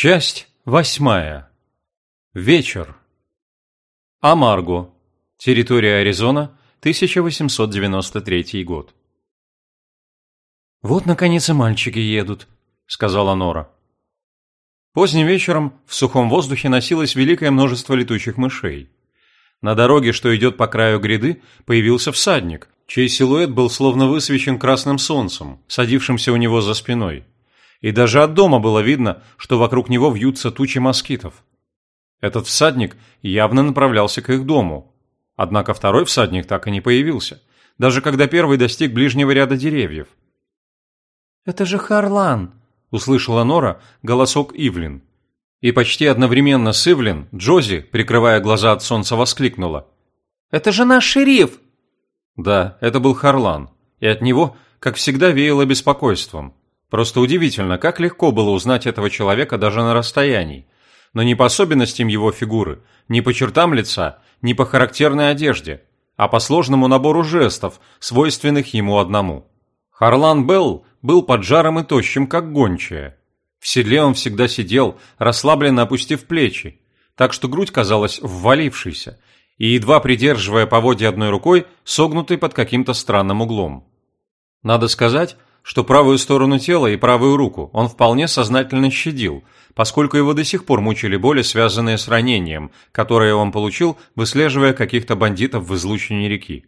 Часть восьмая. Вечер. Амарго. Территория Аризона, 1893 год. «Вот, наконец, и мальчики едут», — сказала Нора. Поздним вечером в сухом воздухе носилось великое множество летучих мышей. На дороге, что идет по краю гряды, появился всадник, чей силуэт был словно высвечен красным солнцем, садившимся у него за спиной и даже от дома было видно, что вокруг него вьются тучи москитов. Этот всадник явно направлялся к их дому. Однако второй всадник так и не появился, даже когда первый достиг ближнего ряда деревьев. «Это же Харлан!» – услышала Нора голосок Ивлин. И почти одновременно с Ивлин Джози, прикрывая глаза от солнца, воскликнула. «Это же наш шериф!» Да, это был Харлан, и от него, как всегда, веяло беспокойством. Просто удивительно, как легко было узнать этого человека даже на расстоянии. Но не по особенностям его фигуры, не по чертам лица, не по характерной одежде, а по сложному набору жестов, свойственных ему одному. Харлан Белл был поджаром и тощим, как гончая. В седле он всегда сидел, расслабленно опустив плечи, так что грудь казалась ввалившейся, и, едва придерживая поводья одной рукой, согнутой под каким-то странным углом. Надо сказать, что правую сторону тела и правую руку он вполне сознательно щадил, поскольку его до сих пор мучили боли, связанные с ранением, которое он получил, выслеживая каких-то бандитов в излучине реки.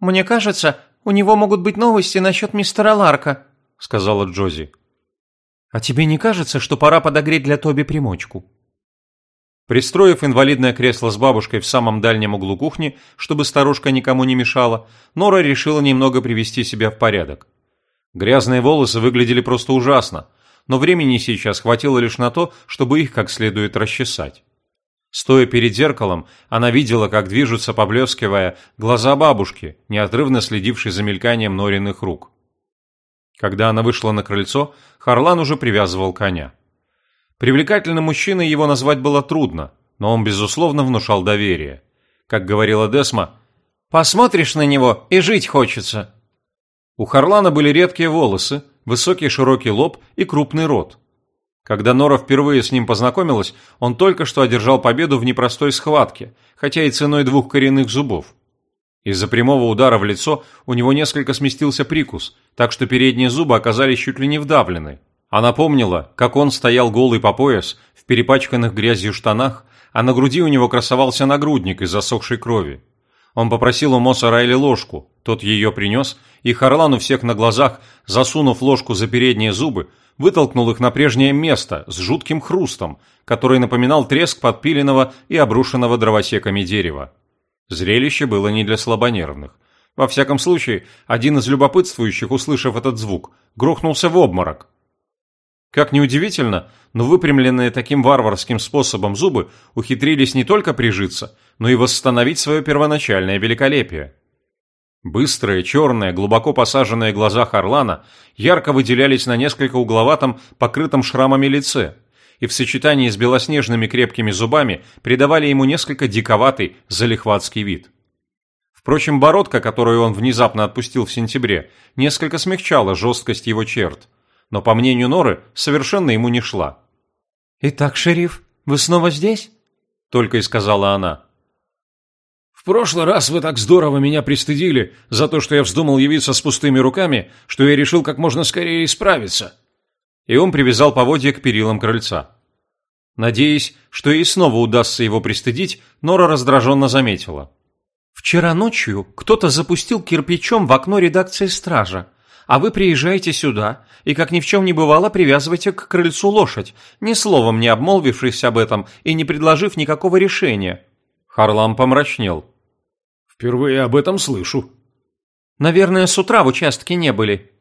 «Мне кажется, у него могут быть новости насчет мистера Ларка», — сказала Джози. «А тебе не кажется, что пора подогреть для Тоби примочку?» Пристроив инвалидное кресло с бабушкой в самом дальнем углу кухни, чтобы старушка никому не мешала, Нора решила немного привести себя в порядок. Грязные волосы выглядели просто ужасно, но времени сейчас хватило лишь на то, чтобы их как следует расчесать. Стоя перед зеркалом, она видела, как движутся, поблескивая, глаза бабушки, неотрывно следившей за мельканием Нориных рук. Когда она вышла на крыльцо, Харлан уже привязывал коня. Привлекательным мужчиной его назвать было трудно, но он, безусловно, внушал доверие. Как говорила Десма, «Посмотришь на него, и жить хочется». У Харлана были редкие волосы, высокий широкий лоб и крупный рот. Когда Нора впервые с ним познакомилась, он только что одержал победу в непростой схватке, хотя и ценой двух коренных зубов. Из-за прямого удара в лицо у него несколько сместился прикус, так что передние зубы оказались чуть ли не вдавлены. Она помнила, как он стоял голый по пояс, в перепачканных грязью штанах, а на груди у него красовался нагрудник из засохшей крови. Он попросил у Моса Райли ложку, тот ее принес, и Харлан у всех на глазах, засунув ложку за передние зубы, вытолкнул их на прежнее место с жутким хрустом, который напоминал треск подпиленного и обрушенного дровосеками дерева. Зрелище было не для слабонервных. Во всяком случае, один из любопытствующих, услышав этот звук, грохнулся в обморок. Как ни удивительно, но выпрямленные таким варварским способом зубы ухитрились не только прижиться, но и восстановить свое первоначальное великолепие. Быстрые, черные, глубоко посаженные глаза Харлана ярко выделялись на несколько угловатом, покрытом шрамами лице, и в сочетании с белоснежными крепкими зубами придавали ему несколько диковатый, залихватский вид. Впрочем, бородка, которую он внезапно отпустил в сентябре, несколько смягчала жесткость его черт – но, по мнению Норы, совершенно ему не шла. «Итак, шериф, вы снова здесь?» – только и сказала она. «В прошлый раз вы так здорово меня пристыдили за то, что я вздумал явиться с пустыми руками, что я решил как можно скорее исправиться». И он привязал поводья к перилам крыльца. Надеясь, что ей снова удастся его пристыдить, Нора раздраженно заметила. «Вчера ночью кто-то запустил кирпичом в окно редакции «Стража», а вы приезжаете сюда и, как ни в чем не бывало, привязываете к крыльцу лошадь, ни словом не обмолвившись об этом и не предложив никакого решения». Харлам помрачнел. «Впервые об этом слышу». «Наверное, с утра в участке не были».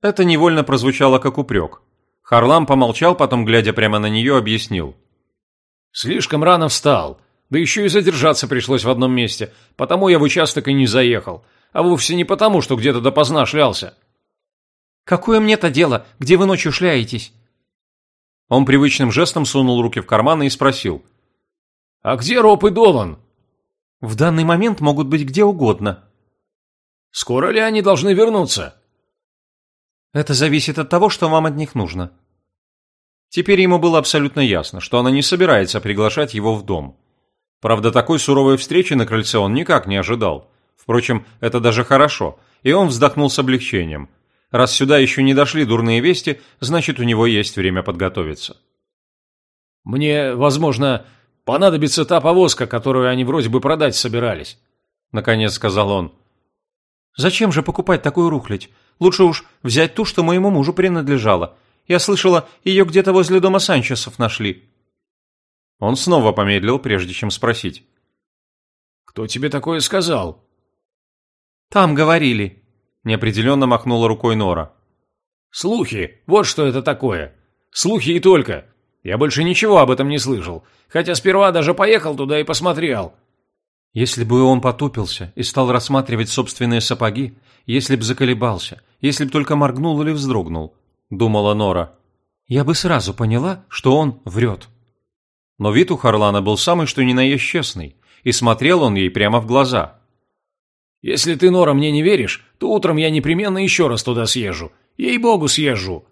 Это невольно прозвучало как упрек. Харлам помолчал, потом, глядя прямо на нее, объяснил. «Слишком рано встал, да еще и задержаться пришлось в одном месте, потому я в участок и не заехал а вовсе не потому, что где-то допоздна шлялся. «Какое мне-то дело, где вы ночью шляетесь?» Он привычным жестом сунул руки в карманы и спросил. «А где Роб и Долан?» «В данный момент могут быть где угодно». «Скоро ли они должны вернуться?» «Это зависит от того, что вам от них нужно». Теперь ему было абсолютно ясно, что она не собирается приглашать его в дом. Правда, такой суровой встречи на крыльце он никак не ожидал. Впрочем, это даже хорошо, и он вздохнул с облегчением. Раз сюда еще не дошли дурные вести, значит, у него есть время подготовиться. «Мне, возможно, понадобится та повозка, которую они вроде бы продать собирались», — наконец сказал он. «Зачем же покупать такую рухлядь? Лучше уж взять ту, что моему мужу принадлежала. Я слышала, ее где-то возле дома Санчесов нашли». Он снова помедлил, прежде чем спросить. «Кто тебе такое сказал?» «Там говорили», – неопределенно махнула рукой Нора. «Слухи, вот что это такое. Слухи и только. Я больше ничего об этом не слышал, хотя сперва даже поехал туда и посмотрел». Если бы он потупился и стал рассматривать собственные сапоги, если б заколебался, если б только моргнул или вздрогнул, думала Нора, я бы сразу поняла, что он врет. Но вид у Харлана был самый что ни на есть честный, и смотрел он ей прямо в глаза. «Если ты, Нора, мне не веришь, то утром я непременно еще раз туда съезжу. Ей-богу, съезжу!»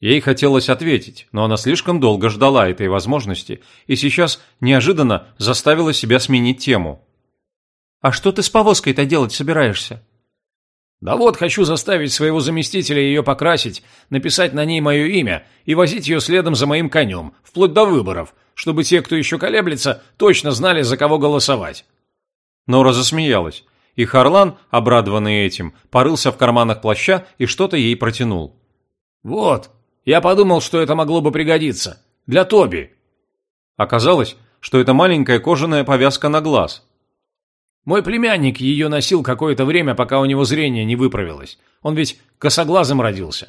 Ей хотелось ответить, но она слишком долго ждала этой возможности и сейчас неожиданно заставила себя сменить тему. «А что ты с повозкой-то делать собираешься?» «Да вот, хочу заставить своего заместителя ее покрасить, написать на ней мое имя и возить ее следом за моим конем, вплоть до выборов, чтобы те, кто еще колеблется, точно знали, за кого голосовать». Нора засмеялась, и Харлан, обрадованный этим, порылся в карманах плаща и что-то ей протянул. «Вот, я подумал, что это могло бы пригодиться. Для Тоби». Оказалось, что это маленькая кожаная повязка на глаз – мой племянник ее носил какое-то время, пока у него зрение не выправилось. Он ведь косоглазым родился.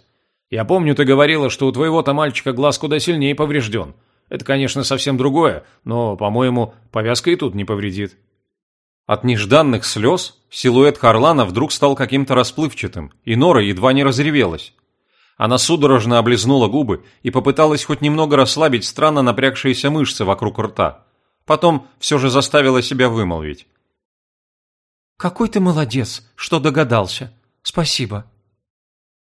Я помню, ты говорила, что у твоего-то мальчика глаз куда сильнее поврежден. Это, конечно, совсем другое, но, по-моему, повязка и тут не повредит». От нежданных слез силуэт Харлана вдруг стал каким-то расплывчатым, и Нора едва не разревелась. Она судорожно облизнула губы и попыталась хоть немного расслабить странно напрягшиеся мышцы вокруг рта. Потом все же заставила себя вымолвить. «Какой ты молодец, что догадался. Спасибо».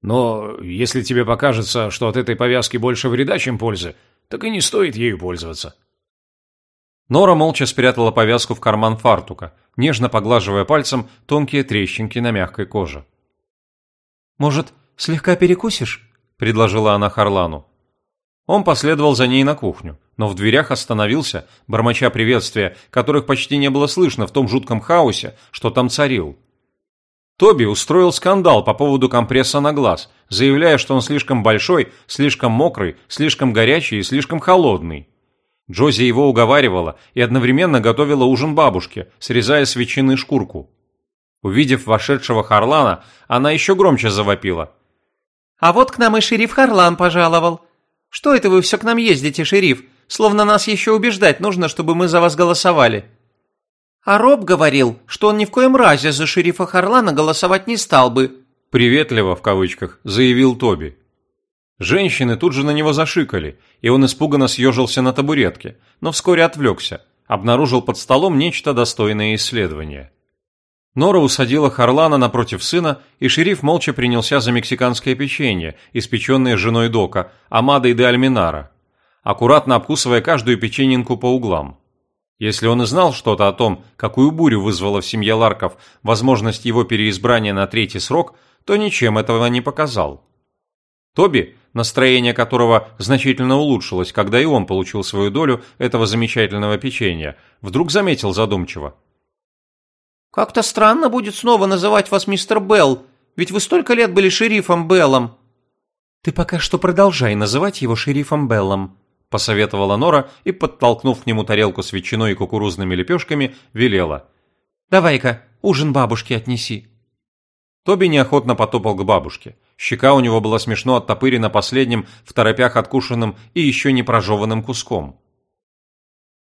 «Но если тебе покажется, что от этой повязки больше вреда, чем пользы, так и не стоит ею пользоваться». Нора молча спрятала повязку в карман фартука, нежно поглаживая пальцем тонкие трещинки на мягкой коже. «Может, слегка перекусишь?» – предложила она Харлану. Он последовал за ней на кухню, но в дверях остановился, бормоча приветствия, которых почти не было слышно в том жутком хаосе, что там царил. Тоби устроил скандал по поводу компресса на глаз, заявляя, что он слишком большой, слишком мокрый, слишком горячий и слишком холодный. Джози его уговаривала и одновременно готовила ужин бабушке, срезая с ветчины шкурку. Увидев вошедшего Харлана, она еще громче завопила. «А вот к нам и шериф Харлан пожаловал. Что это вы все к нам ездите, шериф? Словно нас еще убеждать нужно, чтобы мы за вас голосовали». «А Роб говорил, что он ни в коем разе за шерифа Харлана голосовать не стал бы», «приветливо» в кавычках заявил Тоби. Женщины тут же на него зашикали, и он испуганно съежился на табуретке, но вскоре отвлекся, обнаружил под столом нечто достойное исследования. Нора усадила Харлана напротив сына, и шериф молча принялся за мексиканское печенье, испеченное женой Дока, Амадой де Альминара, аккуратно обкусывая каждую печенинку по углам. Если он и знал что-то о том, какую бурю вызвала в семье Ларков возможность его переизбрания на третий срок, то ничем этого не показал. Тоби, настроение которого значительно улучшилось, когда и он получил свою долю этого замечательного печенья, вдруг заметил задумчиво – «Как-то странно будет снова называть вас мистер Белл, ведь вы столько лет были шерифом Беллом». «Ты пока что продолжай называть его шерифом Беллом», – посоветовала Нора и, подтолкнув к нему тарелку с ветчиной и кукурузными лепешками, велела. «Давай-ка, ужин бабушке отнеси». Тоби неохотно потопал к бабушке. Щека у него была смешно оттопырена последним, в торопях откушенным и еще не прожеванным куском.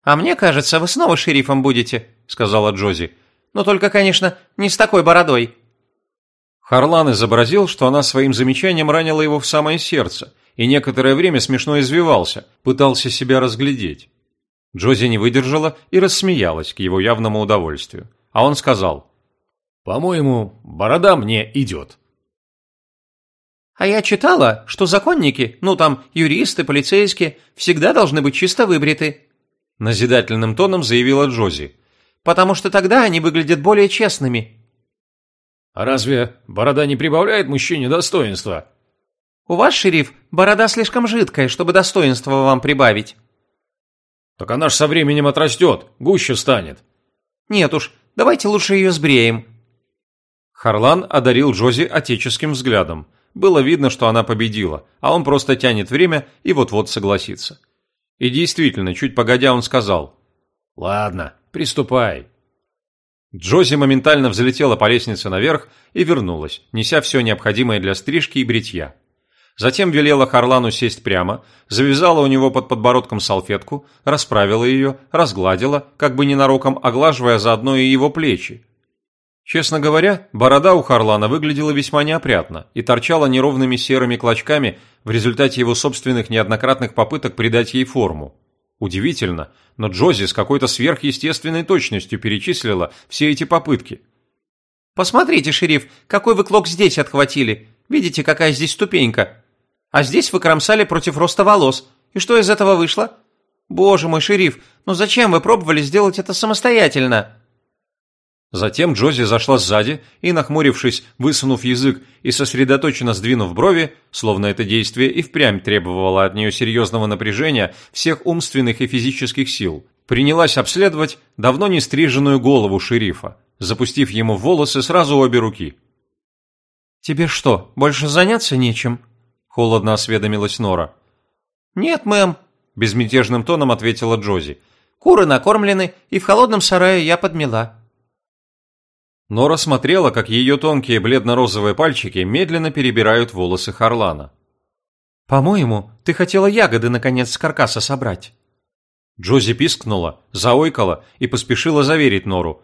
«А мне кажется, вы снова шерифом будете», – сказала Джози. Но только, конечно, не с такой бородой». Харлан изобразил, что она своим замечанием ранила его в самое сердце, и некоторое время смешно извивался, пытался себя разглядеть. Джози не выдержала и рассмеялась к его явному удовольствию. А он сказал, «По-моему, борода мне идет». А я читала, что законники, ну там юристы, полицейские, всегда должны быть чисто выбриты. Назидательным тоном заявила Джози. Потому что тогда они выглядят более честными. А разве борода не прибавляет мужчине достоинства? У вас, шериф, борода слишком жидкая, чтобы достоинство вам прибавить. Так она ж со временем отрастет, гуще станет. Нет уж, давайте лучше ее сбреем. Харлан одарил Джози отеческим взглядом. Было видно, что она победила, а он просто тянет время и вот-вот согласится. И действительно, чуть погодя он сказал. «Ладно, приступай». Джози моментально взлетела по лестнице наверх и вернулась, неся все необходимое для стрижки и бритья. Затем велела Харлану сесть прямо, завязала у него под подбородком салфетку, расправила ее, разгладила, как бы ненароком оглаживая заодно и его плечи. Честно говоря, борода у Харлана выглядела весьма неопрятно и торчала неровными серыми клочками в результате его собственных неоднократных попыток придать ей форму. Удивительно, но Джози с какой-то сверхъестественной точностью перечислила все эти попытки. «Посмотрите, шериф, какой вы клок здесь отхватили. Видите, какая здесь ступенька? А здесь вы кромсали против роста волос. И что из этого вышло? Боже мой, шериф, ну зачем вы пробовали сделать это самостоятельно?» Затем Джози зашла сзади и, нахмурившись, высунув язык и сосредоточенно сдвинув брови, словно это действие и впрямь требовало от нее серьезного напряжения всех умственных и физических сил, принялась обследовать давно не стриженную голову шерифа, запустив ему в волосы сразу обе руки. «Тебе что, больше заняться нечем?» – холодно осведомилась Нора. «Нет, мэм», – безмятежным тоном ответила Джози. «Куры накормлены, и в холодном сарае я подмела». Нора смотрела, как ее тонкие бледно-розовые пальчики медленно перебирают волосы Харлана. «По-моему, ты хотела ягоды, наконец, с каркаса собрать». Джози пискнула, заойкала и поспешила заверить Нору.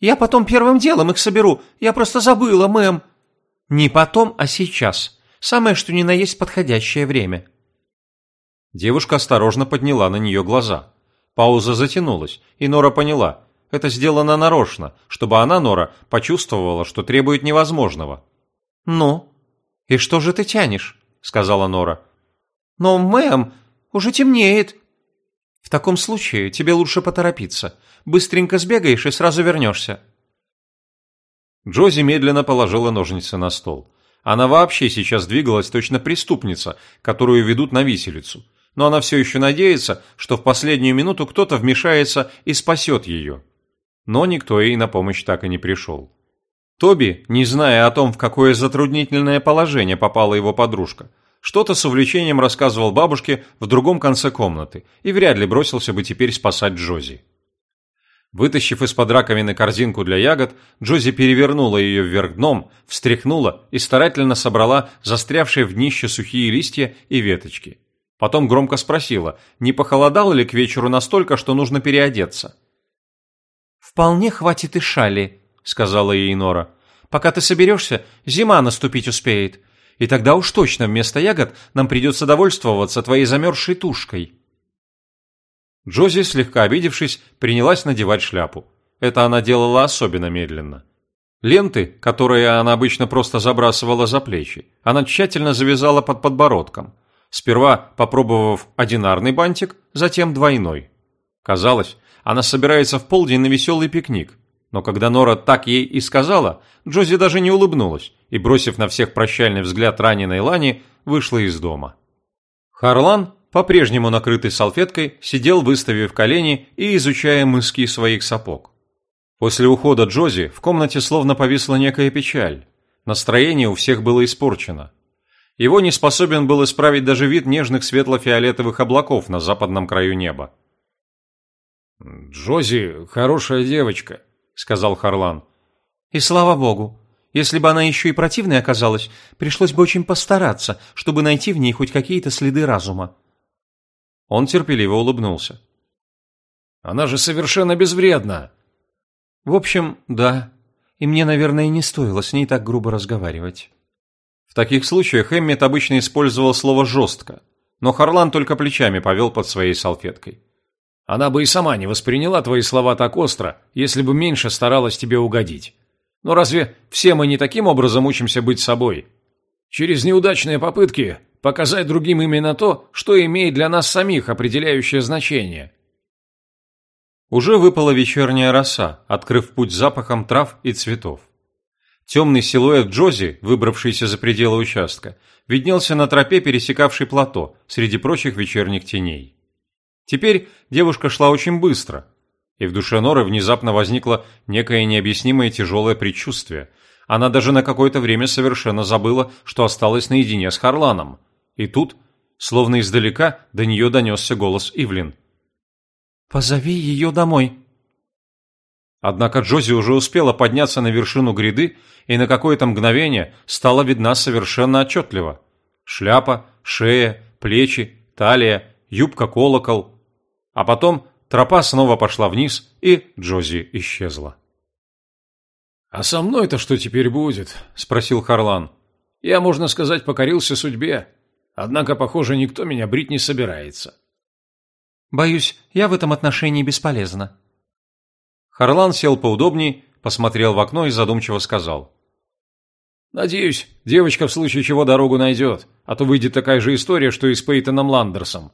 «Я потом первым делом их соберу, я просто забыла, мэм». «Не потом, а сейчас. Самое что ни на есть подходящее время». Девушка осторожно подняла на нее глаза. Пауза затянулась, и Нора поняла – это сделано нарочно, чтобы она, Нора, почувствовала, что требует невозможного. «Ну? И что же ты тянешь?» – сказала Нора. «Но, мэм, уже темнеет». «В таком случае тебе лучше поторопиться. Быстренько сбегаешь и сразу вернешься». Джози медленно положила ножницы на стол. Она вообще сейчас двигалась точно преступница, которую ведут на виселицу. Но она все еще надеется, что в последнюю минуту кто-то вмешается и спасет ее но никто ей на помощь так и не пришел. Тоби, не зная о том, в какое затруднительное положение попала его подружка, что-то с увлечением рассказывал бабушке в другом конце комнаты и вряд ли бросился бы теперь спасать Джози. Вытащив из-под раковины корзинку для ягод, Джози перевернула ее вверх дном, встряхнула и старательно собрала застрявшие в днище сухие листья и веточки. Потом громко спросила, не похолодало ли к вечеру настолько, что нужно переодеться. «Вполне хватит и шали», — сказала ей Нора. «Пока ты соберешься, зима наступить успеет. И тогда уж точно вместо ягод нам придется довольствоваться твоей замерзшей тушкой». Джози, слегка обидевшись, принялась надевать шляпу. Это она делала особенно медленно. Ленты, которые она обычно просто забрасывала за плечи, она тщательно завязала под подбородком, сперва попробовав одинарный бантик, затем двойной. Казалось, она собирается в полдень на веселый пикник. Но когда Нора так ей и сказала, Джози даже не улыбнулась и, бросив на всех прощальный взгляд раненой Лани, вышла из дома. Харлан, по-прежнему накрытый салфеткой, сидел, выставив колени и изучая мыски своих сапог. После ухода Джози в комнате словно повисла некая печаль. Настроение у всех было испорчено. Его не способен был исправить даже вид нежных светло-фиолетовых облаков на западном краю неба. «Джози хорошая девочка», — сказал Харлан. «И слава богу. Если бы она еще и противной оказалась, пришлось бы очень постараться, чтобы найти в ней хоть какие-то следы разума». Он терпеливо улыбнулся. «Она же совершенно безвредна». «В общем, да. И мне, наверное, не стоило с ней так грубо разговаривать». В таких случаях Эммет обычно использовал слово «жестко», но Харлан только плечами повел под своей салфеткой. Она бы и сама не восприняла твои слова так остро, если бы меньше старалась тебе угодить. Но разве все мы не таким образом учимся быть собой? Через неудачные попытки показать другим именно то, что имеет для нас самих определяющее значение. Уже выпала вечерняя роса, открыв путь запахом трав и цветов. Темный силуэт Джози, выбравшийся за пределы участка, виднелся на тропе, пересекавшей плато, среди прочих вечерних теней. Теперь девушка шла очень быстро, и в душе Норы внезапно возникло некое необъяснимое тяжелое предчувствие. Она даже на какое-то время совершенно забыла, что осталась наедине с Харланом. И тут, словно издалека, до нее донесся голос Ивлин. «Позови ее домой». Однако Джози уже успела подняться на вершину гряды, и на какое-то мгновение стала видна совершенно отчетливо. Шляпа, шея, плечи, талия, юбка-колокол. А потом тропа снова пошла вниз, и Джози исчезла. «А со мной-то что теперь будет?» – спросил Харлан. «Я, можно сказать, покорился судьбе. Однако, похоже, никто меня брить не собирается». «Боюсь, я в этом отношении бесполезна». Харлан сел поудобней, посмотрел в окно и задумчиво сказал. «Надеюсь, девочка в случае чего дорогу найдет, а то выйдет такая же история, что и с Пейтоном Ландерсом».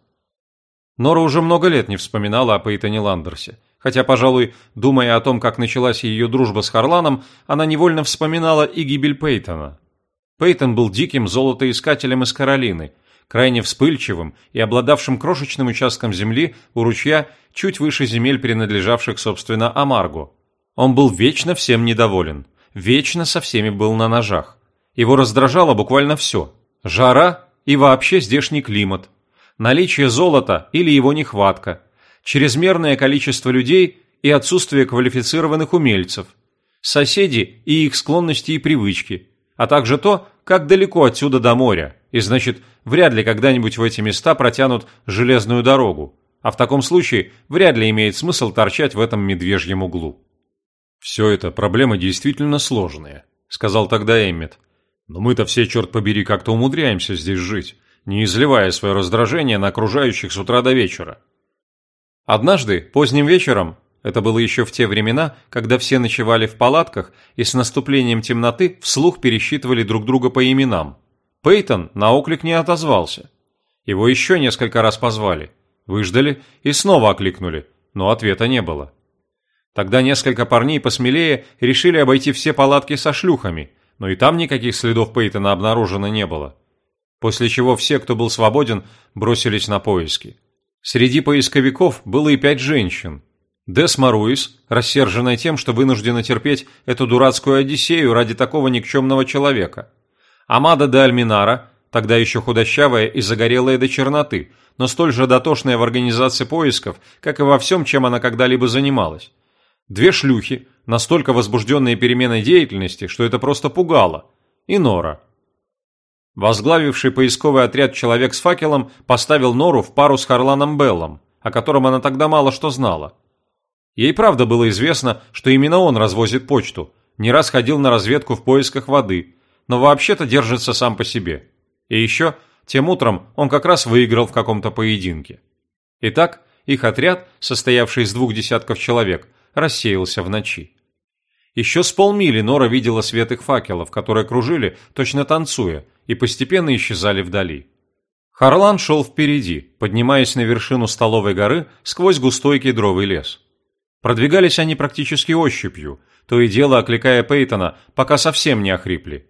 Нора уже много лет не вспоминала о Пейтоне Ландерсе, хотя, пожалуй, думая о том, как началась ее дружба с Харланом, она невольно вспоминала и гибель Пейтона. Пейтон был диким золотоискателем из Каролины, крайне вспыльчивым и обладавшим крошечным участком земли у ручья чуть выше земель, принадлежавших, собственно, Амаргу. Он был вечно всем недоволен, вечно со всеми был на ножах. Его раздражало буквально все – жара и вообще здешний климат, наличие золота или его нехватка, чрезмерное количество людей и отсутствие квалифицированных умельцев, соседи и их склонности и привычки, а также то, как далеко отсюда до моря, и значит, вряд ли когда-нибудь в эти места протянут железную дорогу, а в таком случае вряд ли имеет смысл торчать в этом медвежьем углу. «Все это проблемы действительно сложные», — сказал тогда Эммет. «Но мы-то все, черт побери, как-то умудряемся здесь жить, не изливая свое раздражение на окружающих с утра до вечера». Однажды, поздним вечером, это было еще в те времена, когда все ночевали в палатках и с наступлением темноты вслух пересчитывали друг друга по именам. Пейтон на оклик не отозвался. Его еще несколько раз позвали, выждали и снова окликнули, но ответа не было. Тогда несколько парней посмелее решили обойти все палатки со шлюхами, но и там никаких следов Пейтона обнаружено не было. После чего все, кто был свободен, бросились на поиски. Среди поисковиков было и пять женщин. Дес Маруис, рассерженная тем, что вынуждена терпеть эту дурацкую одиссею ради такого никчемного человека. Амада де Альминара, тогда еще худощавая и загорелая до черноты, но столь же дотошная в организации поисков, как и во всем, чем она когда-либо занималась. Две шлюхи, настолько возбужденные переменой деятельности, что это просто пугало. И Нора. Возглавивший поисковый отряд человек с факелом поставил Нору в пару с Харланом Беллом, о котором она тогда мало что знала. Ей правда было известно, что именно он развозит почту, не раз ходил на разведку в поисках воды, но вообще-то держится сам по себе. И еще, тем утром он как раз выиграл в каком-то поединке. Итак, их отряд, состоявший из двух десятков человек, рассеялся в ночи. Еще с полмили Нора видела свет их факелов, которые кружили, точно танцуя, и постепенно исчезали вдали. Харлан шел впереди, поднимаясь на вершину столовой горы сквозь густой кедровый лес. Продвигались они практически ощупью, то и дело окликая Пейтона, пока совсем не охрипли.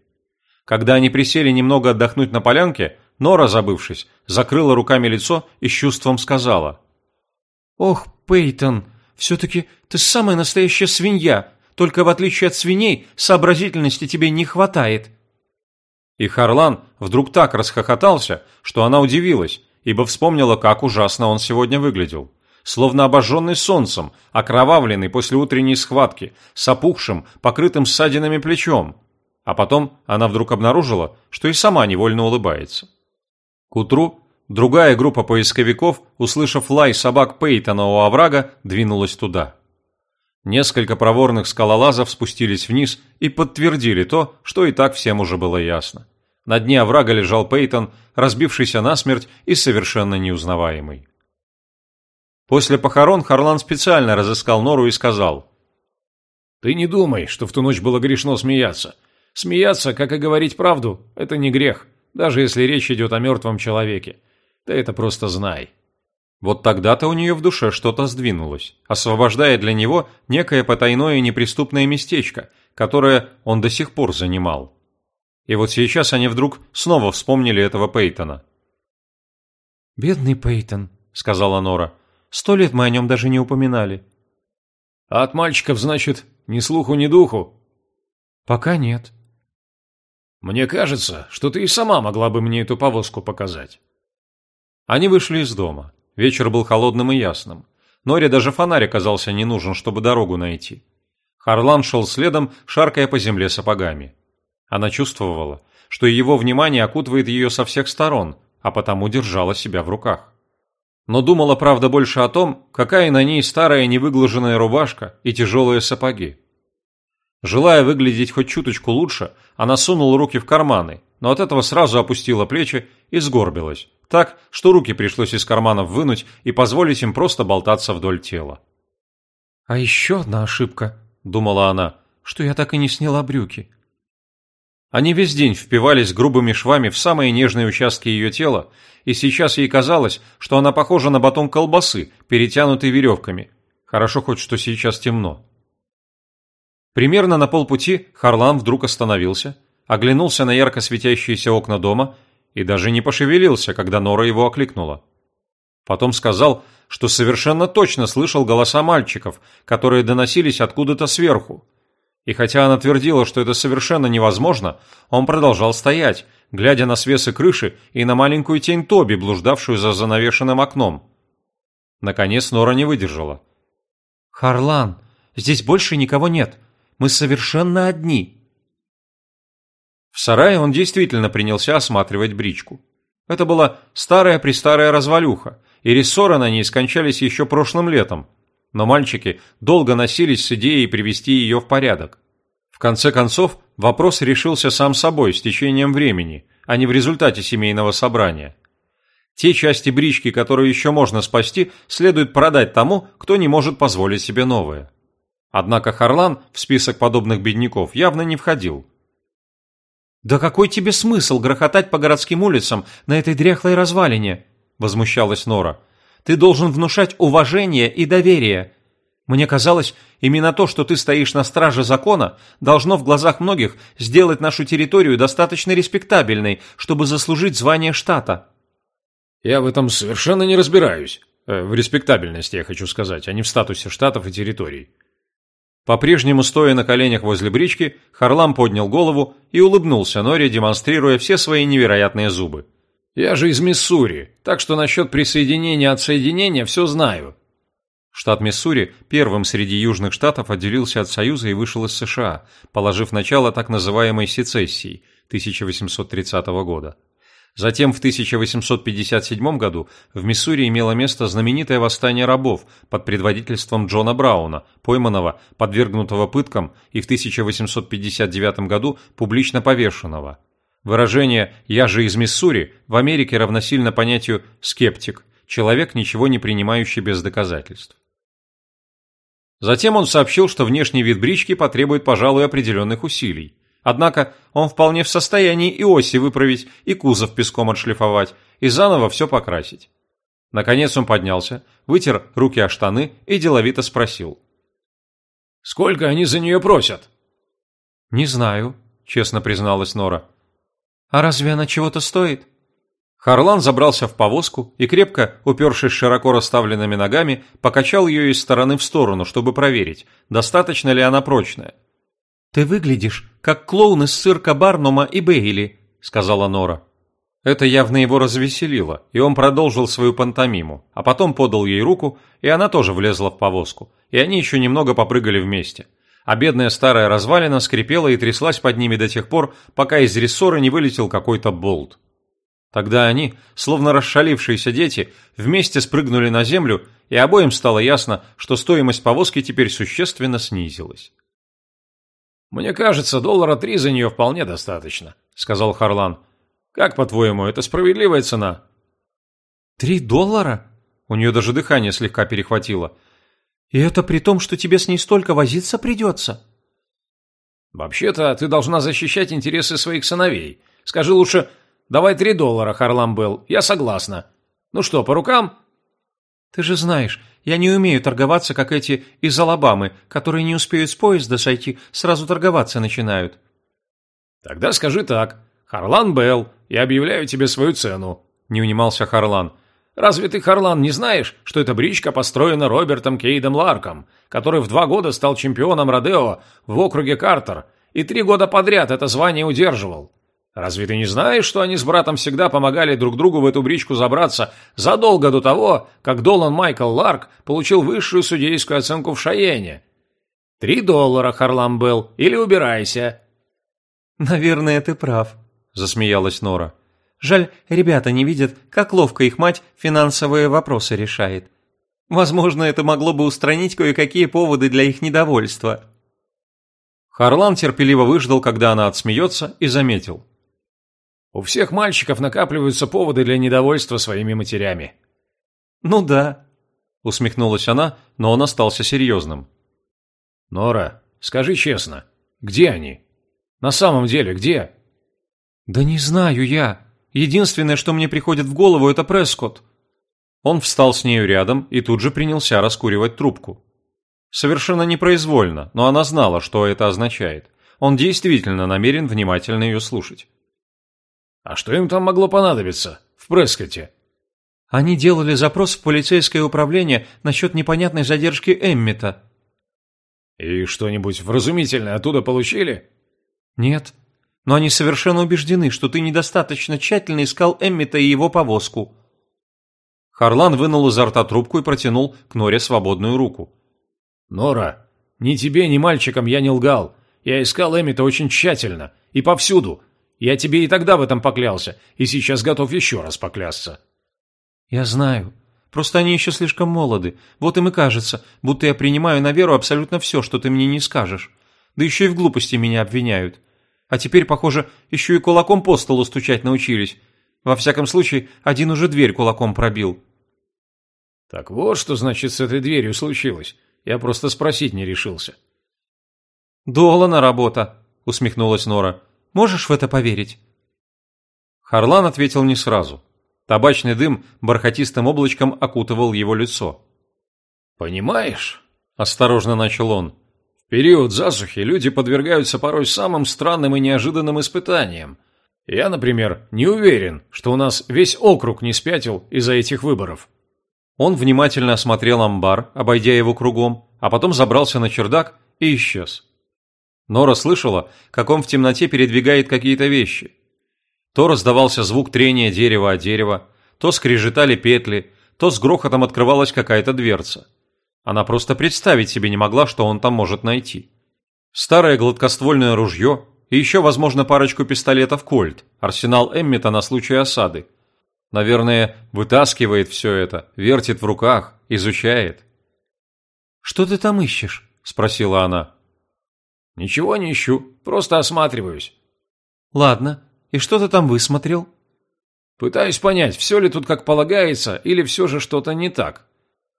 Когда они присели немного отдохнуть на полянке, Нора, забывшись, закрыла руками лицо и с чувством сказала. «Ох, Пейтон, все-таки ты самая настоящая свинья, только в отличие от свиней сообразительности тебе не хватает». И Харлан вдруг так расхохотался, что она удивилась, ибо вспомнила, как ужасно он сегодня выглядел. Словно обожженный солнцем, окровавленный после утренней схватки, с опухшим, покрытым ссадинами плечом. А потом она вдруг обнаружила, что и сама невольно улыбается. К утру Другая группа поисковиков, услышав лай собак Пейтона у оврага, двинулась туда. Несколько проворных скалолазов спустились вниз и подтвердили то, что и так всем уже было ясно. На дне оврага лежал Пейтон, разбившийся насмерть и совершенно неузнаваемый. После похорон Харлан специально разыскал Нору и сказал. «Ты не думай, что в ту ночь было грешно смеяться. Смеяться, как и говорить правду, это не грех, даже если речь идет о мертвом человеке. Ты это просто знай. Вот тогда-то у нее в душе что-то сдвинулось, освобождая для него некое потайное и неприступное местечко, которое он до сих пор занимал. И вот сейчас они вдруг снова вспомнили этого Пейтона. «Бедный Пейтон», — сказала Нора. «Сто лет мы о нем даже не упоминали». «А от мальчиков, значит, ни слуху, ни духу?» «Пока нет». «Мне кажется, что ты и сама могла бы мне эту повозку показать». Они вышли из дома. Вечер был холодным и ясным. Норе даже фонарь оказался не нужен, чтобы дорогу найти. Харлан шел следом, шаркая по земле сапогами. Она чувствовала, что его внимание окутывает ее со всех сторон, а потому держала себя в руках. Но думала, правда, больше о том, какая на ней старая невыглаженная рубашка и тяжелые сапоги. Желая выглядеть хоть чуточку лучше, она сунула руки в карманы, но от этого сразу опустила плечи и сгорбилась, так, что руки пришлось из карманов вынуть и позволить им просто болтаться вдоль тела. «А еще одна ошибка», — думала она, — «что я так и не сняла брюки». Они весь день впивались грубыми швами в самые нежные участки ее тела, и сейчас ей казалось, что она похожа на батон колбасы, перетянутый веревками. Хорошо хоть, что сейчас темно. Примерно на полпути Харлан вдруг остановился, оглянулся на ярко светящиеся окна дома и даже не пошевелился, когда Нора его окликнула. Потом сказал, что совершенно точно слышал голоса мальчиков, которые доносились откуда-то сверху. И хотя она твердила, что это совершенно невозможно, он продолжал стоять, глядя на свесы крыши и на маленькую тень Тоби, блуждавшую за занавешенным окном. Наконец Нора не выдержала. «Харлан, здесь больше никого нет. Мы совершенно одни». В сарае он действительно принялся осматривать бричку. Это была старая-престарая развалюха, и рессоры на ней скончались еще прошлым летом. Но мальчики долго носились с идеей привести ее в порядок. В конце концов, вопрос решился сам собой с течением времени, а не в результате семейного собрания. Те части брички, которые еще можно спасти, следует продать тому, кто не может позволить себе новое. Однако Харлан в список подобных бедняков явно не входил – «Да какой тебе смысл грохотать по городским улицам на этой дряхлой развалине?» – возмущалась Нора. «Ты должен внушать уважение и доверие. Мне казалось, именно то, что ты стоишь на страже закона, должно в глазах многих сделать нашу территорию достаточно респектабельной, чтобы заслужить звание штата». «Я в этом совершенно не разбираюсь. Э, в респектабельности, я хочу сказать, а не в статусе штатов и территорий. По-прежнему стоя на коленях возле брички, Харлам поднял голову и улыбнулся Норе, демонстрируя все свои невероятные зубы. «Я же из Миссури, так что насчет присоединения отсоединения все знаю». Штат Миссури первым среди южных штатов отделился от Союза и вышел из США, положив начало так называемой сецессии 1830 года. Затем в 1857 году в Миссури имело место знаменитое восстание рабов под предводительством Джона Брауна, пойманного, подвергнутого пыткам и в 1859 году публично повешенного. Выражение «я же из Миссури» в Америке равносильно понятию «скептик», человек, ничего не принимающий без доказательств. Затем он сообщил, что внешний вид брички потребует, пожалуй, определенных усилий. Однако он вполне в состоянии и оси выправить, и кузов песком отшлифовать, и заново все покрасить. Наконец он поднялся, вытер руки о штаны и деловито спросил. «Сколько они за нее просят?» «Не знаю», – честно призналась Нора. «А разве она чего-то стоит?» Харлан забрался в повозку и, крепко упершись широко расставленными ногами, покачал ее из стороны в сторону, чтобы проверить, достаточно ли она прочная. «Ты выглядишь, как клоун из цирка Барнума и Бейли», — сказала Нора. Это явно его развеселило, и он продолжил свою пантомиму, а потом подал ей руку, и она тоже влезла в повозку, и они еще немного попрыгали вместе. А бедная старая развалина скрипела и тряслась под ними до тех пор, пока из рессора не вылетел какой-то болт. Тогда они, словно расшалившиеся дети, вместе спрыгнули на землю, и обоим стало ясно, что стоимость повозки теперь существенно снизилась. «Мне кажется, доллара три за нее вполне достаточно», — сказал Харлан. «Как, по-твоему, это справедливая цена?» «Три доллара?» У нее даже дыхание слегка перехватило. «И это при том, что тебе с ней столько возиться придется?» Вообще-то ты должна защищать интересы своих сыновей. Скажи лучше, давай три доллара, Харлам Белл, я согласна. Ну что, по рукам? Ты же знаешь, я не умею торговаться, как эти из Алабамы, которые не успеют с поезда сойти, сразу торговаться начинают. Тогда скажи так. Харлан Белл, я объявляю тебе свою цену, не унимался Харлан. Разве ты, Харлан, не знаешь, что эта бричка построена Робертом Кейдом Ларком, который в два года стал чемпионом Родео в округе Картер и три года подряд это звание удерживал? Разве ты не знаешь, что они с братом всегда помогали друг другу в эту бричку забраться задолго до того, как Долан Майкл Ларк получил высшую судейскую оценку в Шайене? Три доллара, Харлан Белл, или убирайся. Наверное, ты прав, засмеялась Нора. Жаль, ребята не видят, как ловко их мать финансовые вопросы решает. Возможно, это могло бы устранить кое-какие поводы для их недовольства. Харлан терпеливо выждал, когда она отсмеется, и заметил. У всех мальчиков накапливаются поводы для недовольства своими матерями. Ну да, усмехнулась она, но он остался серьезным. Нора, скажи честно, где они? На самом деле, где? Да не знаю я. Единственное, что мне приходит в голову, это Прескотт. Он встал с нею рядом и тут же принялся раскуривать трубку. Совершенно непроизвольно, но она знала, что это означает. Он действительно намерен внимательно ее слушать. «А что им там могло понадобиться? В Прескоте?» «Они делали запрос в полицейское управление насчет непонятной задержки Эммита». «И что-нибудь вразумительное оттуда получили?» «Нет, но они совершенно убеждены, что ты недостаточно тщательно искал Эммита и его повозку». Харлан вынул изо рта трубку и протянул к Норе свободную руку. «Нора, ни тебе, ни мальчикам я не лгал. Я искал Эммита очень тщательно и повсюду. Я тебе и тогда в этом поклялся, и сейчас готов еще раз поклясться». «Я знаю. Просто они еще слишком молоды. Вот им и кажется, будто я принимаю на веру абсолютно все, что ты мне не скажешь. Да еще и в глупости меня обвиняют. А теперь, похоже, еще и кулаком по столу стучать научились. Во всяком случае, один уже дверь кулаком пробил. Так вот, что значит с этой дверью случилось. Я просто спросить не решился. Долана работа, усмехнулась Нора. Можешь в это поверить? Харлан ответил не сразу. Табачный дым бархатистым облачком окутывал его лицо. «Понимаешь?» – осторожно начал он период засухи люди подвергаются порой самым странным и неожиданным испытаниям. Я, например, не уверен, что у нас весь округ не спятил из-за этих выборов. Он внимательно осмотрел амбар, обойдя его кругом, а потом забрался на чердак и исчез. Нора слышала, как он в темноте передвигает какие-то вещи. То раздавался звук трения дерева о дерево, то скрежетали петли, то с грохотом открывалась какая-то дверца. Она просто представить себе не могла, что он там может найти. Старое гладкоствольное ружье и еще, возможно, парочку пистолетов «Кольт», арсенал Эммита на случай осады. Наверное, вытаскивает все это, вертит в руках, изучает. «Что ты там ищешь?» – спросила она. «Ничего не ищу, просто осматриваюсь». «Ладно, и что ты там высмотрел?» «Пытаюсь понять, все ли тут как полагается, или все же что-то не так.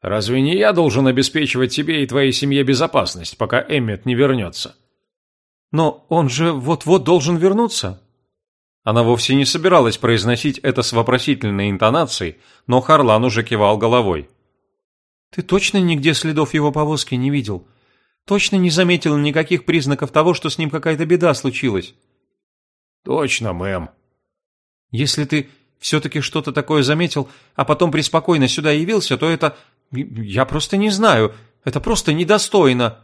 Разве не я должен обеспечивать тебе и твоей семье безопасность, пока Эммет не вернется?» «Но он же вот-вот должен вернуться». Она вовсе не собиралась произносить это с вопросительной интонацией, но Харлан уже кивал головой. «Ты точно нигде следов его повозки не видел? Точно не заметил никаких признаков того, что с ним какая-то беда случилась?» «Точно, мэм». «Если ты все-таки что-то такое заметил, а потом преспокойно сюда явился, то это я просто не знаю. Это просто недостойно.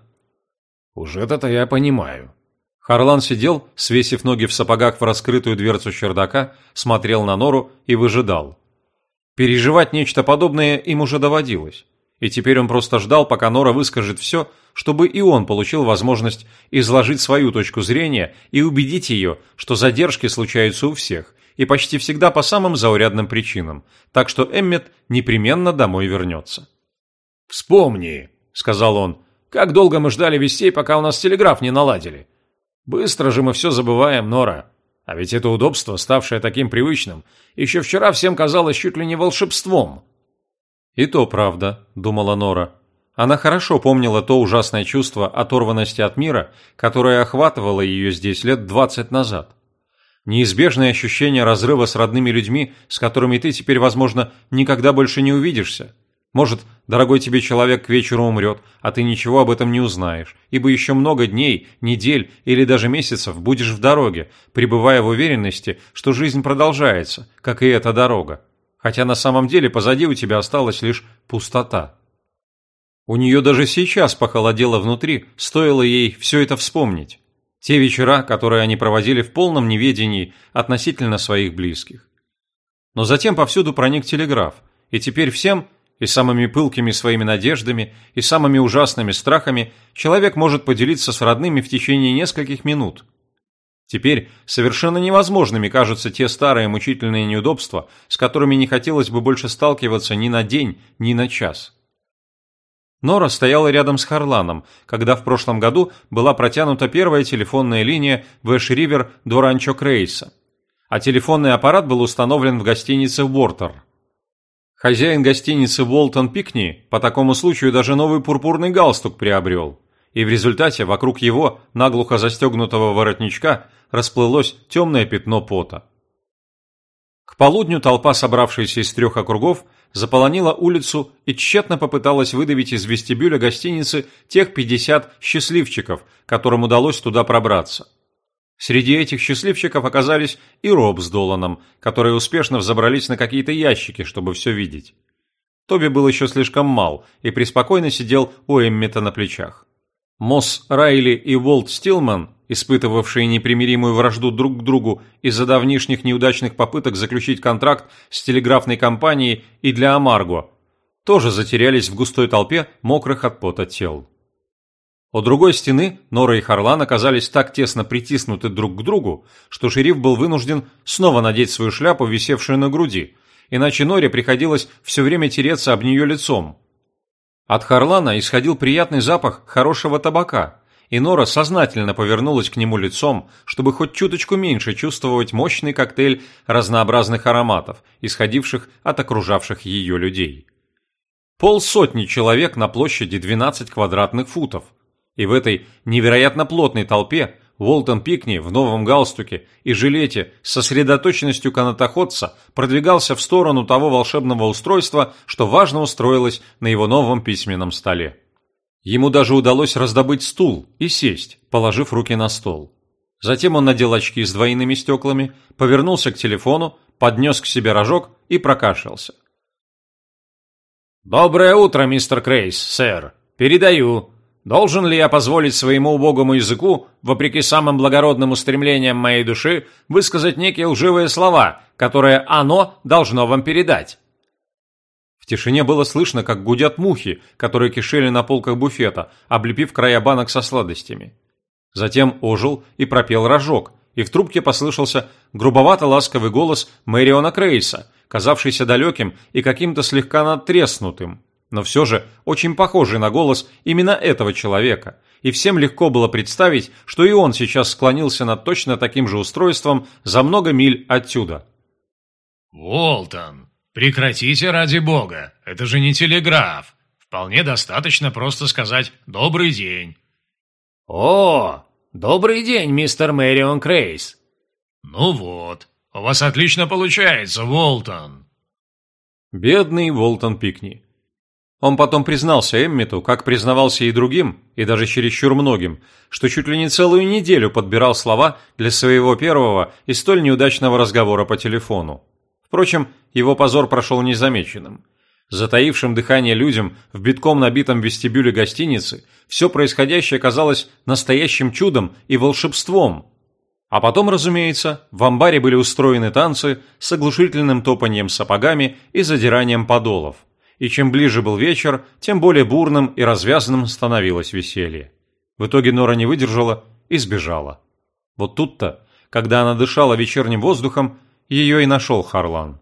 Уже это я понимаю. Харлан сидел, свесив ноги в сапогах в раскрытую дверцу чердака, смотрел на нору и выжидал. Переживать нечто подобное им уже доводилось. И теперь он просто ждал, пока Нора выскажет все, чтобы и он получил возможность изложить свою точку зрения и убедить ее, что задержки случаются у всех, и почти всегда по самым заурядным причинам, так что Эммет непременно домой вернется. «Вспомни», — сказал он, — «как долго мы ждали вестей, пока у нас телеграф не наладили. Быстро же мы все забываем, Нора. А ведь это удобство, ставшее таким привычным, еще вчера всем казалось чуть ли не волшебством». «И то правда», — думала Нора. Она хорошо помнила то ужасное чувство оторванности от мира, которое охватывало ее здесь лет двадцать назад. Неизбежное ощущение разрыва с родными людьми, с которыми ты теперь, возможно, никогда больше не увидишься. Может, дорогой тебе человек к вечеру умрет, а ты ничего об этом не узнаешь, ибо еще много дней, недель или даже месяцев будешь в дороге, пребывая в уверенности, что жизнь продолжается, как и эта дорога. Хотя на самом деле позади у тебя осталась лишь пустота. У нее даже сейчас похолодело внутри, стоило ей все это вспомнить. Те вечера, которые они проводили в полном неведении относительно своих близких. Но затем повсюду проник телеграф, и теперь всем, и самыми пылкими своими надеждами, и самыми ужасными страхами, человек может поделиться с родными в течение нескольких минут. Теперь совершенно невозможными кажутся те старые мучительные неудобства, с которыми не хотелось бы больше сталкиваться ни на день, ни на час. Нора стояла рядом с Харланом, когда в прошлом году была протянута первая телефонная линия в Эш-Ривер до Ранчо Крейса, а телефонный аппарат был установлен в гостинице Уортер. Хозяин гостиницы Уолтон Пикни по такому случаю даже новый пурпурный галстук приобрел, и в результате вокруг его наглухо застегнутого воротничка расплылось темное пятно пота. К полудню толпа, собравшаяся из трех округов, заполонила улицу и тщетно попыталась выдавить из вестибюля гостиницы тех 50 счастливчиков, которым удалось туда пробраться. Среди этих счастливчиков оказались и Роб с Доланом, которые успешно взобрались на какие-то ящики, чтобы все видеть. Тоби был еще слишком мал и преспокойно сидел у Эммета на плечах. Мосс Райли и Волт Стилман испытывавшие непримиримую вражду друг к другу из-за давнишних неудачных попыток заключить контракт с телеграфной компанией и для Амарго, тоже затерялись в густой толпе мокрых от пота тел. У другой стены Нора и Харлан оказались так тесно притиснуты друг к другу, что шериф был вынужден снова надеть свою шляпу, висевшую на груди, иначе Норе приходилось все время тереться об нее лицом. От Харлана исходил приятный запах хорошего табака – и Нора сознательно повернулась к нему лицом, чтобы хоть чуточку меньше чувствовать мощный коктейль разнообразных ароматов, исходивших от окружавших ее людей. Полсотни человек на площади 12 квадратных футов. И в этой невероятно плотной толпе Уолтон Пикни в новом галстуке и жилете с сосредоточенностью канатоходца продвигался в сторону того волшебного устройства, что важно устроилось на его новом письменном столе. Ему даже удалось раздобыть стул и сесть, положив руки на стол. Затем он надел очки с двойными стеклами, повернулся к телефону, поднес к себе рожок и прокашлялся. «Доброе утро, мистер Крейс, сэр. Передаю. Должен ли я позволить своему убогому языку, вопреки самым благородным устремлениям моей души, высказать некие лживые слова, которые оно должно вам передать?» В тишине было слышно, как гудят мухи, которые кишели на полках буфета, облепив края банок со сладостями. Затем ожил и пропел рожок, и в трубке послышался грубовато-ласковый голос Мэриона Крейса, казавшийся далеким и каким-то слегка надтреснутым, но все же очень похожий на голос именно этого человека, и всем легко было представить, что и он сейчас склонился над точно таким же устройством за много миль отсюда. «Уолтон, «Прекратите ради бога, это же не телеграф. Вполне достаточно просто сказать «добрый день». «О, добрый день, мистер Мэрион Крейс». «Ну вот, у вас отлично получается, Волтон». Бедный Волтон Пикни. Он потом признался Эммету, как признавался и другим, и даже чересчур многим, что чуть ли не целую неделю подбирал слова для своего первого и столь неудачного разговора по телефону. Впрочем, его позор прошел незамеченным. Затаившим дыхание людям в битком набитом вестибюле гостиницы все происходящее казалось настоящим чудом и волшебством. А потом, разумеется, в амбаре были устроены танцы с оглушительным топанием сапогами и задиранием подолов. И чем ближе был вечер, тем более бурным и развязанным становилось веселье. В итоге Нора не выдержала и сбежала. Вот тут-то, когда она дышала вечерним воздухом, ее и нашел Харлан.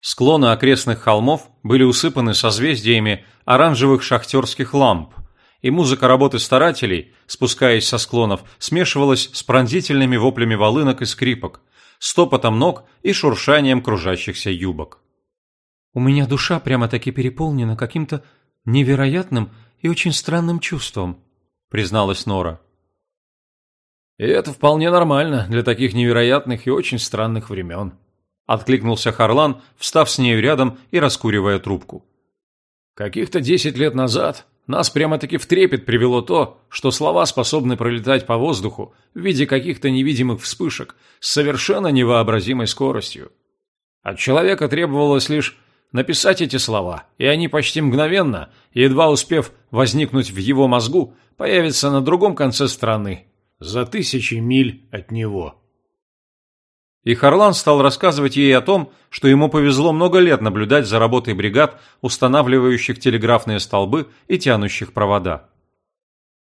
Склоны окрестных холмов были усыпаны созвездиями оранжевых шахтерских ламп, и музыка работы старателей, спускаясь со склонов, смешивалась с пронзительными воплями волынок и скрипок, стопотом ног и шуршанием кружащихся юбок. «У меня душа прямо-таки переполнена каким-то невероятным и очень странным чувством», — призналась Нора. «И это вполне нормально для таких невероятных и очень странных времен», — откликнулся Харлан, встав с нею рядом и раскуривая трубку. «Каких-то десять лет назад нас прямо-таки в трепет привело то, что слова способны пролетать по воздуху в виде каких-то невидимых вспышек с совершенно невообразимой скоростью. От человека требовалось лишь написать эти слова, и они почти мгновенно, едва успев возникнуть в его мозгу, появятся на другом конце страны, за тысячи миль от него. И Харлан стал рассказывать ей о том, что ему повезло много лет наблюдать за работой бригад, устанавливающих телеграфные столбы и тянущих провода.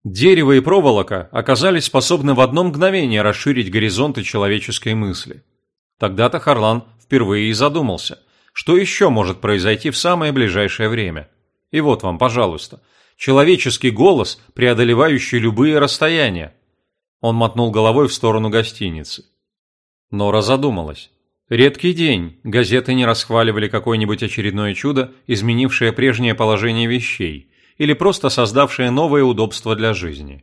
Дерево и проволока оказались способны в одно мгновение расширить горизонты человеческой мысли. Тогда-то Харлан впервые и задумался, что еще может произойти в самое ближайшее время. И вот вам, пожалуйста, человеческий голос, преодолевающий любые расстояния. Он мотнул головой в сторону гостиницы. Нора задумалась. Редкий день, газеты не расхваливали какое-нибудь очередное чудо, изменившее прежнее положение вещей, или просто создавшее новые удобства для жизни.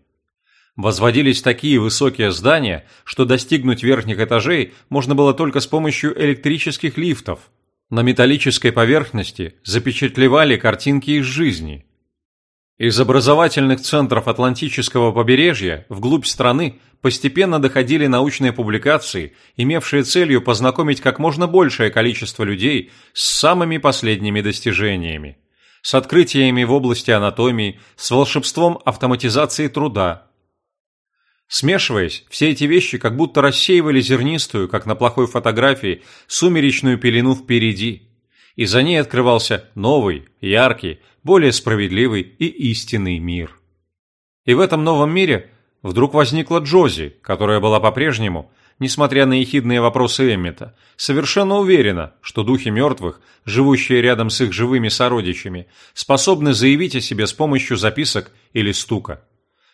Возводились такие высокие здания, что достигнуть верхних этажей можно было только с помощью электрических лифтов. На металлической поверхности запечатлевали картинки из жизни. Из образовательных центров Атлантического побережья вглубь страны постепенно доходили научные публикации, имевшие целью познакомить как можно большее количество людей с самыми последними достижениями, с открытиями в области анатомии, с волшебством автоматизации труда, Смешиваясь, все эти вещи как будто рассеивали зернистую, как на плохой фотографии, сумеречную пелену впереди. И за ней открывался новый, яркий, более справедливый и истинный мир. И в этом новом мире вдруг возникла Джози, которая была по-прежнему, несмотря на ехидные вопросы Эммета, совершенно уверена, что духи мертвых, живущие рядом с их живыми сородичами, способны заявить о себе с помощью записок или стука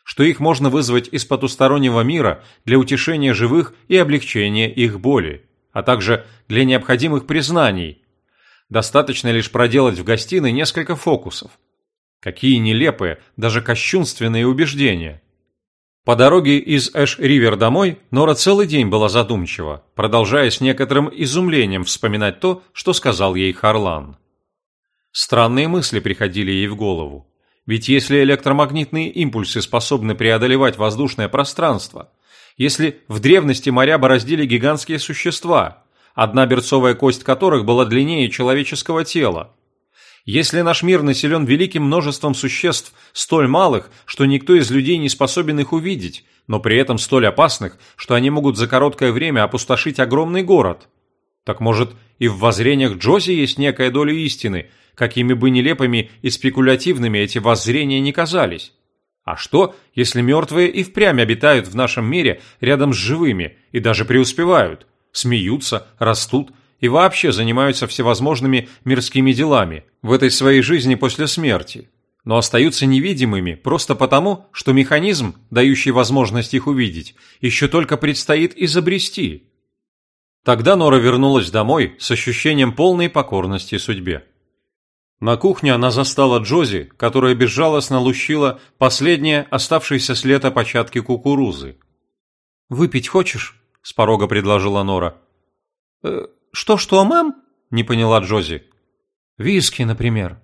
что их можно вызвать из потустороннего мира для утешения живых и облегчения их боли, а также для необходимых признаний. Достаточно лишь проделать в гостиной несколько фокусов. Какие нелепые, даже кощунственные убеждения. По дороге из Эш-Ривер домой Нора целый день была задумчива, продолжая с некоторым изумлением вспоминать то, что сказал ей Харлан. Странные мысли приходили ей в голову. Ведь если электромагнитные импульсы способны преодолевать воздушное пространство, если в древности моря бороздили гигантские существа, одна берцовая кость которых была длиннее человеческого тела, если наш мир населен великим множеством существ, столь малых, что никто из людей не способен их увидеть, но при этом столь опасных, что они могут за короткое время опустошить огромный город, так может и в воззрениях Джози есть некая доля истины – какими бы нелепыми и спекулятивными эти воззрения не казались. А что, если мертвые и впрямь обитают в нашем мире рядом с живыми и даже преуспевают, смеются, растут и вообще занимаются всевозможными мирскими делами в этой своей жизни после смерти, но остаются невидимыми просто потому, что механизм, дающий возможность их увидеть, еще только предстоит изобрести. Тогда Нора вернулась домой с ощущением полной покорности судьбе. На кухне она застала Джози, которая безжалостно лущила последние оставшиеся с лета початки кукурузы. «Выпить хочешь?» – с порога предложила Нора. «Э, «Что-что, мам?» – не поняла Джози. «Виски, например».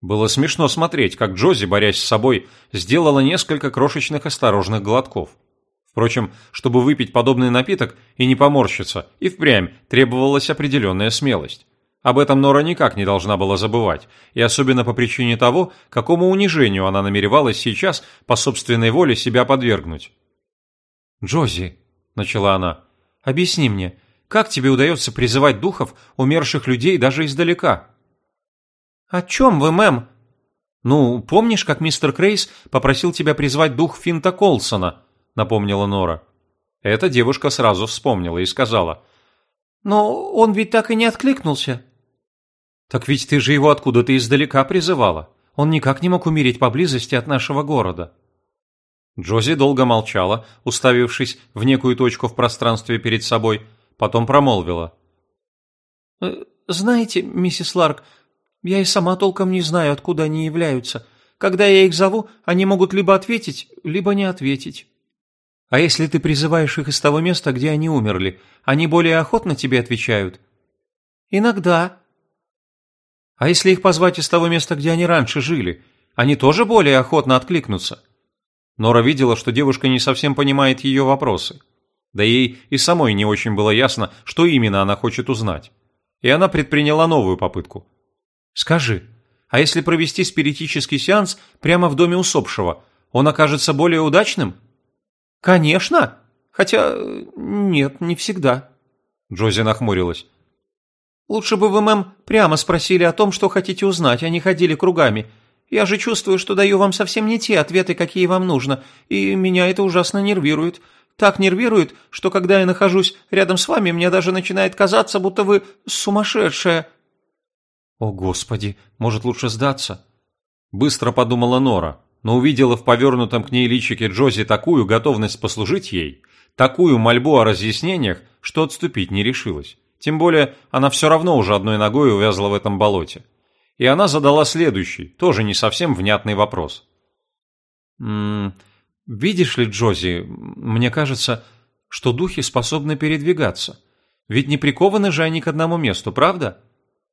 Было смешно смотреть, как Джози, борясь с собой, сделала несколько крошечных осторожных глотков. Впрочем, чтобы выпить подобный напиток и не поморщиться, и впрямь требовалась определенная смелость. Об этом Нора никак не должна была забывать, и особенно по причине того, какому унижению она намеревалась сейчас по собственной воле себя подвергнуть. «Джози», — начала она, — «объясни мне, как тебе удается призывать духов умерших людей даже издалека?» «О чем вы, мэм?» «Ну, помнишь, как мистер Крейс попросил тебя призвать дух Финта Колсона?» — напомнила Нора. Эта девушка сразу вспомнила и сказала. «Но он ведь так и не откликнулся». «Так ведь ты же его откуда-то издалека призывала. Он никак не мог умереть поблизости от нашего города». Джози долго молчала, уставившись в некую точку в пространстве перед собой, потом промолвила. «Э, «Знаете, миссис Ларк, я и сама толком не знаю, откуда они являются. Когда я их зову, они могут либо ответить, либо не ответить. А если ты призываешь их из того места, где они умерли, они более охотно тебе отвечают? Иногда. А если их позвать из того места, где они раньше жили, они тоже более охотно откликнутся? Нора видела, что девушка не совсем понимает ее вопросы. Да ей и самой не очень было ясно, что именно она хочет узнать. И она предприняла новую попытку. «Скажи, а если провести спиритический сеанс прямо в доме усопшего, он окажется более удачным?» «Конечно! Хотя нет, не всегда». Джози нахмурилась. «Лучше бы вы, мэм, прямо спросили о том, что хотите узнать, а не ходили кругами. Я же чувствую, что даю вам совсем не те ответы, какие вам нужно, и меня это ужасно нервирует. Так нервирует, что когда я нахожусь рядом с вами, мне даже начинает казаться, будто вы сумасшедшая». «О, Господи, может, лучше сдаться?» Быстро подумала Нора, но увидела в повернутом к ней личике Джози такую готовность послужить ей, такую мольбу о разъяснениях, что отступить не решилась. Тем более, она все равно уже одной ногой увязла в этом болоте и она задала следующий, тоже не совсем внятный вопрос. «М -м, «Видишь ли, Джози, мне кажется, что духи способны передвигаться. Ведь не прикованы же они к одному месту, правда?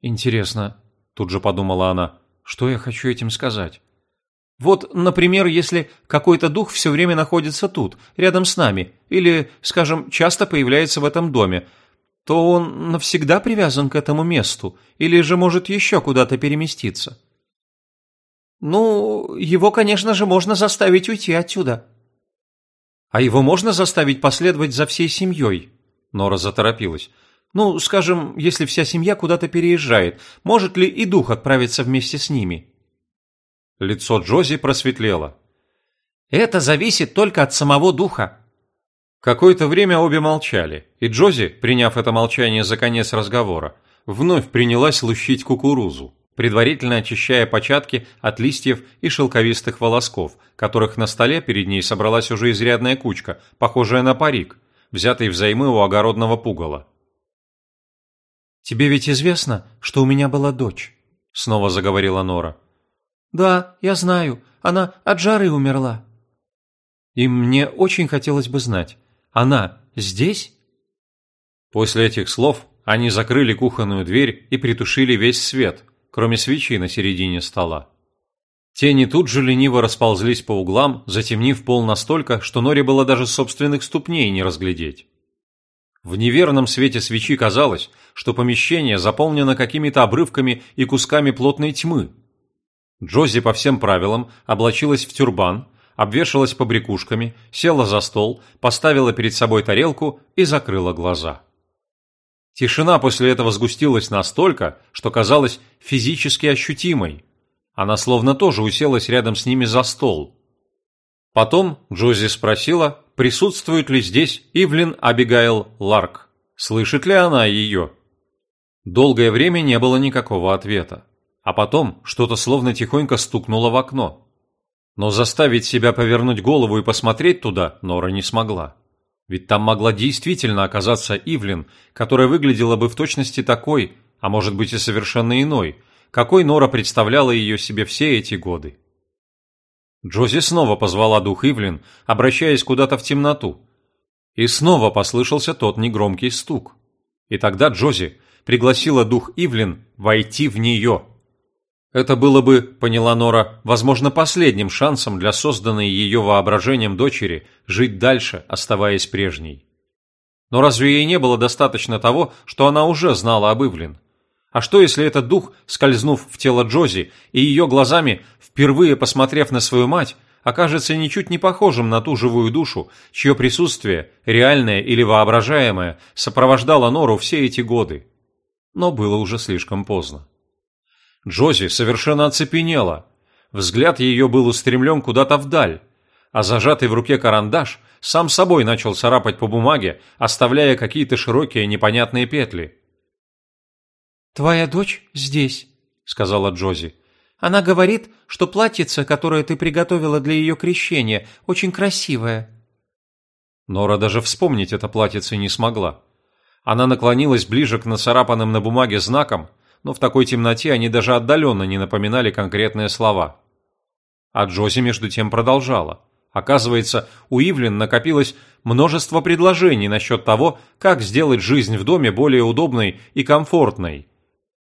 Интересно, тут же подумала она, что я хочу этим сказать. Вот, например, если какой-то дух все время находится тут, рядом с нами, или, скажем, часто появляется в этом доме, то он навсегда привязан к этому месту или же может еще куда-то переместиться? Ну, его, конечно же, можно заставить уйти отсюда. А его можно заставить последовать за всей семьей? Нора заторопилась. Ну, скажем, если вся семья куда-то переезжает, может ли и дух отправиться вместе с ними? Лицо Джози просветлело. Это зависит только от самого духа. Какое-то время обе молчали, и Джози, приняв это молчание за конец разговора, вновь принялась лущить кукурузу, предварительно очищая початки от листьев и шелковистых волосков, которых на столе перед ней собралась уже изрядная кучка, похожая на парик, взятый взаймы у огородного пугала. «Тебе ведь известно, что у меня была дочь?» – снова заговорила Нора. «Да, я знаю. Она от жары умерла». «И мне очень хотелось бы знать, она здесь?» После этих слов они закрыли кухонную дверь и притушили весь свет, кроме свечи на середине стола. Тени тут же лениво расползлись по углам, затемнив пол настолько, что Норе было даже собственных ступней не разглядеть. В неверном свете свечи казалось, что помещение заполнено какими-то обрывками и кусками плотной тьмы. Джози по всем правилам облачилась в тюрбан, обвешалась побрякушками, села за стол, поставила перед собой тарелку и закрыла глаза. Тишина после этого сгустилась настолько, что казалась физически ощутимой. Она словно тоже уселась рядом с ними за стол. Потом Джози спросила, присутствует ли здесь Ивлин Абигайл Ларк, слышит ли она ее. Долгое время не было никакого ответа. А потом что-то словно тихонько стукнуло в окно. Но заставить себя повернуть голову и посмотреть туда Нора не смогла. Ведь там могла действительно оказаться Ивлин, которая выглядела бы в точности такой, а может быть и совершенно иной, какой Нора представляла ее себе все эти годы. Джози снова позвала дух Ивлин, обращаясь куда-то в темноту. И снова послышался тот негромкий стук. И тогда Джози пригласила дух Ивлин войти в нее – это было бы, поняла Нора, возможно, последним шансом для созданной ее воображением дочери жить дальше, оставаясь прежней. Но разве ей не было достаточно того, что она уже знала об Ивлин? А что, если этот дух, скользнув в тело Джози и ее глазами, впервые посмотрев на свою мать, окажется ничуть не похожим на ту живую душу, чье присутствие, реальное или воображаемое, сопровождало Нору все эти годы? Но было уже слишком поздно. Джози совершенно оцепенела. Взгляд ее был устремлен куда-то вдаль, а зажатый в руке карандаш сам собой начал царапать по бумаге, оставляя какие-то широкие непонятные петли. «Твоя дочь здесь», — сказала Джози. «Она говорит, что платьице, которое ты приготовила для ее крещения, очень красивое». Нора даже вспомнить это платьице не смогла. Она наклонилась ближе к нацарапанным на бумаге знакам, но в такой темноте они даже отдаленно не напоминали конкретные слова. А Джози между тем продолжала. Оказывается, у Ивлин накопилось множество предложений насчет того, как сделать жизнь в доме более удобной и комфортной.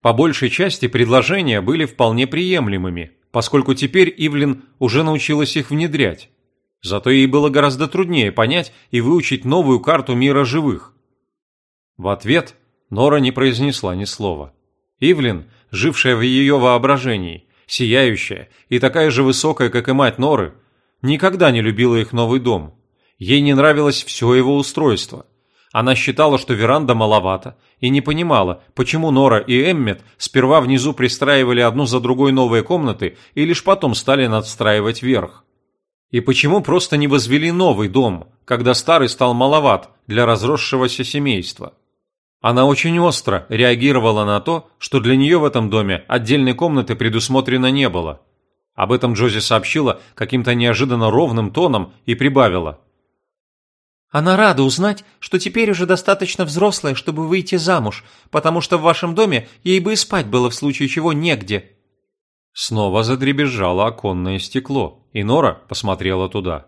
По большей части предложения были вполне приемлемыми, поскольку теперь Ивлин уже научилась их внедрять. Зато ей было гораздо труднее понять и выучить новую карту мира живых. В ответ Нора не произнесла ни слова. Ивлин, жившая в ее воображении, сияющая и такая же высокая, как и мать Норы, никогда не любила их новый дом. Ей не нравилось все его устройство. Она считала, что веранда маловато, и не понимала, почему Нора и Эммет сперва внизу пристраивали одну за другой новые комнаты и лишь потом стали надстраивать верх. И почему просто не возвели новый дом, когда старый стал маловат для разросшегося семейства? Она очень остро реагировала на то, что для нее в этом доме отдельной комнаты предусмотрено не было. Об этом Джози сообщила каким-то неожиданно ровным тоном и прибавила. «Она рада узнать, что теперь уже достаточно взрослая, чтобы выйти замуж, потому что в вашем доме ей бы и спать было в случае чего негде». Снова задребезжало оконное стекло, и Нора посмотрела туда.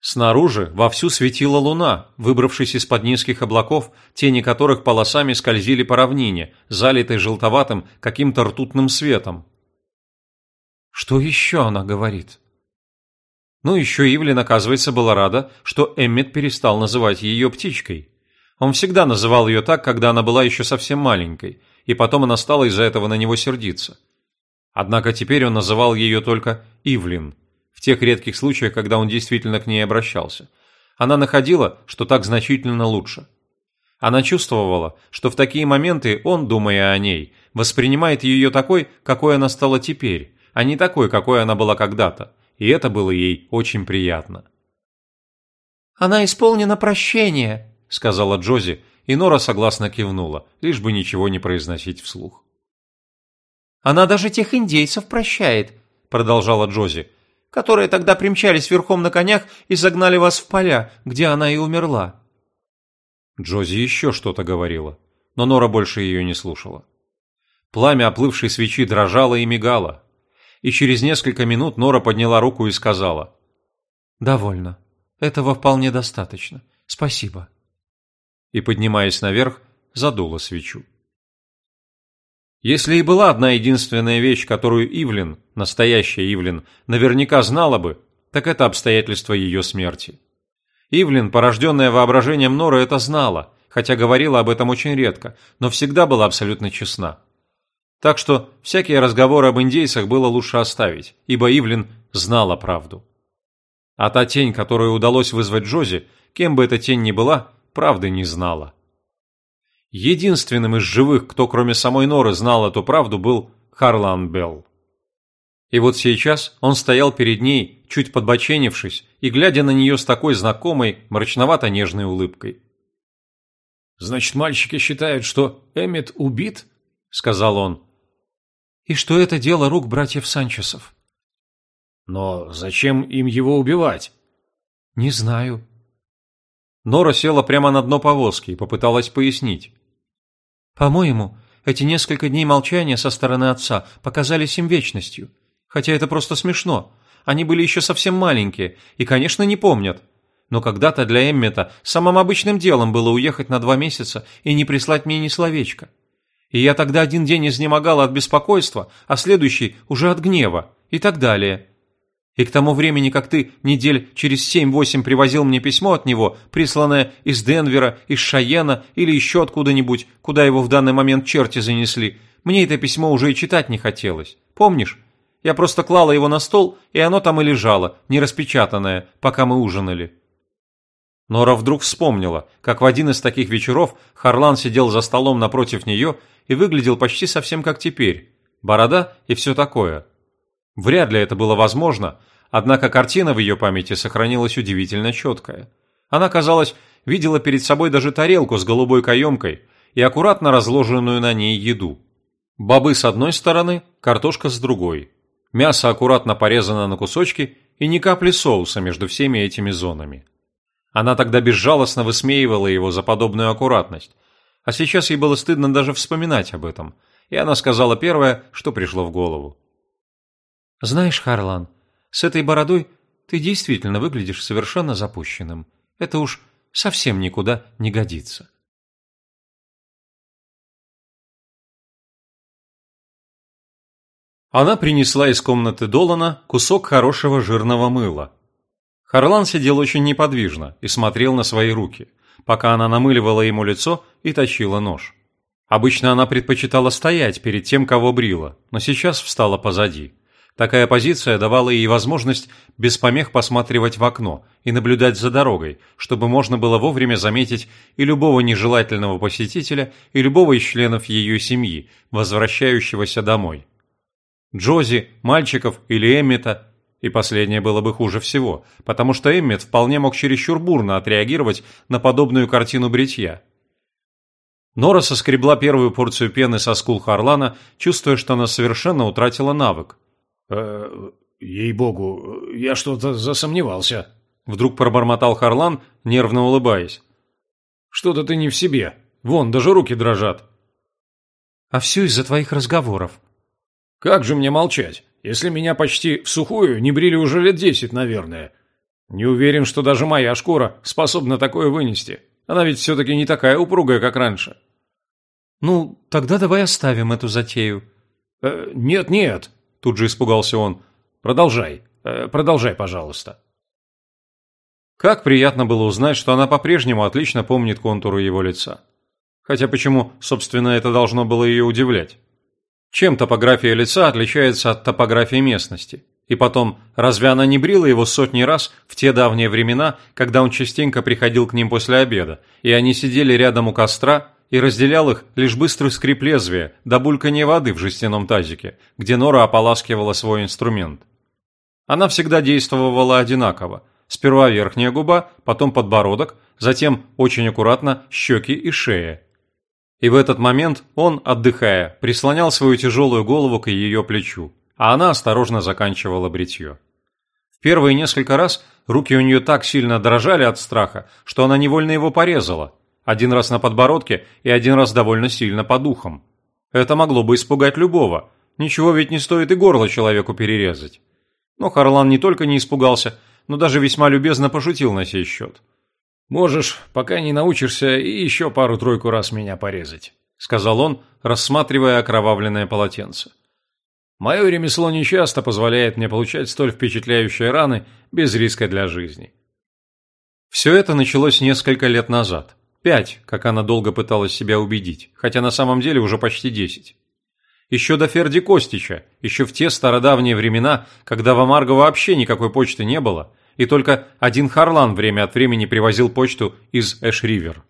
Снаружи вовсю светила луна, выбравшись из-под низких облаков, тени которых полосами скользили по равнине, залитой желтоватым каким-то ртутным светом. Что еще она говорит? Ну, еще Ивлин, оказывается, была рада, что Эммет перестал называть ее птичкой. Он всегда называл ее так, когда она была еще совсем маленькой, и потом она стала из-за этого на него сердиться. Однако теперь он называл ее только Ивлин – в тех редких случаях, когда он действительно к ней обращался. Она находила, что так значительно лучше. Она чувствовала, что в такие моменты он, думая о ней, воспринимает ее такой, какой она стала теперь, а не такой, какой она была когда-то, и это было ей очень приятно. «Она исполнена прощения», — сказала Джози, и Нора согласно кивнула, лишь бы ничего не произносить вслух. «Она даже тех индейцев прощает», — продолжала Джози, которые тогда примчались верхом на конях и загнали вас в поля, где она и умерла». Джози еще что-то говорила, но Нора больше ее не слушала. Пламя оплывшей свечи дрожало и мигало, и через несколько минут Нора подняла руку и сказала. «Довольно. Этого вполне достаточно. Спасибо». И, поднимаясь наверх, задула свечу. Если и была одна единственная вещь, которую Ивлин, настоящая Ивлин, наверняка знала бы, так это обстоятельство ее смерти. Ивлин, порожденная воображением Норы, это знала, хотя говорила об этом очень редко, но всегда была абсолютно честна. Так что всякие разговоры об индейцах было лучше оставить, ибо Ивлин знала правду. А та тень, которую удалось вызвать Джози, кем бы эта тень ни была, правды не знала. Единственным из живых, кто кроме самой Норы знал эту правду, был Харлан Белл. И вот сейчас он стоял перед ней, чуть подбоченившись, и глядя на нее с такой знакомой, мрачновато-нежной улыбкой. «Значит, мальчики считают, что Эммет убит?» — сказал он. «И что это дело рук братьев Санчесов?» «Но зачем им его убивать?» «Не знаю». Нора села прямо на дно повозки и попыталась пояснить. По-моему, эти несколько дней молчания со стороны отца показались им вечностью. Хотя это просто смешно. Они были еще совсем маленькие и, конечно, не помнят. Но когда-то для Эммета самым обычным делом было уехать на два месяца и не прислать мне ни словечка. И я тогда один день изнемогала от беспокойства, а следующий уже от гнева и так далее. И к тому времени, как ты недель через семь-восемь привозил мне письмо от него, присланное из Денвера, из Шайена или еще откуда-нибудь, куда его в данный момент черти занесли, мне это письмо уже и читать не хотелось. Помнишь? Я просто клала его на стол, и оно там и лежало, не распечатанное, пока мы ужинали. Нора вдруг вспомнила, как в один из таких вечеров Харлан сидел за столом напротив нее и выглядел почти совсем как теперь. Борода и все такое. Вряд ли это было возможно, однако картина в ее памяти сохранилась удивительно четкая. Она, казалось, видела перед собой даже тарелку с голубой каемкой и аккуратно разложенную на ней еду. Бобы с одной стороны, картошка с другой. Мясо аккуратно порезано на кусочки и ни капли соуса между всеми этими зонами. Она тогда безжалостно высмеивала его за подобную аккуратность, а сейчас ей было стыдно даже вспоминать об этом, и она сказала первое, что пришло в голову. «Знаешь, Харлан, С этой бородой ты действительно выглядишь совершенно запущенным. Это уж совсем никуда не годится. Она принесла из комнаты Долана кусок хорошего жирного мыла. Харлан сидел очень неподвижно и смотрел на свои руки, пока она намыливала ему лицо и точила нож. Обычно она предпочитала стоять перед тем, кого брила, но сейчас встала позади. Такая позиция давала ей возможность без помех посматривать в окно и наблюдать за дорогой, чтобы можно было вовремя заметить и любого нежелательного посетителя, и любого из членов ее семьи, возвращающегося домой. Джози, мальчиков или Эммета, и последнее было бы хуже всего, потому что Эммет вполне мог чересчур бурно отреагировать на подобную картину бритья. Нора соскребла первую порцию пены со скул Харлана, чувствуя, что она совершенно утратила навык. «Э, «Ей-богу, я что-то засомневался», — вдруг пробормотал Харлан, нервно улыбаясь. «Что-то ты не в себе. Вон, даже руки дрожат». «А все из-за твоих разговоров», как же мне молчать, если меня почти в сухую не брили уже лет десять, наверное? Не уверен, что даже моя шкура способна такое вынести. Она ведь все-таки не такая упругая, как раньше. Ну, тогда давай оставим эту затею. Э, нет, нет, тут же испугался он. Продолжай, э, продолжай, пожалуйста. Как приятно было узнать, что она по-прежнему отлично помнит контуры его лица. Хотя почему, собственно, это должно было ее удивлять? Чем топография лица отличается от топографии местности? И потом, разве она не брила его сотни раз в те давние времена, когда он частенько приходил к ним после обеда, и они сидели рядом у костра, и разделял их лишь быстрый скрип лезвия до булькания воды в жестяном тазике, где Нора ополаскивала свой инструмент. Она всегда действовала одинаково. Сперва верхняя губа, потом подбородок, затем, очень аккуратно, щеки и шея. И в этот момент он, отдыхая, прислонял свою тяжелую голову к ее плечу, а она осторожно заканчивала бритье. В первые несколько раз руки у нее так сильно дрожали от страха, что она невольно его порезала, один раз на подбородке и один раз довольно сильно по духам. Это могло бы испугать любого, ничего ведь не стоит и горло человеку перерезать. Но Харлан не только не испугался, но даже весьма любезно пошутил на сей счет. «Можешь, пока не научишься, и еще пару-тройку раз меня порезать», — сказал он, рассматривая окровавленное полотенце. «Мое ремесло нечасто позволяет мне получать столь впечатляющие раны без риска для жизни». Все это началось несколько лет назад. Пять, как она долго пыталась себя убедить, хотя на самом деле уже почти десять. Еще до Ферди Костича, еще в те стародавние времена, когда в Амарго вообще никакой почты не было, и только один Харлан время от времени привозил почту из Эшривер.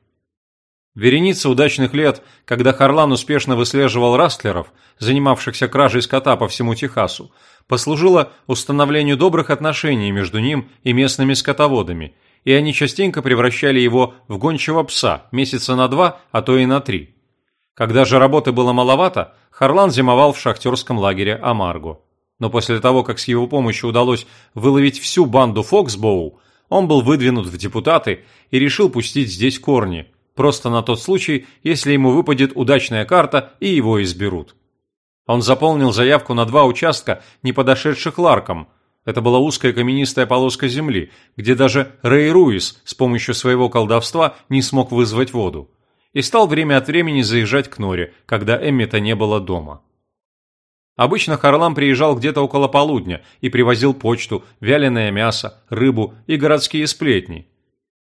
Вереница удачных лет, когда Харлан успешно выслеживал растлеров, занимавшихся кражей скота по всему Техасу, послужила установлению добрых отношений между ним и местными скотоводами, и они частенько превращали его в гончего пса месяца на два, а то и на три. Когда же работы было маловато, Харлан зимовал в шахтерском лагере Амарго но после того, как с его помощью удалось выловить всю банду Фоксбоу, он был выдвинут в депутаты и решил пустить здесь корни, просто на тот случай, если ему выпадет удачная карта и его изберут. Он заполнил заявку на два участка, не подошедших Ларкам. Это была узкая каменистая полоска земли, где даже Рэй Руис с помощью своего колдовства не смог вызвать воду. И стал время от времени заезжать к Норе, когда Эммета не было дома. Обычно Харлам приезжал где-то около полудня и привозил почту, вяленое мясо, рыбу и городские сплетни.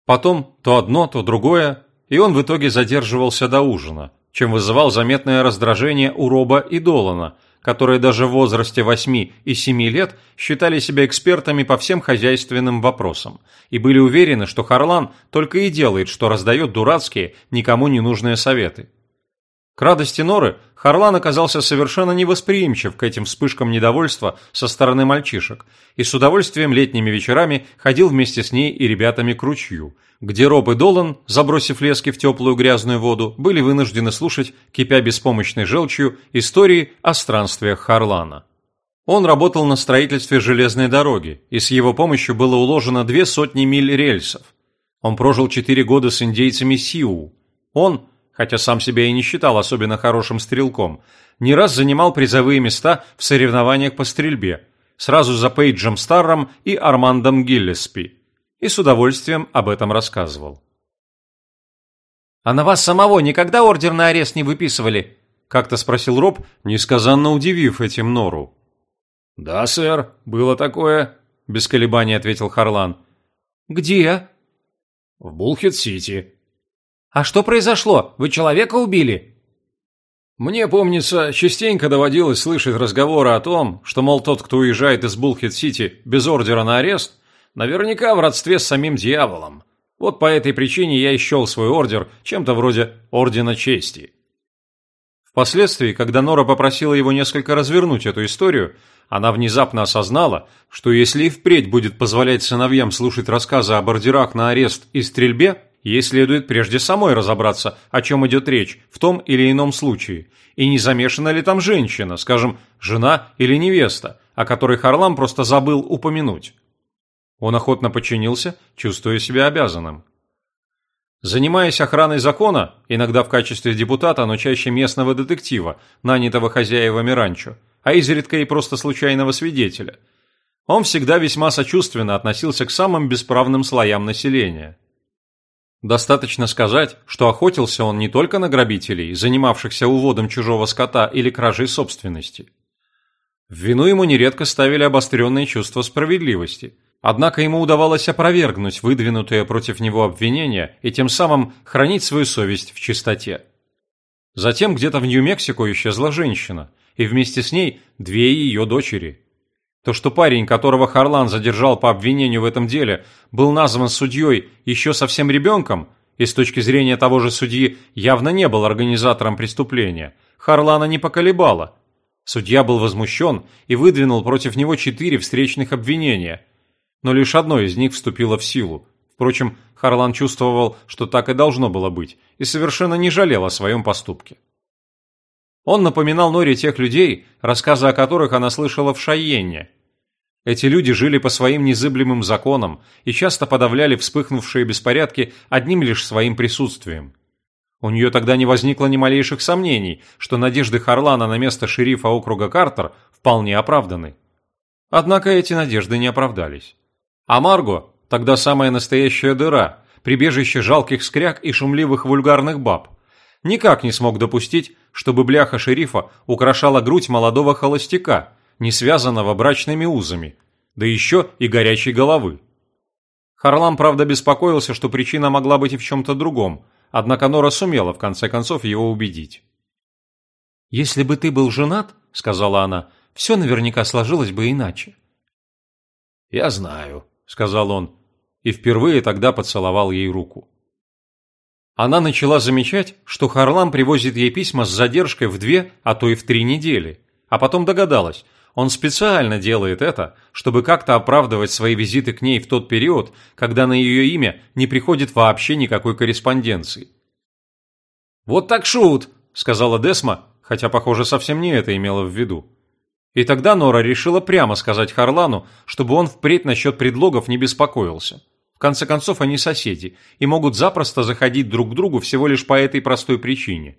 Потом то одно, то другое, и он в итоге задерживался до ужина, чем вызывал заметное раздражение у Роба и Долана, которые даже в возрасте 8 и 7 лет считали себя экспертами по всем хозяйственным вопросам и были уверены, что Харлан только и делает, что раздает дурацкие, никому не нужные советы. К радости Норы Харлан оказался совершенно невосприимчив к этим вспышкам недовольства со стороны мальчишек и с удовольствием летними вечерами ходил вместе с ней и ребятами к ручью, где Роб и Долан, забросив лески в теплую грязную воду, были вынуждены слушать, кипя беспомощной желчью, истории о странствиях Харлана. Он работал на строительстве железной дороги, и с его помощью было уложено две сотни миль рельсов. Он прожил четыре года с индейцами Сиу. Он – хотя сам себя и не считал особенно хорошим стрелком, не раз занимал призовые места в соревнованиях по стрельбе сразу за Пейджем Старром и Армандом Гиллеспи, и с удовольствием об этом рассказывал. «А на вас самого никогда ордер на арест не выписывали?» – как-то спросил Роб, несказанно удивив этим Нору. «Да, сэр, было такое», – без колебаний ответил Харлан. «Где?» «В Булхет-Сити». «А что произошло? Вы человека убили?» Мне, помнится, частенько доводилось слышать разговоры о том, что, мол, тот, кто уезжает из Булхет-Сити без ордера на арест, наверняка в родстве с самим дьяволом. Вот по этой причине я и свой ордер чем-то вроде Ордена Чести. Впоследствии, когда Нора попросила его несколько развернуть эту историю, она внезапно осознала, что если и впредь будет позволять сыновьям слушать рассказы об ордерах на арест и стрельбе, ей следует прежде самой разобраться, о чем идет речь в том или ином случае, и не замешана ли там женщина, скажем, жена или невеста, о которой Харлам просто забыл упомянуть. Он охотно подчинился, чувствуя себя обязанным. Занимаясь охраной закона, иногда в качестве депутата, но чаще местного детектива, нанятого хозяевами ранчо, а изредка и просто случайного свидетеля, он всегда весьма сочувственно относился к самым бесправным слоям населения. Достаточно сказать, что охотился он не только на грабителей, занимавшихся уводом чужого скота или кражей собственности. В вину ему нередко ставили обостренные чувства справедливости, однако ему удавалось опровергнуть выдвинутые против него обвинения и тем самым хранить свою совесть в чистоте. Затем где-то в Нью-Мексико исчезла женщина, и вместе с ней две ее дочери – то, что парень, которого Харлан задержал по обвинению в этом деле, был назван судьей еще совсем ребенком, и с точки зрения того же судьи явно не был организатором преступления, Харлана не поколебало. Судья был возмущен и выдвинул против него четыре встречных обвинения, но лишь одно из них вступило в силу. Впрочем, Харлан чувствовал, что так и должно было быть, и совершенно не жалел о своем поступке. Он напоминал Норе тех людей, рассказы о которых она слышала в Шайенне. Эти люди жили по своим незыблемым законам и часто подавляли вспыхнувшие беспорядки одним лишь своим присутствием. У нее тогда не возникло ни малейших сомнений, что надежды Харлана на место шерифа округа Картер вполне оправданы. Однако эти надежды не оправдались. А Марго, тогда самая настоящая дыра, прибежище жалких скряг и шумливых вульгарных баб, никак не смог допустить, чтобы бляха шерифа украшала грудь молодого холостяка, не связанного брачными узами, да еще и горячей головы. Харлам, правда, беспокоился, что причина могла быть и в чем-то другом, однако Нора сумела в конце концов его убедить. «Если бы ты был женат, — сказала она, — все наверняка сложилось бы иначе». «Я знаю», — сказал он, и впервые тогда поцеловал ей руку. Она начала замечать, что Харлам привозит ей письма с задержкой в две, а то и в три недели, а потом догадалась, он специально делает это, чтобы как-то оправдывать свои визиты к ней в тот период, когда на ее имя не приходит вообще никакой корреспонденции. «Вот так шут!» – сказала Десма, хотя, похоже, совсем не это имела в виду. И тогда Нора решила прямо сказать Харлану, чтобы он впредь насчет предлогов не беспокоился. В конце концов, они соседи и могут запросто заходить друг к другу всего лишь по этой простой причине.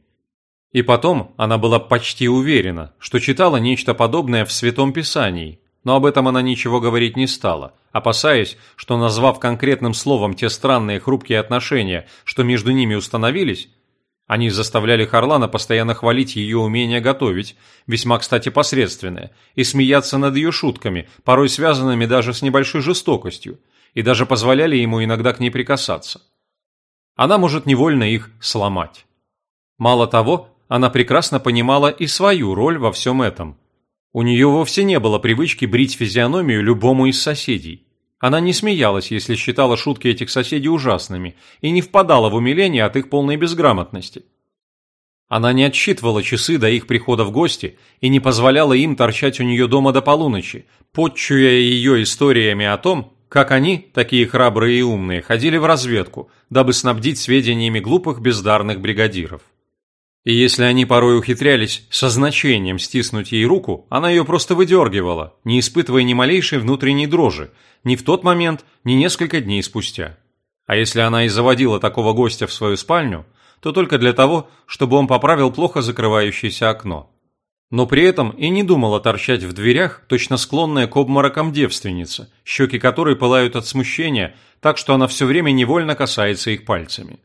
И потом она была почти уверена, что читала нечто подобное в Святом Писании, но об этом она ничего говорить не стала, опасаясь, что, назвав конкретным словом те странные хрупкие отношения, что между ними установились, они заставляли Харлана постоянно хвалить ее умение готовить, весьма, кстати, посредственное, и смеяться над ее шутками, порой связанными даже с небольшой жестокостью, и даже позволяли ему иногда к ней прикасаться. Она может невольно их сломать. Мало того, она прекрасно понимала и свою роль во всем этом. У нее вовсе не было привычки брить физиономию любому из соседей. Она не смеялась, если считала шутки этих соседей ужасными, и не впадала в умиление от их полной безграмотности. Она не отсчитывала часы до их прихода в гости и не позволяла им торчать у нее дома до полуночи, подчуя ее историями о том, как они, такие храбрые и умные, ходили в разведку, дабы снабдить сведениями глупых бездарных бригадиров. И если они порой ухитрялись со значением стиснуть ей руку, она ее просто выдергивала, не испытывая ни малейшей внутренней дрожи, ни в тот момент, ни несколько дней спустя. А если она и заводила такого гостя в свою спальню, то только для того, чтобы он поправил плохо закрывающееся окно. Но при этом и не думала торчать в дверях, точно склонная к обморокам девственница, щеки которой пылают от смущения, так что она все время невольно касается их пальцами.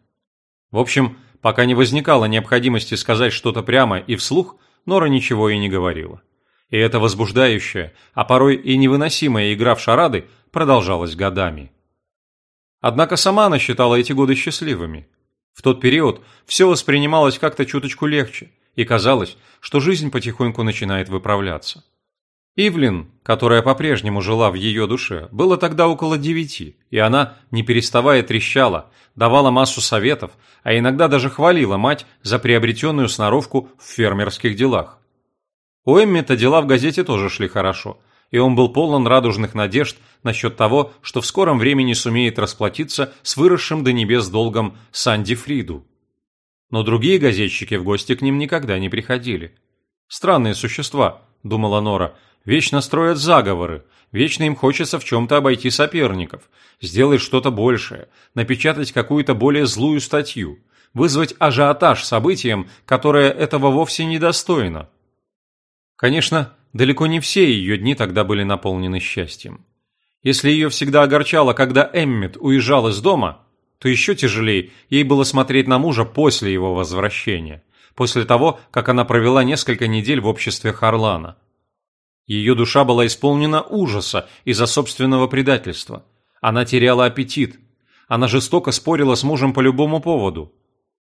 В общем, пока не возникало необходимости сказать что-то прямо и вслух, Нора ничего и не говорила. И эта возбуждающая, а порой и невыносимая игра в шарады продолжалась годами. Однако сама она считала эти годы счастливыми. В тот период все воспринималось как-то чуточку легче, и казалось, что жизнь потихоньку начинает выправляться. Ивлин, которая по-прежнему жила в ее душе, было тогда около девяти, и она, не переставая, трещала, давала массу советов, а иногда даже хвалила мать за приобретенную сноровку в фермерских делах. У Эммета дела в газете тоже шли хорошо – и он был полон радужных надежд насчет того, что в скором времени сумеет расплатиться с выросшим до небес долгом Санди Фриду. Но другие газетчики в гости к ним никогда не приходили. «Странные существа», – думала Нора, – «вечно строят заговоры, вечно им хочется в чем-то обойти соперников, сделать что-то большее, напечатать какую-то более злую статью, вызвать ажиотаж событием, которое этого вовсе не достойно». Конечно, Далеко не все ее дни тогда были наполнены счастьем. Если ее всегда огорчало, когда Эммет уезжал из дома, то еще тяжелее ей было смотреть на мужа после его возвращения, после того, как она провела несколько недель в обществе Харлана. Ее душа была исполнена ужаса из-за собственного предательства. Она теряла аппетит. Она жестоко спорила с мужем по любому поводу.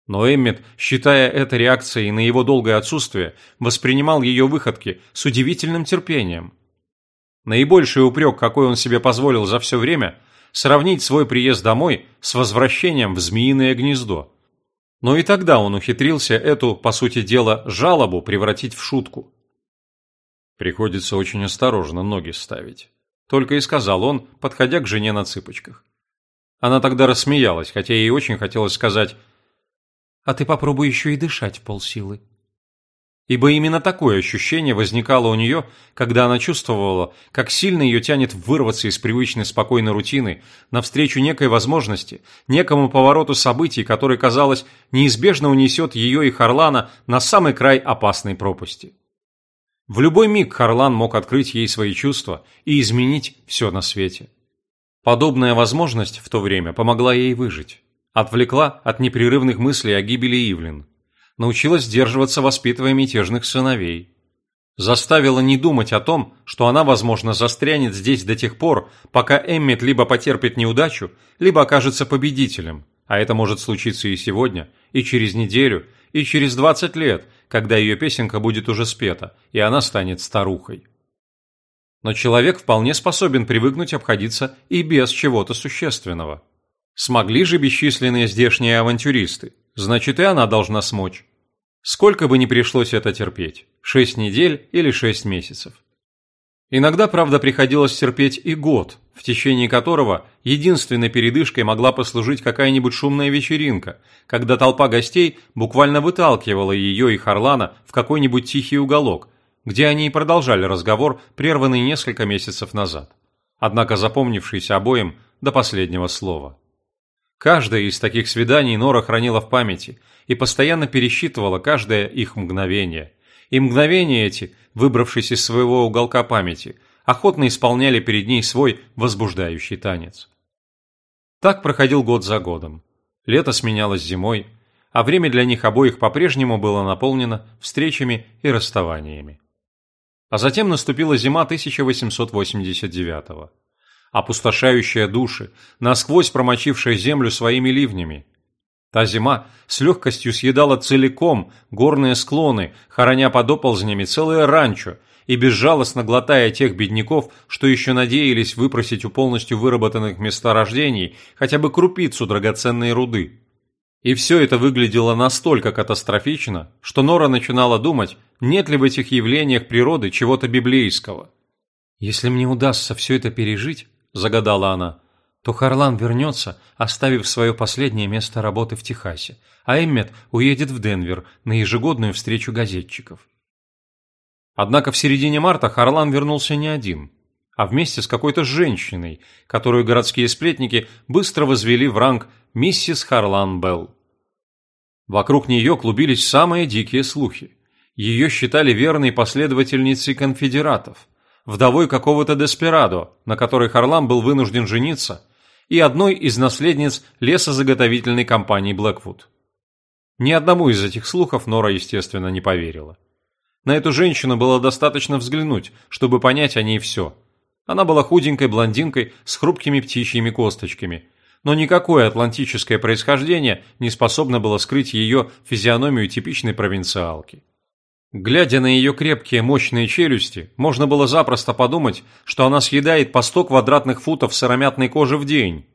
Но Эммет, считая это реакцией на его долгое отсутствие, воспринимал ее выходки с удивительным терпением. Наибольший упрек, какой он себе позволил за все время, сравнить свой приезд домой с возвращением в змеиное гнездо. Но и тогда он ухитрился эту, по сути дела, жалобу превратить в шутку. Приходится очень осторожно ноги ставить. Только и сказал он, подходя к жене на цыпочках. Она тогда рассмеялась, хотя ей очень хотелось сказать а ты попробуй еще и дышать полсилы. Ибо именно такое ощущение возникало у нее, когда она чувствовала, как сильно ее тянет вырваться из привычной спокойной рутины навстречу некой возможности, некому повороту событий, который, казалось, неизбежно унесет ее и Харлана на самый край опасной пропасти. В любой миг Харлан мог открыть ей свои чувства и изменить все на свете. Подобная возможность в то время помогла ей выжить. Отвлекла от непрерывных мыслей о гибели Ивлин. Научилась сдерживаться, воспитывая мятежных сыновей. Заставила не думать о том, что она, возможно, застрянет здесь до тех пор, пока Эммет либо потерпит неудачу, либо окажется победителем. А это может случиться и сегодня, и через неделю, и через 20 лет, когда ее песенка будет уже спета, и она станет старухой. Но человек вполне способен привыкнуть обходиться и без чего-то существенного. Смогли же бесчисленные здешние авантюристы, значит и она должна смочь. Сколько бы ни пришлось это терпеть, шесть недель или шесть месяцев. Иногда, правда, приходилось терпеть и год, в течение которого единственной передышкой могла послужить какая-нибудь шумная вечеринка, когда толпа гостей буквально выталкивала ее и Харлана в какой-нибудь тихий уголок, где они и продолжали разговор, прерванный несколько месяцев назад, однако запомнившийся обоим до последнего слова. Каждое из таких свиданий Нора хранила в памяти и постоянно пересчитывала каждое их мгновение. И мгновения эти, выбравшись из своего уголка памяти, охотно исполняли перед ней свой возбуждающий танец. Так проходил год за годом. Лето сменялось зимой, а время для них обоих по-прежнему было наполнено встречами и расставаниями. А затем наступила зима 1889 года опустошающая души, насквозь промочившая землю своими ливнями. Та зима с легкостью съедала целиком горные склоны, хороня под оползнями целое ранчо и безжалостно глотая тех бедняков, что еще надеялись выпросить у полностью выработанных месторождений хотя бы крупицу драгоценной руды. И все это выглядело настолько катастрофично, что Нора начинала думать, нет ли в этих явлениях природы чего-то библейского. «Если мне удастся все это пережить, – загадала она, – то Харлан вернется, оставив свое последнее место работы в Техасе, а Эммет уедет в Денвер на ежегодную встречу газетчиков. Однако в середине марта Харлан вернулся не один, а вместе с какой-то женщиной, которую городские сплетники быстро возвели в ранг миссис Харлан Белл. Вокруг нее клубились самые дикие слухи. Ее считали верной последовательницей конфедератов, вдовой какого-то деспирадо, на которой Харлан был вынужден жениться, и одной из наследниц лесозаготовительной компании Блэквуд. Ни одному из этих слухов Нора, естественно, не поверила. На эту женщину было достаточно взглянуть, чтобы понять о ней все. Она была худенькой блондинкой с хрупкими птичьими косточками, но никакое атлантическое происхождение не способно было скрыть ее физиономию типичной провинциалки. Глядя на ее крепкие мощные челюсти, можно было запросто подумать, что она съедает по 100 квадратных футов сыромятной кожи в день.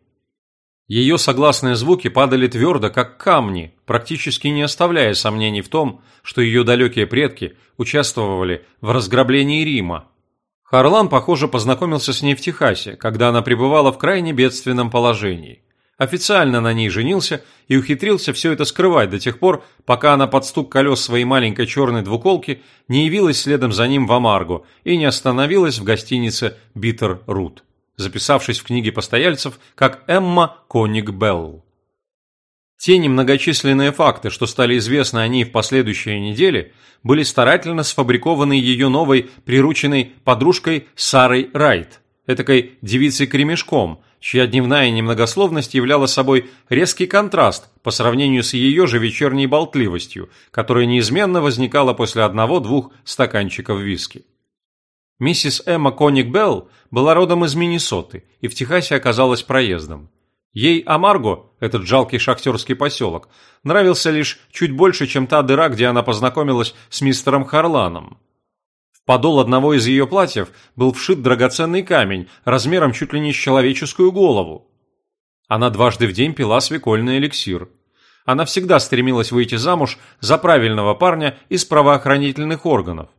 Ее согласные звуки падали твердо, как камни, практически не оставляя сомнений в том, что ее далекие предки участвовали в разграблении Рима. Харлан, похоже, познакомился с ней в Техасе, когда она пребывала в крайне бедственном положении официально на ней женился и ухитрился все это скрывать до тех пор, пока она под стук колес своей маленькой черной двуколки не явилась следом за ним в Амарго и не остановилась в гостинице «Биттер Рут», записавшись в книге постояльцев как Эмма Коник Белл. Те немногочисленные факты, что стали известны о ней в последующие недели, были старательно сфабрикованы ее новой прирученной подружкой Сарой Райт, этакой девицей-кремешком – чья дневная немногословность являла собой резкий контраст по сравнению с ее же вечерней болтливостью, которая неизменно возникала после одного-двух стаканчиков виски. Миссис Эмма Коник Белл была родом из Миннесоты и в Техасе оказалась проездом. Ей Амарго, этот жалкий шахтерский поселок, нравился лишь чуть больше, чем та дыра, где она познакомилась с мистером Харланом подол одного из ее платьев был вшит драгоценный камень размером чуть ли не с человеческую голову. Она дважды в день пила свекольный эликсир. Она всегда стремилась выйти замуж за правильного парня из правоохранительных органов.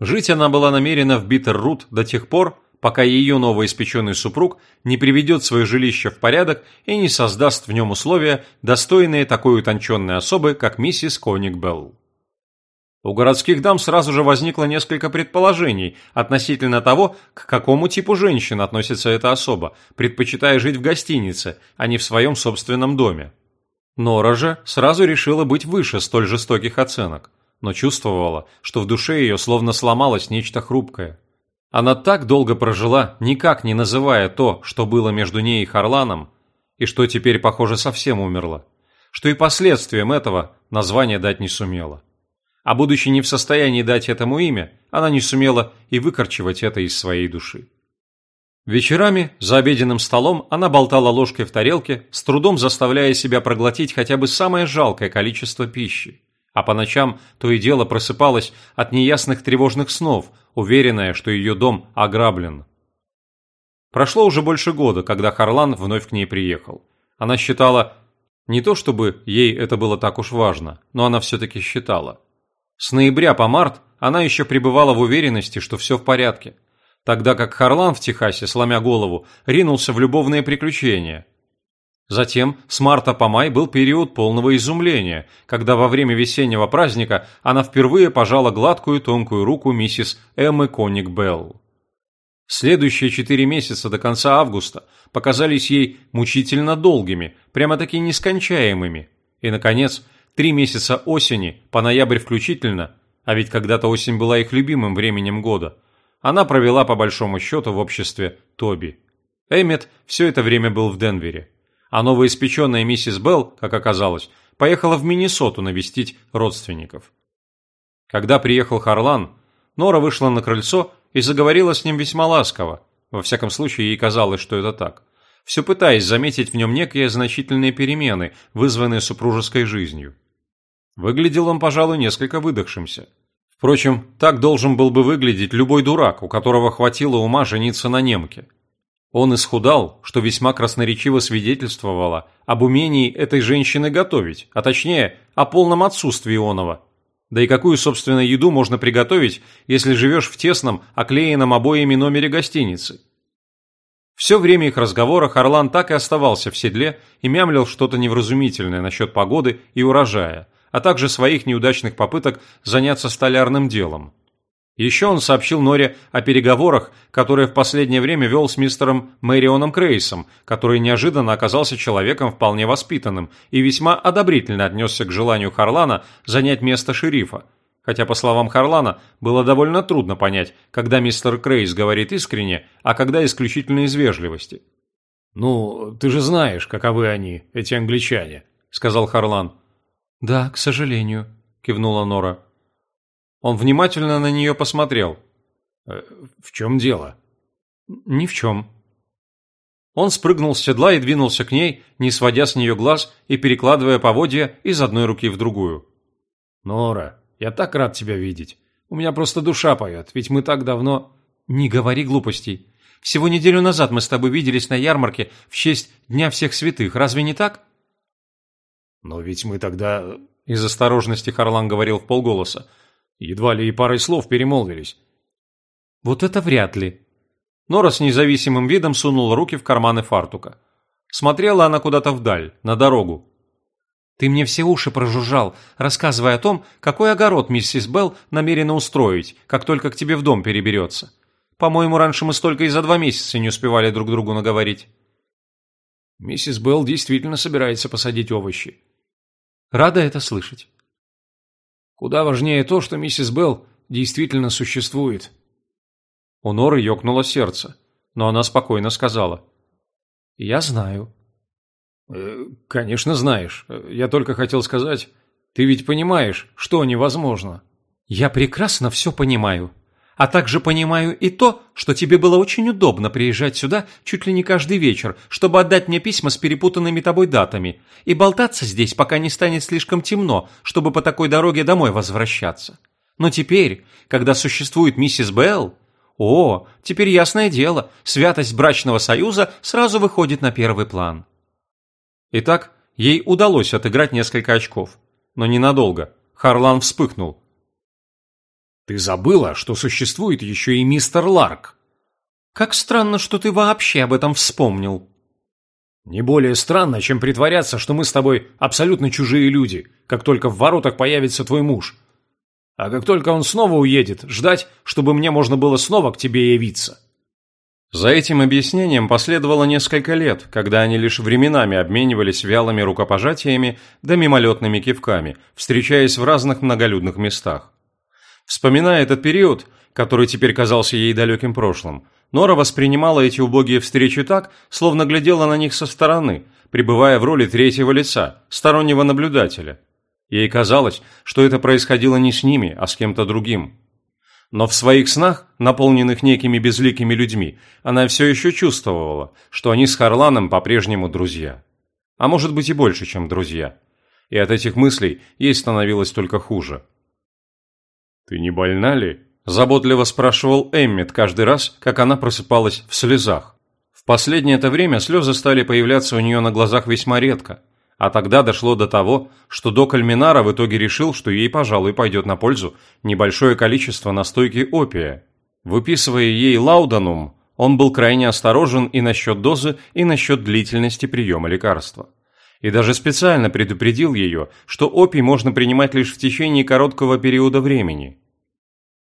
Жить она была намерена в Биттер-Рут до тех пор, пока ее новоиспеченный супруг не приведет свое жилище в порядок и не создаст в нем условия, достойные такой утонченной особы, как миссис Коник Белл. У городских дам сразу же возникло несколько предположений относительно того, к какому типу женщин относится эта особа, предпочитая жить в гостинице, а не в своем собственном доме. Нора же сразу решила быть выше столь жестоких оценок, но чувствовала, что в душе ее словно сломалось нечто хрупкое. Она так долго прожила, никак не называя то, что было между ней и Харланом, и что теперь, похоже, совсем умерла, что и последствием этого название дать не сумела. А будучи не в состоянии дать этому имя, она не сумела и выкорчевать это из своей души. Вечерами за обеденным столом она болтала ложкой в тарелке, с трудом заставляя себя проглотить хотя бы самое жалкое количество пищи. А по ночам то и дело просыпалась от неясных тревожных снов, уверенная, что ее дом ограблен. Прошло уже больше года, когда Харлан вновь к ней приехал. Она считала, не то чтобы ей это было так уж важно, но она все-таки считала – с ноября по март она еще пребывала в уверенности, что все в порядке, тогда как Харлан в Техасе, сломя голову, ринулся в любовные приключения. Затем с марта по май был период полного изумления, когда во время весеннего праздника она впервые пожала гладкую тонкую руку миссис Эммы Коник Белл. Следующие четыре месяца до конца августа показались ей мучительно долгими, прямо-таки нескончаемыми. И, наконец, Три месяца осени, по ноябрь включительно, а ведь когда-то осень была их любимым временем года, она провела по большому счету в обществе Тоби. Эммет все это время был в Денвере, а новоиспеченная миссис Белл, как оказалось, поехала в Миннесоту навестить родственников. Когда приехал Харлан, Нора вышла на крыльцо и заговорила с ним весьма ласково, во всяком случае ей казалось, что это так, все пытаясь заметить в нем некие значительные перемены, вызванные супружеской жизнью. Выглядел он, пожалуй, несколько выдохшимся. Впрочем, так должен был бы выглядеть любой дурак, у которого хватило ума жениться на немке. Он исхудал, что весьма красноречиво свидетельствовало об умении этой женщины готовить, а точнее, о полном отсутствии оного. Да и какую, собственно, еду можно приготовить, если живешь в тесном, оклеенном обоями номере гостиницы? Все время их разговора Харлан так и оставался в седле и мямлил что-то невразумительное насчет погоды и урожая – а также своих неудачных попыток заняться столярным делом. Еще он сообщил Норе о переговорах, которые в последнее время вел с мистером Мэрионом Крейсом, который неожиданно оказался человеком вполне воспитанным и весьма одобрительно отнесся к желанию Харлана занять место шерифа, хотя, по словам Харлана, было довольно трудно понять, когда мистер Крейс говорит искренне, а когда исключительно из вежливости. «Ну, ты же знаешь, каковы они, эти англичане», — сказал Харлан. «Да, к сожалению», — кивнула Нора. Он внимательно на нее посмотрел. «Э, «В чем дело?» «Ни в чем». Он спрыгнул с седла и двинулся к ней, не сводя с нее глаз и перекладывая поводья из одной руки в другую. «Нора, я так рад тебя видеть. У меня просто душа поет, ведь мы так давно...» «Не говори глупостей. Всего неделю назад мы с тобой виделись на ярмарке в честь Дня всех святых, разве не так?» «Но ведь мы тогда...» Из осторожности Харлан говорил в полголоса. «Едва ли и парой слов перемолвились». «Вот это вряд ли». Нора с независимым видом сунула руки в карманы фартука. Смотрела она куда-то вдаль, на дорогу. «Ты мне все уши прожужжал, рассказывая о том, какой огород миссис Белл намерена устроить, как только к тебе в дом переберется. По-моему, раньше мы столько и за два месяца не успевали друг другу наговорить». «Миссис Белл действительно собирается посадить овощи». «Рада это слышать». «Куда важнее то, что миссис Белл действительно существует». У Норы ёкнуло сердце, но она спокойно сказала. «Я знаю». «Э, «Конечно знаешь. Я только хотел сказать, ты ведь понимаешь, что невозможно». «Я прекрасно все понимаю», а также понимаю и то, что тебе было очень удобно приезжать сюда чуть ли не каждый вечер, чтобы отдать мне письма с перепутанными тобой датами, и болтаться здесь, пока не станет слишком темно, чтобы по такой дороге домой возвращаться. Но теперь, когда существует миссис Белл, о, теперь ясное дело, святость брачного союза сразу выходит на первый план. Итак, ей удалось отыграть несколько очков. Но ненадолго. Харлан вспыхнул. Ты забыла, что существует еще и мистер Ларк. Как странно, что ты вообще об этом вспомнил. Не более странно, чем притворяться, что мы с тобой абсолютно чужие люди, как только в воротах появится твой муж. А как только он снова уедет, ждать, чтобы мне можно было снова к тебе явиться. За этим объяснением последовало несколько лет, когда они лишь временами обменивались вялыми рукопожатиями да мимолетными кивками, встречаясь в разных многолюдных местах. Вспоминая этот период, который теперь казался ей далеким прошлым, Нора воспринимала эти убогие встречи так, словно глядела на них со стороны, пребывая в роли третьего лица, стороннего наблюдателя. Ей казалось, что это происходило не с ними, а с кем-то другим. Но в своих снах, наполненных некими безликими людьми, она все еще чувствовала, что они с Харланом по-прежнему друзья. А может быть и больше, чем друзья. И от этих мыслей ей становилось только хуже. «Ты не больна ли?» – заботливо спрашивал Эммет каждый раз, как она просыпалась в слезах. В последнее это время слезы стали появляться у нее на глазах весьма редко. А тогда дошло до того, что док Альминара в итоге решил, что ей, пожалуй, пойдет на пользу небольшое количество настойки опия. Выписывая ей лауданум, он был крайне осторожен и насчет дозы, и насчет длительности приема лекарства и даже специально предупредил ее, что опий можно принимать лишь в течение короткого периода времени.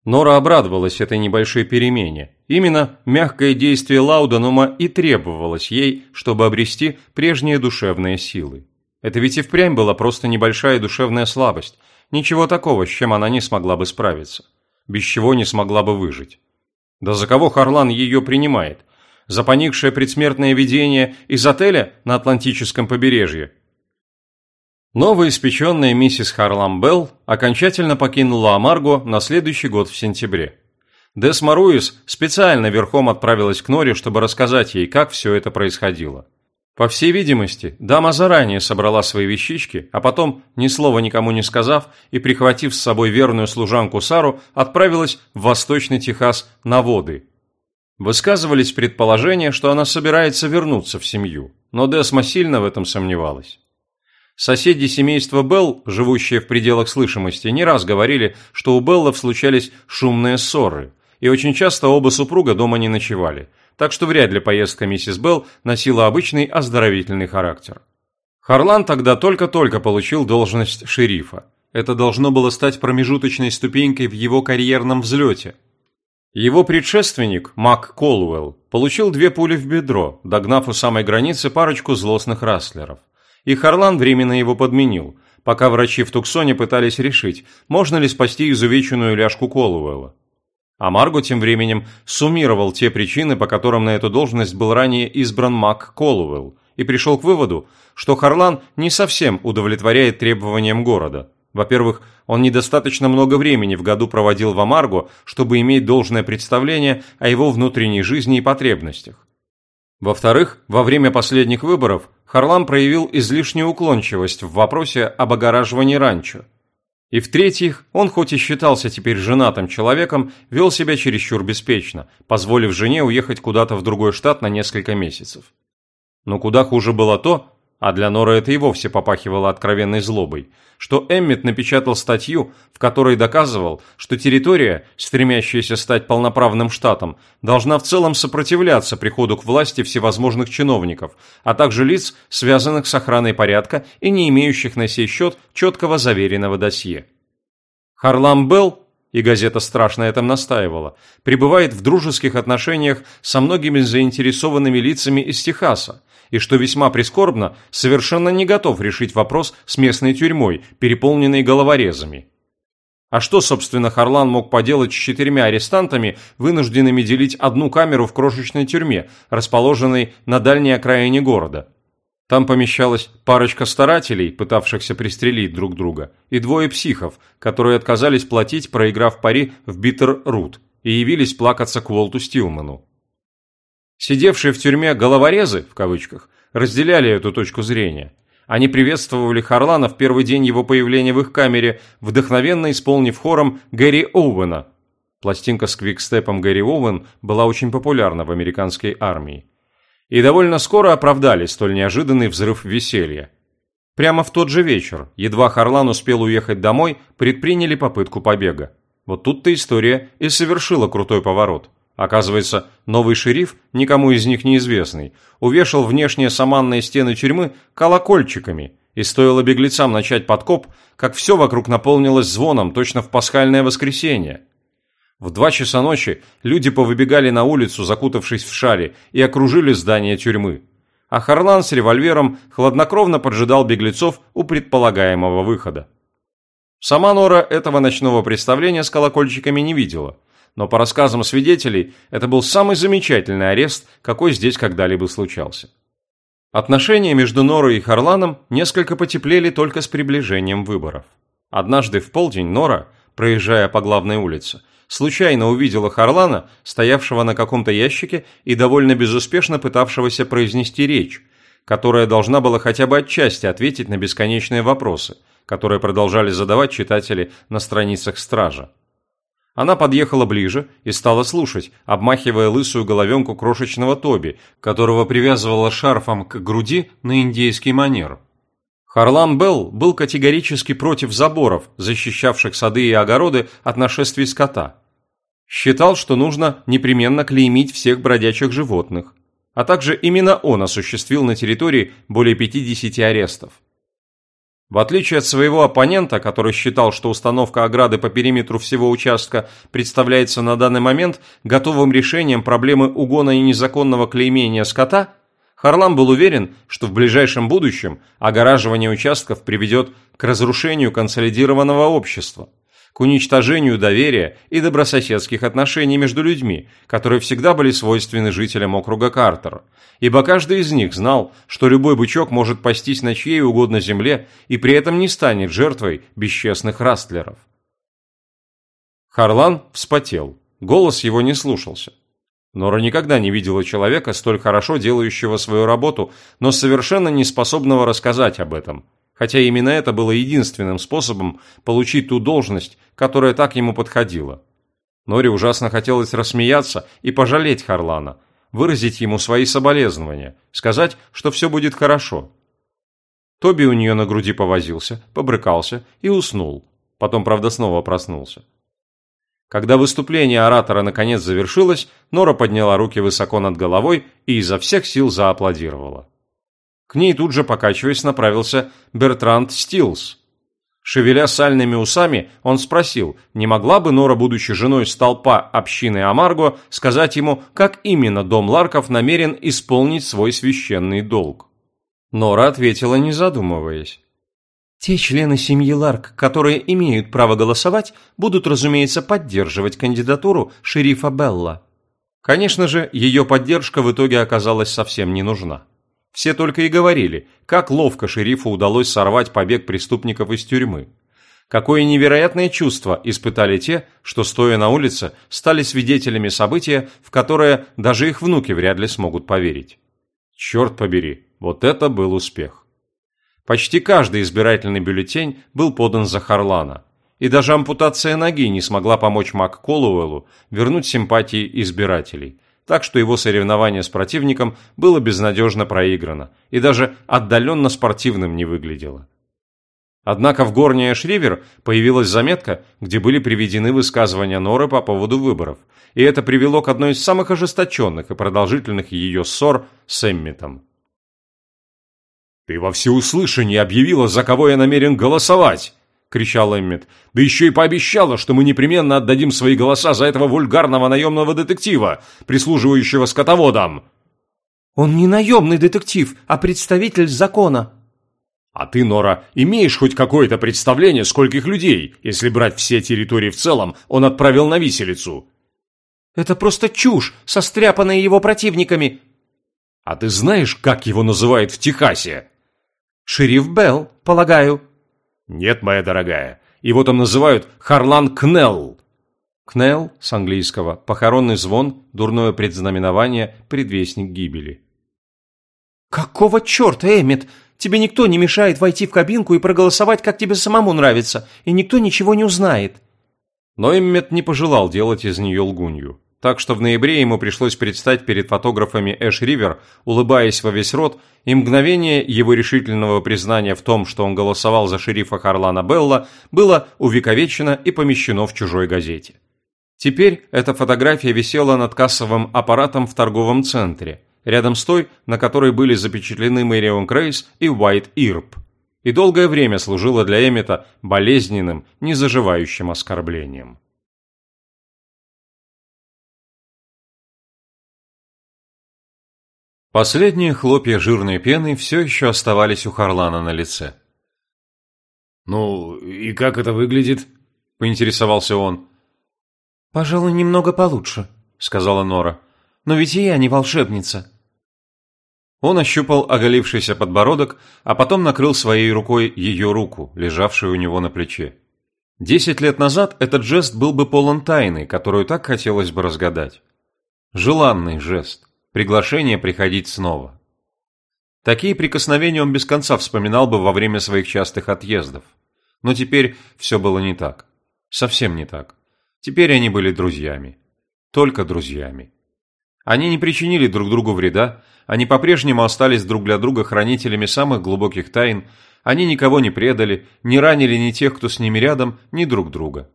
Нора обрадовалась этой небольшой перемене. Именно мягкое действие лауданума и требовалось ей, чтобы обрести прежние душевные силы. Это ведь и впрямь была просто небольшая душевная слабость, ничего такого, с чем она не смогла бы справиться, без чего не смогла бы выжить. Да за кого Харлан ее принимает? За поникшее предсмертное видение из отеля на Атлантическом побережье Новоиспеченная миссис Харлам Белл окончательно покинула Амарго на следующий год в сентябре. Дес Маруис специально верхом отправилась к Норе, чтобы рассказать ей, как все это происходило. По всей видимости, дама заранее собрала свои вещички, а потом, ни слова никому не сказав и прихватив с собой верную служанку Сару, отправилась в Восточный Техас на воды. Высказывались предположения, что она собирается вернуться в семью, но Десма сильно в этом сомневалась. Соседи семейства Белл, живущие в пределах слышимости, не раз говорили, что у Беллов случались шумные ссоры, и очень часто оба супруга дома не ночевали, так что вряд ли поездка миссис Белл носила обычный оздоровительный характер. Харлан тогда только-только получил должность шерифа. Это должно было стать промежуточной ступенькой в его карьерном взлете. Его предшественник, Мак Колуэлл, получил две пули в бедро, догнав у самой границы парочку злостных растлеров – и Харлан временно его подменил, пока врачи в Туксоне пытались решить, можно ли спасти изувеченную ляжку Колуэлла. А Марго тем временем суммировал те причины, по которым на эту должность был ранее избран Мак Колуэлл, и пришел к выводу, что Харлан не совсем удовлетворяет требованиям города. Во-первых, он недостаточно много времени в году проводил в Амарго, чтобы иметь должное представление о его внутренней жизни и потребностях. Во-вторых, во время последних выборов Харлан проявил излишнюю уклончивость в вопросе об огораживании ранчо. И в-третьих, он хоть и считался теперь женатым человеком, вел себя чересчур беспечно, позволив жене уехать куда-то в другой штат на несколько месяцев. Но куда хуже было то, а для Нора это и вовсе попахивало откровенной злобой, что Эммит напечатал статью, в которой доказывал, что территория, стремящаяся стать полноправным штатом, должна в целом сопротивляться приходу к власти всевозможных чиновников, а также лиц, связанных с охраной порядка и не имеющих на сей счет четкого заверенного досье. Харлам Белл, и газета страшно этом настаивала, пребывает в дружеских отношениях со многими заинтересованными лицами из Техаса, и, что весьма прискорбно, совершенно не готов решить вопрос с местной тюрьмой, переполненной головорезами. А что, собственно, Харлан мог поделать с четырьмя арестантами, вынужденными делить одну камеру в крошечной тюрьме, расположенной на дальней окраине города? Там помещалась парочка старателей, пытавшихся пристрелить друг друга, и двое психов, которые отказались платить, проиграв пари в Биттер-Рут, и явились плакаться к Уолту Стилману. Сидевшие в тюрьме «головорезы», в кавычках, разделяли эту точку зрения. Они приветствовали Харлана в первый день его появления в их камере, вдохновенно исполнив хором Гэри Оуэна. Пластинка с квикстепом Гэри Оуэн была очень популярна в американской армии. И довольно скоро оправдали столь неожиданный взрыв веселья. Прямо в тот же вечер, едва Харлан успел уехать домой, предприняли попытку побега. Вот тут-то история и совершила крутой поворот – Оказывается, новый шериф, никому из них неизвестный, увешал внешние саманные стены тюрьмы колокольчиками, и стоило беглецам начать подкоп, как все вокруг наполнилось звоном точно в пасхальное воскресенье. В два часа ночи люди повыбегали на улицу, закутавшись в шали, и окружили здание тюрьмы. А Харлан с револьвером хладнокровно поджидал беглецов у предполагаемого выхода. Сама Нора этого ночного представления с колокольчиками не видела – но по рассказам свидетелей это был самый замечательный арест, какой здесь когда-либо случался. Отношения между Норой и Харланом несколько потеплели только с приближением выборов. Однажды в полдень Нора, проезжая по главной улице, случайно увидела Харлана, стоявшего на каком-то ящике и довольно безуспешно пытавшегося произнести речь, которая должна была хотя бы отчасти ответить на бесконечные вопросы, которые продолжали задавать читатели на страницах «Стража». Она подъехала ближе и стала слушать, обмахивая лысую головенку крошечного Тоби, которого привязывала шарфом к груди на индейский манер. Харлан Белл был категорически против заборов, защищавших сады и огороды от нашествий скота. Считал, что нужно непременно клеймить всех бродячих животных. А также именно он осуществил на территории более 50 арестов. В отличие от своего оппонента, который считал, что установка ограды по периметру всего участка представляется на данный момент готовым решением проблемы угона и незаконного клеймения скота, Харлам был уверен, что в ближайшем будущем огораживание участков приведет к разрушению консолидированного общества – к уничтожению доверия и добрососедских отношений между людьми, которые всегда были свойственны жителям округа Картер, ибо каждый из них знал, что любой бычок может пастись на чьей угодно земле и при этом не станет жертвой бесчестных растлеров. Харлан вспотел, голос его не слушался. Нора никогда не видела человека, столь хорошо делающего свою работу, но совершенно не способного рассказать об этом – хотя именно это было единственным способом получить ту должность, которая так ему подходила. Норе ужасно хотелось рассмеяться и пожалеть Харлана, выразить ему свои соболезнования, сказать, что все будет хорошо. Тоби у нее на груди повозился, побрыкался и уснул. Потом, правда, снова проснулся. Когда выступление оратора наконец завершилось, Нора подняла руки высоко над головой и изо всех сил зааплодировала. К ней тут же, покачиваясь, направился Бертранд Стилс. Шевеля сальными усами, он спросил, не могла бы Нора, будучи женой столпа общины Амарго, сказать ему, как именно дом Ларков намерен исполнить свой священный долг. Нора ответила, не задумываясь. Те члены семьи Ларк, которые имеют право голосовать, будут, разумеется, поддерживать кандидатуру шерифа Белла. Конечно же, ее поддержка в итоге оказалась совсем не нужна. Все только и говорили, как ловко шерифу удалось сорвать побег преступников из тюрьмы. Какое невероятное чувство испытали те, что, стоя на улице, стали свидетелями события, в которое даже их внуки вряд ли смогут поверить. Черт побери, вот это был успех. Почти каждый избирательный бюллетень был подан за Харлана, и даже ампутация ноги не смогла помочь Мак Колуэлу вернуть симпатии избирателей, так что его соревнование с противником было безнадежно проиграно и даже отдаленно спортивным не выглядело. Однако в горней Эшривер появилась заметка, где были приведены высказывания Норы по поводу выборов, и это привело к одной из самых ожесточенных и продолжительных ее ссор с Эммитом. «Ты во всеуслышание объявила, за кого я намерен голосовать!» – кричал Эммит. «Да еще и пообещала, что мы непременно отдадим свои голоса за этого вульгарного наемного детектива, прислуживающего скотоводам!» «Он не наемный детектив, а представитель закона», а ты, Нора, имеешь хоть какое-то представление, скольких людей, если брать все территории в целом, он отправил на виселицу? Это просто чушь, состряпанная его противниками. А ты знаешь, как его называют в Техасе? Шериф Белл, полагаю. Нет, моя дорогая, его там называют Харлан Кнелл. Кнелл, с английского, похоронный звон, дурное предзнаменование, предвестник гибели. Какого черта, Эммет? Тебе никто не мешает войти в кабинку и проголосовать, как тебе самому нравится, и никто ничего не узнает». Но Эммет не пожелал делать из нее лгунью. Так что в ноябре ему пришлось предстать перед фотографами Эш Ривер, улыбаясь во весь рот, и мгновение его решительного признания в том, что он голосовал за шерифа Харлана Белла, было увековечено и помещено в чужой газете. Теперь эта фотография висела над кассовым аппаратом в торговом центре – рядом с той, на которой были запечатлены Мэрион Крейс и Уайт Ирп, и долгое время служила для Эммета болезненным, незаживающим оскорблением. Последние хлопья жирной пены все еще оставались у Харлана на лице. «Ну, и как это выглядит?» – поинтересовался он. «Пожалуй, немного получше», – сказала Нора. «Но ведь и я не волшебница». Он ощупал оголившийся подбородок, а потом накрыл своей рукой ее руку, лежавшую у него на плече. Десять лет назад этот жест был бы полон тайны, которую так хотелось бы разгадать. Желанный жест, приглашение приходить снова. Такие прикосновения он без конца вспоминал бы во время своих частых отъездов. Но теперь все было не так. Совсем не так. Теперь они были друзьями. Только друзьями. Они не причинили друг другу вреда, они по-прежнему остались друг для друга хранителями самых глубоких тайн, они никого не предали, не ранили ни тех, кто с ними рядом, ни друг друга.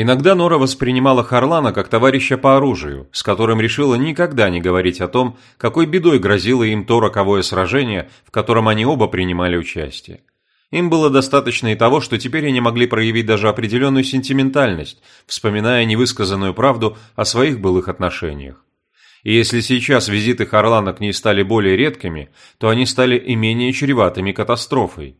Иногда Нора воспринимала Харлана как товарища по оружию, с которым решила никогда не говорить о том, какой бедой грозило им то роковое сражение, в котором они оба принимали участие. Им было достаточно и того, что теперь они могли проявить даже определенную сентиментальность, вспоминая невысказанную правду о своих былых отношениях. И если сейчас визиты Харлана к ней стали более редкими, то они стали и менее чреватыми катастрофой.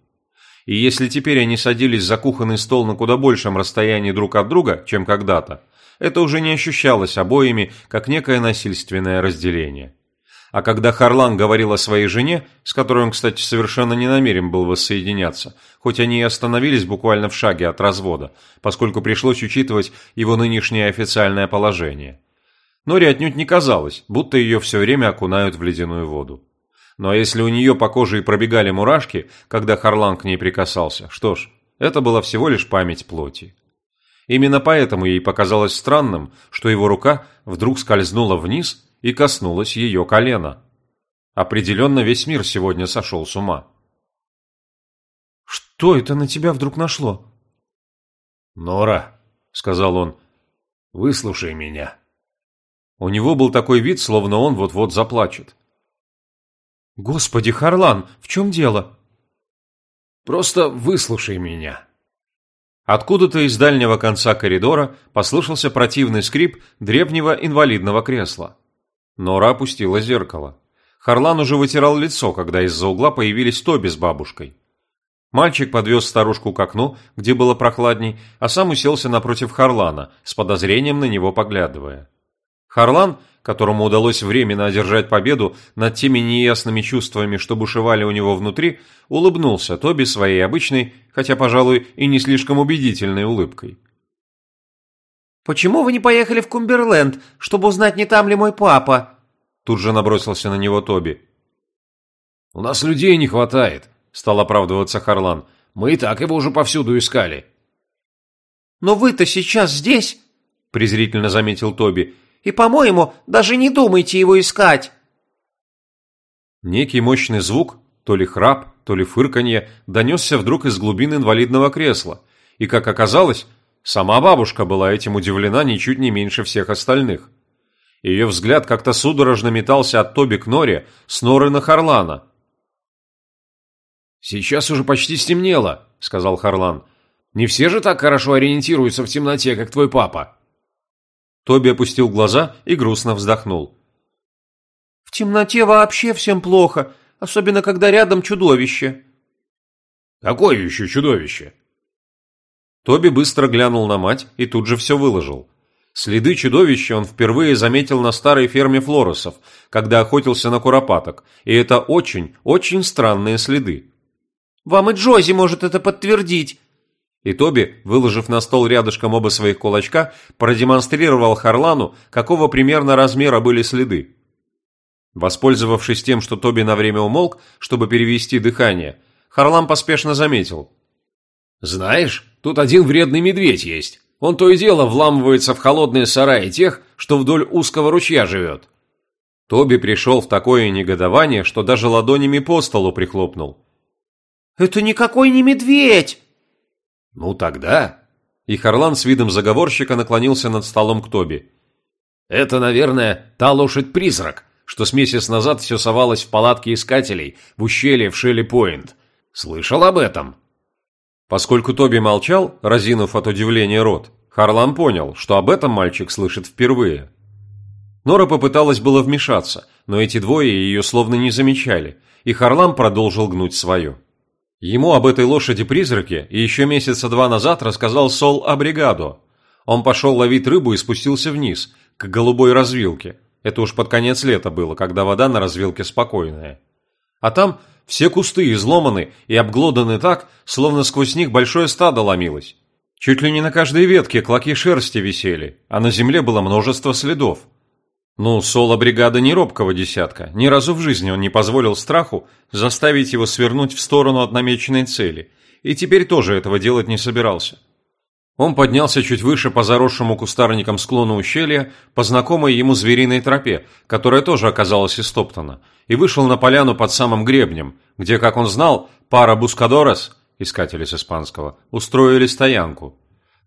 И если теперь они садились за кухонный стол на куда большем расстоянии друг от друга, чем когда-то, это уже не ощущалось обоими, как некое насильственное разделение. А когда Харлан говорил о своей жене, с которой он, кстати, совершенно не намерен был воссоединяться, хоть они и остановились буквально в шаге от развода, поскольку пришлось учитывать его нынешнее официальное положение – Норе отнюдь не казалось, будто ее все время окунают в ледяную воду. Но если у нее по коже и пробегали мурашки, когда Харлан к ней прикасался, что ж, это была всего лишь память плоти. Именно поэтому ей показалось странным, что его рука вдруг скользнула вниз и коснулась ее колена. Определенно весь мир сегодня сошел с ума. «Что это на тебя вдруг нашло?» «Нора», — сказал он, — «выслушай меня». У него был такой вид, словно он вот-вот заплачет. «Господи, Харлан, в чем дело?» «Просто выслушай меня». Откуда-то из дальнего конца коридора послышался противный скрип древнего инвалидного кресла. Нора опустила зеркало. Харлан уже вытирал лицо, когда из-за угла появились Тоби с бабушкой. Мальчик подвез старушку к окну, где было прохладней, а сам уселся напротив Харлана, с подозрением на него поглядывая. Харлан, которому удалось временно одержать победу над теми неясными чувствами, что бушевали у него внутри, улыбнулся Тоби своей обычной, хотя, пожалуй, и не слишком убедительной улыбкой. «Почему вы не поехали в Кумберленд, чтобы узнать, не там ли мой папа?» Тут же набросился на него Тоби. «У нас людей не хватает», — стал оправдываться Харлан. «Мы и так его уже повсюду искали». «Но вы-то сейчас здесь?» — презрительно заметил Тоби. «И, по-моему, даже не думайте его искать». Некий мощный звук, то ли храп, то ли фырканье, донесся вдруг из глубин инвалидного кресла, и, как оказалось, Сама бабушка была этим удивлена ничуть не меньше всех остальных. Ее взгляд как-то судорожно метался от Тоби к Норе, с Норы на Харлана. «Сейчас уже почти стемнело», — сказал Харлан. «Не все же так хорошо ориентируются в темноте, как твой папа». Тоби опустил глаза и грустно вздохнул. «В темноте вообще всем плохо, особенно когда рядом чудовище». «Какое еще чудовище?» Тоби быстро глянул на мать и тут же все выложил. Следы чудовища он впервые заметил на старой ферме Флоресов, когда охотился на куропаток, и это очень, очень странные следы. «Вам и Джози может это подтвердить!» И Тоби, выложив на стол рядышком оба своих кулачка, продемонстрировал Харлану, какого примерно размера были следы. Воспользовавшись тем, что Тоби на время умолк, чтобы перевести дыхание, Харлан поспешно заметил. «Знаешь, Тут один вредный медведь есть. Он то и дело вламывается в холодные сараи тех, что вдоль узкого ручья живет». Тоби пришел в такое негодование, что даже ладонями по столу прихлопнул. «Это никакой не медведь!» «Ну тогда...» И Харлан с видом заговорщика наклонился над столом к Тоби. «Это, наверное, та лошадь-призрак, что с месяц назад все совалась в палатке искателей в ущелье в Шелли-Пойнт. Слышал об этом?» Поскольку Тоби молчал, разинув от удивления рот, Харлан понял, что об этом мальчик слышит впервые. Нора попыталась было вмешаться, но эти двое ее словно не замечали, и Харлан продолжил гнуть свое. Ему об этой лошади-призраке еще месяца два назад рассказал Сол Абригадо. Он пошел ловить рыбу и спустился вниз, к голубой развилке. Это уж под конец лета было, когда вода на развилке спокойная. А там все кусты изломаны и обглоданы так, словно сквозь них большое стадо ломилось. Чуть ли не на каждой ветке клоки шерсти висели, а на земле было множество следов. Ну, соло бригада не робкого десятка, ни разу в жизни он не позволил страху заставить его свернуть в сторону от намеченной цели, и теперь тоже этого делать не собирался. Он поднялся чуть выше по заросшему кустарникам склону ущелья, по знакомой ему звериной тропе, которая тоже оказалась истоптана, и вышел на поляну под самым гребнем, где, как он знал, пара Бускадорос, искатели с испанского, устроили стоянку.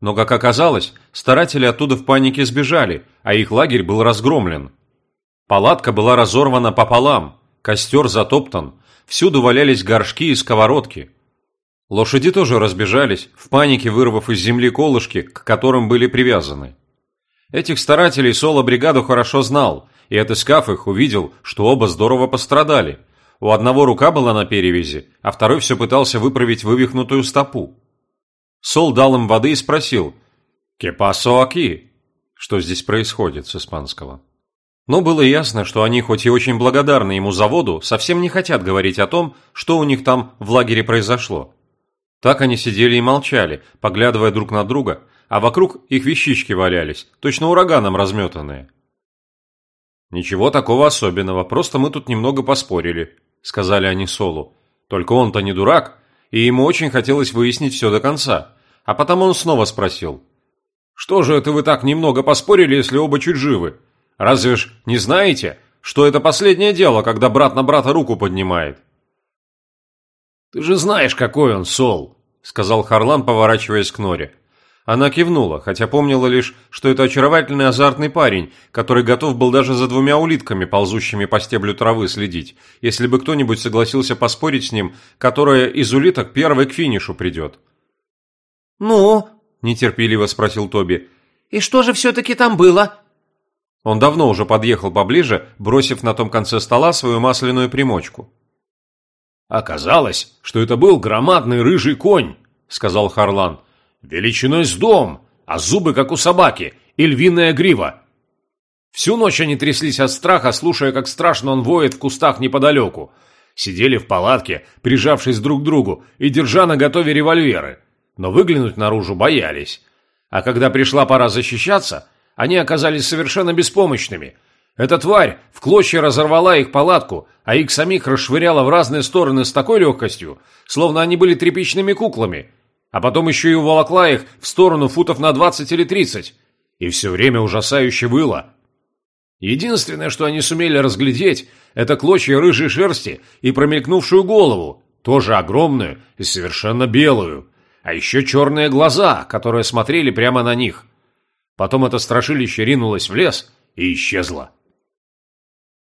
Но, как оказалось, старатели оттуда в панике сбежали, а их лагерь был разгромлен. Палатка была разорвана пополам, костер затоптан, всюду валялись горшки и сковородки – Лошади тоже разбежались, в панике вырвав из земли колышки, к которым были привязаны. Этих старателей Соло бригаду хорошо знал, и, отыскав их, увидел, что оба здорово пострадали. У одного рука была на перевязи, а второй все пытался выправить вывихнутую стопу. Сол дал им воды и спросил «Ке пасо аки?» Что здесь происходит с испанского? Но было ясно, что они, хоть и очень благодарны ему за воду, совсем не хотят говорить о том, что у них там в лагере произошло. Так они сидели и молчали, поглядывая друг на друга, а вокруг их вещички валялись, точно ураганом разметанные. «Ничего такого особенного, просто мы тут немного поспорили», — сказали они Солу. «Только он-то не дурак, и ему очень хотелось выяснить все до конца. А потом он снова спросил. «Что же это вы так немного поспорили, если оба чуть живы? Разве ж не знаете, что это последнее дело, когда брат на брата руку поднимает?» «Ты же знаешь, какой он, Сол!» – сказал Харлан, поворачиваясь к Норе. Она кивнула, хотя помнила лишь, что это очаровательный азартный парень, который готов был даже за двумя улитками, ползущими по стеблю травы, следить, если бы кто-нибудь согласился поспорить с ним, которая из улиток первой к финишу придет. «Ну?» – нетерпеливо спросил Тоби. «И что же все-таки там было?» Он давно уже подъехал поближе, бросив на том конце стола свою масляную примочку. Оказалось, что это был громадный рыжий конь, сказал Харлан. Величиной с дом, а зубы как у собаки, и львиная грива. Всю ночь они тряслись от страха, слушая, как страшно он воет в кустах неподалеку. Сидели в палатке, прижавшись друг к другу и держа на готове револьверы. Но выглянуть наружу боялись. А когда пришла пора защищаться, они оказались совершенно беспомощными. Эта тварь в клочья разорвала их палатку, а их самих расшвыряла в разные стороны с такой легкостью, словно они были тряпичными куклами. А потом еще и уволокла их в сторону футов на 20 или 30. И все время ужасающе выло. Единственное, что они сумели разглядеть, это клочья рыжей шерсти и промелькнувшую голову, тоже огромную и совершенно белую, а еще черные глаза, которые смотрели прямо на них. Потом это страшилище ринулось в лес и исчезло.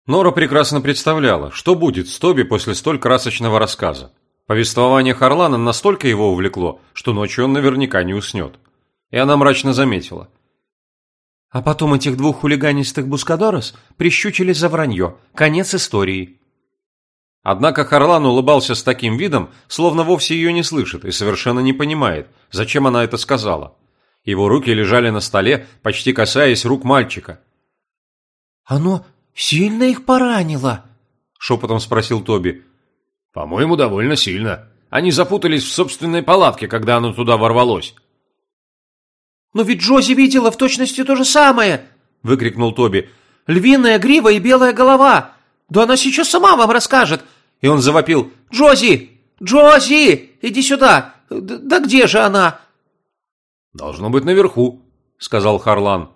Нора прекрасно представляла, что будет с Тоби после столь красочного рассказа. Повествование Харлана настолько его увлекло, что ночью он наверняка не уснет. И она мрачно заметила – а потом этих двух хулиганистых бускадорос прищучили за вранье. Конец истории. Однако Харлан улыбался с таким видом, словно вовсе ее не слышит и совершенно не понимает, зачем она это сказала. Его руки лежали на столе, почти касаясь рук мальчика. «Оно сильно их поранило?» – шепотом спросил Тоби. «По-моему, довольно сильно. Они запутались в собственной палатке, когда оно туда ворвалось. «Но ведь Джози видела в точности то же самое!» – выкрикнул Тоби. «Львиная грива и белая голова! Да она сейчас сама вам расскажет!» И он завопил. «Джози! Джози! Иди сюда! Да где же она?» «Должно быть наверху», – сказал Харлан.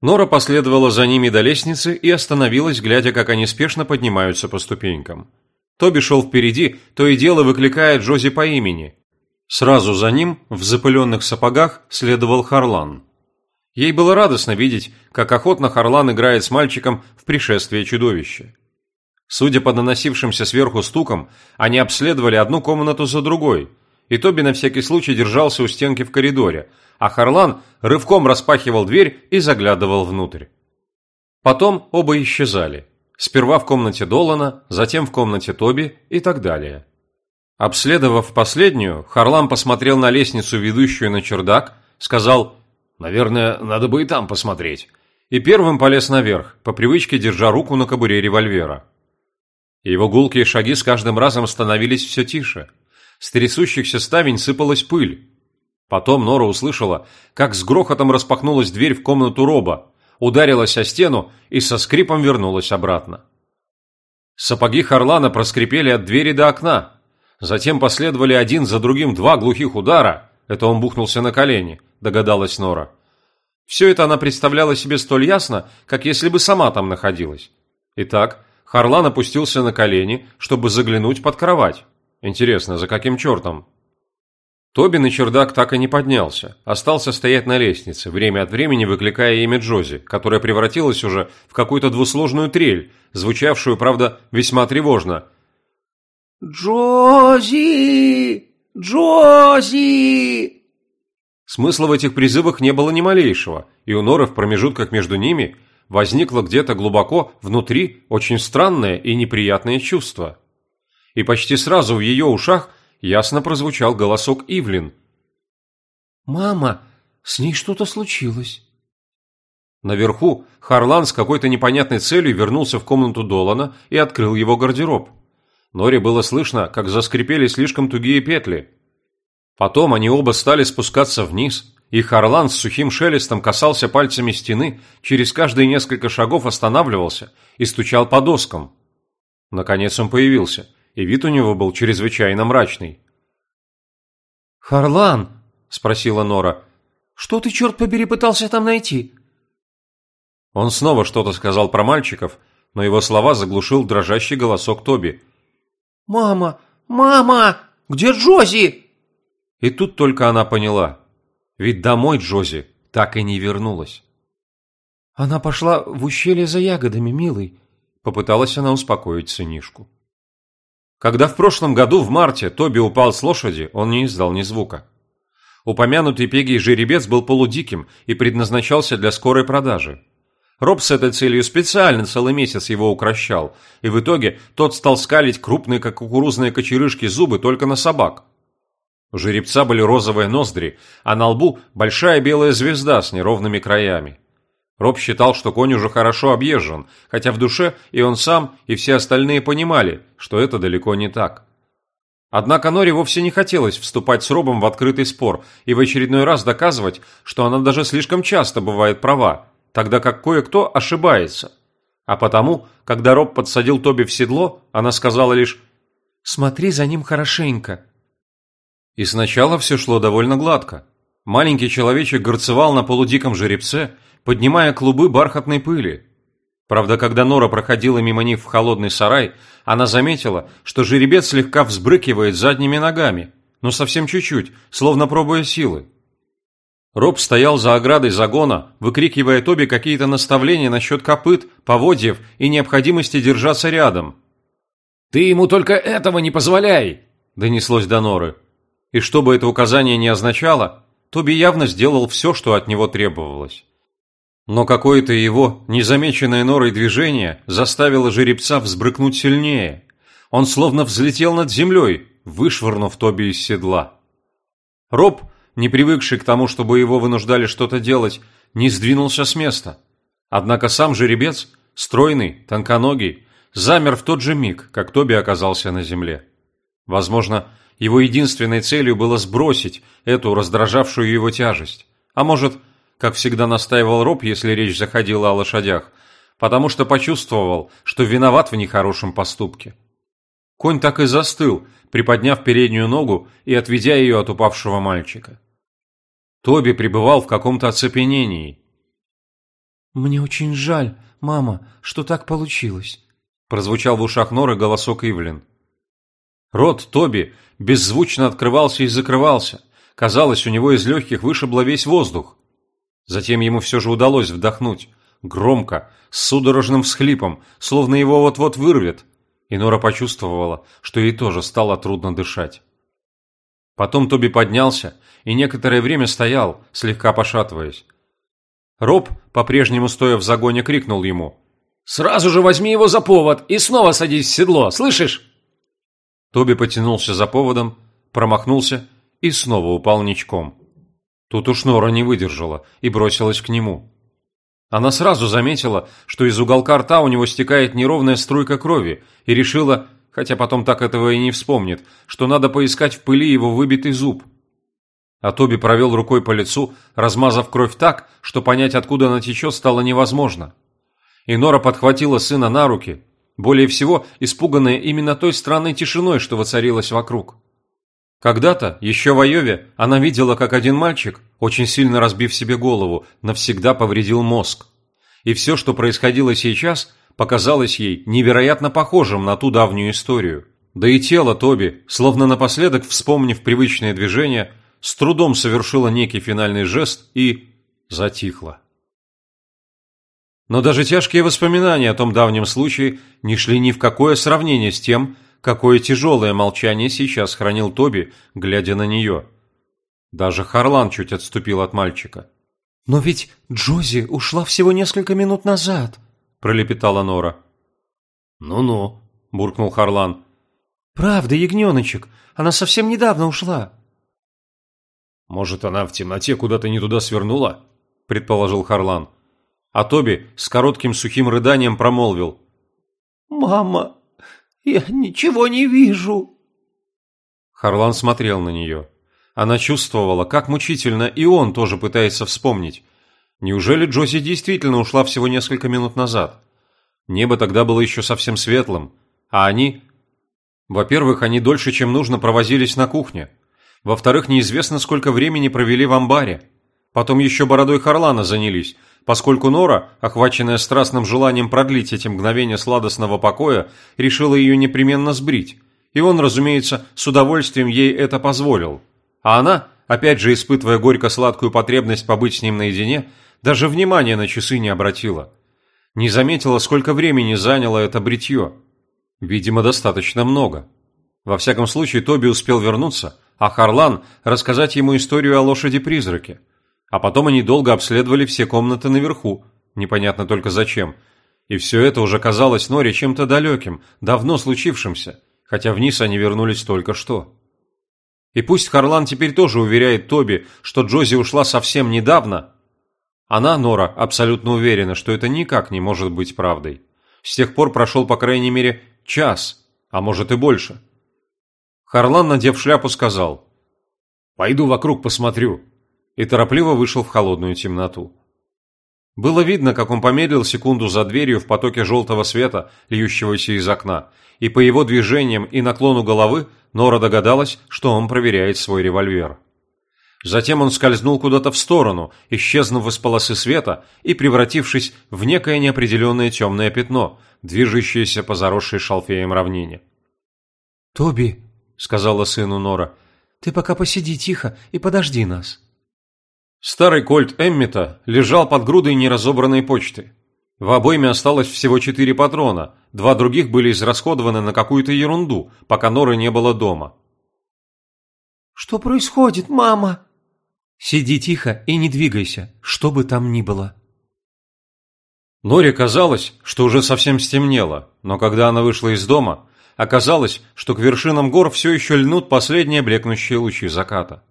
Нора последовала за ними до лестницы и остановилась, глядя, как они спешно поднимаются по ступенькам. Тоби шел впереди, то и дело выкликая Джози по имени. Сразу за ним, в запыленных сапогах, следовал Харлан. Ей было радостно видеть, как охотно Харлан играет с мальчиком в пришествие чудовища. Судя по наносившимся сверху стукам, они обследовали одну комнату за другой, и Тоби на всякий случай держался у стенки в коридоре, а Харлан рывком распахивал дверь и заглядывал внутрь. Потом оба исчезали. Сперва в комнате Долана, затем в комнате Тоби и так далее. Обследовав последнюю, Харлам посмотрел на лестницу, ведущую на чердак, сказал «Наверное, надо бы и там посмотреть», и первым полез наверх, по привычке держа руку на кобуре револьвера. Его гулкие шаги с каждым разом становились все тише. С трясущихся ставень сыпалась пыль. Потом Нора услышала, как с грохотом распахнулась дверь в комнату Роба, ударилась о стену и со скрипом вернулась обратно. Сапоги Харлана проскрипели от двери до окна, Затем последовали один за другим два глухих удара. Это он бухнулся на колени, догадалась Нора. Все это она представляла себе столь ясно, как если бы сама там находилась. Итак, Харлан опустился на колени, чтобы заглянуть под кровать. Интересно, за каким чертом? Тоби на чердак так и не поднялся, остался стоять на лестнице, время от времени выкликая имя Джози, которое превратилось уже в какую-то двусложную трель, звучавшую, правда, весьма тревожно – «Джози! Джози!» Смысла в этих призывах не было ни малейшего, и у Норы в промежутках между ними возникло где-то глубоко внутри очень странное и неприятное чувство. И почти сразу в ее ушах ясно прозвучал голосок Ивлин. «Мама, с ней что-то случилось». Наверху Харлан с какой-то непонятной целью вернулся в комнату Долана и открыл его гардероб. Норе было слышно, как заскрипели слишком тугие петли. Потом они оба стали спускаться вниз, и Харлан с сухим шелестом касался пальцами стены, через каждые несколько шагов останавливался и стучал по доскам. Наконец он появился, и вид у него был чрезвычайно мрачный. «Харлан!» – спросила Нора. «Что ты, черт побери, пытался там найти?» Он снова что-то сказал про мальчиков, но его слова заглушил дрожащий голосок Тоби. «Мама! Мама! Где Джози?» И тут только она поняла. Ведь домой Джози так и не вернулась. «Она пошла в ущелье за ягодами, милый», — попыталась она успокоить сынишку. Когда в прошлом году в марте Тоби упал с лошади, он не издал ни звука. Упомянутый Пегий жеребец был полудиким и предназначался для скорой продажи. Роб с этой целью специально целый месяц его укращал, и в итоге тот стал скалить крупные, как кукурузные кочерышки, зубы только на собак. У жеребца были розовые ноздри, а на лбу большая белая звезда с неровными краями. Роб считал, что конь уже хорошо объезжен, хотя в душе и он сам, и все остальные понимали, что это далеко не так. Однако Норе вовсе не хотелось вступать с Робом в открытый спор и в очередной раз доказывать, что она даже слишком часто бывает права, тогда как кое-кто ошибается. А потому, когда Роб подсадил Тоби в седло, она сказала лишь «Смотри за ним хорошенько». И сначала все шло довольно гладко. Маленький человечек горцевал на полудиком жеребце, поднимая клубы бархатной пыли. Правда, когда Нора проходила мимо них в холодный сарай, она заметила, что жеребец слегка взбрыкивает задними ногами, но совсем чуть-чуть, словно пробуя силы. Роб стоял за оградой загона, выкрикивая Тоби какие-то наставления насчет копыт, поводьев и необходимости держаться рядом. «Ты ему только этого не позволяй!» – донеслось до Норы. И что бы это указание ни означало, Тоби явно сделал все, что от него требовалось. Но какое-то его незамеченное норой движение заставило жеребца взбрыкнуть сильнее. Он словно взлетел над землей, вышвырнув Тоби из седла. Роб, не привыкший к тому, чтобы его вынуждали что-то делать, не сдвинулся с места. Однако сам жеребец, стройный, тонконогий, замер в тот же миг, как Тоби оказался на земле. Возможно, его единственной целью было сбросить эту раздражавшую его тяжесть. А может, как всегда настаивал Роб, если речь заходила о лошадях, потому что почувствовал, что виноват в нехорошем поступке. Конь так и застыл, приподняв переднюю ногу и отведя ее от упавшего мальчика. Тоби пребывал в каком-то оцепенении. «Мне очень жаль, мама, что так получилось», – прозвучал в ушах Норы голосок Ивлин. Рот Тоби беззвучно открывался и закрывался. Казалось, у него из легких вышибло весь воздух. Затем ему все же удалось вдохнуть. Громко, с судорожным всхлипом, словно его вот-вот вырвет. И Нора почувствовала, что ей тоже стало трудно дышать. Потом Тоби поднялся и некоторое время стоял, слегка пошатываясь. Роб, по-прежнему стоя в загоне, крикнул ему. «Сразу же возьми его за повод и снова садись в седло, слышишь?» Тоби потянулся за поводом, промахнулся и снова упал ничком. Тут уж Нора не выдержала и бросилась к нему. Она сразу заметила, что из уголка рта у него стекает неровная струйка крови, и решила, хотя потом так этого и не вспомнит, что надо поискать в пыли его выбитый зуб. А Тоби провел рукой по лицу, размазав кровь так, что понять, откуда она течет, стало невозможно. И Нора подхватила сына на руки, более всего испуганная именно той странной тишиной, что воцарилась вокруг. Когда-то, еще в Айове, она видела, как один мальчик, очень сильно разбив себе голову, навсегда повредил мозг. И все, что происходило сейчас, показалось ей невероятно похожим на ту давнюю историю. Да и тело Тоби, словно напоследок вспомнив привычные движения, с трудом совершило некий финальный жест и затихло. Но даже тяжкие воспоминания о том давнем случае не шли ни в какое сравнение с тем, какое тяжелое молчание сейчас хранил Тоби, глядя на нее. Даже Харлан чуть отступил от мальчика. «Но ведь Джози ушла всего несколько минут назад», – пролепетала Нора. «Ну-ну», – буркнул Харлан. «Правда, ягненочек, она совсем недавно ушла». «Может, она в темноте куда-то не туда свернула?» – предположил Харлан. А Тоби с коротким сухим рыданием промолвил. «Мама, я ничего не вижу. Харлан смотрел на нее. Она чувствовала, как мучительно и он тоже пытается вспомнить. Неужели Джози действительно ушла всего несколько минут назад? Небо тогда было еще совсем светлым, а они... Во-первых, они дольше, чем нужно, провозились на кухне. Во-вторых, неизвестно, сколько времени провели в амбаре. Потом еще бородой Харлана занялись, поскольку Нора, охваченная страстным желанием продлить эти мгновения сладостного покоя, решила ее непременно сбрить, и он, разумеется, с удовольствием ей это позволил. А она, опять же испытывая горько-сладкую потребность побыть с ним наедине, даже внимания на часы не обратила. Не заметила, сколько времени заняло это бритье. Видимо, достаточно много. Во всяком случае, Тоби успел вернуться, а Харлан рассказать ему историю о лошади-призраке. А потом они долго обследовали все комнаты наверху, непонятно только зачем. И все это уже казалось Норе чем-то далеким, давно случившимся, хотя вниз они вернулись только что. И пусть Харлан теперь тоже уверяет Тоби, что Джози ушла совсем недавно, она, Нора, абсолютно уверена, что это никак не может быть правдой. С тех пор прошел, по крайней мере, час, а может и больше. Харлан, надев шляпу, сказал «Пойду вокруг посмотрю», и торопливо вышел в холодную темноту. Было видно, как он помедлил секунду за дверью в потоке желтого света, льющегося из окна, и по его движениям и наклону головы Нора догадалась, что он проверяет свой револьвер. Затем он скользнул куда-то в сторону, исчезнув из полосы света и превратившись в некое неопределенное темное пятно, движущееся по заросшей шалфеем равнине. «Тоби», — сказала сыну Нора, — «ты пока посиди тихо и подожди нас». Старый кольт Эммита лежал под грудой неразобранной почты. В обойме осталось всего четыре патрона, два других были израсходованы на какую-то ерунду, пока Норы не было дома. «Что происходит, мама?» «Сиди тихо и не двигайся, что бы там ни было». Норе казалось, что уже совсем стемнело, но когда она вышла из дома, оказалось, что к вершинам гор все еще льнут последние блекнущие лучи заката.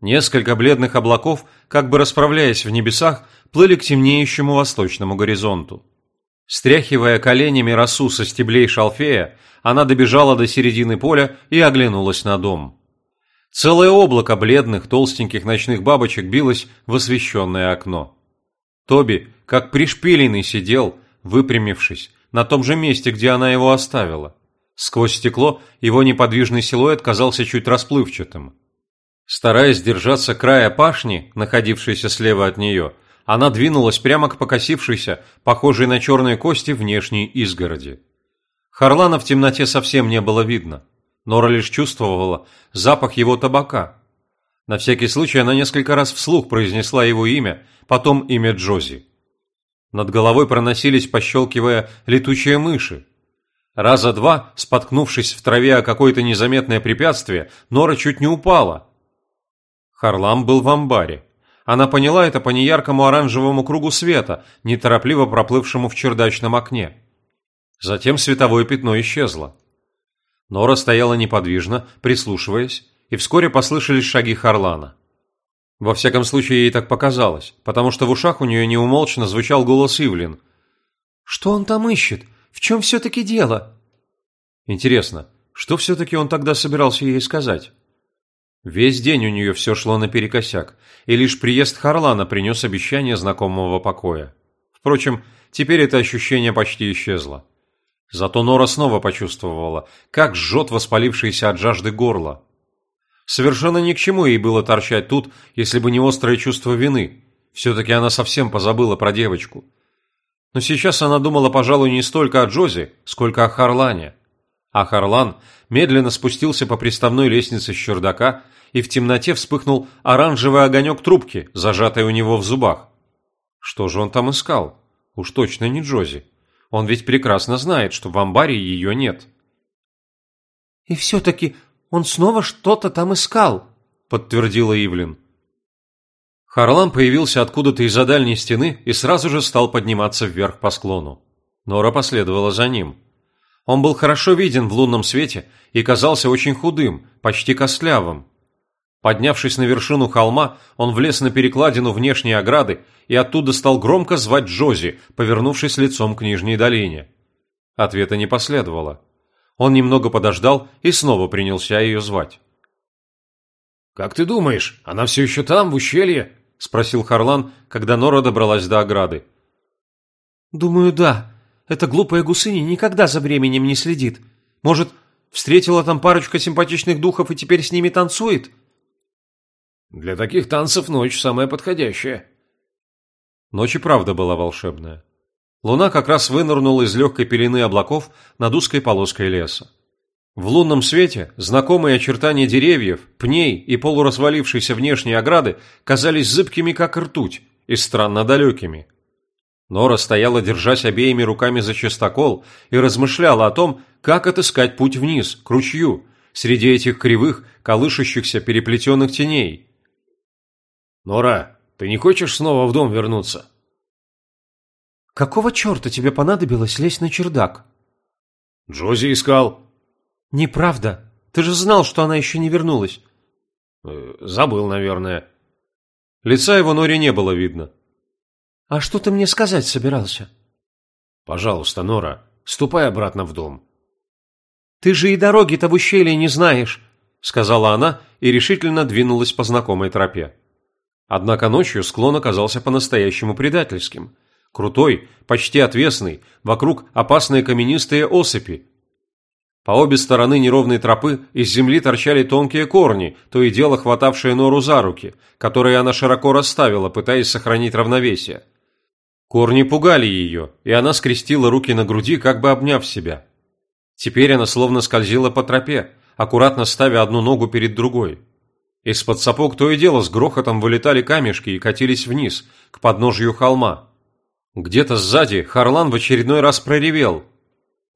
Несколько бледных облаков, как бы расправляясь в небесах, плыли к темнеющему восточному горизонту. Стряхивая коленями росу со стеблей шалфея, она добежала до середины поля и оглянулась на дом. Целое облако бледных, толстеньких ночных бабочек билось в освещенное окно. Тоби, как пришпиленный, сидел, выпрямившись, на том же месте, где она его оставила. Сквозь стекло его неподвижный силуэт казался чуть расплывчатым. Стараясь держаться края пашни, находившейся слева от нее, она двинулась прямо к покосившейся, похожей на черные кости, внешней изгороди. Харлана в темноте совсем не было видно. Нора лишь чувствовала запах его табака. На всякий случай она несколько раз вслух произнесла его имя, потом имя Джози. Над головой проносились, пощелкивая, летучие мыши. Раза два, споткнувшись в траве о какое-то незаметное препятствие, Нора чуть не упала – Харлам был в амбаре. Она поняла это по неяркому оранжевому кругу света, неторопливо проплывшему в чердачном окне. Затем световое пятно исчезло. Нора стояла неподвижно, прислушиваясь, и вскоре послышались шаги Харлана. Во всяком случае, ей так показалось, потому что в ушах у нее неумолчно звучал голос Ивлин. «Что он там ищет? В чем все-таки дело?» Интересно, что все-таки он тогда собирался ей сказать? Весь день у нее все шло наперекосяк, и лишь приезд Харлана принес обещание знакомого покоя. Впрочем, теперь это ощущение почти исчезло. Зато Нора снова почувствовала, как жжет воспалившееся от жажды горло. Совершенно ни к чему ей было торчать тут, если бы не острое чувство вины. Все-таки она совсем позабыла про девочку. Но сейчас она думала, пожалуй, не столько о Джози, сколько о Харлане. А Харлан медленно спустился по приставной лестнице с чердака, и в темноте вспыхнул оранжевый огонек трубки, зажатой у него в зубах. Что же он там искал? Уж точно не Джози. Он ведь прекрасно знает, что в амбаре ее нет. «И все-таки он снова что-то там искал», — подтвердила Ивлин. Харлан появился откуда-то из-за дальней стены и сразу же стал подниматься вверх по склону. Нора последовала за ним. Он был хорошо виден в лунном свете и казался очень худым, почти костлявым. Поднявшись на вершину холма, он влез на перекладину внешней ограды и оттуда стал громко звать Джози, повернувшись лицом к нижней долине. Ответа не последовало. Он немного подождал и снова принялся ее звать. «Как ты думаешь, она все еще там, в ущелье?» – спросил Харлан, когда Нора добралась до ограды. «Думаю, да. Эта глупая гусыня никогда за временем не следит. Может, встретила там парочка симпатичных духов и теперь с ними танцует? Для таких танцев ночь самая подходящая. Ночь и правда была волшебная. Луна как раз вынырнула из легкой пелены облаков над узкой полоской леса. В лунном свете знакомые очертания деревьев, пней и полуразвалившейся внешней ограды казались зыбкими, как ртуть, и странно далекими – Нора стояла, держась обеими руками за частокол, и размышляла о том, как отыскать путь вниз, к ручью, среди этих кривых, колышущихся, переплетенных теней. «Нора, ты не хочешь снова в дом вернуться?» Какого черта тебе понадобилось лезть на чердак? Джози искал. Неправда. Ты же знал, что она еще не вернулась. Э, забыл, наверное. Лица его Нори не было видно. А что ты мне сказать собирался? Пожалуйста, Нора, ступай обратно в дом. Ты же и дороги-то в ущелье не знаешь, сказала она и решительно двинулась по знакомой тропе. Однако ночью склон оказался по-настоящему предательским. Крутой, почти отвесный, вокруг опасные каменистые осыпи. По обе стороны неровной тропы из земли торчали тонкие корни, то и дело хватавшие нору за руки, которые она широко расставила, пытаясь сохранить равновесие. Корни пугали ее, и она скрестила руки на груди, как бы обняв себя. Теперь она словно скользила по тропе, аккуратно ставя одну ногу перед другой. Из-под сапог то и дело с грохотом вылетали камешки и катились вниз, к подножью холма. Где-то сзади Харлан в очередной раз проревел.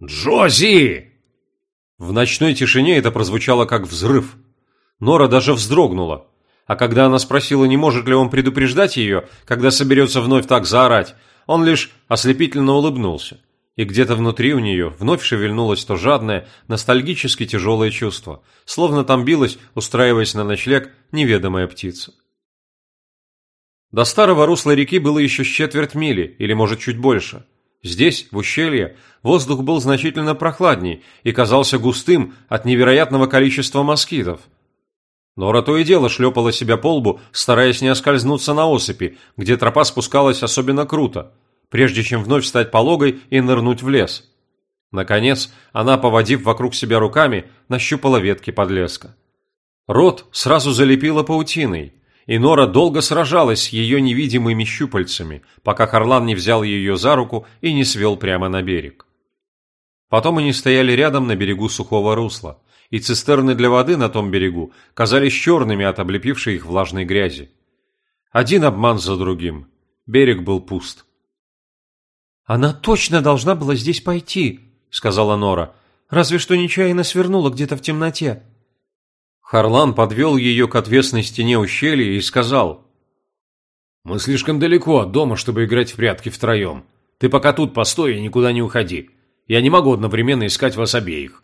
«Джози!» В ночной тишине это прозвучало как взрыв. Нора даже вздрогнула. А когда она спросила, не может ли он предупреждать ее, когда соберется вновь так заорать, он лишь ослепительно улыбнулся. И где-то внутри у нее вновь шевельнулось то жадное, ностальгически тяжелое чувство, словно там билась, устраиваясь на ночлег, неведомая птица. До старого русла реки было еще четверть мили, или, может, чуть больше. Здесь, в ущелье, воздух был значительно прохладней и казался густым от невероятного количества москитов – Нора то и дело шлепала себя по лбу, стараясь не оскользнуться на осыпи, где тропа спускалась особенно круто, прежде чем вновь стать пологой и нырнуть в лес. Наконец, она, поводив вокруг себя руками, нащупала ветки подлеска. Рот сразу залепила паутиной, и Нора долго сражалась с ее невидимыми щупальцами, пока Харлан не взял ее за руку и не свел прямо на берег. Потом они стояли рядом на берегу сухого русла – и цистерны для воды на том берегу казались черными от облепившей их влажной грязи. Один обман за другим. Берег был пуст. «Она точно должна была здесь пойти», — сказала Нора. «Разве что нечаянно свернула где-то в темноте». Харлан подвел ее к отвесной стене ущелья и сказал. «Мы слишком далеко от дома, чтобы играть в прятки втроем. Ты пока тут постой и никуда не уходи. Я не могу одновременно искать вас обеих.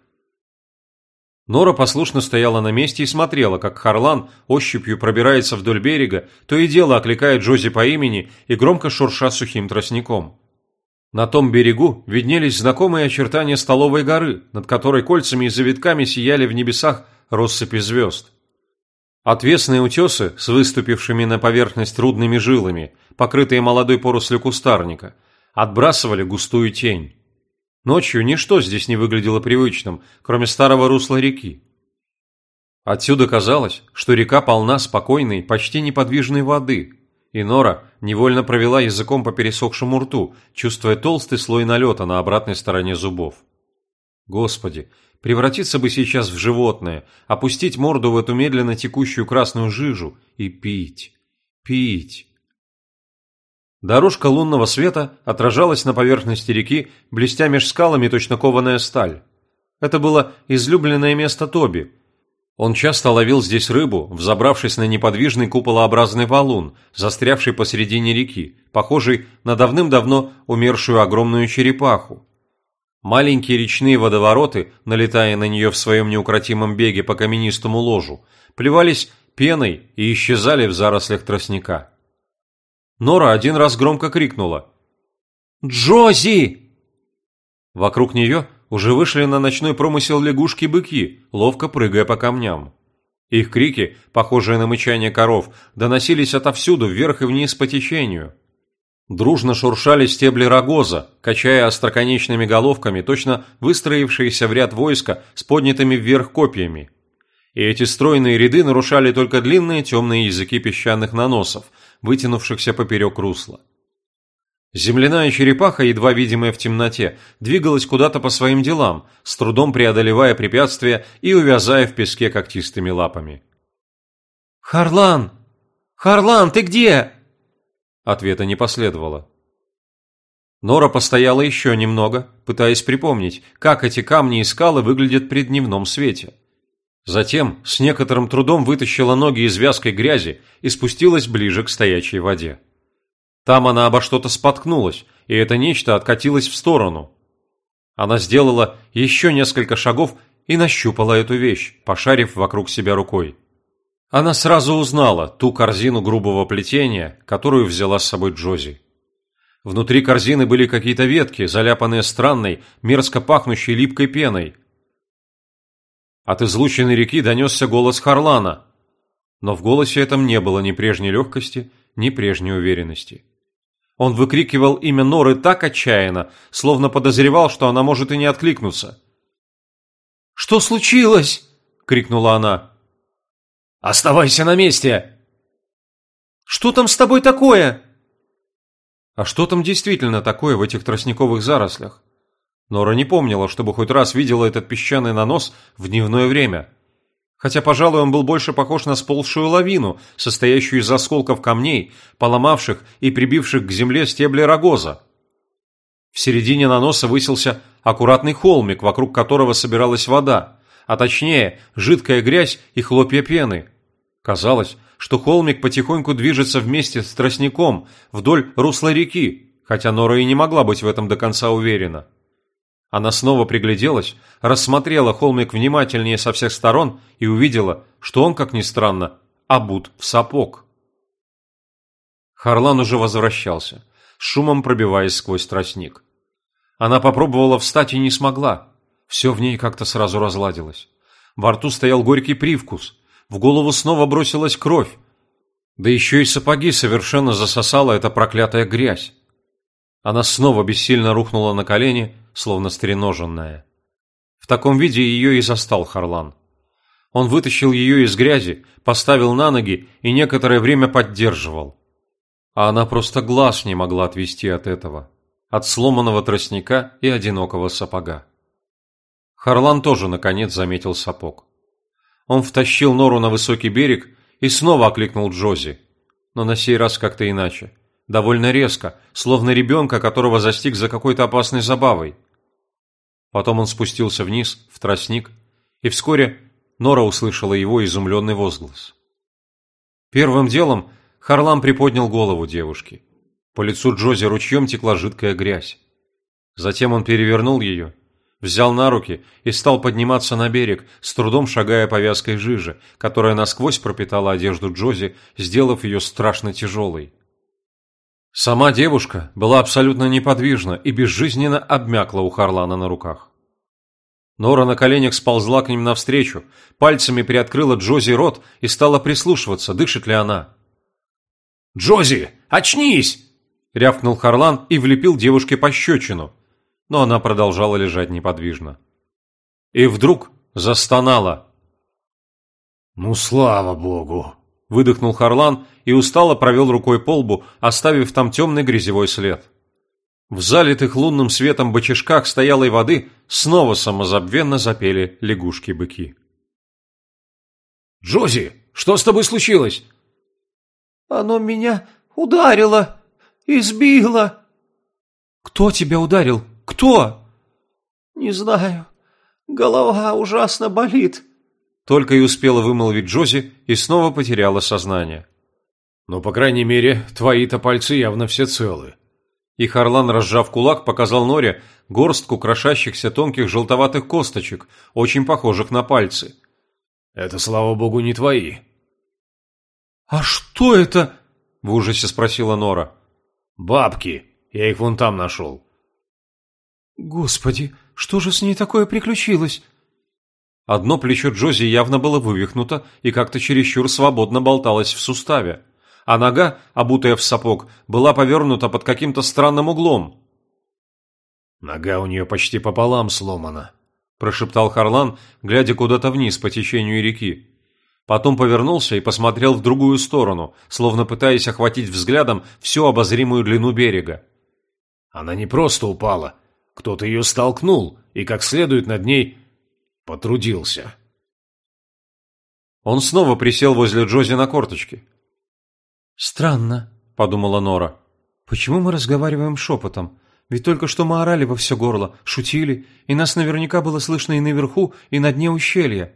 Нора послушно стояла на месте и смотрела, как Харлан ощупью пробирается вдоль берега, то и дело окликает Джози по имени и громко шурша сухим тростником. На том берегу виднелись знакомые очертания столовой горы, над которой кольцами и завитками сияли в небесах россыпи звезд. Отвесные утесы с выступившими на поверхность трудными жилами, покрытые молодой порослью кустарника, отбрасывали густую тень. Ночью ничто здесь не выглядело привычным, кроме старого русла реки. Отсюда казалось, что река полна спокойной, почти неподвижной воды, и Нора невольно провела языком по пересохшему рту, чувствуя толстый слой налета на обратной стороне зубов. Господи, превратиться бы сейчас в животное, опустить морду в эту медленно текущую красную жижу и пить, пить. Дорожка лунного света отражалась на поверхности реки, блестя меж скалами точно кованая сталь. Это было излюбленное место Тоби. Он часто ловил здесь рыбу, взобравшись на неподвижный куполообразный валун, застрявший посередине реки, похожий на давным-давно умершую огромную черепаху. Маленькие речные водовороты, налетая на нее в своем неукротимом беге по каменистому ложу, плевались пеной и исчезали в зарослях тростника. Нора один раз громко крикнула. «Джози!» Вокруг нее уже вышли на ночной промысел лягушки-быки, ловко прыгая по камням. Их крики, похожие на мычание коров, доносились отовсюду, вверх и вниз по течению. Дружно шуршали стебли рогоза, качая остроконечными головками, точно выстроившиеся в ряд войска с поднятыми вверх копьями. И эти стройные ряды нарушали только длинные темные языки песчаных наносов, вытянувшихся поперек русла. Земляная черепаха, едва видимая в темноте, двигалась куда-то по своим делам, с трудом преодолевая препятствия и увязая в песке когтистыми лапами. «Харлан! Харлан, ты где?» Ответа не последовало. Нора постояла еще немного, пытаясь припомнить, как эти камни и скалы выглядят при дневном свете. Затем с некоторым трудом вытащила ноги из вязкой грязи и спустилась ближе к стоячей воде. Там она обо что-то споткнулась, и это нечто откатилось в сторону. Она сделала еще несколько шагов и нащупала эту вещь, пошарив вокруг себя рукой. Она сразу узнала ту корзину грубого плетения, которую взяла с собой Джози. Внутри корзины были какие-то ветки, заляпанные странной, мерзко пахнущей липкой пеной. От излученной реки донесся голос Харлана, но в голосе этом не было ни прежней легкости, ни прежней уверенности. Он выкрикивал имя Норы так отчаянно, словно подозревал, что она может и не откликнуться. «Что случилось?» — крикнула она. «Оставайся на месте!» «Что там с тобой такое?» А что там действительно такое в этих тростниковых зарослях? Нора не помнила, чтобы хоть раз видела этот песчаный нанос в дневное время. Хотя, пожалуй, он был больше похож на сползшую лавину, состоящую из осколков камней, поломавших и прибивших к земле стебли рогоза. В середине наноса высился аккуратный холмик, вокруг которого собиралась вода, а точнее, жидкая грязь и хлопья пены. Казалось, что холмик потихоньку движется вместе с тростником вдоль русла реки, хотя Нора и не могла быть в этом до конца уверена. Она снова пригляделась, рассмотрела холмик внимательнее со всех сторон и увидела, что он, как ни странно, обут в сапог. Харлан уже возвращался, шумом пробиваясь сквозь тростник. Она попробовала встать и не смогла. Все в ней как-то сразу разладилось. Во рту стоял горький привкус, в голову снова бросилась кровь. Да еще и сапоги совершенно засосала эта проклятая грязь. Она снова бессильно рухнула на колени, словно стреноженная. В таком виде ее и застал Харлан. Он вытащил ее из грязи, поставил на ноги и некоторое время поддерживал. А она просто глаз не могла отвести от этого, от сломанного тростника и одинокого сапога. Харлан тоже, наконец, заметил сапог. Он втащил нору на высокий берег и снова окликнул Джози. Но на сей раз как-то иначе. Довольно резко, словно ребенка, которого застиг за какой-то опасной забавой. Потом он спустился вниз, в тростник, и вскоре Нора услышала его изумленный возглас. Первым делом Харлам приподнял голову девушки. По лицу Джози ручьем текла жидкая грязь. Затем он перевернул ее взял на руки и стал подниматься на берег, с трудом шагая по вязкой жиже, которая насквозь пропитала одежду Джози, сделав ее страшно тяжелой. Сама девушка была абсолютно неподвижна и безжизненно обмякла у Харлана на руках. Нора на коленях сползла к ним навстречу, пальцами приоткрыла Джози рот и стала прислушиваться, дышит ли она. «Джози, очнись!» – рявкнул Харлан и влепил девушке пощечину, но она продолжала лежать неподвижно. И вдруг застонала. «Ну, слава богу!» – выдохнул Харлан и устало провел рукой по лбу, оставив там темный грязевой след. В залитых лунным светом бочишках стоялой воды снова самозабвенно запели лягушки-быки. «Джози, что с тобой случилось?» «Оно меня ударило, избило». «Кто тебя ударил? Кто?» «Не знаю. Голова ужасно болит». Только и успела вымолвить Джози и снова потеряла сознание. «Ну, по крайней мере, твои-то пальцы явно все целы». И Харлан, разжав кулак, показал Норе горстку крошащихся тонких желтоватых косточек, очень похожих на пальцы. «Это, слава богу, не твои». «А что это?» – в ужасе спросила Нора. «Бабки. Я их вон там нашел». Господи, что же с ней такое приключилось? Одно плечо Джози явно было вывихнуто и как-то чересчур свободно болталось в суставе, а нога, обутая в сапог, была повернута под каким-то странным углом. «Нога у нее почти пополам сломана», – прошептал Харлан, глядя куда-то вниз по течению реки. Потом повернулся и посмотрел в другую сторону, словно пытаясь охватить взглядом всю обозримую длину берега. «Она не просто упала, кто-то ее столкнул и как следует над ней потрудился. Он снова присел возле Джози на корточки. «Странно», — подумала Нора. «Почему мы разговариваем шепотом? Ведь только что мы орали во все горло, шутили, и нас наверняка было слышно и наверху, и на дне ущелья.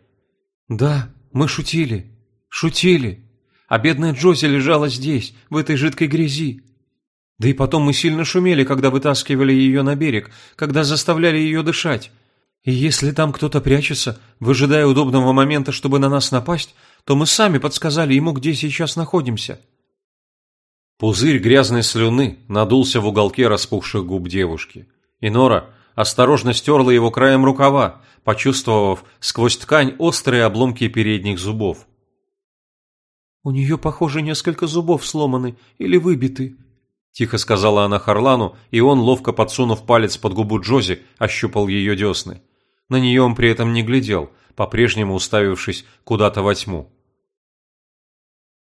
Да, мы шутили, шутили, а бедная Джози лежала здесь, в этой жидкой грязи. Да и потом мы сильно шумели, когда вытаскивали ее на берег, когда заставляли ее дышать. И если там кто-то прячется, выжидая удобного момента, чтобы на нас напасть, то мы сами подсказали ему, где сейчас находимся». Пузырь грязной слюны надулся в уголке распухших губ девушки, и Нора осторожно стерла его краем рукава, почувствовав сквозь ткань острые обломки передних зубов. «У нее, похоже, несколько зубов сломаны или выбиты», – тихо сказала она Харлану, и он, ловко подсунув палец под губу Джози, ощупал ее десны. На нее он при этом не глядел, по-прежнему уставившись куда-то во тьму.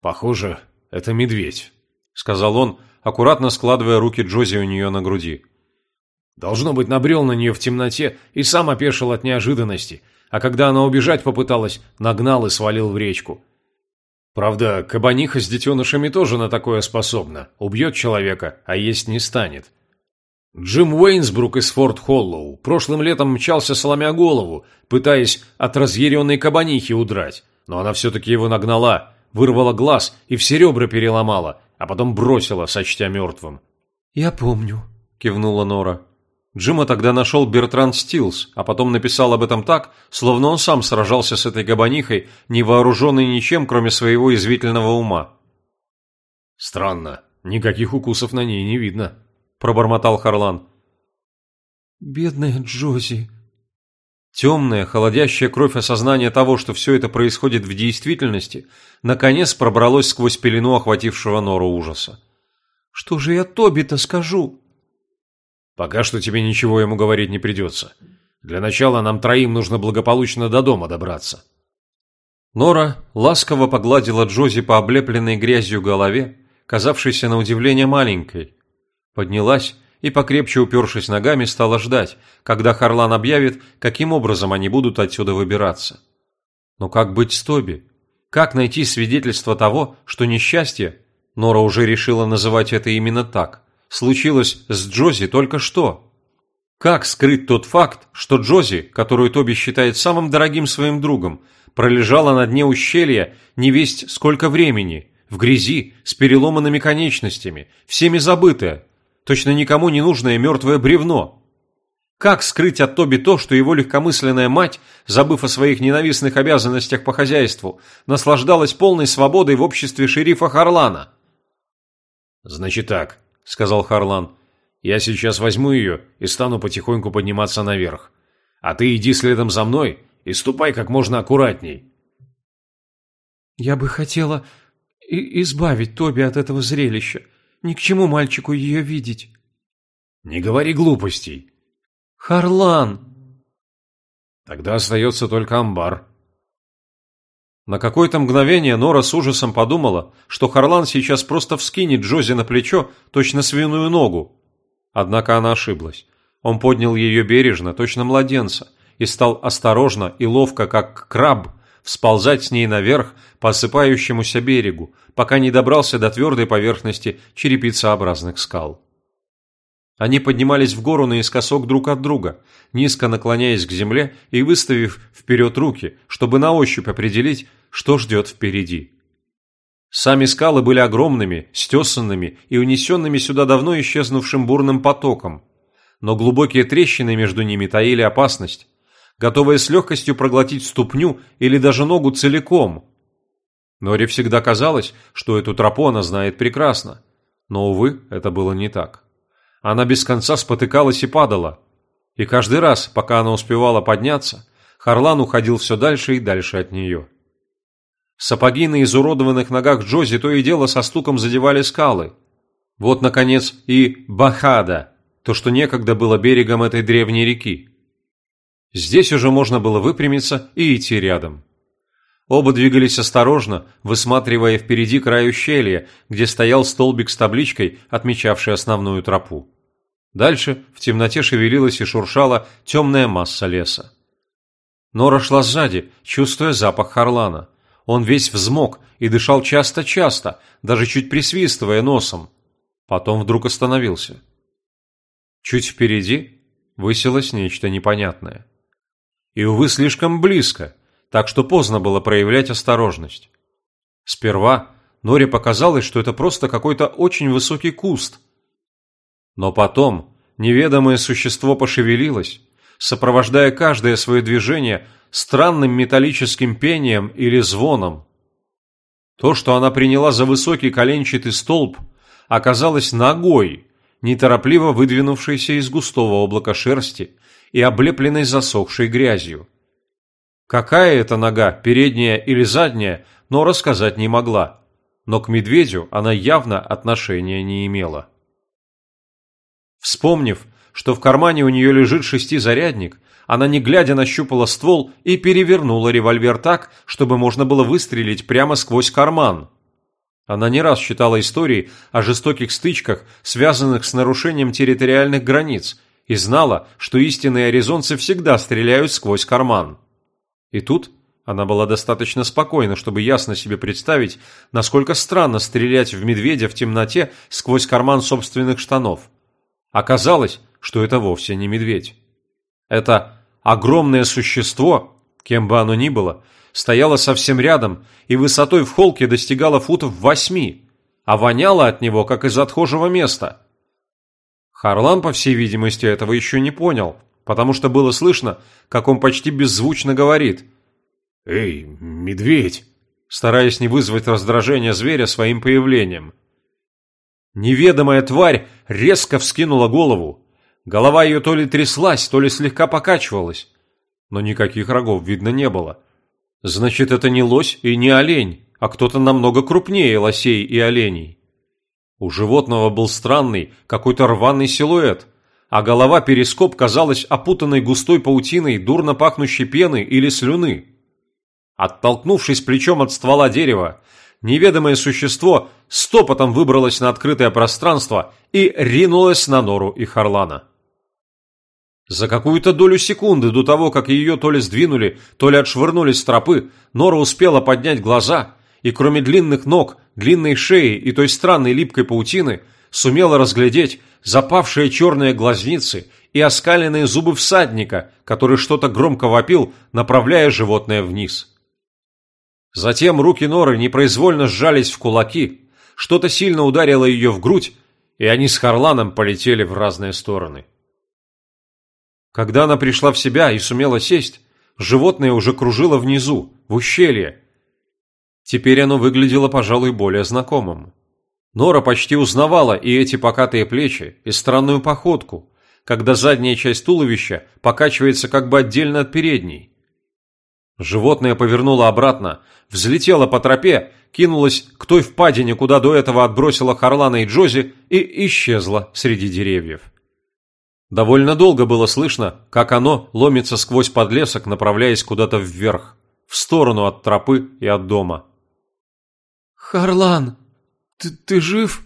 «Похоже, это медведь», – сказал он, аккуратно складывая руки Джози у нее на груди. «Должно быть, набрел на нее в темноте и сам опешил от неожиданности, а когда она убежать попыталась, нагнал и свалил в речку. Правда, кабаниха с детенышами тоже на такое способна. Убьет человека, а есть не станет. Джим Уэйнсбрук из Форт Холлоу прошлым летом мчался сломя голову, пытаясь от разъяренной кабанихи удрать, но она все-таки его нагнала, вырвала глаз и все ребра переломала, а потом бросила, сочтя мертвым. «Я помню», – кивнула Нора. Джима тогда нашел Бертран Стилс, а потом написал об этом так, словно он сам сражался с этой габанихой, не вооруженный ничем, кроме своего извительного ума. «Странно, никаких укусов на ней не видно», – пробормотал Харлан. «Бедная Джози». Темная, холодящая кровь осознания того, что все это происходит в действительности, наконец пробралось сквозь пелену охватившего Нору ужаса. «Что же я Тоби-то скажу?» Пока что тебе ничего ему говорить не придется. Для начала нам троим нужно благополучно до дома добраться». Нора ласково погладила Джози по облепленной грязью голове, казавшейся на удивление маленькой. Поднялась и, покрепче упершись ногами, стала ждать, когда Харлан объявит, каким образом они будут отсюда выбираться. Но как быть с Тоби? Как найти свидетельство того, что несчастье, Нора уже решила называть это именно так, случилось с Джози только что. Как скрыть тот факт, что Джози, которую Тоби считает самым дорогим своим другом, пролежала на дне ущелья не весть сколько времени, в грязи, с переломанными конечностями, всеми забытое, точно никому не нужное мертвое бревно? Как скрыть от Тоби то, что его легкомысленная мать, забыв о своих ненавистных обязанностях по хозяйству, наслаждалась полной свободой в обществе шерифа Харлана? «Значит так», – сказал Харлан. «Я сейчас возьму ее и стану потихоньку подниматься наверх. А ты иди следом за мной и ступай как можно аккуратней». «Я бы хотела избавить Тоби от этого зрелища. Ни к чему мальчику ее видеть». «Не говори глупостей». «Харлан!» «Тогда остается только амбар», на какое-то мгновение Нора с ужасом подумала, что Харлан сейчас просто вскинет Джози на плечо, точно свиную ногу. Однако она ошиблась. Он поднял ее бережно, точно младенца, и стал осторожно и ловко, как краб, всползать с ней наверх по осыпающемуся берегу, пока не добрался до твердой поверхности черепицеобразных скал. Они поднимались в гору наискосок друг от друга, низко наклоняясь к земле и выставив вперед руки, чтобы на ощупь определить, что ждет впереди. Сами скалы были огромными, стесанными и унесенными сюда давно исчезнувшим бурным потоком, но глубокие трещины между ними таили опасность, готовые с легкостью проглотить ступню или даже ногу целиком. Норе всегда казалось, что эту тропу она знает прекрасно, но, увы, это было не так. Она без конца спотыкалась и падала, и каждый раз, пока она успевала подняться, Харлан уходил все дальше и дальше от нее. Сапоги на изуродованных ногах Джози то и дело со стуком задевали скалы. Вот, наконец, и Бахада, то, что некогда было берегом этой древней реки. Здесь уже можно было выпрямиться и идти рядом. Оба двигались осторожно, высматривая впереди край ущелья, где стоял столбик с табличкой, отмечавший основную тропу. Дальше в темноте шевелилась и шуршала темная масса леса. Нора шла сзади, чувствуя запах Харлана – он весь взмок и дышал часто-часто, даже чуть присвистывая носом. Потом вдруг остановился. Чуть впереди высилось нечто непонятное. И, увы, слишком близко, так что поздно было проявлять осторожность. Сперва Норе показалось, что это просто какой-то очень высокий куст. Но потом неведомое существо пошевелилось, сопровождая каждое свое движение странным металлическим пением или звоном. То, что она приняла за высокий коленчатый столб, оказалось ногой, неторопливо выдвинувшейся из густого облака шерсти и облепленной засохшей грязью. Какая это нога, передняя или задняя, но рассказать не могла, но к медведю она явно отношения не имела. Вспомнив, что в кармане у нее лежит шестизарядник, она не глядя нащупала ствол и перевернула револьвер так, чтобы можно было выстрелить прямо сквозь карман. Она не раз читала истории о жестоких стычках, связанных с нарушением территориальных границ, и знала, что истинные аризонцы всегда стреляют сквозь карман. И тут она была достаточно спокойна, чтобы ясно себе представить, насколько странно стрелять в медведя в темноте сквозь карман собственных штанов. Оказалось, что это вовсе не медведь. Это огромное существо, кем бы оно ни было, стояло совсем рядом и высотой в холке достигало футов восьми, а воняло от него, как из отхожего места. Харлан, по всей видимости, этого еще не понял, потому что было слышно, как он почти беззвучно говорит «Эй, медведь!» стараясь не вызвать раздражения зверя своим появлением. Неведомая тварь резко вскинула голову. Голова ее то ли тряслась, то ли слегка покачивалась. Но никаких рогов видно не было. Значит, это не лось и не олень, а кто-то намного крупнее лосей и оленей. У животного был странный, какой-то рваный силуэт, а голова-перископ казалась опутанной густой паутиной дурно пахнущей пены или слюны. Оттолкнувшись плечом от ствола дерева, неведомое существо стопотом выбралось на открытое пространство и ринулось на Нору и Харлана. За какую-то долю секунды до того, как ее то ли сдвинули, то ли отшвырнули с тропы, Нора успела поднять глаза и, кроме длинных ног, длинной шеи и той странной липкой паутины, сумела разглядеть запавшие черные глазницы и оскаленные зубы всадника, который что-то громко вопил, направляя животное вниз. Затем руки Норы непроизвольно сжались в кулаки, что-то сильно ударило ее в грудь, и они с Харланом полетели в разные стороны. Когда она пришла в себя и сумела сесть, животное уже кружило внизу, в ущелье. Теперь оно выглядело, пожалуй, более знакомым. Нора почти узнавала и эти покатые плечи, и странную походку, когда задняя часть туловища покачивается как бы отдельно от передней. Животное повернуло обратно, взлетело по тропе, кинулось к той впадине, куда до этого отбросило Харлана и Джози, и исчезло среди деревьев. Довольно долго было слышно, как оно ломится сквозь подлесок, направляясь куда-то вверх, в сторону от тропы и от дома. «Харлан, ты, ты жив?»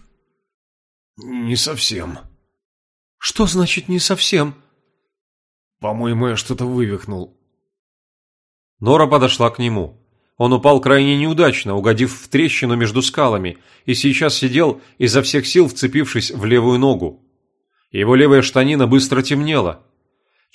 «Не совсем». «Что значит «не совсем»?» «По-моему, я что-то вывихнул. Нора подошла к нему. Он упал крайне неудачно, угодив в трещину между скалами, и сейчас сидел, изо всех сил вцепившись в левую ногу. Его левая штанина быстро темнела.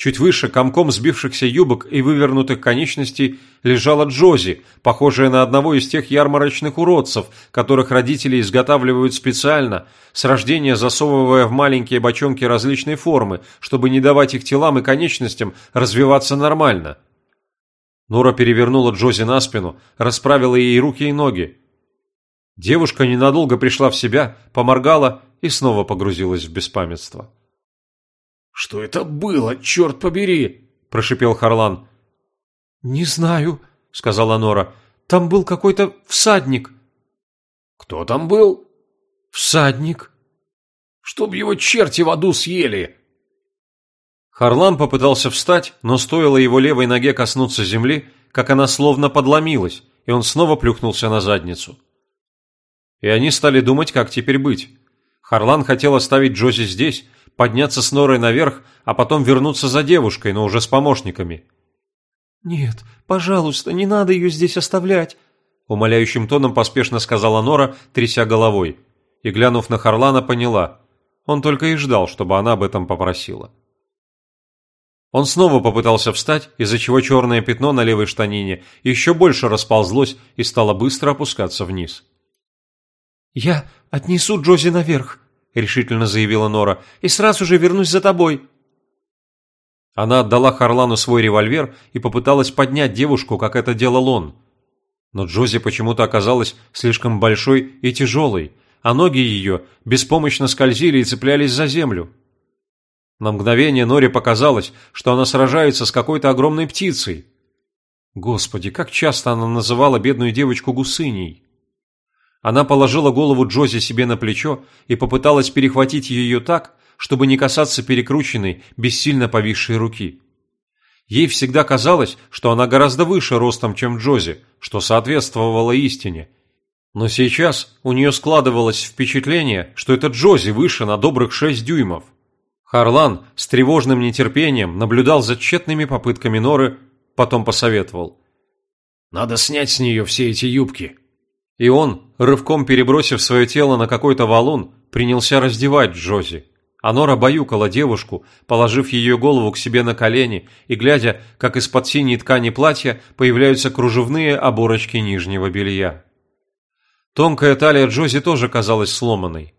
Чуть выше, комком сбившихся юбок и вывернутых конечностей, лежала Джози, похожая на одного из тех ярмарочных уродцев, которых родители изготавливают специально, с рождения засовывая в маленькие бочонки различной формы, чтобы не давать их телам и конечностям развиваться нормально – Нора перевернула Джози на спину, расправила ей руки и ноги. Девушка ненадолго пришла в себя, поморгала и снова погрузилась в беспамятство. «Что это было, черт побери?» – прошипел Харлан. «Не знаю», – сказала Нора. «Там был какой-то всадник». «Кто там был?» «Всадник». «Чтоб его черти в аду съели!» Харлан попытался встать, но стоило его левой ноге коснуться земли, как она словно подломилась, и он снова плюхнулся на задницу. И они стали думать, как теперь быть. Харлан хотел оставить Джози здесь, подняться с Норой наверх, а потом вернуться за девушкой, но уже с помощниками. «Нет, пожалуйста, не надо ее здесь оставлять», умоляющим тоном поспешно сказала Нора, тряся головой. И, глянув на Харлана, поняла. Он только и ждал, чтобы она об этом попросила. Он снова попытался встать, из-за чего черное пятно на левой штанине еще больше расползлось и стало быстро опускаться вниз. «Я отнесу Джози наверх», – решительно заявила Нора, – «и сразу же вернусь за тобой». Она отдала Харлану свой револьвер и попыталась поднять девушку, как это делал он. Но Джози почему-то оказалась слишком большой и тяжелой, а ноги ее беспомощно скользили и цеплялись за землю. На мгновение Норе показалось, что она сражается с какой-то огромной птицей. Господи, как часто она называла бедную девочку гусыней. Она положила голову Джози себе на плечо и попыталась перехватить ее так, чтобы не касаться перекрученной, бессильно повисшей руки. Ей всегда казалось, что она гораздо выше ростом, чем Джози, что соответствовало истине. Но сейчас у нее складывалось впечатление, что это Джози выше на добрых шесть дюймов. Харлан с тревожным нетерпением наблюдал за тщетными попытками Норы, потом посоветовал. «Надо снять с нее все эти юбки». И он, рывком перебросив свое тело на какой-то валун, принялся раздевать Джози. А Нора баюкала девушку, положив ее голову к себе на колени и глядя, как из-под синей ткани платья появляются кружевные оборочки нижнего белья. Тонкая талия Джози тоже казалась сломанной.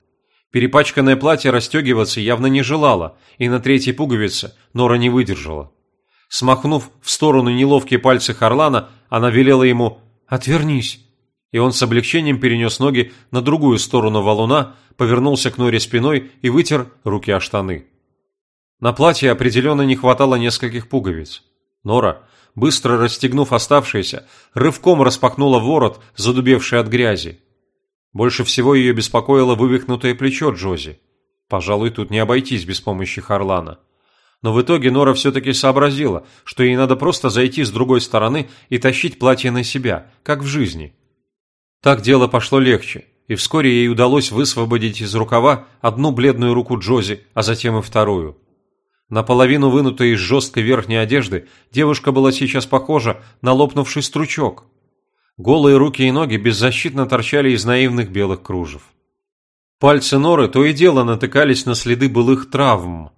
Перепачканное платье расстегиваться явно не желало, и на третьей пуговице Нора не выдержала. Смахнув в сторону неловкие пальцы Харлана, она велела ему «Отвернись!» И он с облегчением перенес ноги на другую сторону валуна, повернулся к Норе спиной и вытер руки о штаны. На платье определенно не хватало нескольких пуговиц. Нора, быстро расстегнув оставшиеся, рывком распахнула ворот, задубевший от грязи. Больше всего ее беспокоило вывихнутое плечо Джози. Пожалуй, тут не обойтись без помощи Харлана. Но в итоге Нора все-таки сообразила, что ей надо просто зайти с другой стороны и тащить платье на себя, как в жизни – так дело пошло легче, и вскоре ей удалось высвободить из рукава одну бледную руку Джози, а затем и вторую. Наполовину вынутая из жесткой верхней одежды, девушка была сейчас похожа на лопнувший стручок. Голые руки и ноги беззащитно торчали из наивных белых кружев. Пальцы Норы то и дело натыкались на следы былых травм.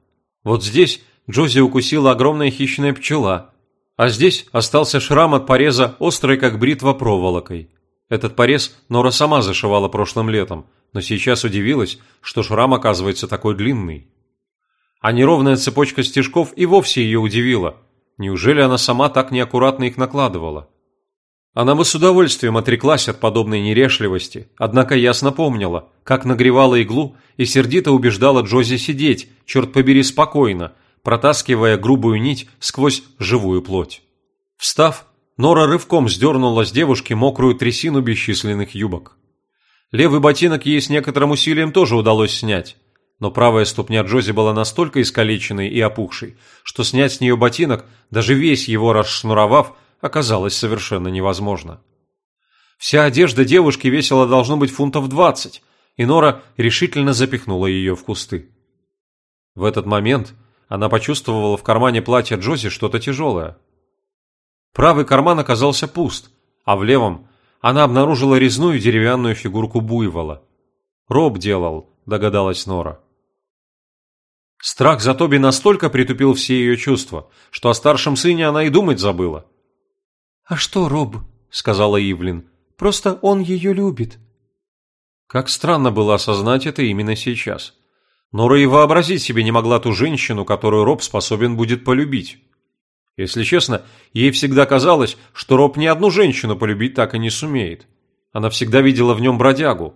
Вот здесь Джози укусила огромная хищная пчела, а здесь остался шрам от пореза, острой как бритва проволокой. Этот порез Нора сама зашивала прошлым летом, но сейчас удивилась, что шрам оказывается такой длинный. А неровная цепочка стежков и вовсе ее удивила. Неужели она сама так неаккуратно их накладывала? Она бы с удовольствием отреклась от подобной нерешливости, однако ясно помнила, как нагревала иглу и сердито убеждала Джози сидеть, черт побери, спокойно, протаскивая грубую нить сквозь живую плоть. Встав, Нора рывком сдернула с девушки мокрую трясину бесчисленных юбок. Левый ботинок ей с некоторым усилием тоже удалось снять, но правая ступня Джози была настолько искалеченной и опухшей, что снять с нее ботинок, даже весь его расшнуровав, оказалось совершенно невозможно. Вся одежда девушки весила должно быть фунтов двадцать, и Нора решительно запихнула ее в кусты. В этот момент она почувствовала в кармане платья Джози что-то тяжелое. Правый карман оказался пуст, а в левом она обнаружила резную деревянную фигурку буйвола. «Роб делал», – догадалась Нора. Страх за Тоби настолько притупил все ее чувства, что о старшем сыне она и думать забыла. «А что, Роб?» – сказала Ивлин. «Просто он ее любит». Как странно было осознать это именно сейчас. Нора и вообразить себе не могла ту женщину, которую Роб способен будет полюбить. Если честно, ей всегда казалось, что Роб ни одну женщину полюбить так и не сумеет. Она всегда видела в нем бродягу.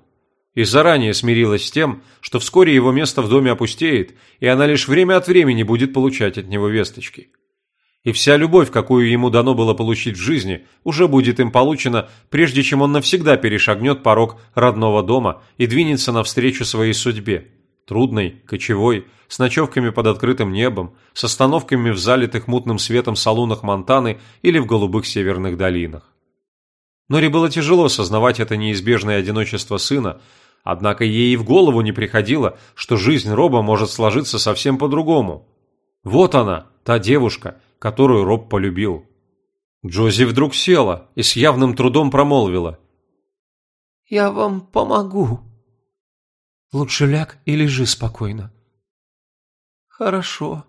И заранее смирилась с тем, что вскоре его место в доме опустеет, и она лишь время от времени будет получать от него весточки. И вся любовь, какую ему дано было получить в жизни, уже будет им получена, прежде чем он навсегда перешагнет порог родного дома и двинется навстречу своей судьбе трудной, кочевой, с ночевками под открытым небом, с остановками в залитых мутным светом салунах Монтаны или в голубых северных долинах. Норе было тяжело осознавать это неизбежное одиночество сына, однако ей и в голову не приходило, что жизнь Роба может сложиться совсем по-другому. Вот она, та девушка, которую Роб полюбил. Джози вдруг села и с явным трудом промолвила. «Я вам помогу». Лучше ляг и лежи спокойно. Хорошо.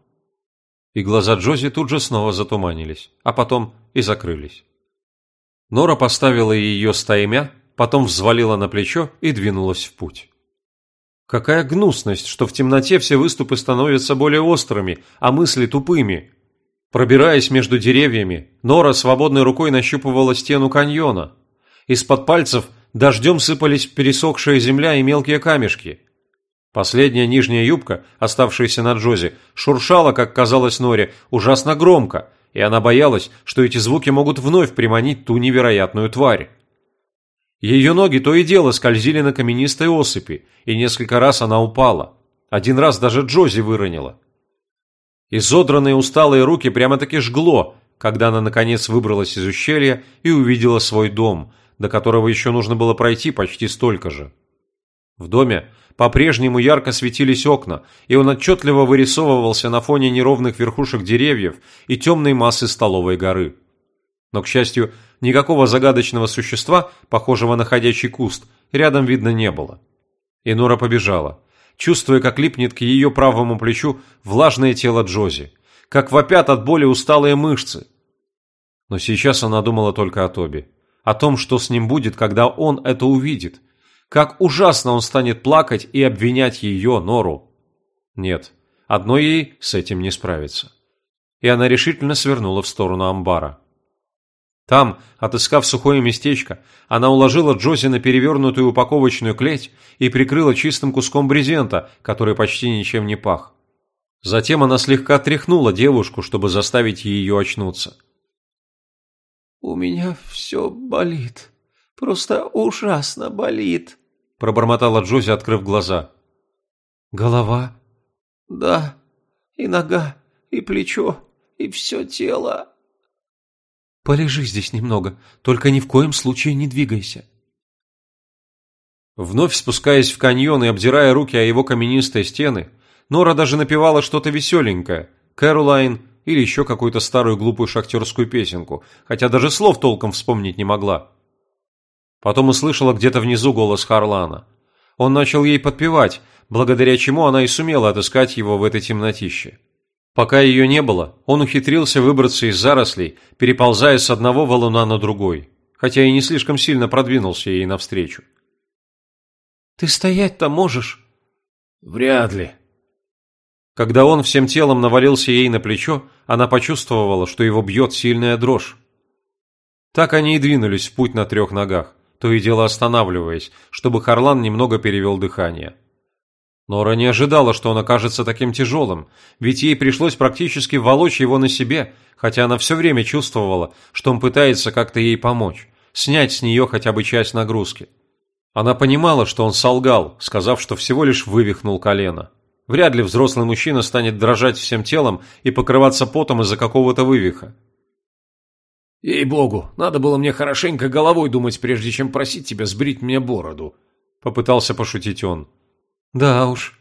И глаза Джози тут же снова затуманились, а потом и закрылись. Нора поставила ее стаймя, потом взвалила на плечо и двинулась в путь. Какая гнусность, что в темноте все выступы становятся более острыми, а мысли тупыми. Пробираясь между деревьями, Нора свободной рукой нащупывала стену каньона. Из-под пальцев дождем сыпались пересохшая земля и мелкие камешки. Последняя нижняя юбка, оставшаяся на Джози, шуршала, как казалось Норе, ужасно громко, и она боялась, что эти звуки могут вновь приманить ту невероятную тварь. Ее ноги то и дело скользили на каменистой осыпи, и несколько раз она упала. Один раз даже Джози выронила. Изодранные усталые руки прямо-таки жгло, когда она наконец выбралась из ущелья и увидела свой дом, до которого еще нужно было пройти почти столько же. В доме по-прежнему ярко светились окна, и он отчетливо вырисовывался на фоне неровных верхушек деревьев и темной массы столовой горы. Но, к счастью, никакого загадочного существа, похожего на ходячий куст, рядом видно не было. И Нора побежала, чувствуя, как липнет к ее правому плечу влажное тело Джози, как вопят от боли усталые мышцы. Но сейчас она думала только о Тоби, о том, что с ним будет, когда он это увидит, как ужасно он станет плакать и обвинять ее, Нору. Нет, одной ей с этим не справиться. И она решительно свернула в сторону амбара. Там, отыскав сухое местечко, она уложила Джози на перевернутую упаковочную клеть и прикрыла чистым куском брезента, который почти ничем не пах. Затем она слегка тряхнула девушку, чтобы заставить ее очнуться. «У меня все болит», Просто ужасно болит», – пробормотала Джози, открыв глаза. «Голова?» «Да, и нога, и плечо, и все тело». «Полежи здесь немного, только ни в коем случае не двигайся». Вновь спускаясь в каньон и обдирая руки о его каменистые стены, Нора даже напевала что-то веселенькое, Кэролайн или еще какую-то старую глупую шахтерскую песенку, хотя даже слов толком вспомнить не могла. Потом услышала где-то внизу голос Харлана. Он начал ей подпевать, благодаря чему она и сумела отыскать его в этой темнотище. Пока ее не было, он ухитрился выбраться из зарослей, переползая с одного валуна на другой, хотя и не слишком сильно продвинулся ей навстречу. «Ты стоять-то можешь?» «Вряд ли». Когда он всем телом навалился ей на плечо, она почувствовала, что его бьет сильная дрожь. Так они и двинулись в путь на трех ногах то и дело останавливаясь, чтобы Харлан немного перевел дыхание. Нора не ожидала, что он окажется таким тяжелым, ведь ей пришлось практически волочь его на себе, хотя она все время чувствовала, что он пытается как-то ей помочь, снять с нее хотя бы часть нагрузки. Она понимала, что он солгал, сказав, что всего лишь вывихнул колено. Вряд ли взрослый мужчина станет дрожать всем телом и покрываться потом из-за какого-то вывиха. «Ей-богу, надо было мне хорошенько головой думать, прежде чем просить тебя сбрить мне бороду», — попытался пошутить он. «Да уж.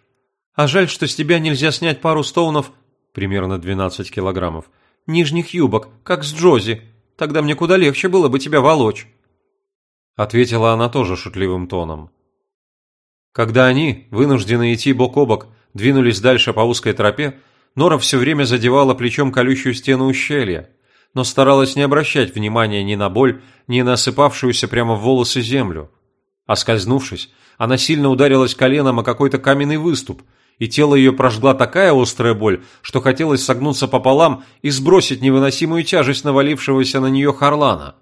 А жаль, что с тебя нельзя снять пару стоунов, примерно 12 килограммов, нижних юбок, как с Джози. Тогда мне куда легче было бы тебя волочь». Ответила она тоже шутливым тоном. Когда они, вынуждены идти бок о бок, двинулись дальше по узкой тропе, Нора все время задевала плечом колючую стену ущелья, но старалась не обращать внимания ни на боль, ни на осыпавшуюся прямо в волосы землю. Оскользнувшись, она сильно ударилась коленом о какой-то каменный выступ, и тело ее прожгла такая острая боль, что хотелось согнуться пополам и сбросить невыносимую тяжесть навалившегося на нее Харлана.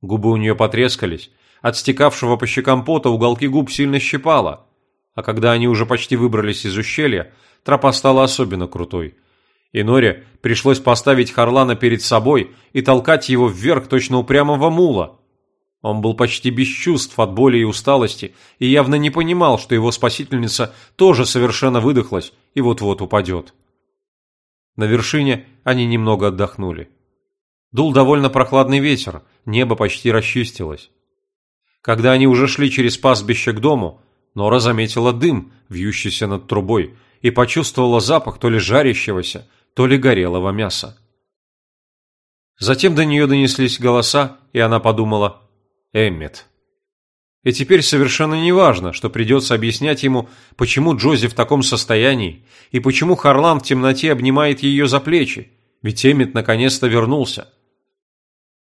Губы у нее потрескались, от стекавшего по щекам пота уголки губ сильно щипало, а когда они уже почти выбрались из ущелья, тропа стала особенно крутой – и Норе пришлось поставить Харлана перед собой и толкать его вверх точно упрямого мула. Он был почти без чувств от боли и усталости и явно не понимал, что его спасительница тоже совершенно выдохлась и вот-вот упадет. На вершине они немного отдохнули. Дул довольно прохладный ветер, небо почти расчистилось. Когда они уже шли через пастбище к дому, Нора заметила дым, вьющийся над трубой, и почувствовала запах то ли жарящегося, то ли горелого мяса. Затем до нее донеслись голоса, и она подумала «Эммет». И теперь совершенно не важно, что придется объяснять ему, почему Джози в таком состоянии и почему Харлан в темноте обнимает ее за плечи, ведь Эммет наконец-то вернулся.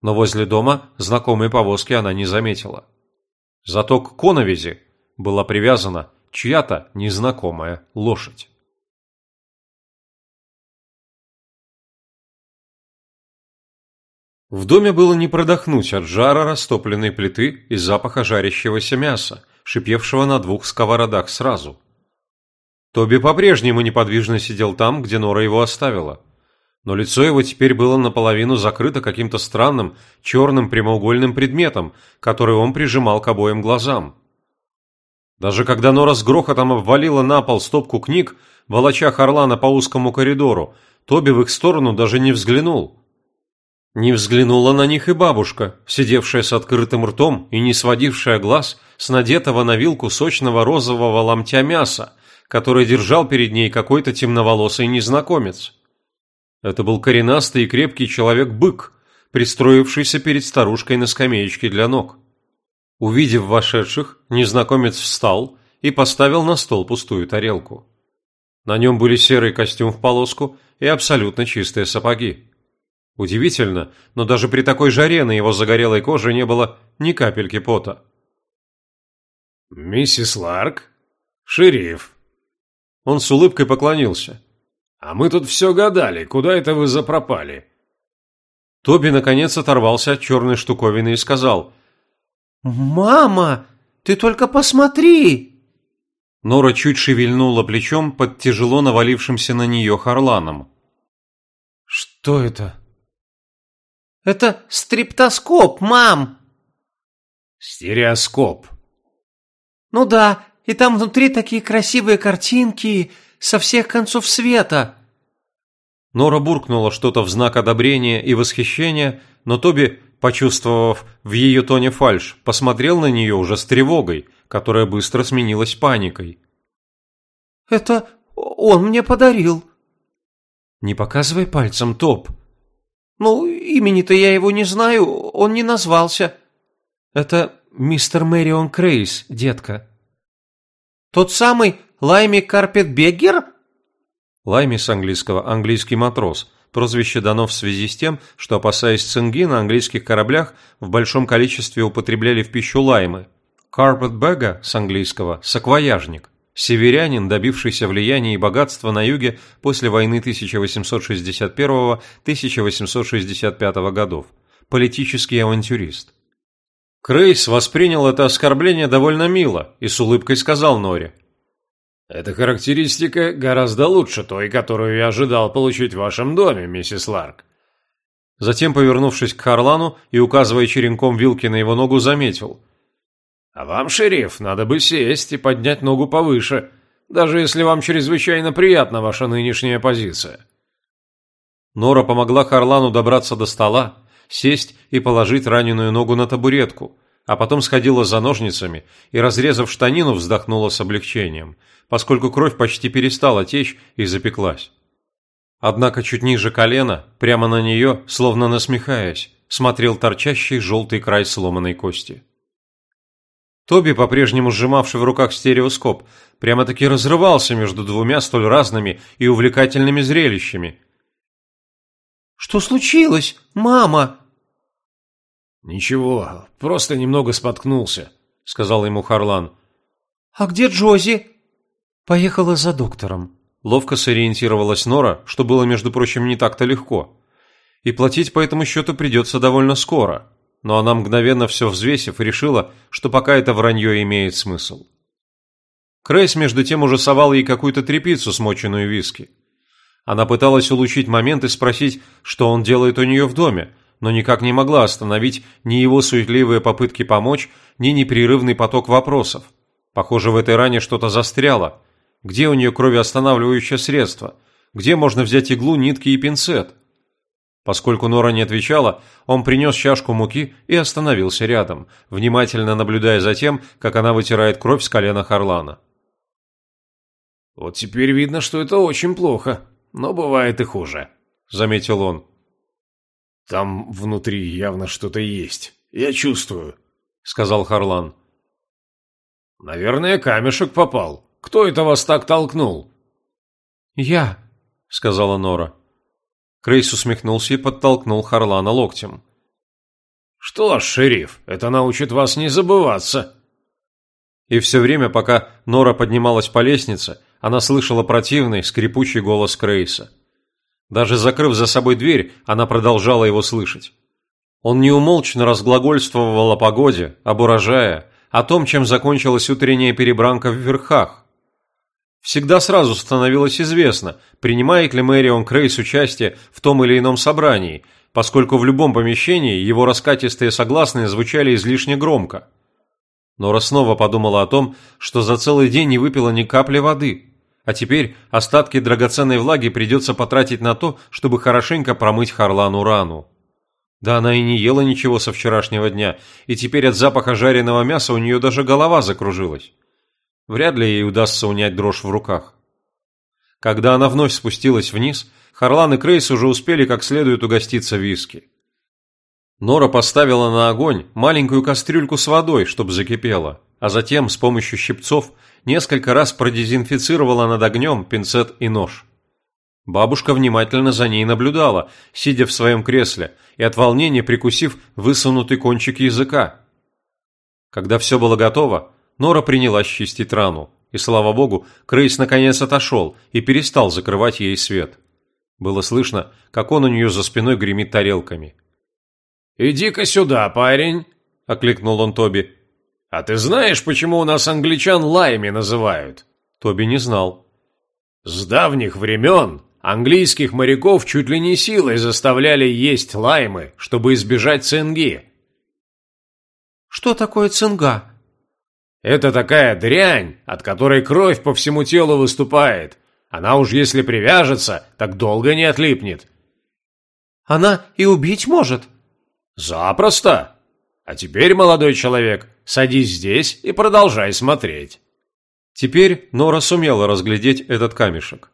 Но возле дома знакомой повозки она не заметила. Зато к коновизе была привязана чья-то незнакомая лошадь. В доме было не продохнуть от жара растопленной плиты и запаха жарящегося мяса, шипевшего на двух сковородах сразу. Тоби по-прежнему неподвижно сидел там, где Нора его оставила. Но лицо его теперь было наполовину закрыто каким-то странным черным прямоугольным предметом, который он прижимал к обоим глазам. Даже когда Нора с грохотом обвалила на пол стопку книг, волоча Харлана по узкому коридору, Тоби в их сторону даже не взглянул. Не взглянула на них и бабушка, сидевшая с открытым ртом и не сводившая глаз с надетого на вилку сочного розового ломтя мяса, который держал перед ней какой-то темноволосый незнакомец. Это был коренастый и крепкий человек-бык, пристроившийся перед старушкой на скамеечке для ног. Увидев вошедших, незнакомец встал и поставил на стол пустую тарелку. На нем были серый костюм в полоску и абсолютно чистые сапоги. Удивительно, но даже при такой жаре на его загорелой коже не было ни капельки пота. «Миссис Ларк? Шериф?» Он с улыбкой поклонился. «А мы тут все гадали, куда это вы запропали?» Тоби наконец оторвался от черной штуковины и сказал. «Мама, ты только посмотри!» Нора чуть шевельнула плечом под тяжело навалившимся на нее Харланом. «Что это?» «Это стриптоскоп, мам!» «Стереоскоп». «Ну да, и там внутри такие красивые картинки со всех концов света». Нора буркнула что-то в знак одобрения и восхищения, но Тоби, почувствовав в ее тоне фальшь, посмотрел на нее уже с тревогой, которая быстро сменилась паникой. «Это он мне подарил». «Не показывай пальцем, Топ». «Ну, имени-то я его не знаю, он не назвался». «Это мистер Мэрион Крейс, детка». «Тот самый Лайми Карпетбеггер?» Лайми с английского «английский матрос», прозвище дано в связи с тем, что, опасаясь цинги, на английских кораблях в большом количестве употребляли в пищу лаймы. Карпетбега с английского «саквояжник». Северянин, добившийся влияния и богатства на юге после войны 1861-1865 годов. Политический авантюрист. Крейс воспринял это оскорбление довольно мило и с улыбкой сказал Норе. «Эта характеристика гораздо лучше той, которую я ожидал получить в вашем доме, миссис Ларк». Затем, повернувшись к Харлану и указывая черенком вилки на его ногу, заметил. «А вам, шериф, надо бы сесть и поднять ногу повыше, даже если вам чрезвычайно приятна ваша нынешняя позиция». Нора помогла Харлану добраться до стола, сесть и положить раненую ногу на табуретку, а потом сходила за ножницами и, разрезав штанину, вздохнула с облегчением, поскольку кровь почти перестала течь и запеклась. Однако чуть ниже колена, прямо на нее, словно насмехаясь, смотрел торчащий желтый край сломанной кости. Тоби, по-прежнему сжимавший в руках стереоскоп, прямо-таки разрывался между двумя столь разными и увлекательными зрелищами. «Что случилось, мама?» «Ничего, просто немного споткнулся», — сказал ему Харлан. «А где Джози?» «Поехала за доктором». Ловко сориентировалась Нора, что было, между прочим, не так-то легко. И платить по этому счету придется довольно скоро. Но она, мгновенно все взвесив, решила, что пока это вранье имеет смысл. Крейс, между тем, уже совал ей какую-то трепицу, смоченную виски. Она пыталась улучшить момент и спросить, что он делает у нее в доме, но никак не могла остановить ни его суетливые попытки помочь, ни непрерывный поток вопросов. Похоже, в этой ране что-то застряло. Где у нее кровоостанавливающее средство? Где можно взять иглу, нитки и пинцет? Поскольку Нора не отвечала, он принес чашку муки и остановился рядом, внимательно наблюдая за тем, как она вытирает кровь с колена Харлана. «Вот теперь видно, что это очень плохо, но бывает и хуже», — заметил он. «Там внутри явно что-то есть. Я чувствую», — сказал Харлан. «Наверное, камешек попал. Кто это вас так толкнул?» «Я», — сказала Нора. Крейс усмехнулся и подтолкнул Харлана локтем. «Что ж, шериф, это научит вас не забываться». И все время, пока Нора поднималась по лестнице, она слышала противный, скрипучий голос Крейса. Даже закрыв за собой дверь, она продолжала его слышать. Он неумолчно разглагольствовал о погоде, об урожае, о том, чем закончилась утренняя перебранка в верхах. Всегда сразу становилось известно, принимает ли Мэрион Крейс участие в том или ином собрании, поскольку в любом помещении его раскатистые согласные звучали излишне громко. Нора снова подумала о том, что за целый день не выпила ни капли воды, а теперь остатки драгоценной влаги придется потратить на то, чтобы хорошенько промыть Харлану рану. Да она и не ела ничего со вчерашнего дня, и теперь от запаха жареного мяса у нее даже голова закружилась. Вряд ли ей удастся унять дрожь в руках. Когда она вновь спустилась вниз, Харлан и Крейс уже успели как следует угоститься виски. Нора поставила на огонь маленькую кастрюльку с водой, чтобы закипела, а затем с помощью щипцов несколько раз продезинфицировала над огнем пинцет и нож. Бабушка внимательно за ней наблюдала, сидя в своем кресле и от волнения прикусив высунутый кончик языка. Когда все было готово, Нора принялась чистить рану, и, слава богу, Крейс наконец отошел и перестал закрывать ей свет. Было слышно, как он у нее за спиной гремит тарелками – «Иди-ка сюда, парень!» – окликнул он Тоби. «А ты знаешь, почему у нас англичан лайми называют?» Тоби не знал. «С давних времен английских моряков чуть ли не силой заставляли есть лаймы, чтобы избежать цинги». «Что такое цинга?» «Это такая дрянь, от которой кровь по всему телу выступает. Она уж если привяжется, так долго не отлипнет». «Она и убить может?» «Запросто! А теперь, молодой человек, садись здесь и продолжай смотреть». Теперь Нора сумела разглядеть этот камешек.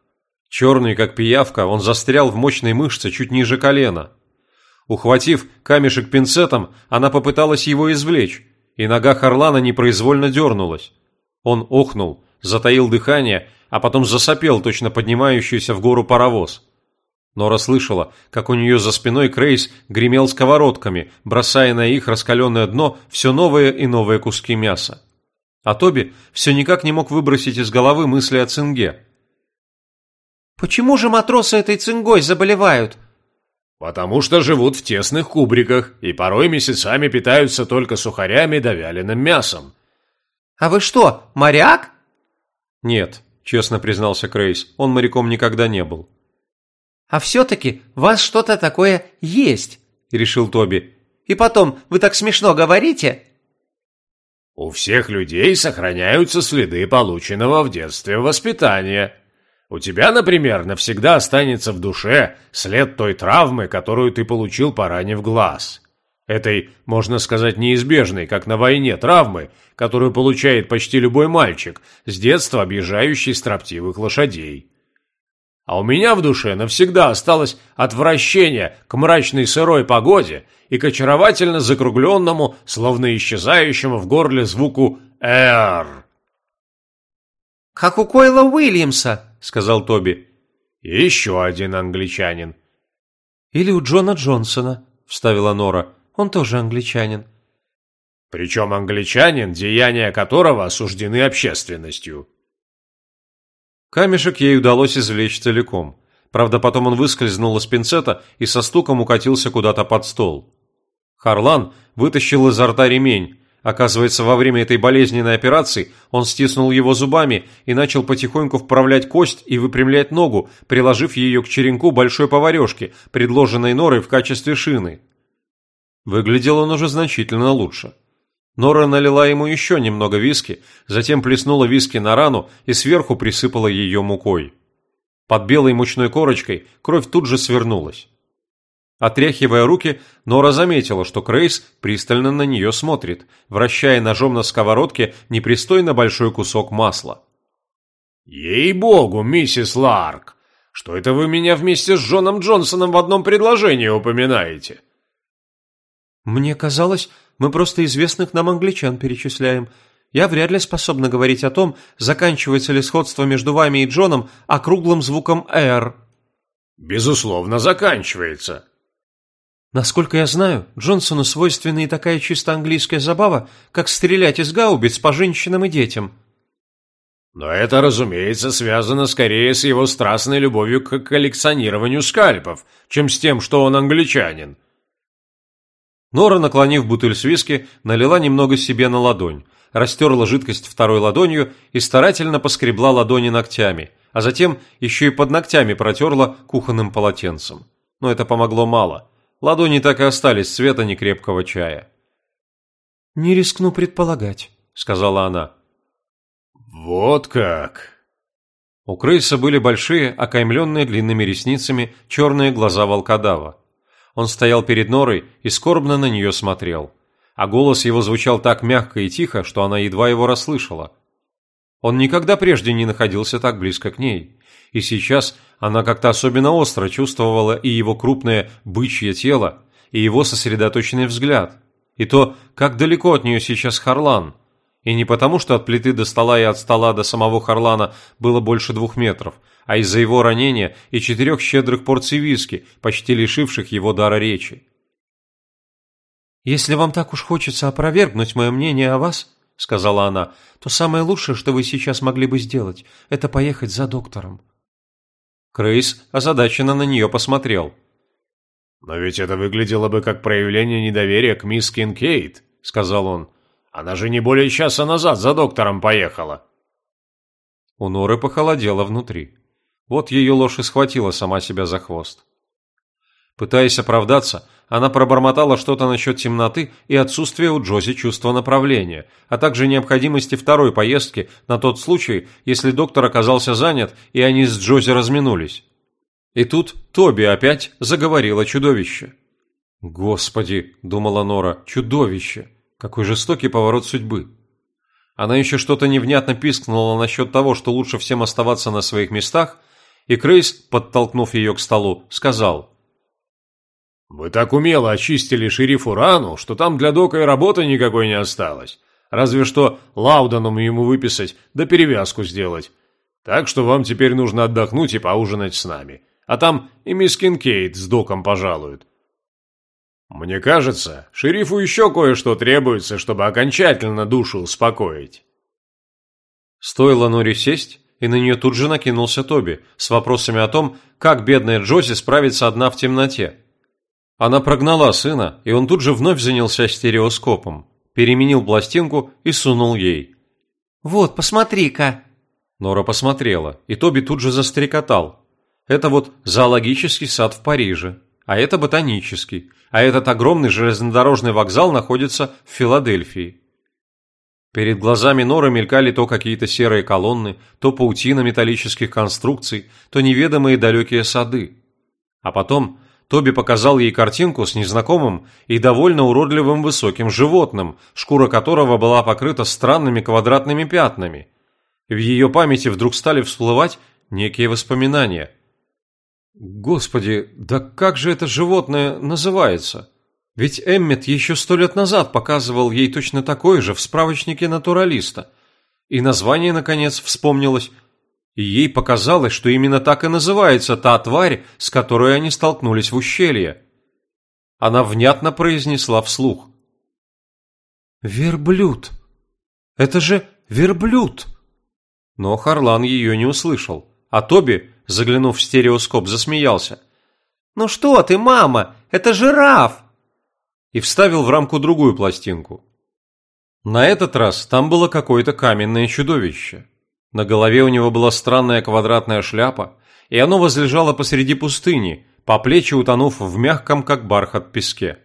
Черный, как пиявка, он застрял в мощной мышце чуть ниже колена. Ухватив камешек пинцетом, она попыталась его извлечь, и нога Харлана непроизвольно дернулась. Он охнул, затаил дыхание, а потом засопел точно поднимающийся в гору паровоз. Нора слышала, как у нее за спиной Крейс гремел сковородками, бросая на их раскаленное дно все новые и новые куски мяса. А Тоби все никак не мог выбросить из головы мысли о цинге. «Почему же матросы этой цингой заболевают?» «Потому что живут в тесных кубриках и порой месяцами питаются только сухарями да вяленым мясом». «А вы что, моряк?» «Нет», — честно признался Крейс, он моряком никогда не был. «А все-таки вас что-то такое есть», – решил Тоби. «И потом, вы так смешно говорите». «У всех людей сохраняются следы полученного в детстве воспитания. У тебя, например, навсегда останется в душе след той травмы, которую ты получил, поранив глаз. Этой, можно сказать, неизбежной, как на войне, травмы, которую получает почти любой мальчик, с детства объезжающий строптивых лошадей а у меня в душе навсегда осталось отвращение к мрачной сырой погоде и к очаровательно закругленному, словно исчезающему в горле звуку «р». «Как у Койла Уильямса», — сказал Тоби. «Еще один англичанин». «Или у Джона Джонсона», — вставила Нора. «Он тоже англичанин». «Причем англичанин, деяния которого осуждены общественностью», Камешек ей удалось извлечь целиком. Правда, потом он выскользнул из пинцета и со стуком укатился куда-то под стол. Харлан вытащил изо рта ремень. Оказывается, во время этой болезненной операции он стиснул его зубами и начал потихоньку вправлять кость и выпрямлять ногу, приложив ее к черенку большой поварешки, предложенной Норой в качестве шины. Выглядел он уже значительно лучше. Нора налила ему еще немного виски, затем плеснула виски на рану и сверху присыпала ее мукой. Под белой мучной корочкой кровь тут же свернулась. Отряхивая руки, Нора заметила, что Крейс пристально на нее смотрит, вращая ножом на сковородке непристойно большой кусок масла. «Ей-богу, миссис Ларк, что это вы меня вместе с Джоном Джонсоном в одном предложении упоминаете?» «Мне казалось, мы просто известных нам англичан перечисляем. Я вряд ли способна говорить о том, заканчивается ли сходство между вами и Джоном округлым звуком «р». «Безусловно, заканчивается». Насколько я знаю, Джонсону свойственна и такая чисто английская забава, как стрелять из гаубиц по женщинам и детям. Но это, разумеется, связано скорее с его страстной любовью к коллекционированию скальпов, чем с тем, что он англичанин. Нора, наклонив бутыль с виски, налила немного себе на ладонь, растерла жидкость второй ладонью и старательно поскребла ладони ногтями, а затем еще и под ногтями протерла кухонным полотенцем. Но это помогло мало. Ладони так и остались цвета некрепкого чая. «Не рискну предполагать», — сказала она. «Вот как!» У крыса были большие, окаймленные длинными ресницами, черные глаза волкодава. Он стоял перед норой и скорбно на нее смотрел. А голос его звучал так мягко и тихо, что она едва его расслышала. Он никогда прежде не находился так близко к ней. И сейчас она как-то особенно остро чувствовала и его крупное бычье тело, и его сосредоточенный взгляд, и то, как далеко от нее сейчас Харлан. И не потому, что от плиты до стола и от стола до самого Харлана было больше двух метров, а из-за его ранения и четырех щедрых порций виски, почти лишивших его дара речи. «Если вам так уж хочется опровергнуть мое мнение о вас, — сказала она, — то самое лучшее, что вы сейчас могли бы сделать, это поехать за доктором. Крейс озадаченно на нее посмотрел. «Но ведь это выглядело бы как проявление недоверия к мисс Кинкейт», — сказал он. «Она же не более часа назад за доктором поехала». У Норы похолодело внутри. Вот ее ложь и схватила сама себя за хвост. Пытаясь оправдаться, она пробормотала что-то насчет темноты и отсутствия у Джози чувства направления, а также необходимости второй поездки на тот случай, если доктор оказался занят и они с Джози разминулись. И тут Тоби опять заговорила чудовище. «Господи», — думала Нора, — «чудовище! Какой жестокий поворот судьбы!» Она еще что-то невнятно пискнула насчет того, что лучше всем оставаться на своих местах, и Крейс, подтолкнув ее к столу, сказал — «Вы так умело очистили шерифу рану, что там для Дока и работы никакой не осталось. Разве что лауданом ему выписать, да перевязку сделать. Так что вам теперь нужно отдохнуть и поужинать с нами. А там и мисс Кинкейт с Доком пожалуют. Мне кажется, шерифу еще кое-что требуется, чтобы окончательно душу успокоить». Стоило Нори сесть, и на нее тут же накинулся Тоби с вопросами о том, как бедная Джози справится одна в темноте. Она прогнала сына, и он тут же вновь занялся стереоскопом, переменил пластинку и сунул ей. «Вот, посмотри-ка!» Нора посмотрела, и Тоби тут же застрекотал. Это вот зоологический сад в Париже, а это ботанический, а этот огромный железнодорожный вокзал находится в Филадельфии. Перед глазами Норы мелькали то какие-то серые колонны, то паутина металлических конструкций, то неведомые далекие сады. А потом Тоби показал ей картинку с незнакомым и довольно уродливым высоким животным, шкура которого была покрыта странными квадратными пятнами. В ее памяти вдруг стали всплывать некие воспоминания. Господи, да как же это животное называется? Ведь Эммет еще сто лет назад показывал ей точно такое же в справочнике натуралиста. И название, наконец, вспомнилось – ей показалось, что именно так и называется та тварь, с которой они столкнулись в ущелье. Она внятно произнесла вслух. «Верблюд! Это же верблюд!» Но Харлан ее не услышал, а Тоби, заглянув в стереоскоп, засмеялся. «Ну что ты, мама, это жираф!» И вставил в рамку другую пластинку. На этот раз там было какое-то каменное чудовище. На голове у него была странная квадратная шляпа, и оно возлежало посреди пустыни, по плечи утонув в мягком, как бархат, песке.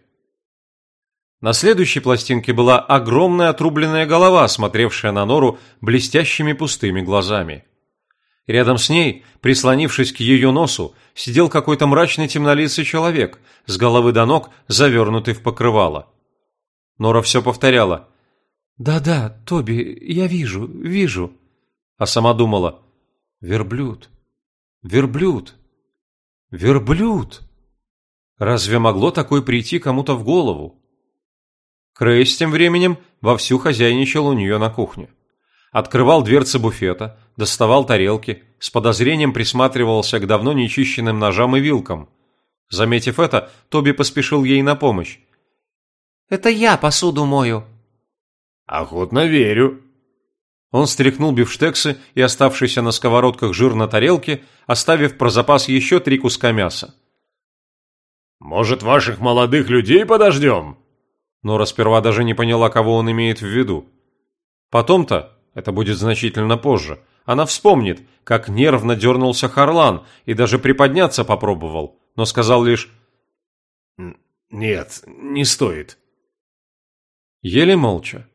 На следующей пластинке была огромная отрубленная голова, смотревшая на нору блестящими пустыми глазами. Рядом с ней, прислонившись к ее носу, сидел какой-то мрачный темнолицый человек, с головы до ног завернутый в покрывало. Нора все повторяла. «Да-да, Тоби, я вижу, вижу» а сама думала «Верблюд! Верблюд! Верблюд!» Разве могло такое прийти кому-то в голову? Крейс тем временем вовсю хозяйничал у нее на кухне. Открывал дверцы буфета, доставал тарелки, с подозрением присматривался к давно нечищенным ножам и вилкам. Заметив это, Тоби поспешил ей на помощь. «Это я посуду мою». «Охотно верю». Он стряхнул бифштексы и оставшийся на сковородках жир на тарелке, оставив про запас еще три куска мяса. «Может, ваших молодых людей подождем?» Нора сперва даже не поняла, кого он имеет в виду. Потом-то, это будет значительно позже, она вспомнит, как нервно дернулся Харлан и даже приподняться попробовал, но сказал лишь «Нет, не стоит». Еле молча.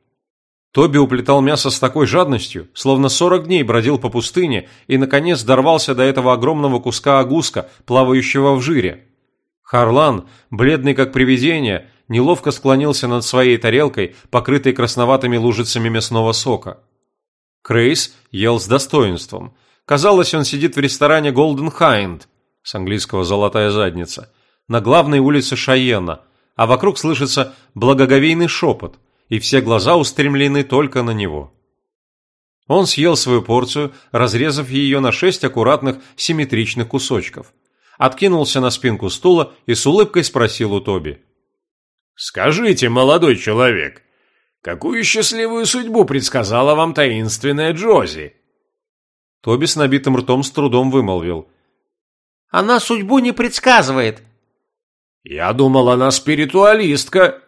Тоби уплетал мясо с такой жадностью, словно сорок дней бродил по пустыне и, наконец, дорвался до этого огромного куска огуска, плавающего в жире. Харлан, бледный как привидение, неловко склонился над своей тарелкой, покрытой красноватыми лужицами мясного сока. Крейс ел с достоинством. Казалось, он сидит в ресторане Golden Hind, с английского «золотая задница», на главной улице Шайена, а вокруг слышится благоговейный шепот, и все глаза устремлены только на него. Он съел свою порцию, разрезав ее на шесть аккуратных симметричных кусочков. Откинулся на спинку стула и с улыбкой спросил у Тоби. «Скажите, молодой человек, какую счастливую судьбу предсказала вам таинственная Джози?» Тоби с набитым ртом с трудом вымолвил. «Она судьбу не предсказывает». «Я думал, она спиритуалистка».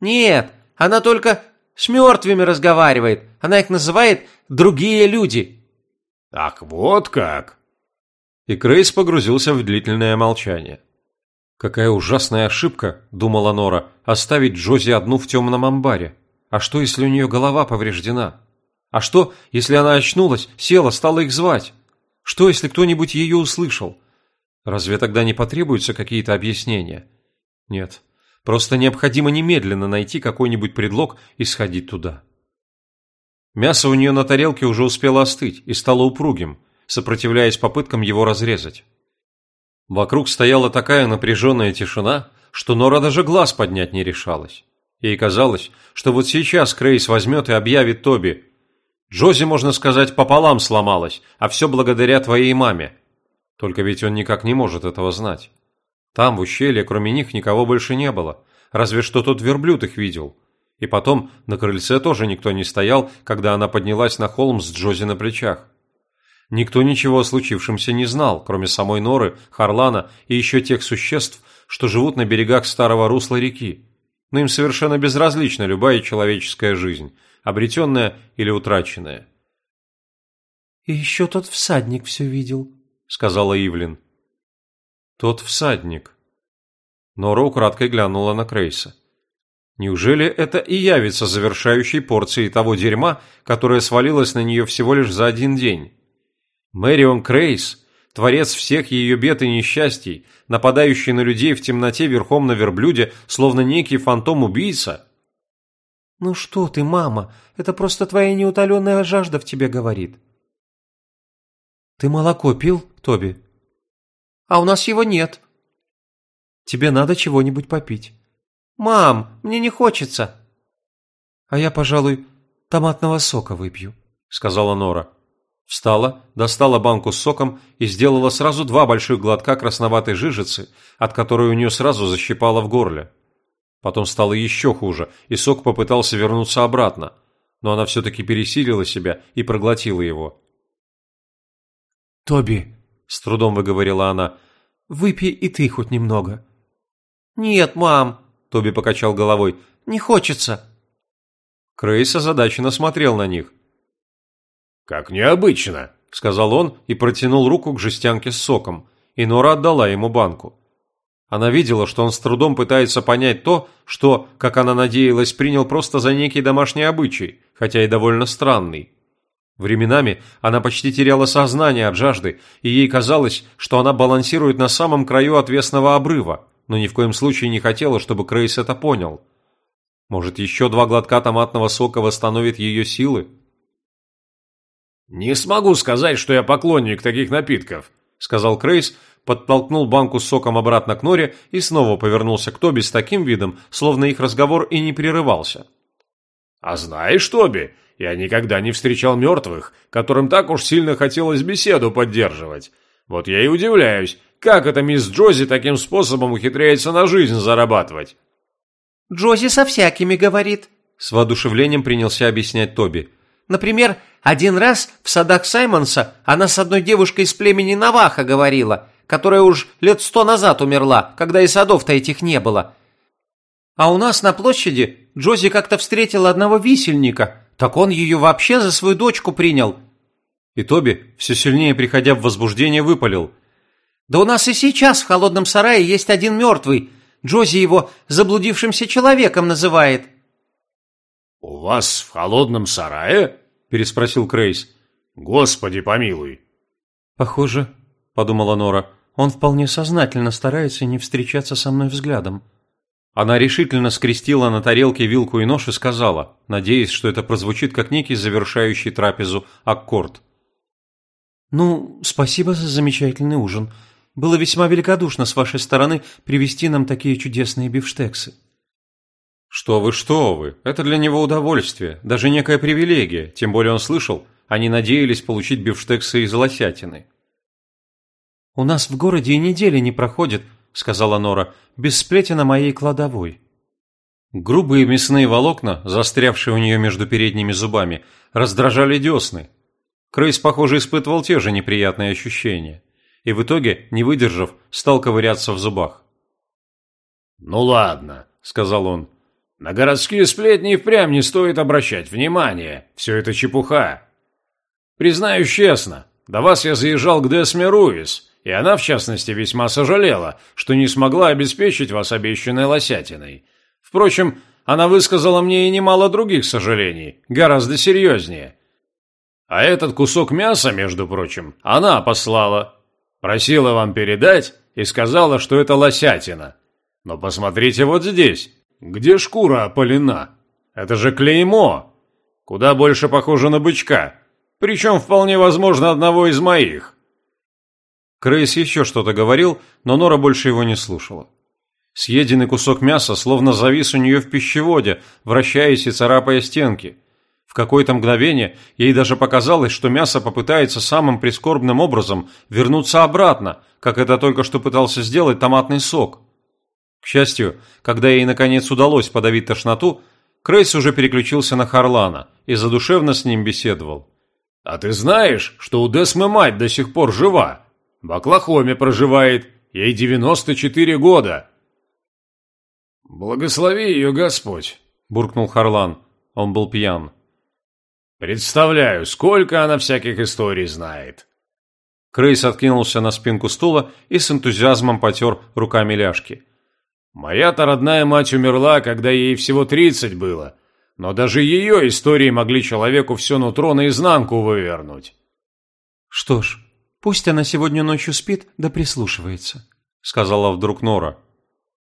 «Нет, она только с мертвыми разговаривает. Она их называет «другие люди». «Ах, вот как!» И Крейс погрузился в длительное молчание. «Какая ужасная ошибка», – думала Нора, – «оставить Джози одну в темном амбаре. А что, если у нее голова повреждена? А что, если она очнулась, села, стала их звать? Что, если кто-нибудь ее услышал? Разве тогда не потребуются какие-то объяснения? Нет, просто необходимо немедленно найти какой-нибудь предлог и сходить туда». Мясо у нее на тарелке уже успело остыть и стало упругим, сопротивляясь попыткам его разрезать. Вокруг стояла такая напряженная тишина, что Нора даже глаз поднять не решалась. Ей казалось, что вот сейчас Крейс возьмет и объявит Тоби. «Джози, можно сказать, пополам сломалась, а все благодаря твоей маме». Только ведь он никак не может этого знать. Там, в ущелье, кроме них, никого больше не было. Разве что тот верблюд их видел. И потом, на крыльце тоже никто не стоял, когда она поднялась на холм с Джози на плечах. Никто ничего о случившемся не знал, кроме самой Норы, Харлана и еще тех существ, что живут на берегах старого русла реки. Но им совершенно безразлична любая человеческая жизнь, обретенная или утраченная. «И еще тот всадник все видел», — сказала Ивлин. «Тот всадник». Нора украдкой глянула на Крейса. Неужели это и явится завершающей порцией того дерьма, которое свалилось на нее всего лишь за один день? Мэрион Крейс, творец всех ее бед и несчастий, нападающий на людей в темноте верхом на верблюде, словно некий фантом-убийца? «Ну что ты, мама, это просто твоя неутоленная жажда в тебе говорит». «Ты молоко пил, Тоби?» «А у нас его нет». «Тебе надо чего-нибудь попить». «Мам, мне не хочется». «А я, пожалуй, томатного сока выпью», — сказала Нора. Встала, достала банку с соком и сделала сразу два больших глотка красноватой жижицы, от которой у нее сразу защипало в горле. Потом стало еще хуже, и сок попытался вернуться обратно, но она все-таки пересилила себя и проглотила его. «Тоби», — с трудом выговорила она, — «выпей и ты хоть немного». «Нет, мам», — Тоби покачал головой, — «не хочется». Крейс озадаченно смотрел на них. «Как необычно», – сказал он и протянул руку к жестянке с соком, и Нора отдала ему банку. Она видела, что он с трудом пытается понять то, что, как она надеялась, принял просто за некий домашний обычай, хотя и довольно странный. Временами она почти теряла сознание от жажды, и ей казалось, что она балансирует на самом краю отвесного обрыва, но ни в коем случае не хотела, чтобы Крейс это понял. Может, еще два глотка томатного сока восстановит ее силы? «Не смогу сказать, что я поклонник таких напитков», – сказал Крейс, подтолкнул банку с соком обратно к Норе и снова повернулся к Тоби с таким видом, словно их разговор и не прерывался. «А знаешь, Тоби, я никогда не встречал мертвых, которым так уж сильно хотелось беседу поддерживать. Вот я и удивляюсь, Как это мисс Джози таким способом ухитряется на жизнь зарабатывать? Джози со всякими говорит. С воодушевлением принялся объяснять Тоби. Например, один раз в садах Саймонса она с одной девушкой из племени Наваха говорила, которая уж лет сто назад умерла, когда и садов-то этих не было. А у нас на площади Джози как-то встретила одного висельника, так он ее вообще за свою дочку принял. И Тоби, все сильнее приходя в возбуждение, выпалил. «Да у нас и сейчас в холодном сарае есть один мертвый. Джози его заблудившимся человеком называет». «У вас в холодном сарае?» – переспросил Крейс. «Господи помилуй!» «Похоже», – подумала Нора, – «он вполне сознательно старается не встречаться со мной взглядом». Она решительно скрестила на тарелке вилку и нож и сказала, надеясь, что это прозвучит как некий завершающий трапезу аккорд. «Ну, спасибо за замечательный ужин. Было весьма великодушно с вашей стороны привезти нам такие чудесные бифштексы». «Что вы, что вы! Это для него удовольствие, даже некая привилегия, тем более он слышал, они надеялись получить бифштексы из лосятины». «У нас в городе и недели не проходит», — сказала Нора, — «без сплетена моей кладовой». Грубые мясные волокна, застрявшие у нее между передними зубами, раздражали десны. Крейс, похоже, испытывал те же неприятные ощущения. И в итоге, не выдержав, стал ковыряться в зубах. «Ну ладно», — сказал он. «На городские сплетни впрямь не стоит обращать внимания. Все это чепуха. Признаюсь честно, до вас я заезжал к Десме Руис, и она, в частности, весьма сожалела, что не смогла обеспечить вас обещанной лосятиной. Впрочем, она высказала мне и немало других сожалений, гораздо серьезнее. А этот кусок мяса, между прочим, она послала. Просила вам передать и сказала, что это лосятина. Но посмотрите вот здесь, где шкура опалена. Это же клеймо. Куда больше похоже на бычка. Причем вполне возможно одного из моих. Крейс еще что-то говорил, но Нора больше его не слушала. Съеденный кусок мяса словно завис у нее в пищеводе, вращаясь и царапая стенки. В какое-то мгновение ей даже показалось, что мясо попытается самым прискорбным образом вернуться обратно, как это только что пытался сделать томатный сок. К счастью, когда ей наконец удалось подавить тошноту, Крейс уже переключился на Харлана и задушевно с ним беседовал. «А ты знаешь, что у Десмы мать до сих пор жива?» В Оклахоме проживает, ей 94 года. Благослови ее Господь, буркнул Харлан. Он был пьян. Представляю, сколько она всяких историй знает. Крейс откинулся на спинку стула и с энтузиазмом потер руками ляжки. «Моя-то родная мать умерла, когда ей всего тридцать было, но даже ее истории могли человеку все нутро наизнанку вывернуть». «Что ж, Пусть она сегодня ночью спит, да прислушивается», — сказала вдруг Нора.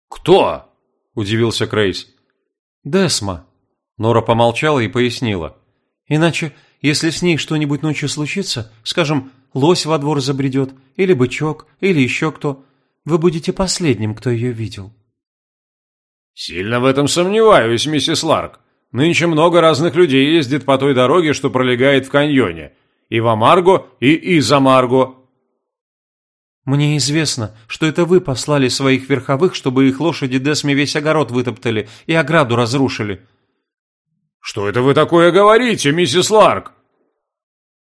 «Кто?» — удивился Крейс. «Десма». Нора помолчала и пояснила. «Иначе, если с ней что-нибудь ночью случится, скажем, лось во двор забредет, или бычок, или еще кто, вы будете последним, кто ее видел». «Сильно в этом сомневаюсь, миссис Ларк. Нынче много разных людей ездит по той дороге, что пролегает в каньоне. И в Амарго, и из Амарго. Мне известно, что это вы послали своих верховых, чтобы их лошади Десме весь огород вытоптали и ограду разрушили. Что это вы такое говорите, миссис Ларк?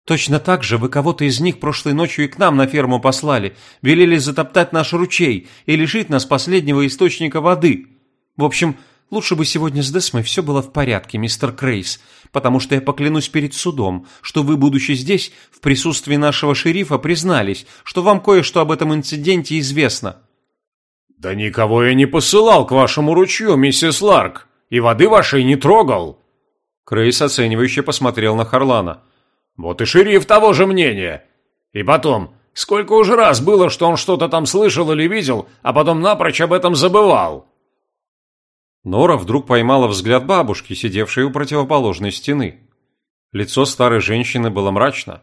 Точно так же вы кого-то из них прошлой ночью и к нам на ферму послали, велели затоптать наш ручей и лишить нас последнего источника воды. В общем, Лучше бы сегодня с Десмой все было в порядке, мистер Крейс, потому что я поклянусь перед судом, что вы, будучи здесь, в присутствии нашего шерифа, признались, что вам кое-что об этом инциденте известно». «Да никого я не посылал к вашему ручью, миссис Ларк, и воды вашей не трогал». Крейс оценивающе посмотрел на Харлана. «Вот и шериф того же мнения. И потом, сколько уже раз было, что он что-то там слышал или видел, а потом напрочь об этом забывал». Нора вдруг поймала взгляд бабушки, сидевшей у противоположной стены. Лицо старой женщины было мрачно.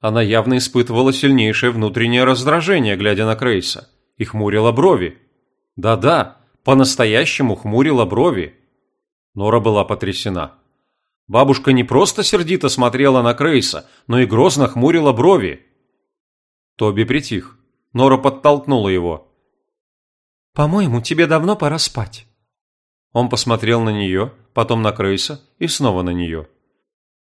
Она явно испытывала сильнейшее внутреннее раздражение, глядя на Крейса, и хмурила брови. Да-да, по-настоящему хмурила брови. Нора была потрясена. Бабушка не просто сердито смотрела на Крейса, но и грозно хмурила брови. Тоби притих. Нора подтолкнула его. «По-моему, тебе давно пора спать». Он посмотрел на нее, потом на Крейса и снова на нее.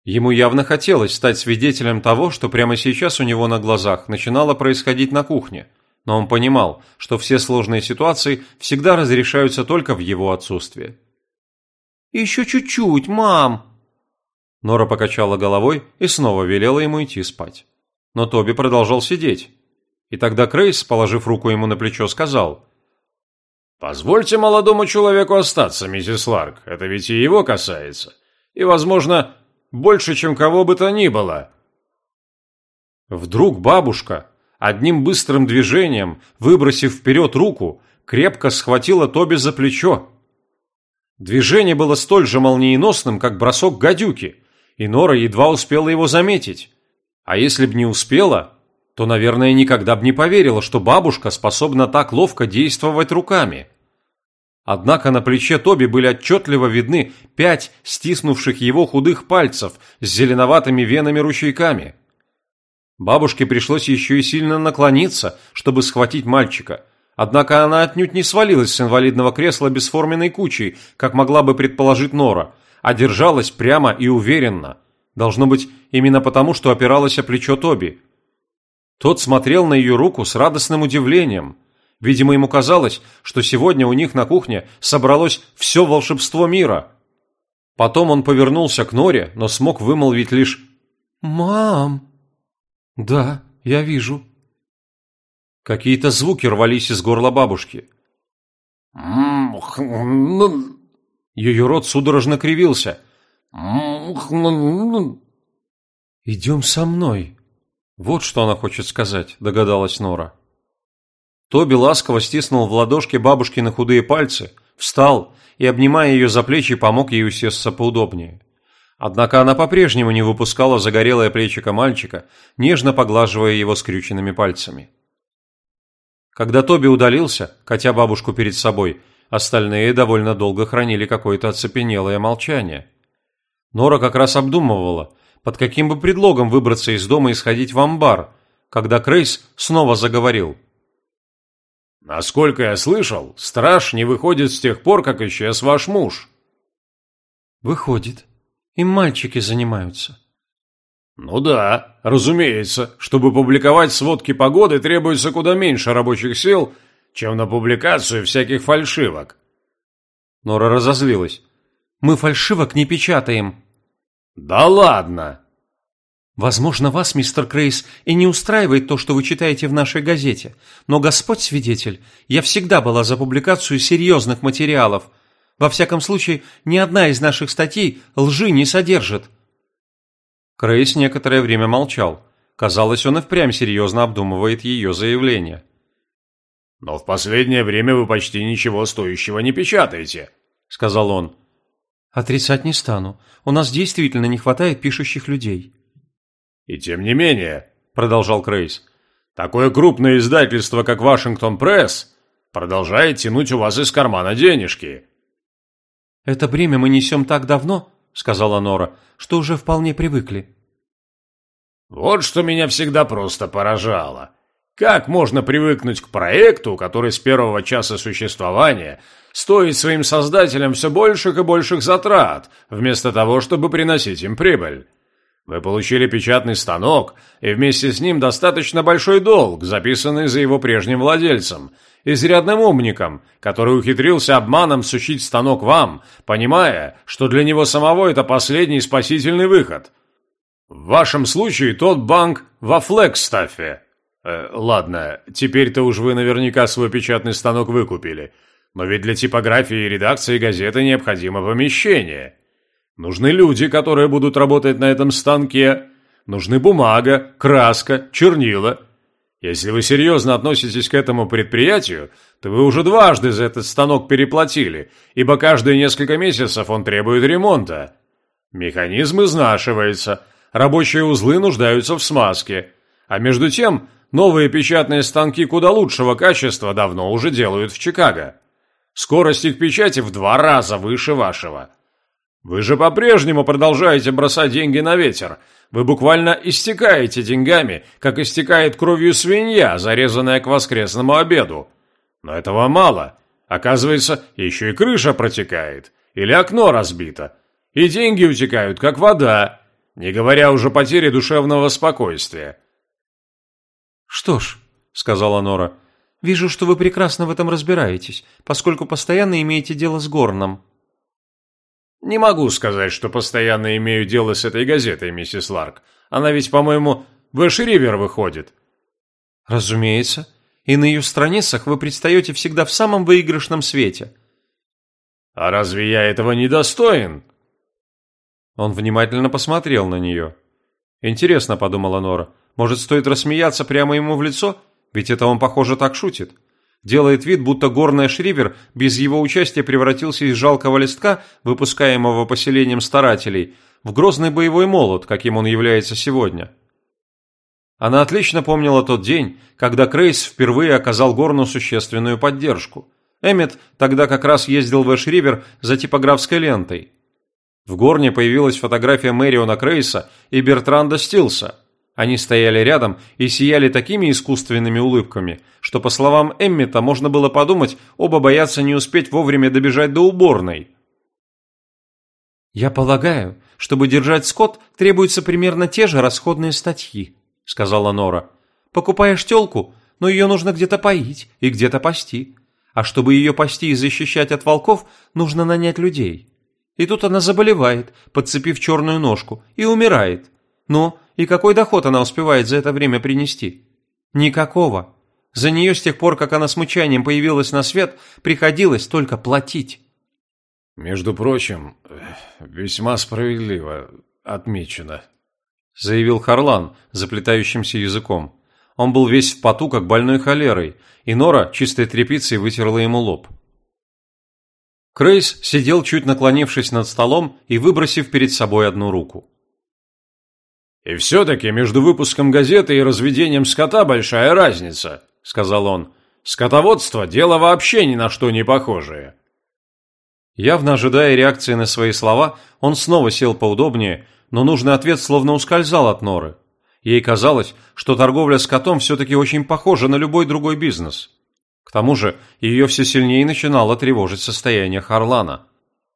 Ему явно хотелось стать свидетелем того, что прямо сейчас у него на глазах начинало происходить на кухне, но он понимал, что все сложные ситуации всегда разрешаются только в его отсутствии. «Еще чуть-чуть, мам!» Нора покачала головой и снова велела ему идти спать. Но Тоби продолжал сидеть. И тогда Крейс, положив руку ему на плечо, сказал «Позвольте молодому человеку остаться, миссис Ларк, это ведь и его касается. И, возможно, больше, чем кого бы то ни было». Вдруг бабушка, одним быстрым движением, выбросив вперед руку, крепко схватила Тоби за плечо. Движение было столь же молниеносным, как бросок гадюки, и Нора едва успела его заметить. А если б не успела, то, наверное, никогда бы не поверила, что бабушка способна так ловко действовать руками. Однако на плече Тоби были отчетливо видны пять стиснувших его худых пальцев с зеленоватыми венами-ручейками. Бабушке пришлось еще и сильно наклониться, чтобы схватить мальчика. Однако она отнюдь не свалилась с инвалидного кресла бесформенной кучей, как могла бы предположить Нора, а держалась прямо и уверенно. Должно быть, именно потому, что опиралась о плечо Тоби. Тот смотрел на ее руку с радостным удивлением – Видимо, ему казалось, что сегодня у них на кухне собралось все волшебство мира. Потом он повернулся к Норе, но смог вымолвить лишь «Мам!» «Да, я вижу». Какие-то звуки рвались из горла бабушки. Ее рот судорожно кривился. «Идем со мной». Вот что она хочет сказать, догадалась Нора. Тоби ласково стиснул в ладошке бабушкины худые пальцы, встал и, обнимая ее за плечи, помог ей усесться поудобнее. Однако она по-прежнему не выпускала загорелое плечико мальчика, нежно поглаживая его скрюченными пальцами. Когда Тоби удалился, катя бабушку перед собой, остальные довольно долго хранили какое-то оцепенелое молчание. Нора как раз обдумывала, под каким бы предлогом выбраться из дома и сходить в амбар, когда Крейс снова заговорил – Насколько я слышал, страж не выходит с тех пор, как исчез ваш муж. Выходит. Им мальчики занимаются. Ну да, разумеется. Чтобы публиковать сводки погоды, требуется куда меньше рабочих сил, чем на публикацию всяких фальшивок. Нора разозлилась. Мы фальшивок не печатаем. Да ладно. Возможно, вас, мистер Крейс, и не устраивает то, что вы читаете в нашей газете, но Господь свидетель, я всегда была за публикацию серьезных материалов. Во всяком случае, ни одна из наших статей лжи не содержит. Крейс некоторое время молчал. Казалось, он и впрямь серьезно обдумывает ее заявление. «Но в последнее время вы почти ничего стоящего не печатаете», — сказал он. «Отрицать не стану. У нас действительно не хватает пишущих людей». «И тем не менее», – продолжал Крейс, – «такое крупное издательство, как Вашингтон Пресс, продолжает тянуть у вас из кармана денежки». «Это бремя мы несем так давно», – сказала Нора, – «что уже вполне привыкли». «Вот что меня всегда просто поражало. Как можно привыкнуть к проекту, который с первого часа существования стоит своим создателям все больших и больших затрат, вместо того, чтобы приносить им прибыль?» Вы получили печатный станок и вместе с ним достаточно большой долг, записанный за его прежним владельцем, изрядным умником, который ухитрился обманом сучить станок вам, понимая, что для него самого это последний спасительный выход. В вашем случае тот банк во Флекстаффе. Э, ладно, теперь-то уж вы наверняка свой печатный станок выкупили, но ведь для типографии и редакции газеты необходимо помещение. Нужны люди, которые будут работать на этом станке. Нужны бумага, краска, чернила. Если вы серьезно относитесь к этому предприятию, то вы уже дважды за этот станок переплатили, ибо каждые несколько месяцев он требует ремонта. Механизм изнашивается, рабочие узлы нуждаются в смазке. А между тем, новые печатные станки куда лучшего качества давно уже делают в Чикаго. Скорость их печати в два раза выше вашего. Вы же по-прежнему продолжаете бросать деньги на ветер, Вы буквально истекаете деньгами, как истекает кровью свинья, зарезанная к воскресному обеду. Но этого мало. Оказывается, еще и крыша протекает. Или окно разбито. И деньги утекают, как вода. Не говоря уже потере душевного спокойствия. «Что ж», — сказала Нора, — «вижу, что вы прекрасно в этом разбираетесь, поскольку постоянно имеете дело с Горном». «Не могу сказать, что постоянно имею дело с этой газетой, миссис Ларк. Она ведь, по-моему, в Эш-Ривер выходит». «Разумеется. И на ее страницах вы предстаете всегда в самом выигрышном свете». «А разве я этого не достоин?» Он внимательно посмотрел на нее. «Интересно», — подумала Нора, — «может, стоит рассмеяться прямо ему в лицо? Ведь это он, похоже, так шутит» делает вид, будто горный шривер без его участия превратился из жалкого листка, выпускаемого поселением старателей, в грозный боевой молот, каким он является сегодня. Она отлично помнила тот день, когда Крейс впервые оказал Горну существенную поддержку. Эммет тогда как раз ездил в Эш-Ривер за типографской лентой. В Горне появилась фотография Мэриона Крейса и Бертранда Стилса – они стояли рядом и сияли такими искусственными улыбками, что, по словам Эммита, можно было подумать, оба боятся не успеть вовремя добежать до уборной. «Я полагаю, чтобы держать скот, требуются примерно те же расходные статьи», — сказала Нора. «Покупаешь телку, но ее нужно где-то поить и где-то пасти. А чтобы ее пасти и защищать от волков, нужно нанять людей. И тут она заболевает, подцепив черную ножку, и умирает. Но и какой доход она успевает за это время принести? Никакого. За нее с тех пор, как она с мычанием появилась на свет, приходилось только платить. «Между прочим, весьма справедливо отмечено», — заявил Харлан заплетающимся языком. Он был весь в поту, как больной холерой, и Нора чистой тряпицей вытерла ему лоб. Крейс сидел, чуть наклонившись над столом и выбросив перед собой одну руку. «И все-таки между выпуском газеты и разведением скота большая разница», — сказал он. «Скотоводство — дело вообще ни на что не похожее». Явно ожидая реакции на свои слова, он снова сел поудобнее, но нужный ответ словно ускользал от Норы. Ей казалось, что торговля скотом все-таки очень похожа на любой другой бизнес. К тому же ее все сильнее начинало тревожить состояние Харлана.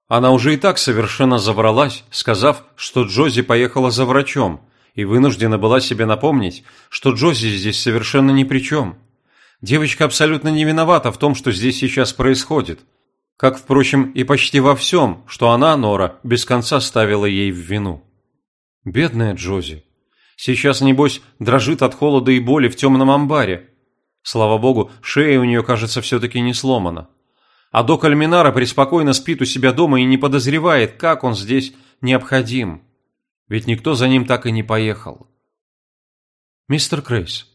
Она уже и так совершенно завралась, сказав, что Джози поехала за врачом, и вынуждена была себе напомнить, что Джози здесь совершенно ни при чем. Девочка абсолютно не виновата в том, что здесь сейчас происходит. Как, впрочем, и почти во всем, что она, Нора, без конца ставила ей в вину. Бедная Джози. Сейчас, небось, дрожит от холода и боли в темном амбаре. Слава богу, шея у нее, кажется, все-таки не сломана. А док Альминара преспокойно спит у себя дома и не подозревает, как он здесь необходим ведь никто за ним так и не поехал. «Мистер Крейс,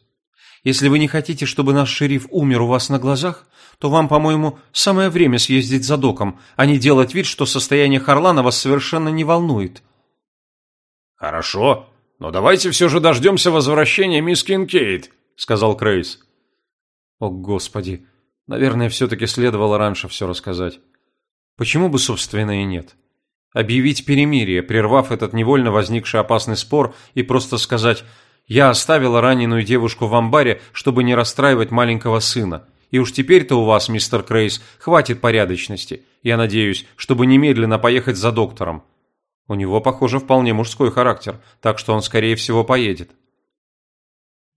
если вы не хотите, чтобы наш шериф умер у вас на глазах, то вам, по-моему, самое время съездить за доком, а не делать вид, что состояние Харлана вас совершенно не волнует». «Хорошо, но давайте все же дождемся возвращения мисс Кинкейд», — сказал Крейс. «О, Господи, наверное, все-таки следовало раньше все рассказать. Почему бы, собственно, и нет?» Объявить перемирие, прервав этот невольно возникший опасный спор и просто сказать «Я оставила раненую девушку в амбаре, чтобы не расстраивать маленького сына. И уж теперь-то у вас, мистер Крейс, хватит порядочности. Я надеюсь, чтобы немедленно поехать за доктором. У него, похоже, вполне мужской характер, так что он, скорее всего, поедет».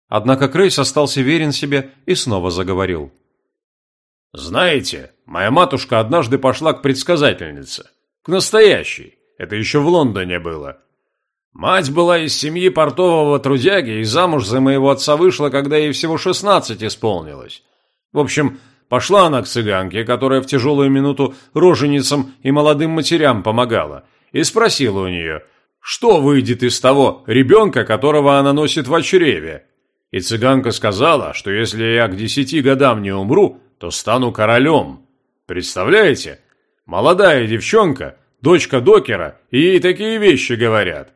Однако Крейс остался верен себе и снова заговорил. «Знаете, моя матушка однажды пошла к предсказательнице. К настоящей. Это еще в Лондоне было. Мать была из семьи портового трудяги и замуж за моего отца вышла, когда ей всего шестнадцать исполнилось. В общем, пошла она к цыганке, которая в тяжелую минуту роженицам и молодым матерям помогала, и спросила у нее, что выйдет из того ребенка, которого она носит в чреве. И цыганка сказала, что если я к десяти годам не умру, то стану королем. Представляете? Молодая девчонка, дочка докера, и ей такие вещи говорят.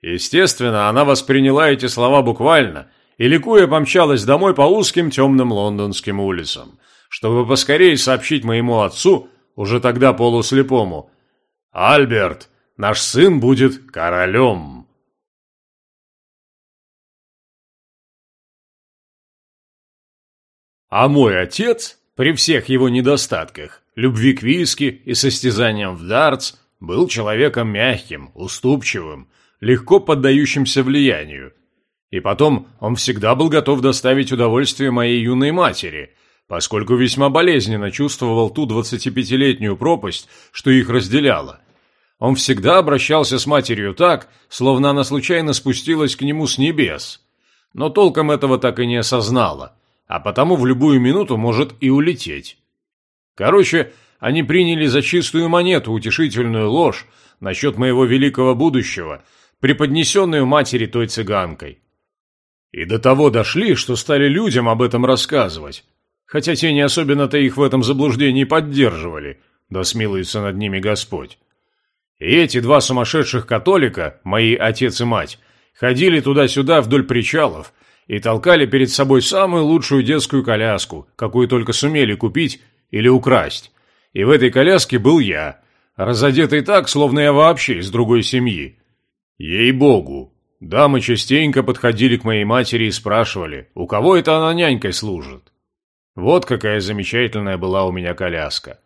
Естественно, она восприняла эти слова буквально и, ликуя, помчалась домой по узким темным лондонским улицам, чтобы поскорее сообщить моему отцу, уже тогда полуслепому, «Альберт, наш сын будет королем». А мой отец, при всех его недостатках, любви к виски и состязаниям в дартс, был человеком мягким, уступчивым, легко поддающимся влиянию. И потом он всегда был готов доставить удовольствие моей юной матери, поскольку весьма болезненно чувствовал ту 25-летнюю пропасть, что их разделяла. Он всегда обращался с матерью так, словно она случайно спустилась к нему с небес. Но толком этого так и не осознала, а потому в любую минуту может и улететь. Короче, они приняли за чистую монету утешительную ложь насчет моего великого будущего, преподнесенную матери той цыганкой. И до того дошли, что стали людям об этом рассказывать, хотя те не особенно-то их в этом заблуждении поддерживали, да смилуется над ними Господь. И эти два сумасшедших католика, мои отец и мать, ходили туда-сюда вдоль причалов и толкали перед собой самую лучшую детскую коляску, какую только сумели купить или украсть. И в этой коляске был я, разодетый так, словно я вообще из другой семьи. Ей-богу, дамы частенько подходили к моей матери и спрашивали, у кого это она нянькой служит. Вот какая замечательная была у меня коляска.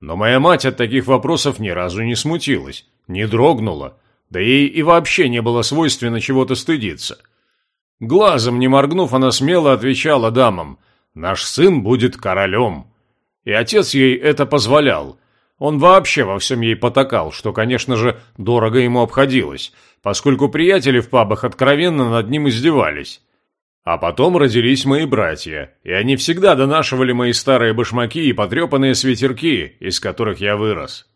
Но моя мать от таких вопросов ни разу не смутилась, не дрогнула, да ей и вообще не было свойственно чего-то стыдиться. Глазом не моргнув, она смело отвечала дамам, «Наш сын будет королем». И отец ей это позволял. Он вообще во всем ей потакал, что, конечно же, дорого ему обходилось, поскольку приятели в пабах откровенно над ним издевались. А потом родились мои братья, и они всегда донашивали мои старые башмаки и потрепанные свитерки, из которых я вырос.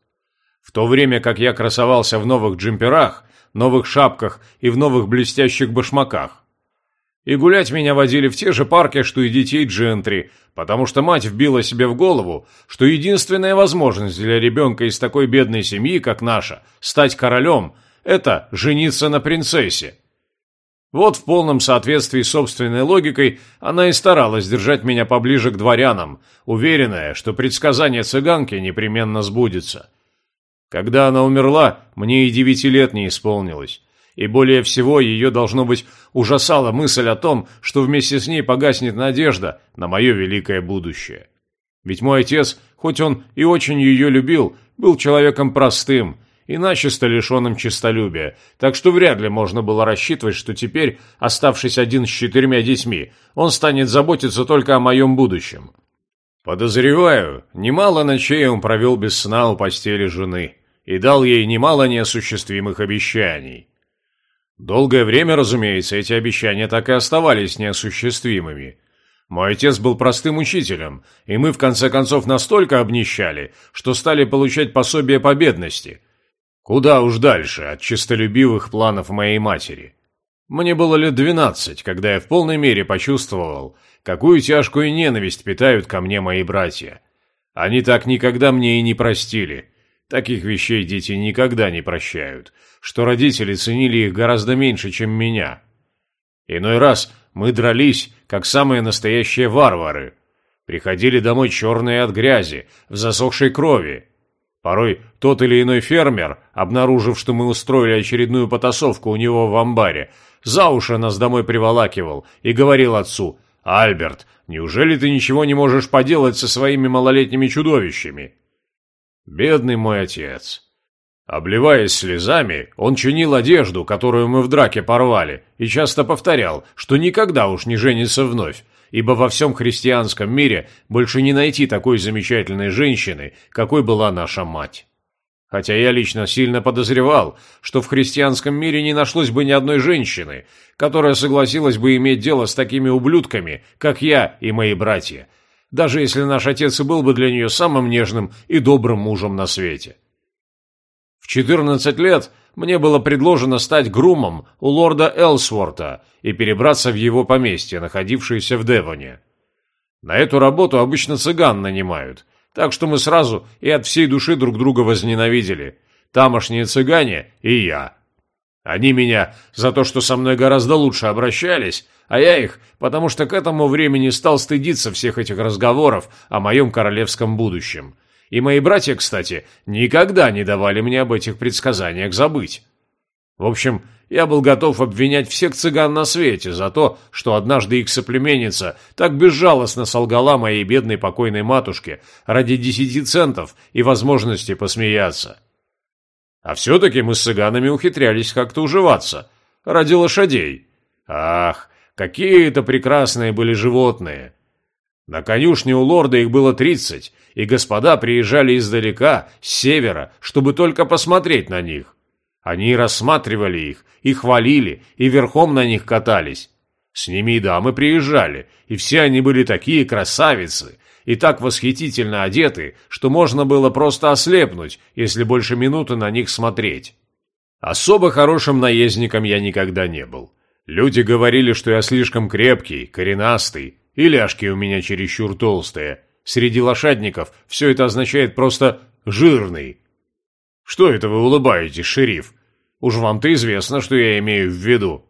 В то время как я красовался в новых джемперах, новых шапках и в новых блестящих башмаках. И гулять меня водили в те же парки, что и детей джентри, потому что мать вбила себе в голову, что единственная возможность для ребенка из такой бедной семьи, как наша, стать королем – это жениться на принцессе. Вот в полном соответствии с собственной логикой она и старалась держать меня поближе к дворянам, уверенная, что предсказание цыганки непременно сбудется. Когда она умерла, мне и девяти лет не исполнилось, и более всего ее, должно быть, ужасала мысль о том, что вместе с ней погаснет надежда на мое великое будущее. Ведь мой отец, хоть он и очень ее любил, был человеком простым – и начисто лишенным честолюбия, так что вряд ли можно было рассчитывать, что теперь, оставшись один с четырьмя детьми, он станет заботиться только о моем будущем. Подозреваю, немало ночей он провел без сна у постели жены и дал ей немало неосуществимых обещаний. Долгое время, разумеется, эти обещания так и оставались неосуществимыми. Мой отец был простым учителем, и мы в конце концов настолько обнищали, что стали получать пособие по бедности – Куда уж дальше от честолюбивых планов моей матери. Мне было лет двенадцать, когда я в полной мере почувствовал, какую тяжкую ненависть питают ко мне мои братья. Они так никогда мне и не простили. Таких вещей дети никогда не прощают, что родители ценили их гораздо меньше, чем меня. Иной раз мы дрались, как самые настоящие варвары. Приходили домой черные от грязи, в засохшей крови, Порой тот или иной фермер, обнаружив, что мы устроили очередную потасовку у него в амбаре, за уши нас домой приволакивал и говорил отцу «Альберт, неужели ты ничего не можешь поделать со своими малолетними чудовищами?» Бедный мой отец. Обливаясь слезами, он чинил одежду, которую мы в драке порвали, и часто повторял, что никогда уж не женится вновь, ибо во всем христианском мире больше не найти такой замечательной женщины, какой была наша мать. Хотя я лично сильно подозревал, что в христианском мире не нашлось бы ни одной женщины, которая согласилась бы иметь дело с такими ублюдками, как я и мои братья, даже если наш отец и был бы для нее самым нежным и добрым мужем на свете. В 14 лет мне было предложено стать грумом у лорда Элсворта и перебраться в его поместье, находившееся в Девоне. На эту работу обычно цыган нанимают, так что мы сразу и от всей души друг друга возненавидели. Тамошние цыгане и я. Они меня за то, что со мной гораздо лучше обращались, а я их, потому что к этому времени стал стыдиться всех этих разговоров о моем королевском будущем – и мои братья, кстати, никогда не давали мне об этих предсказаниях забыть. В общем, я был готов обвинять всех цыган на свете за то, что однажды их соплеменница так безжалостно солгала моей бедной покойной матушке ради десяти центов и возможности посмеяться. А все-таки мы с цыганами ухитрялись как-то уживаться. Ради лошадей. Ах, какие это прекрасные были животные! На конюшне у лорда их было тридцать, и господа приезжали издалека, с севера, чтобы только посмотреть на них. Они рассматривали их, и хвалили, и верхом на них катались. С ними и дамы приезжали, и все они были такие красавицы, и так восхитительно одеты, что можно было просто ослепнуть, если больше минуты на них смотреть. Особо хорошим наездником я никогда не был. Люди говорили, что я слишком крепкий, коренастый, и ляжки у меня чересчур толстые. Среди лошадников все это означает просто «жирный», что это вы улыбаетесь, шериф? Уж вам-то известно, что я имею в виду.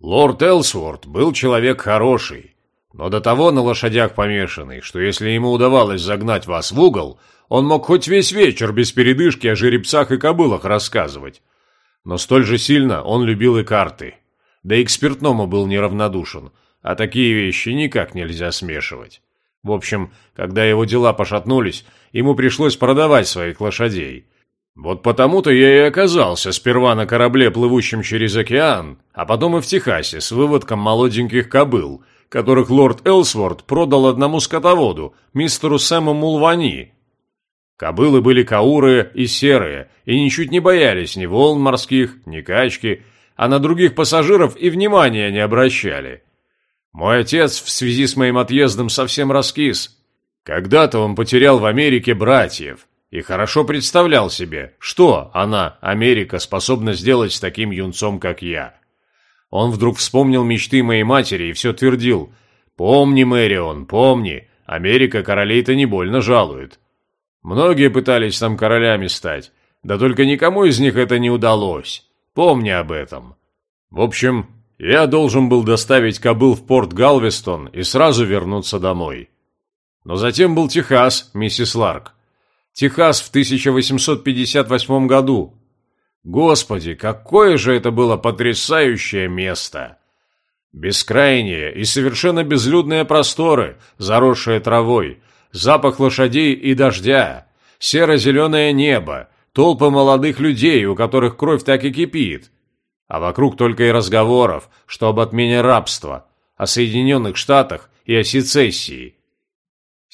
Лорд Элсворт был человек хороший, но до того на лошадях помешанный, что если ему удавалось загнать вас в угол, он мог хоть весь вечер без передышки о жеребцах и кобылах рассказывать. Но столь же сильно он любил и карты. Да и к спиртному был неравнодушен, а такие вещи никак нельзя смешивать. В общем, когда его дела пошатнулись, ему пришлось продавать своих лошадей, вот потому-то я и оказался сперва на корабле, плывущем через океан, а потом и в Техасе с выводком молоденьких кобыл, которых лорд Элсворт продал одному скотоводу, мистеру Сэму Мулвани. Кобылы были каурые и серые, и ничуть не боялись ни волн морских, ни качки, а на других пассажиров и внимания не обращали. Мой отец в связи с моим отъездом совсем раскис. Когда-то он потерял в Америке братьев – и хорошо представлял себе, что она, Америка, способна сделать с таким юнцом, как я. Он вдруг вспомнил мечты моей матери и все твердил «Помни, Мэрион, помни, Америка королей-то не больно жалует». Многие пытались там королями стать, да только никому из них это не удалось. Помни об этом. В общем, я должен был доставить кобыл в порт Галвестон и сразу вернуться домой. Но затем был Техас, миссис Ларк. Техас в 1858 году. Господи, какое же это было потрясающее место! Бескрайние и совершенно безлюдные просторы, заросшие травой, запах лошадей и дождя, серо-зеленое небо, толпы молодых людей, у которых кровь так и кипит. А вокруг только и разговоров, что об отмене рабства, о Соединенных Штатах и о сецессии –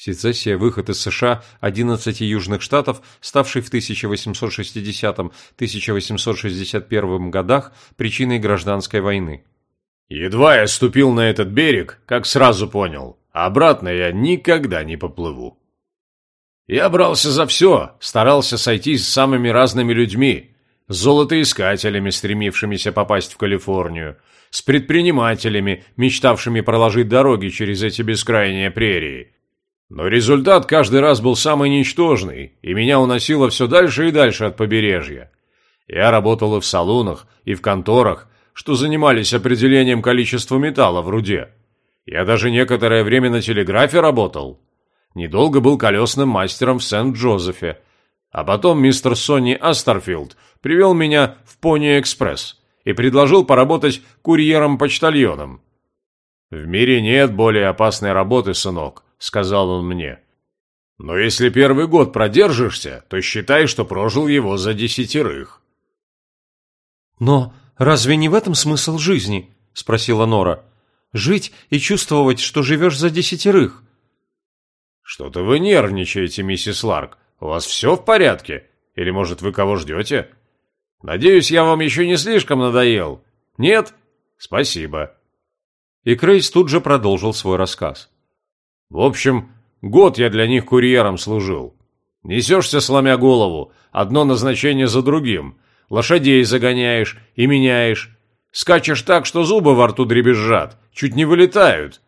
Сецессия – выход из США 11 южных штатов, ставший в 1860-1861 годах причиной гражданской войны. Едва я ступил на этот берег, как сразу понял, обратно я никогда не поплыву. Я брался за все, старался сойтись с самыми разными людьми, с золотоискателями, стремившимися попасть в Калифорнию, с предпринимателями, мечтавшими проложить дороги через эти бескрайние прерии, но результат каждый раз был самый ничтожный, и меня уносило все дальше и дальше от побережья. Я работал и в салонах, и в конторах, что занимались определением количества металла в руде. Я даже некоторое время на телеграфе работал. Недолго был колесным мастером в Сент-Джозефе. А потом мистер Сонни Астерфилд привел меня в Пони-экспресс и предложил поработать курьером-почтальоном. В мире нет более опасной работы, сынок, сказал он мне. «Но если первый год продержишься, то считай, что прожил его за десятерых». «Но разве не в этом смысл жизни?» – спросила Нора. «Жить и чувствовать, что живешь за десятерых». «Что-то вы нервничаете, миссис Ларк. У вас все в порядке? Или, может, вы кого ждете? Надеюсь, я вам еще не слишком надоел. Нет? Спасибо». И Крейс тут же продолжил свой рассказ. В общем, год я для них курьером служил. Несешься, сломя голову, одно назначение за другим. Лошадей загоняешь и меняешь. Скачешь так, что зубы во рту дребезжат, чуть не вылетают.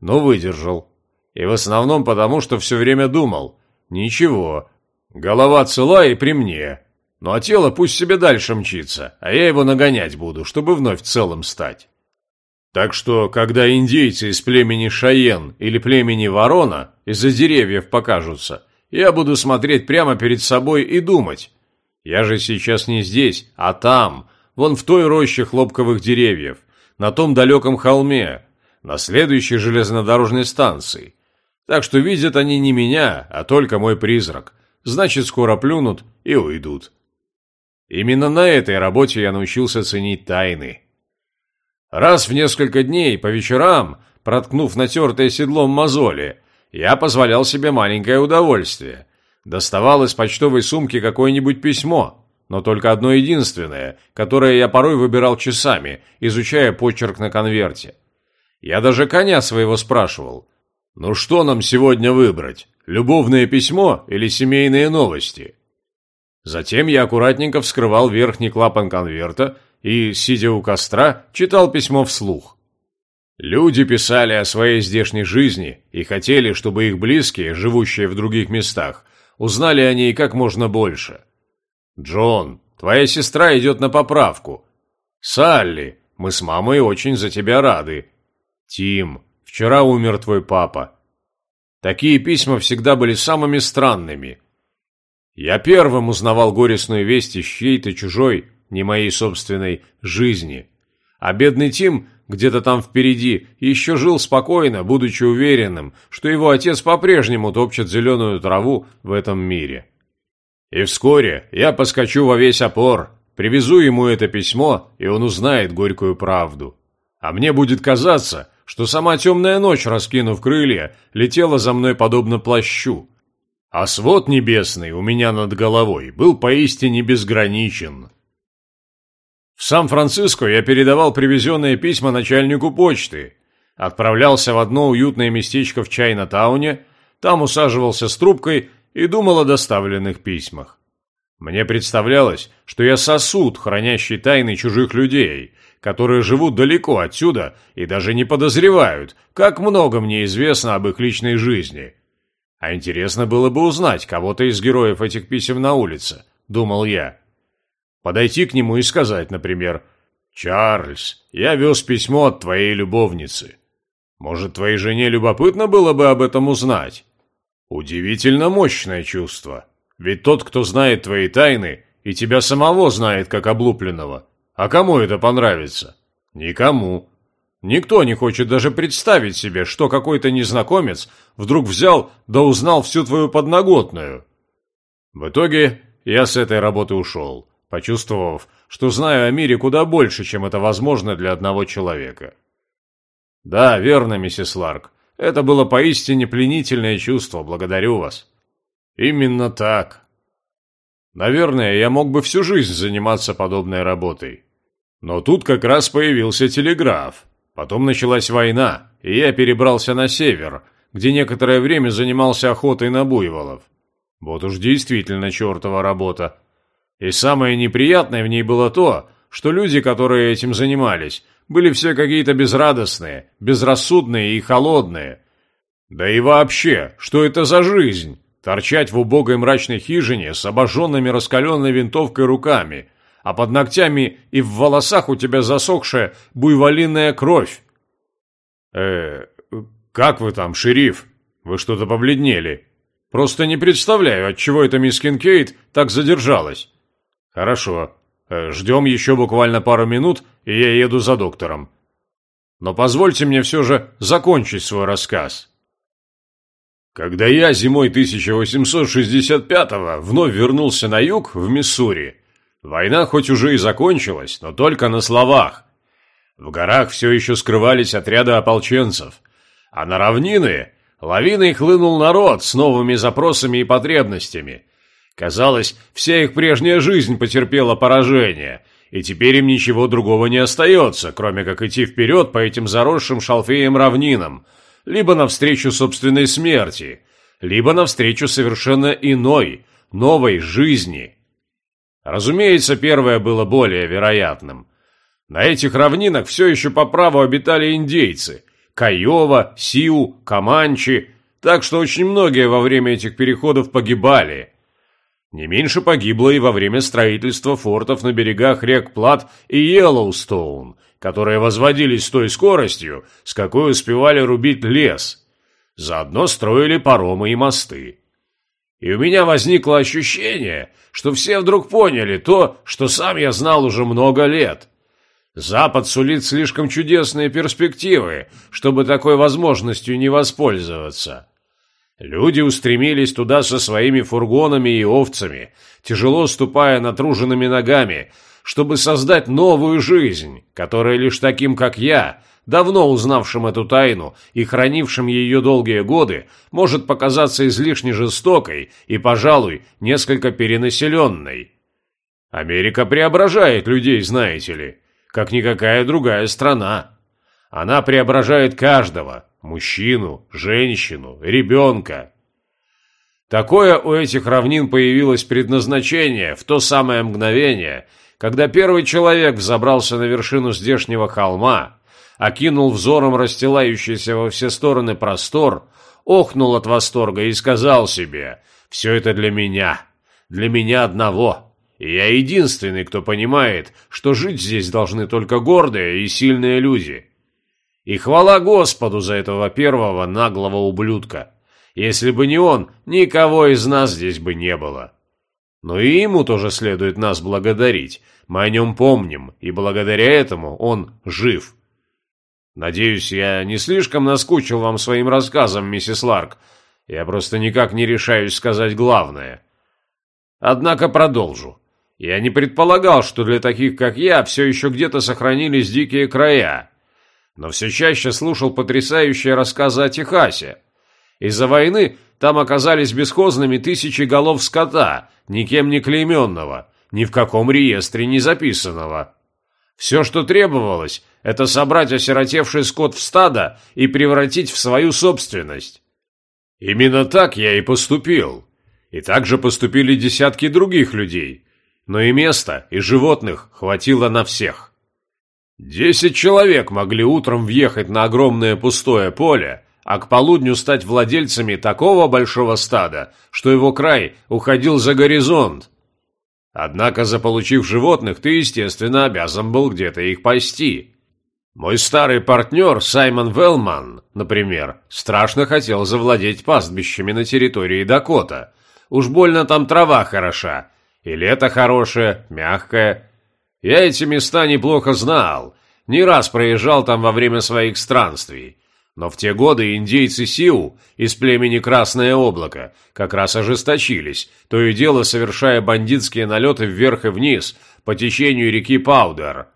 Но выдержал. И в основном потому, что все время думал. Ничего, голова цела и при мне. Ну а тело пусть себе дальше мчится, а я его нагонять буду, чтобы вновь целым стать. Так что, когда индейцы из племени Шаен или племени Ворона из-за деревьев покажутся, я буду смотреть прямо перед собой и думать. Я же сейчас не здесь, а там, вон в той роще хлопковых деревьев, на том далеком холме, на следующей железнодорожной станции. Так что видят они не меня, а только мой призрак. Значит, скоро плюнут и уйдут. Именно на этой работе я научился ценить тайны. Раз в несколько дней, по вечерам, проткнув натертое седлом мозоли, я позволял себе маленькое удовольствие. Доставал из почтовой сумки какое-нибудь письмо, но только одно единственное, которое я порой выбирал часами, изучая почерк на конверте. Я даже коня своего спрашивал, «Ну что нам сегодня выбрать, любовное письмо или семейные новости?» Затем я аккуратненько вскрывал верхний клапан конверта и, сидя у костра, читал письмо вслух. Люди писали о своей здешней жизни и хотели, чтобы их близкие, живущие в других местах, узнали о ней как можно больше. «Джон, твоя сестра идет на поправку. Салли, мы с мамой очень за тебя рады. Тим, вчера умер твой папа». Такие письма всегда были самыми странными. Я первым узнавал горестную весть из чьей-то чужой, не моей собственной, жизни. А бедный Тим где-то там впереди еще жил спокойно, будучи уверенным, что его отец по-прежнему топчет зеленую траву в этом мире. И вскоре я поскочу во весь опор, привезу ему это письмо, и он узнает горькую правду. А мне будет казаться, что сама темная ночь, раскинув крылья, летела за мной подобно плащу. А свод небесный у меня над головой был поистине безграничен. В Сан-Франциско я передавал привезенные письма начальнику почты, отправлялся в одно уютное местечко в Чайна-тауне, там усаживался с трубкой и думал о доставленных письмах. Мне представлялось, что я сосуд, хранящий тайны чужих людей, которые живут далеко отсюда и даже не подозревают, как много мне известно об их личной жизни. А интересно было бы узнать кого-то из героев этих писем на улице, думал я. Подойти к нему и сказать, например, «Чарльз, я вез письмо от твоей любовницы. Может, твоей жене любопытно было бы об этом узнать?» Удивительно мощное чувство. Ведь тот, кто знает твои тайны, и тебя самого знает как облупленного. А кому это понравится? Никому. Никто не хочет даже представить себе, что какой-то незнакомец вдруг взял да узнал всю твою подноготную. В итоге я с этой работы ушел почувствовав, что знаю о мире куда больше, чем это возможно для одного человека. Да, верно, миссис Ларк, это было поистине пленительное чувство, благодарю вас. Именно так. Наверное, я мог бы всю жизнь заниматься подобной работой. Но тут как раз появился телеграф. Потом началась война, и я перебрался на север, где некоторое время занимался охотой на буйволов. Вот уж действительно чертова работа. И самое неприятное в ней было то, что люди, которые этим занимались, были все какие-то безрадостные, безрассудные и холодные. Да и вообще, что это за жизнь? Торчать в убогой мрачной хижине с обожженными раскаленной винтовкой руками, а под ногтями и в волосах у тебя засохшая буйволиная кровь. э как вы там, шериф? Вы что-то побледнели. Просто не представляю, от чего эта мисс Кинкейт так задержалась. «Хорошо. Э, ждем еще буквально пару минут, и я еду за доктором. Но позвольте мне все же закончить свой рассказ». Когда я зимой 1865-го вновь вернулся на юг, в Миссури, война хоть уже и закончилась, но только на словах. В горах все еще скрывались отряды ополченцев, а на равнины лавиной хлынул народ с новыми запросами и потребностями – Казалось, вся их прежняя жизнь потерпела поражение, и теперь им ничего другого не остается, кроме как идти вперед по этим заросшим шалфеем равнинам, либо навстречу собственной смерти, либо навстречу совершенно иной, новой жизни. Разумеется, первое было более вероятным. На этих равнинах все еще по праву обитали индейцы – Каева, Сиу, Каманчи, так что очень многие во время этих переходов погибали – не меньше погибло и во время строительства фортов на берегах рек Плат и Йеллоустоун, которые возводились с той скоростью, с какой успевали рубить лес. Заодно строили паромы и мосты. И у меня возникло ощущение, что все вдруг поняли то, что сам я знал уже много лет. Запад сулит слишком чудесные перспективы, чтобы такой возможностью не воспользоваться. Люди устремились туда со своими фургонами и овцами, тяжело ступая натруженными ногами, чтобы создать новую жизнь, которая лишь таким, как я, давно узнавшим эту тайну и хранившим ее долгие годы, может показаться излишне жестокой и, пожалуй, несколько перенаселенной. Америка преображает людей, знаете ли, как никакая другая страна. Она преображает каждого, мужчину, женщину, ребенка. Такое у этих равнин появилось предназначение в то самое мгновение, когда первый человек взобрался на вершину здешнего холма, окинул взором расстилающийся во все стороны простор, охнул от восторга и сказал себе «Все это для меня, для меня одного». И я единственный, кто понимает, что жить здесь должны только гордые и сильные люди. И хвала Господу за этого первого наглого ублюдка. Если бы не он, никого из нас здесь бы не было. Но и ему тоже следует нас благодарить. Мы о нем помним, и благодаря этому он жив. Надеюсь, я не слишком наскучил вам своим рассказом, миссис Ларк. Я просто никак не решаюсь сказать главное. Однако продолжу. Я не предполагал, что для таких, как я, все еще где-то сохранились дикие края но все чаще слушал потрясающие рассказы о Техасе. Из-за войны там оказались бесхозными тысячи голов скота, никем не клейменного, ни в каком реестре не записанного. Все, что требовалось, это собрать осиротевший скот в стадо и превратить в свою собственность. Именно так я и поступил. И так же поступили десятки других людей. Но и места, и животных хватило на всех. Десять человек могли утром въехать на огромное пустое поле, а к полудню стать владельцами такого большого стада, что его край уходил за горизонт. Однако, заполучив животных, ты, естественно, обязан был где-то их пасти. Мой старый партнер Саймон Велман, например, страшно хотел завладеть пастбищами на территории Дакота. Уж больно там трава хороша, и лето хорошее, мягкое, я эти места неплохо знал, не раз проезжал там во время своих странствий. Но в те годы индейцы Сиу из племени Красное Облако как раз ожесточились, то и дело совершая бандитские налеты вверх и вниз по течению реки Паудер.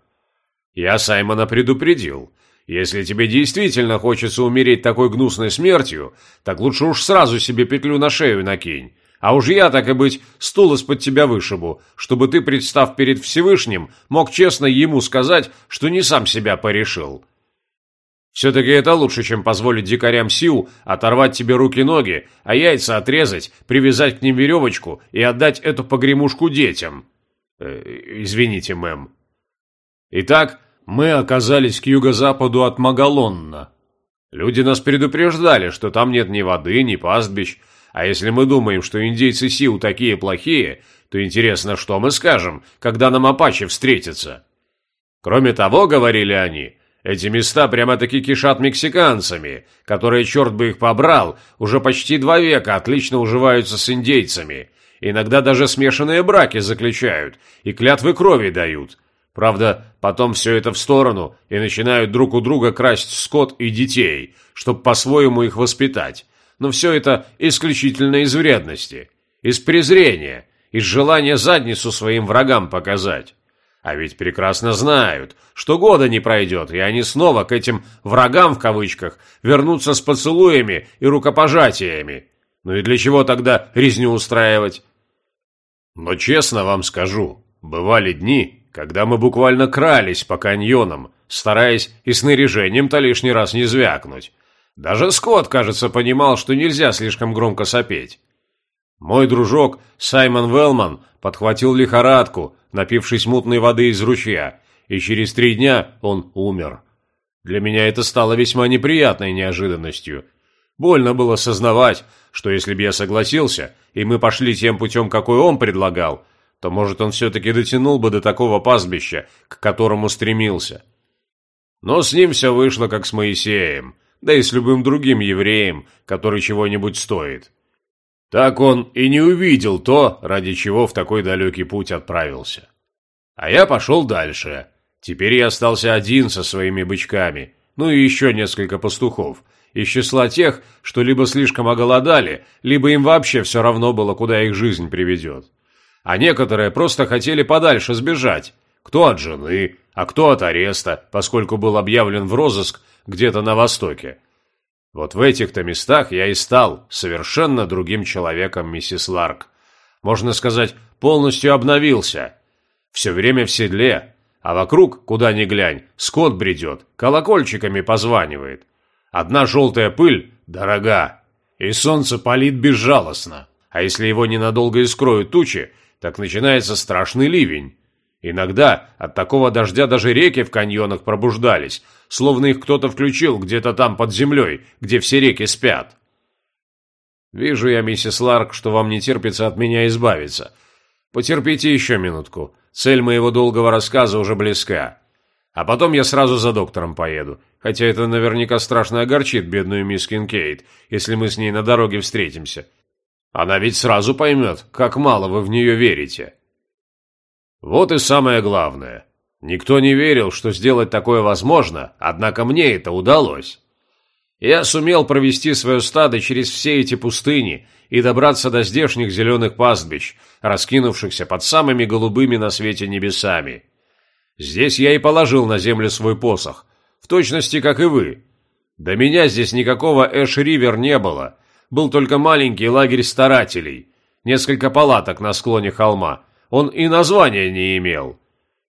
Я Саймона предупредил. Если тебе действительно хочется умереть такой гнусной смертью, так лучше уж сразу себе петлю на шею накинь, а уж я, так и быть, стул из-под тебя вышибу, чтобы ты, представ перед Всевышним, мог честно ему сказать, что не сам себя порешил. Все-таки это лучше, чем позволить дикарям Сиу оторвать тебе руки-ноги, а яйца отрезать, привязать к ним веревочку и отдать эту погремушку детям. Э, извините, мэм. Итак, мы оказались к юго-западу от Магалонна. Люди нас предупреждали, что там нет ни воды, ни пастбищ, а если мы думаем, что индейцы Сиу такие плохие, то интересно, что мы скажем, когда нам Апачи встретятся? Кроме того, говорили они, эти места прямо-таки кишат мексиканцами, которые, черт бы их побрал, уже почти два века отлично уживаются с индейцами. Иногда даже смешанные браки заключают и клятвы крови дают. Правда, потом все это в сторону и начинают друг у друга красть скот и детей, чтобы по-своему их воспитать но все это исключительно из вредности, из презрения, из желания задницу своим врагам показать. А ведь прекрасно знают, что года не пройдет, и они снова к этим «врагам» в кавычках вернутся с поцелуями и рукопожатиями. Ну и для чего тогда резню устраивать? Но честно вам скажу, бывали дни, когда мы буквально крались по каньонам, стараясь и снаряжением-то лишний раз не звякнуть, даже Скотт, кажется, понимал, что нельзя слишком громко сопеть. Мой дружок Саймон Велман подхватил лихорадку, напившись мутной воды из ручья, и через три дня он умер. Для меня это стало весьма неприятной неожиданностью. Больно было сознавать, что если бы я согласился, и мы пошли тем путем, какой он предлагал, то, может, он все-таки дотянул бы до такого пастбища, к которому стремился. Но с ним все вышло, как с Моисеем – да и с любым другим евреем, который чего-нибудь стоит. Так он и не увидел то, ради чего в такой далекий путь отправился. А я пошел дальше. Теперь я остался один со своими бычками, ну и еще несколько пастухов, из числа тех, что либо слишком оголодали, либо им вообще все равно было, куда их жизнь приведет. А некоторые просто хотели подальше сбежать, кто от жены, а кто от ареста, поскольку был объявлен в розыск где-то на востоке. Вот в этих-то местах я и стал совершенно другим человеком, миссис Ларк. Можно сказать, полностью обновился. Все время в седле, а вокруг, куда ни глянь, скот бредет, колокольчиками позванивает. Одна желтая пыль дорога, и солнце палит безжалостно. А если его ненадолго и скроют тучи, так начинается страшный ливень. Иногда от такого дождя даже реки в каньонах пробуждались, словно их кто-то включил где-то там под землей, где все реки спят. Вижу я, миссис Ларк, что вам не терпится от меня избавиться. Потерпите еще минутку. Цель моего долгого рассказа уже близка. А потом я сразу за доктором поеду, хотя это наверняка страшно огорчит бедную мисс Кинкейт, если мы с ней на дороге встретимся. Она ведь сразу поймет, как мало вы в нее верите. Вот и самое главное. Никто не верил, что сделать такое возможно, однако мне это удалось. Я сумел провести свое стадо через все эти пустыни и добраться до здешних зеленых пастбищ, раскинувшихся под самыми голубыми на свете небесами. Здесь я и положил на землю свой посох, в точности, как и вы. До меня здесь никакого Эш-Ривер не было, был только маленький лагерь старателей, несколько палаток на склоне холма, он и названия не имел.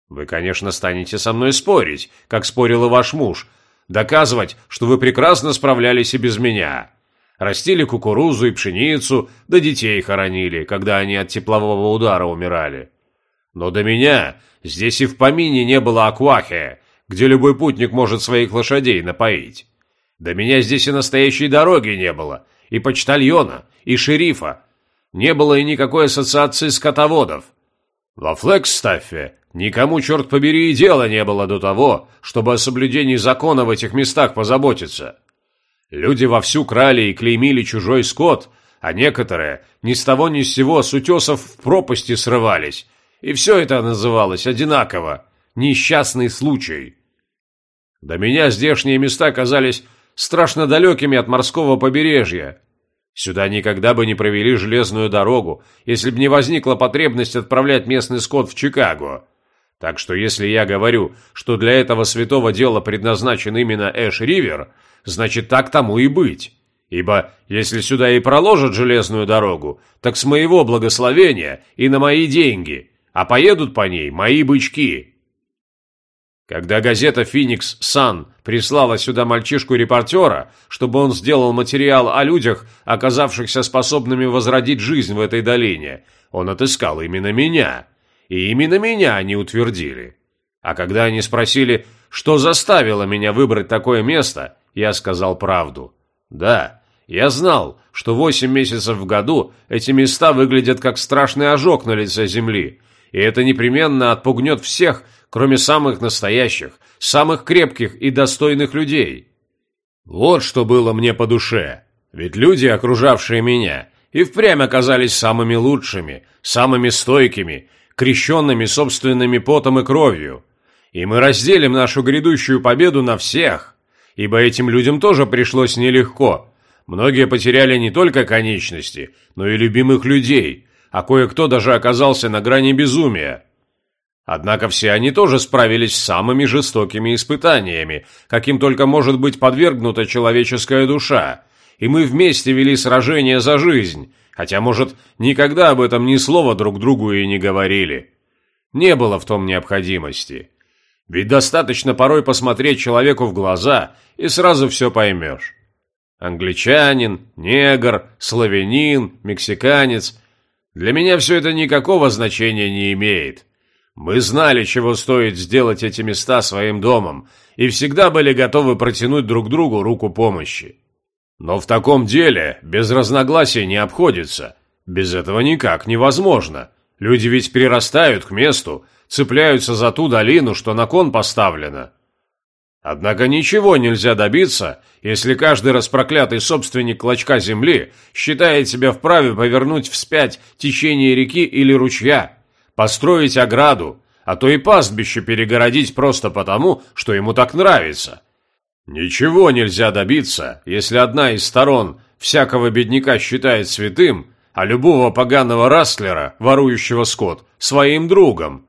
Вы, конечно, станете со мной спорить, как спорил и ваш муж, доказывать, что вы прекрасно справлялись и без меня. Растили кукурузу и пшеницу, да детей хоронили, когда они от теплового удара умирали. Но до меня здесь и в помине не было аквахи, где любой путник может своих лошадей напоить. До меня здесь и настоящей дороги не было, и почтальона, и шерифа. Не было и никакой ассоциации скотоводов. Во Флекстаффе никому, черт побери, и дела не было до того, чтобы о соблюдении закона в этих местах позаботиться. Люди вовсю крали и клеймили чужой скот, а некоторые ни с того ни с сего с утесов в пропасти срывались. И все это называлось одинаково – несчастный случай. До меня здешние места казались страшно далекими от морского побережья, Сюда никогда бы не провели железную дорогу, если бы не возникла потребность отправлять местный скот в Чикаго. Так что если я говорю, что для этого святого дела предназначен именно Эш-Ривер, значит так тому и быть. Ибо если сюда и проложат железную дорогу, так с моего благословения и на мои деньги, а поедут по ней мои бычки. Когда газета «Феникс Сан» прислала сюда мальчишку-репортера, чтобы он сделал материал о людях, оказавшихся способными возродить жизнь в этой долине, он отыскал именно меня. И именно меня они утвердили. А когда они спросили, что заставило меня выбрать такое место, я сказал правду. Да, я знал, что восемь месяцев в году эти места выглядят как страшный ожог на лице земли, и это непременно отпугнет всех, кроме самых настоящих, самых крепких и достойных людей. Вот что было мне по душе. Ведь люди, окружавшие меня, и впрямь оказались самыми лучшими, самыми стойкими, крещенными собственными потом и кровью. И мы разделим нашу грядущую победу на всех, ибо этим людям тоже пришлось нелегко. Многие потеряли не только конечности, но и любимых людей, а кое-кто даже оказался на грани безумия. Однако все они тоже справились с самыми жестокими испытаниями, каким только может быть подвергнута человеческая душа, и мы вместе вели сражение за жизнь, хотя, может, никогда об этом ни слова друг другу и не говорили. Не было в том необходимости. Ведь достаточно порой посмотреть человеку в глаза, и сразу все поймешь. Англичанин, негр, славянин, мексиканец. Для меня все это никакого значения не имеет. Мы знали, чего стоит сделать эти места своим домом, и всегда были готовы протянуть друг другу руку помощи. Но в таком деле без разногласий не обходится. Без этого никак невозможно. Люди ведь прирастают к месту, цепляются за ту долину, что на кон поставлена. Однако ничего нельзя добиться, если каждый распроклятый собственник клочка земли считает себя вправе повернуть вспять течение реки или ручья, построить ограду, а то и пастбище перегородить просто потому, что ему так нравится. Ничего нельзя добиться, если одна из сторон всякого бедняка считает святым, а любого поганого растлера, ворующего скот, своим другом.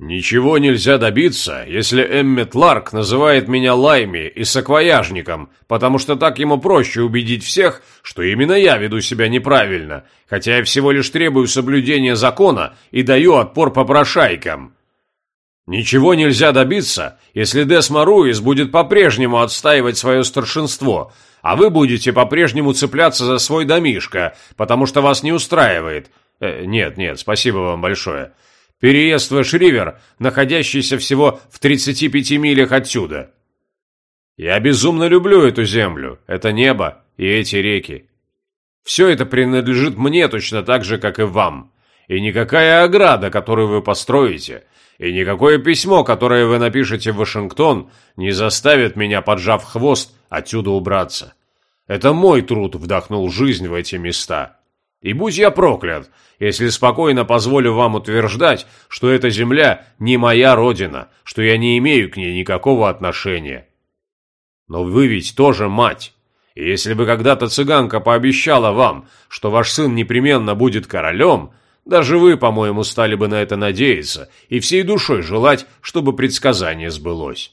Ничего нельзя добиться, если Эммет Ларк называет меня Лайми и саквояжником, потому что так ему проще убедить всех, что именно я веду себя неправильно, хотя я всего лишь требую соблюдения закона и даю отпор попрошайкам. Ничего нельзя добиться, если Десма Руис будет по-прежнему отстаивать свое старшинство, а вы будете по-прежнему цепляться за свой домишко, потому что вас не устраивает. Э, нет, нет, спасибо вам большое. Переезд в Эшривер, находящийся всего в 35 милях отсюда. Я безумно люблю эту землю, это небо и эти реки. Все это принадлежит мне точно так же, как и вам. И никакая ограда, которую вы построите, и никакое письмо, которое вы напишете в Вашингтон, не заставит меня, поджав хвост, отсюда убраться. Это мой труд вдохнул жизнь в эти места. И будь я проклят, если спокойно позволю вам утверждать, что эта земля не моя родина, что я не имею к ней никакого отношения. Но вы ведь тоже мать. И если бы когда-то цыганка пообещала вам, что ваш сын непременно будет королем, даже вы, по-моему, стали бы на это надеяться и всей душой желать, чтобы предсказание сбылось.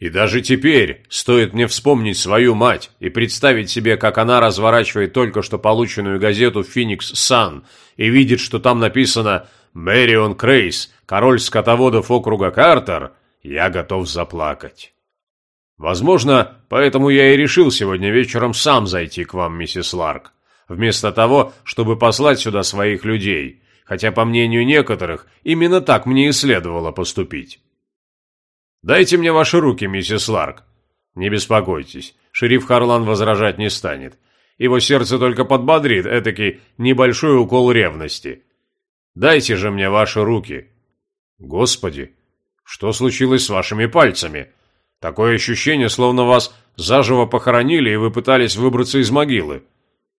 И даже теперь, стоит мне вспомнить свою мать и представить себе, как она разворачивает только что полученную газету «Феникс Сан» и видит, что там написано «Мэрион Крейс, король скотоводов округа Картер», я готов заплакать. Возможно, поэтому я и решил сегодня вечером сам зайти к вам, миссис Ларк вместо того, чтобы послать сюда своих людей, хотя, по мнению некоторых, именно так мне и следовало поступить. «Дайте мне ваши руки, миссис Ларк». «Не беспокойтесь, шериф Харлан возражать не станет. Его сердце только подбодрит этакий небольшой укол ревности. Дайте же мне ваши руки». «Господи, что случилось с вашими пальцами? Такое ощущение, словно вас заживо похоронили, и вы пытались выбраться из могилы».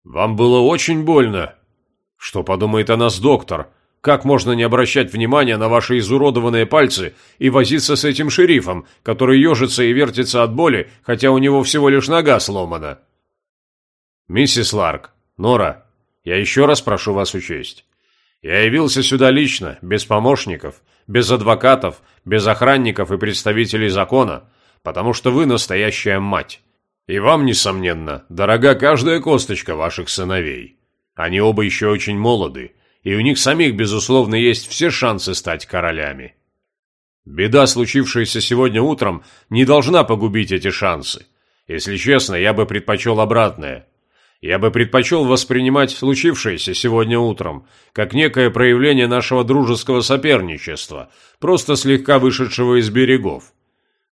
«Вам было очень больно?» «Что подумает о нас доктор? Как можно не обращать внимания на ваши изуродованные пальцы и возиться с этим шерифом, который ежится и вертится от боли, хотя у него всего лишь нога сломана?» «Миссис Ларк, Нора, я еще раз прошу вас учесть. Я явился сюда лично, без помощников, без адвокатов, без охранников и представителей закона, потому что вы настоящая мать. И вам, несомненно, дорога каждая косточка ваших сыновей. Они оба еще очень молоды, и у них самих, безусловно, есть все шансы стать королями. Беда, случившаяся сегодня утром, не должна погубить эти шансы. Если честно, я бы предпочел обратное. Я бы предпочел воспринимать случившееся сегодня утром как некое проявление нашего дружеского соперничества, просто слегка вышедшего из берегов.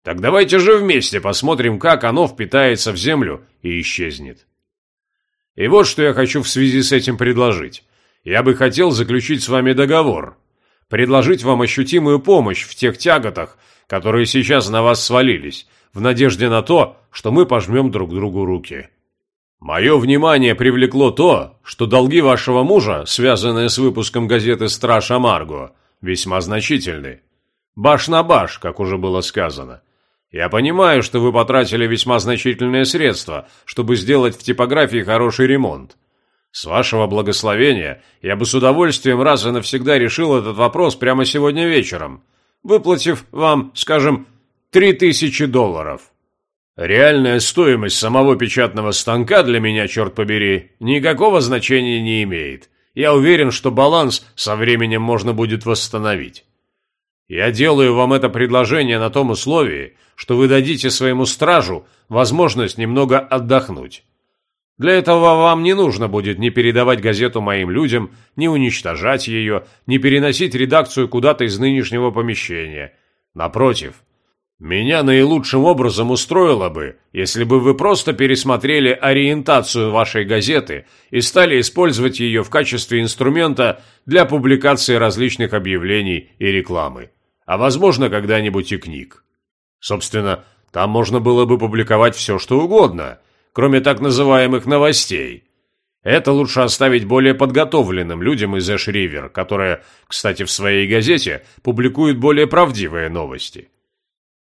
Так давайте же вместе посмотрим, как оно впитается в землю и исчезнет. И вот что я хочу в связи с этим предложить. Я бы хотел заключить с вами договор. Предложить вам ощутимую помощь в тех тяготах, которые сейчас на вас свалились, в надежде на то, что мы пожмем друг другу руки. Мое внимание привлекло то, что долги вашего мужа, связанные с выпуском газеты «Страж Амарго», весьма значительны. Баш на баш, как уже было сказано. Я понимаю, что вы потратили весьма значительные средства, чтобы сделать в типографии хороший ремонт. С вашего благословения я бы с удовольствием раз и навсегда решил этот вопрос прямо сегодня вечером, выплатив вам, скажем, три тысячи долларов. Реальная стоимость самого печатного станка для меня, черт побери, никакого значения не имеет. Я уверен, что баланс со временем можно будет восстановить. Я делаю вам это предложение на том условии, что вы дадите своему стражу возможность немного отдохнуть. Для этого вам не нужно будет ни передавать газету моим людям, ни уничтожать ее, ни переносить редакцию куда-то из нынешнего помещения. Напротив, меня наилучшим образом устроило бы, если бы вы просто пересмотрели ориентацию вашей газеты и стали использовать ее в качестве инструмента для публикации различных объявлений и рекламы а возможно когда-нибудь и книг. Собственно, Там можно было бы публиковать все, что угодно, кроме так называемых новостей. Это лучше оставить более подготовленным людям из Эш-Ривер, которые, кстати, в своей газете публикуют более правдивые новости.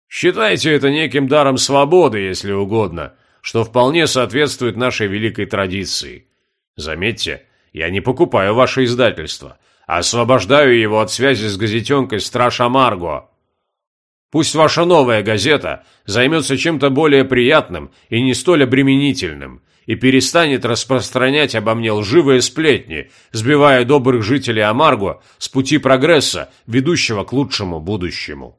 Считайте это неким даром свободы, если угодно, что вполне соответствует нашей великой традиции. Заметьте, я не покупаю ваше издательство, а освобождаю его от связи с газетенкой «Страж Амарго». Пусть ваша новая газета займется чем-то более приятным и не столь обременительным, и перестанет распространять обо мне лживые сплетни, сбивая добрых жителей Амарго с пути прогресса, ведущего к лучшему будущему.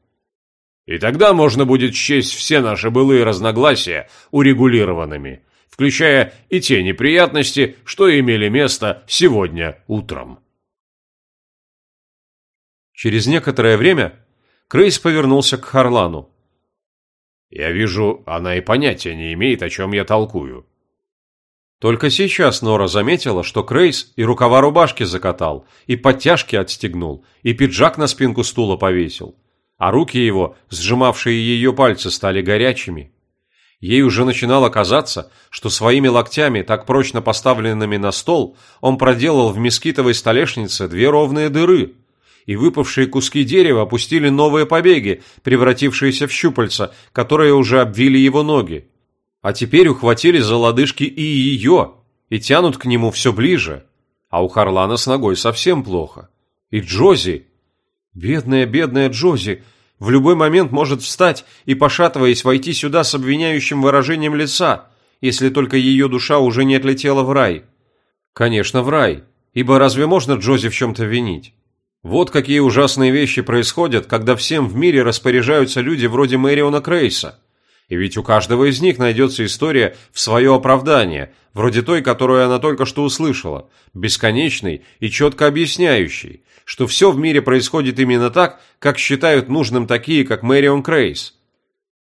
И тогда можно будет счесть все наши былые разногласия урегулированными, включая и те неприятности, что имели место сегодня утром. Через некоторое время Крейс повернулся к Харлану. «Я вижу, она и понятия не имеет, о чем я толкую». Только сейчас Нора заметила, что Крейс и рукава рубашки закатал, и подтяжки отстегнул, и пиджак на спинку стула повесил а руки его, сжимавшие ее пальцы, стали горячими. Ей уже начинало казаться, что своими локтями, так прочно поставленными на стол, он проделал в мескитовой столешнице две ровные дыры, и выпавшие куски дерева опустили новые побеги, превратившиеся в щупальца, которые уже обвили его ноги. А теперь ухватили за лодыжки и ее, и тянут к нему все ближе. А у Харлана с ногой совсем плохо. И Джози, Бедная, бедная Джози в любой момент может встать и, пошатываясь, войти сюда с обвиняющим выражением лица, если только ее душа уже не отлетела в рай. Конечно, в рай, ибо разве можно Джози в чем-то винить? Вот какие ужасные вещи происходят, когда всем в мире распоряжаются люди вроде Мэриона Крейса. И ведь у каждого из них найдется история в свое оправдание, вроде той, которую она только что услышала, бесконечной и четко объясняющей, что все в мире происходит именно так, как считают нужным такие, как Мэрион Крейс.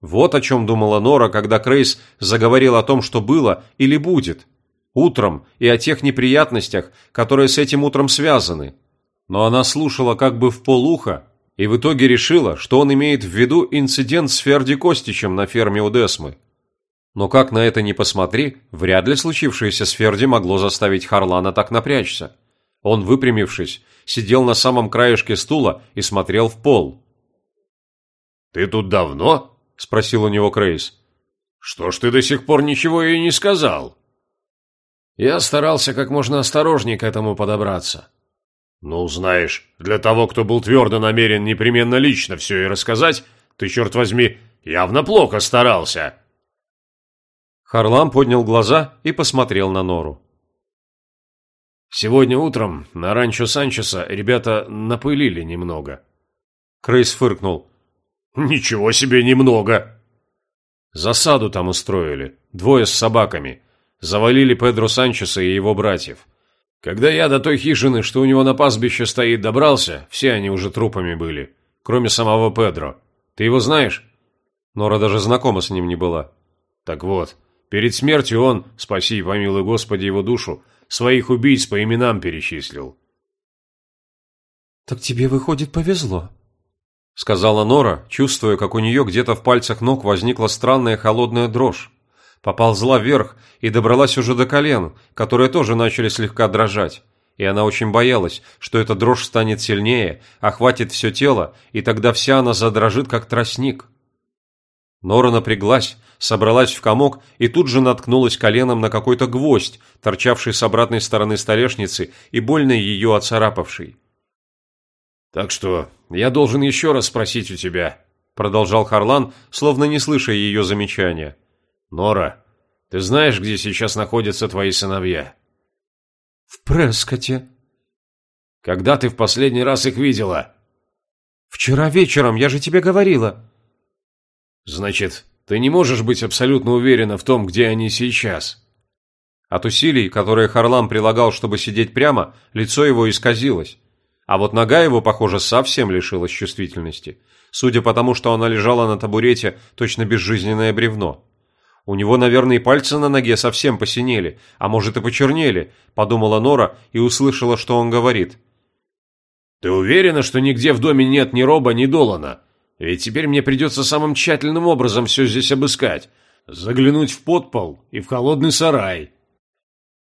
Вот о чем думала Нора, когда Крейс заговорил о том, что было или будет. Утром и о тех неприятностях, которые с этим утром связаны. Но она слушала как бы в полуха и в итоге решила, что он имеет в виду инцидент с Ферди Костичем на ферме у Десмы. Но как на это ни посмотри, вряд ли случившееся с Ферди могло заставить Харлана так напрячься. Он, выпрямившись, сидел на самом краешке стула и смотрел в пол. «Ты тут давно?» – спросил у него Крейс. «Что ж ты до сих пор ничего и не сказал?» Я старался как можно осторожнее к этому подобраться. «Ну, знаешь, для того, кто был твердо намерен непременно лично все и рассказать, ты, черт возьми, явно плохо старался». Харлам поднял глаза и посмотрел на Нору. Сегодня утром на ранчо Санчеса ребята напылили немного. Крейс фыркнул. Ничего себе немного. Засаду там устроили. Двое с собаками. Завалили Педро Санчеса и его братьев. Когда я до той хижины, что у него на пастбище стоит, добрался, все они уже трупами были. Кроме самого Педро. Ты его знаешь? Нора даже знакома с ним не была. Так вот, перед смертью он, спаси, помилуй Господи, его душу, своих убийц по именам перечислил. «Так тебе, выходит, повезло», — сказала Нора, чувствуя, как у нее где-то в пальцах ног возникла странная холодная дрожь. Поползла вверх и добралась уже до колен, которые тоже начали слегка дрожать. И она очень боялась, что эта дрожь станет сильнее, охватит все тело, и тогда вся она задрожит, как тростник. Нора напряглась, собралась в комок и тут же наткнулась коленом на какой-то гвоздь, торчавший с обратной стороны столешницы и больно ее оцарапавший. «Так что я должен еще раз спросить у тебя», — продолжал Харлан, словно не слыша ее замечания. «Нора, ты знаешь, где сейчас находятся твои сыновья?» «В Прескоте». «Когда ты в последний раз их видела?» «Вчера вечером, я же тебе говорила». Значит, ты не можешь быть абсолютно уверена в том, где они сейчас. От усилий, которые Харлам прилагал, чтобы сидеть прямо, лицо его исказилось. А вот нога его, похоже, совсем лишилась чувствительности, судя по тому, что она лежала на табурете, точно безжизненное бревно. У него, наверное, и пальцы на ноге совсем посинели, а может и почернели, подумала Нора и услышала, что он говорит. «Ты уверена, что нигде в доме нет ни Роба, ни Долана? Ведь теперь мне придется самым тщательным образом все здесь обыскать. Заглянуть в подпол и в холодный сарай.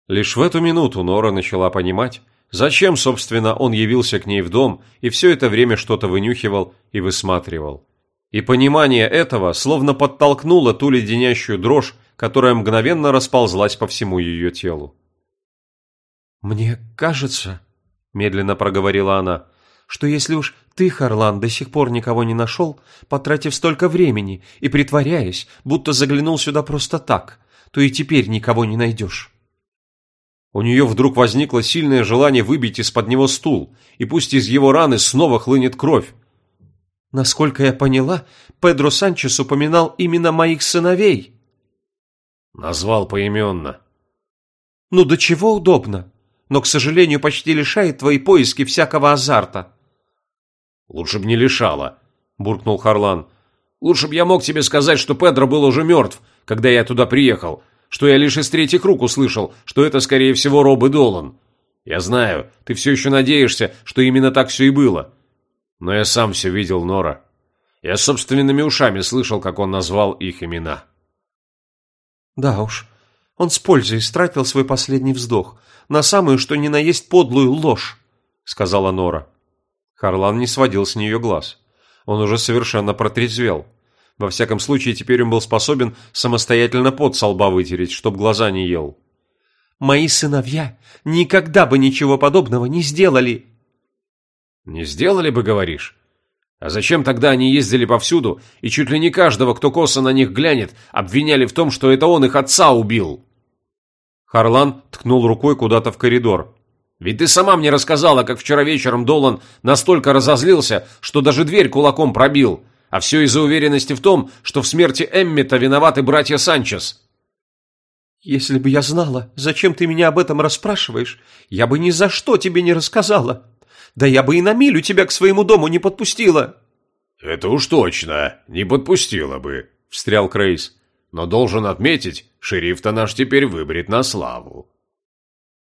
Лишь в эту минуту Нора начала понимать, зачем, собственно, он явился к ней в дом и все это время что-то вынюхивал и высматривал. И понимание этого словно подтолкнуло ту леденящую дрожь, которая мгновенно расползлась по всему ее телу. «Мне кажется», – медленно проговорила она, – «что если уж ты, Харлан, до сих пор никого не нашел, потратив столько времени и притворяясь, будто заглянул сюда просто так, то и теперь никого не найдешь». У нее вдруг возникло сильное желание выбить из-под него стул, и пусть из его раны снова хлынет кровь. «Насколько я поняла, Педро Санчес упоминал именно моих сыновей». «Назвал поименно». «Ну до чего удобно, но, к сожалению, почти лишает твои поиски всякого азарта». «Лучше б не лишало», – буркнул Харлан. «Лучше б я мог тебе сказать, что Педро был уже мертв, когда я туда приехал, что я лишь из третьих рук услышал, что это, скорее всего, Роб и Долан. Я знаю, ты все еще надеешься, что именно так все и было. Но я сам все видел, Нора. Я собственными ушами слышал, как он назвал их имена». «Да уж, он с пользой истратил свой последний вздох на самую, что ни на есть подлую ложь», — сказала Нора. Харлан не сводил с нее глаз. Он уже совершенно протрезвел. Во всяком случае, теперь он был способен самостоятельно пот со лба вытереть, чтоб глаза не ел. «Мои сыновья никогда бы ничего подобного не сделали!» «Не сделали бы, говоришь? А зачем тогда они ездили повсюду, и чуть ли не каждого, кто косо на них глянет, обвиняли в том, что это он их отца убил?» Харлан ткнул рукой куда-то в коридор. «Ведь ты сама мне рассказала, как вчера вечером Долан настолько разозлился, что даже дверь кулаком пробил, а все из-за уверенности в том, что в смерти Эммита виноваты братья Санчес». «Если бы я знала, зачем ты меня об этом расспрашиваешь, я бы ни за что тебе не рассказала. Да я бы и на милю тебя к своему дому не подпустила». «Это уж точно, не подпустила бы», — встрял Крейс. «Но должен отметить, шериф-то наш теперь выбрит на славу».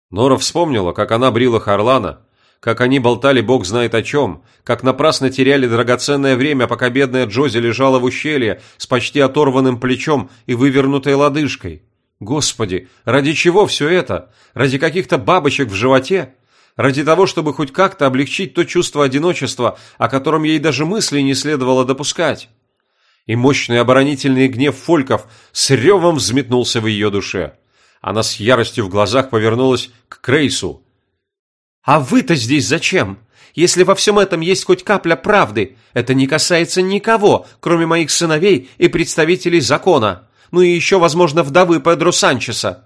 Нора вспомнила, как она брила Харлана, как они болтали бог знает о чем, как напрасно теряли драгоценное время, пока бедная Джози лежала в ущелье с почти оторванным плечом и вывернутой лодыжкой. Господи, ради чего все это? Ради каких-то бабочек в животе? Ради того, чтобы хоть как-то облегчить то чувство одиночества, о котором ей даже мысли не следовало допускать? И мощный оборонительный гнев фольков с ревом взметнулся в ее душе. Она с яростью в глазах повернулась к Крейсу, «А вы-то здесь зачем? Если во всем этом есть хоть капля правды, это не касается никого, кроме моих сыновей и представителей закона, ну и еще, возможно, вдовы Педро Санчеса».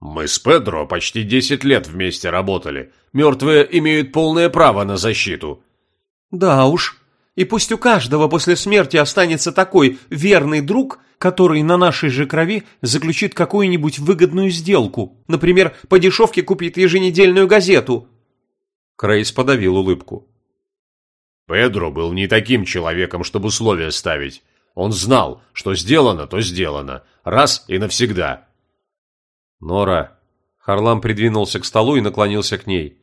«Мы с Педро почти десять лет вместе работали. Мертвые имеют полное право на защиту». «Да уж. И пусть у каждого после смерти останется такой верный друг, который на нашей же крови заключит какую-нибудь выгодную сделку. Например, по дешевке купит еженедельную газету». Крейс подавил улыбку. Педро был не таким человеком, чтобы условия ставить. Он знал, что сделано, то сделано. Раз и навсегда. Нора. Харлам придвинулся к столу и наклонился к ней.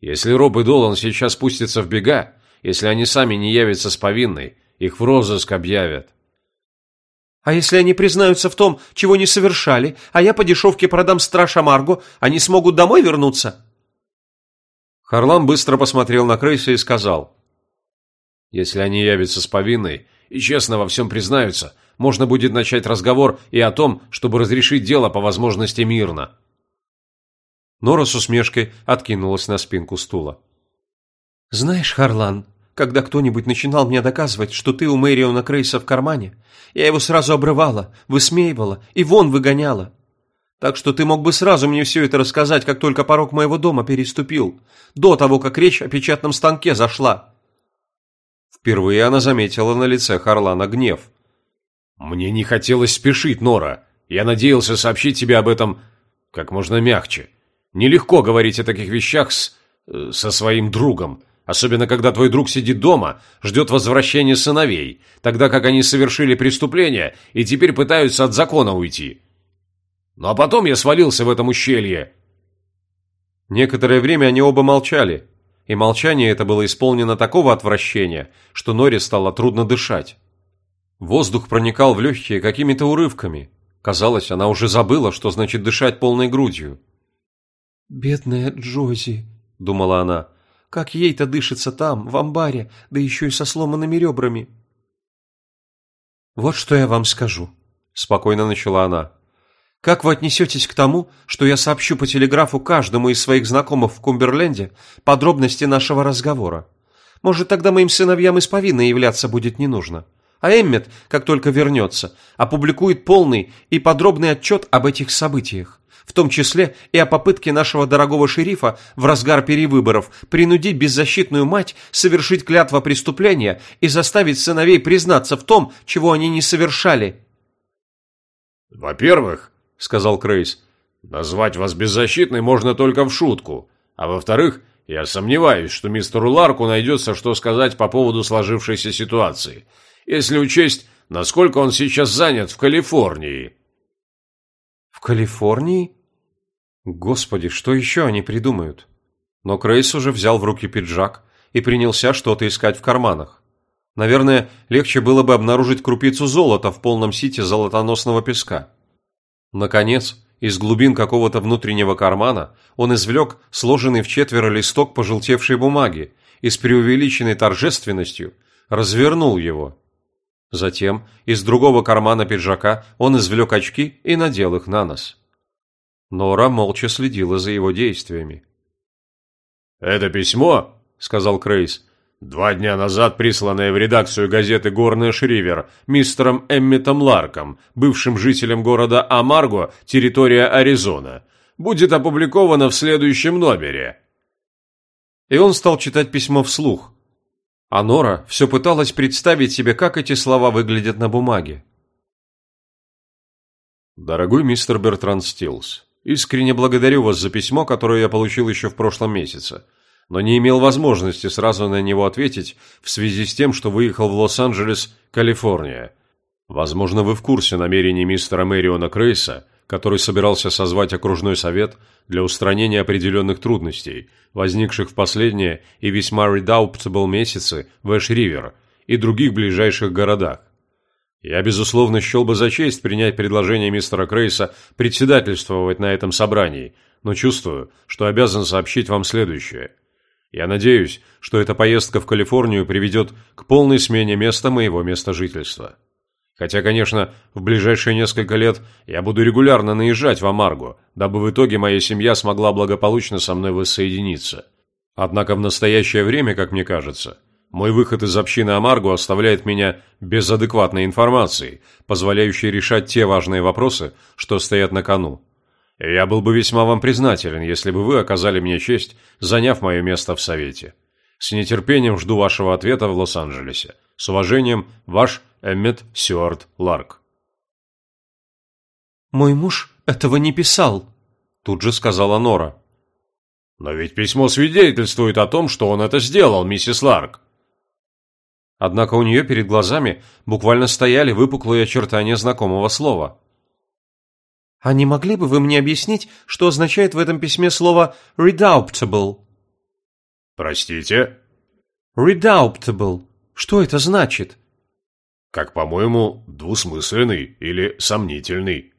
Если Роб и Долан сейчас спустятся в бега, если они сами не явятся с повинной, их в розыск объявят. А если они признаются в том, чего не совершали, а я по дешевке продам страж Амарго, они смогут домой вернуться?» Харлам быстро посмотрел на Крейса и сказал. «Если они явятся с повинной и честно во всем признаются, можно будет начать разговор и о том, чтобы разрешить дело по возможности мирно». Нора с усмешкой откинулась на спинку стула. «Знаешь, Харлан, когда кто-нибудь начинал мне доказывать, что ты у Мэриона Крейса в кармане, я его сразу обрывала, высмеивала и вон выгоняла. Так что ты мог бы сразу мне все это рассказать, как только порог моего дома переступил, до того, как речь о печатном станке зашла». Впервые она заметила на лице Харлана гнев. «Мне не хотелось спешить, Нора. Я надеялся сообщить тебе об этом как можно мягче. Нелегко говорить о таких вещах с... Э, со своим другом. Особенно, когда твой друг сидит дома, ждет возвращения сыновей, тогда как они совершили преступление и теперь пытаются от закона уйти. Ну а потом я свалился в этом ущелье. Некоторое время они оба молчали, И молчание это было исполнено такого отвращения, что Норе стало трудно дышать. Воздух проникал в легкие какими-то урывками. Казалось, она уже забыла, что значит дышать полной грудью. «Бедная Джози», — думала она, — «как ей-то дышится там, в амбаре, да еще и со сломанными ребрами». «Вот что я вам скажу», — спокойно начала она. «Как вы отнесетесь к тому, что я сообщу по телеграфу каждому из своих знакомых в Кумберленде подробности нашего разговора? Может, тогда моим сыновьям из повинной являться будет не нужно?» А Эммет, как только вернется, опубликует полный и подробный отчет об этих событиях, в том числе и о попытке нашего дорогого шерифа в разгар перевыборов принудить беззащитную мать совершить клятва преступления и заставить сыновей признаться в том, чего они не совершали. «Во-первых, — сказал Крейс, — назвать вас беззащитной можно только в шутку, а во-вторых, я сомневаюсь, что мистеру Ларку найдется, что сказать по поводу сложившейся ситуации — если учесть, насколько он сейчас занят в Калифорнии. В Калифорнии? Господи, что еще они придумают? Но Крейс уже взял в руки пиджак и принялся что-то искать в карманах. Наверное, легче было бы обнаружить крупицу золота в полном сите золотоносного песка. Наконец, из глубин какого-то внутреннего кармана он извлек сложенный в четверо листок пожелтевшей бумаги и с преувеличенной торжественностью развернул его. Затем из другого кармана пиджака он извлек очки и надел их на нос. Нора молча следила за его действиями. «Это письмо, — сказал Крейс, — два дня назад присланное в редакцию газеты «Горная Шривер» мистером Эмметом Ларком, бывшим жителем города Амарго, территория Аризона, будет опубликовано в следующем номере». И он стал читать письмо вслух, а Нора все пыталась представить себе, как эти слова выглядят на бумаге. Дорогой мистер Бертран Стилс, искренне благодарю вас за письмо, которое я получил еще в прошлом месяце, но не имел возможности сразу на него ответить в связи с тем, что выехал в Лос-Анджелес, Калифорния. Возможно, вы в курсе намерений мистера Мэриона Крейса – который собирался созвать окружной совет для устранения определенных трудностей, возникших в последние и весьма redoubtable месяцы в Эш-Ривер и других ближайших городах. Я, безусловно, счел бы за честь принять предложение мистера Крейса председательствовать на этом собрании, но чувствую, что обязан сообщить вам следующее. Я надеюсь, что эта поездка в Калифорнию приведет к полной смене места моего места жительства. Хотя, конечно, в ближайшие несколько лет я буду регулярно наезжать в Амарго, дабы в итоге моя семья смогла благополучно со мной воссоединиться. Однако в настоящее время, как мне кажется, мой выход из общины Амарго оставляет меня без адекватной информации, позволяющей решать те важные вопросы, что стоят на кону. Я был бы весьма вам признателен, если бы вы оказали мне честь, заняв мое место в Совете. С нетерпением жду вашего ответа в Лос-Анджелесе. С уважением, ваш Эммет Сюарт Ларк. «Мой муж этого не писал», – тут же сказала Нора. «Но ведь письмо свидетельствует о том, что он это сделал, миссис Ларк». Однако у нее перед глазами буквально стояли выпуклые очертания знакомого слова. «А не могли бы вы мне объяснить, что означает в этом письме слово «redoubtable»?» «Простите?» «Redoubtable. Что это значит?» Как, по-моему, двусмысленный или сомнительный.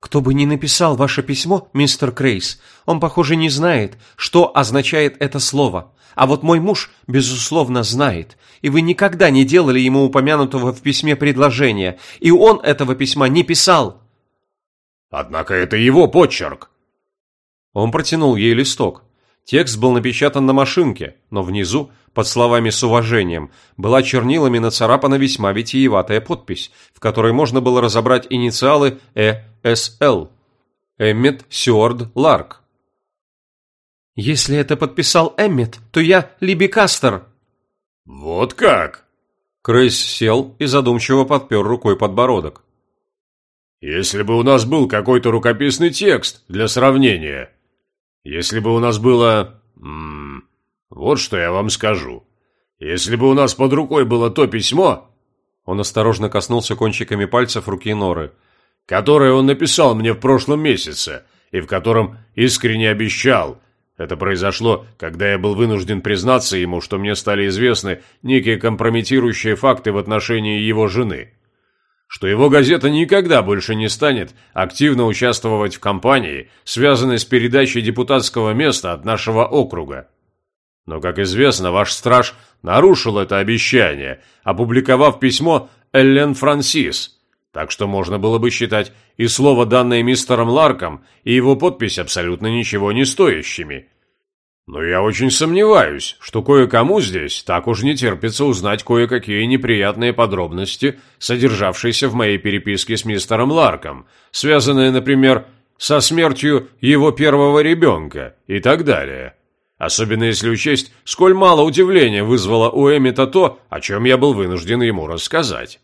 Кто бы ни написал ваше письмо, мистер Крейс, он, похоже, не знает, что означает это слово. А вот мой муж, безусловно, знает, и вы никогда не делали ему упомянутого в письме предложения, и он этого письма не писал. Однако это его почерк. Он протянул ей листок. Текст был напечатан на машинке, но внизу, под словами «с уважением», была чернилами нацарапана весьма витиеватая подпись, в которой можно было разобрать инициалы «Э. С. Л». Эммет Сюард Ларк. «Если это подписал Эммет, то я Либи Кастер». «Вот как?» Крейс сел и задумчиво подпер рукой подбородок. «Если бы у нас был какой-то рукописный текст для сравнения, если бы у нас было... М -м, вот что я вам скажу. Если бы у нас под рукой было то письмо...» Он осторожно коснулся кончиками пальцев руки Норы. «Которое он написал мне в прошлом месяце, и в котором искренне обещал, Это произошло, когда я был вынужден признаться ему, что мне стали известны некие компрометирующие факты в отношении его жены. Что его газета никогда больше не станет активно участвовать в кампании, связанной с передачей депутатского места от нашего округа. Но, как известно, ваш страж нарушил это обещание, опубликовав письмо Эллен Франсис, так что можно было бы считать и слово, данное мистером Ларком, и его подпись абсолютно ничего не стоящими. Но я очень сомневаюсь, что кое-кому здесь так уж не терпится узнать кое-какие неприятные подробности, содержавшиеся в моей переписке с мистером Ларком, связанные, например, со смертью его первого ребенка и так далее. Особенно если учесть, сколь мало удивления вызвало у Эмита то, о чем я был вынужден ему рассказать.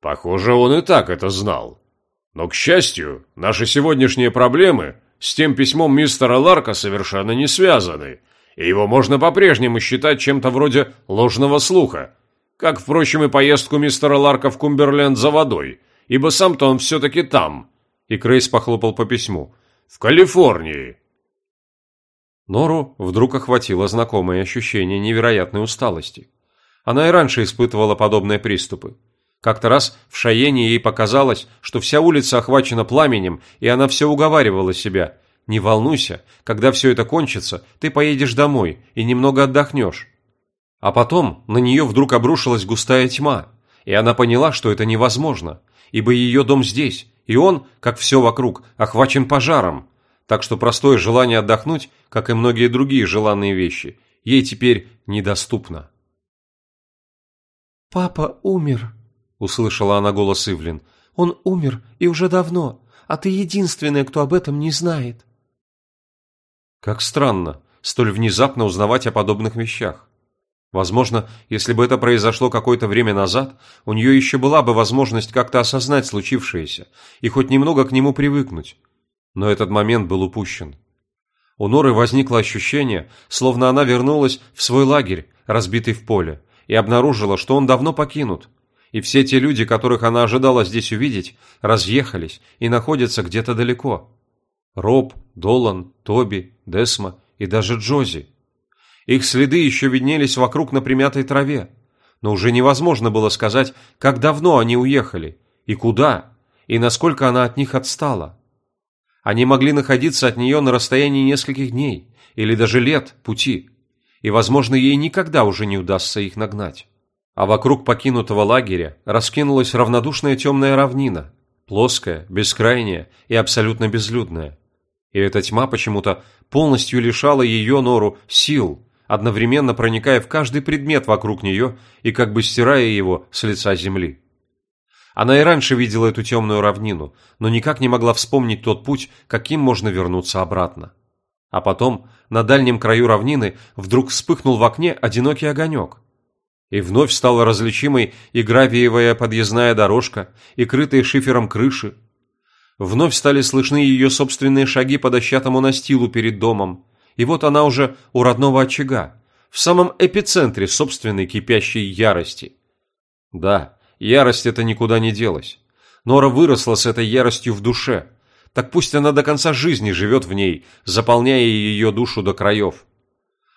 Похоже, он и так это знал. Но, к счастью, наши сегодняшние проблемы с тем письмом мистера Ларка совершенно не связаны, и его можно по-прежнему считать чем-то вроде ложного слуха, как, впрочем, и поездку мистера Ларка в Кумберленд за водой, ибо сам-то он все-таки там. И Крейс похлопал по письму. В Калифорнии. Нору вдруг охватило знакомое ощущение невероятной усталости. Она и раньше испытывала подобные приступы. Как-то раз в Шаене ей показалось, что вся улица охвачена пламенем, и она все уговаривала себя. «Не волнуйся, когда все это кончится, ты поедешь домой и немного отдохнешь». А потом на нее вдруг обрушилась густая тьма, и она поняла, что это невозможно, ибо ее дом здесь, и он, как все вокруг, охвачен пожаром, так что простое желание отдохнуть, как и многие другие желанные вещи, ей теперь недоступно. «Папа умер», — услышала она голос Ивлин. «Он умер, и уже давно, а ты единственная, кто об этом не знает». Как странно, столь внезапно узнавать о подобных вещах. Возможно, если бы это произошло какое-то время назад, у нее еще была бы возможность как-то осознать случившееся и хоть немного к нему привыкнуть но этот момент был упущен. У Норы возникло ощущение, словно она вернулась в свой лагерь, разбитый в поле, и обнаружила, что он давно покинут, и все те люди, которых она ожидала здесь увидеть, разъехались и находятся где-то далеко. Роб, Долан, Тоби, Десма и даже Джози. Их следы еще виднелись вокруг на примятой траве, но уже невозможно было сказать, как давно они уехали, и куда, и насколько она от них отстала. Они могли находиться от нее на расстоянии нескольких дней или даже лет пути, и, возможно, ей никогда уже не удастся их нагнать. А вокруг покинутого лагеря раскинулась равнодушная темная равнина, плоская, бескрайняя и абсолютно безлюдная. И эта тьма почему-то полностью лишала ее нору сил, одновременно проникая в каждый предмет вокруг нее и как бы стирая его с лица земли. Она и раньше видела эту темную равнину, но никак не могла вспомнить тот путь, каким можно вернуться обратно. А потом на дальнем краю равнины вдруг вспыхнул в окне одинокий огонек. И вновь стала различимой и гравиевая подъездная дорожка, и крытые шифером крыши. Вновь стали слышны ее собственные шаги по дощатому настилу перед домом. И вот она уже у родного очага, в самом эпицентре собственной кипящей ярости. Да, Ярость эта никуда не делась. Нора выросла с этой яростью в душе. Так пусть она до конца жизни живет в ней, заполняя ее душу до краев.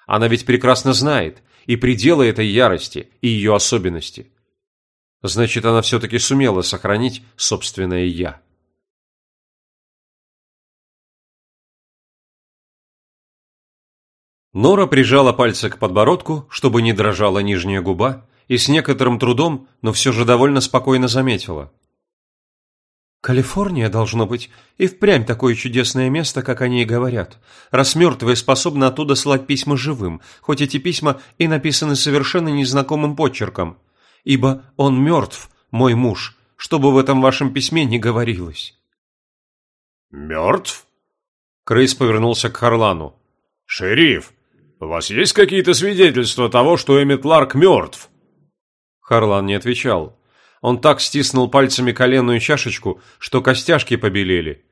Она ведь прекрасно знает и пределы этой ярости, и ее особенности. Значит, она все-таки сумела сохранить собственное «я». Нора прижала пальцы к подбородку, чтобы не дрожала нижняя губа, и с некоторым трудом, но все же довольно спокойно заметила. «Калифорния, должно быть, и впрямь такое чудесное место, как они и говорят, раз мертвые способны оттуда слать письма живым, хоть эти письма и написаны совершенно незнакомым почерком. Ибо он мертв, мой муж, что бы в этом вашем письме ни говорилось». «Мертв?» Крейс повернулся к Харлану. «Шериф, у вас есть какие-то свидетельства того, что Эммет Ларк мертв?» Харлан не отвечал. Он так стиснул пальцами коленную чашечку, что костяшки побелели.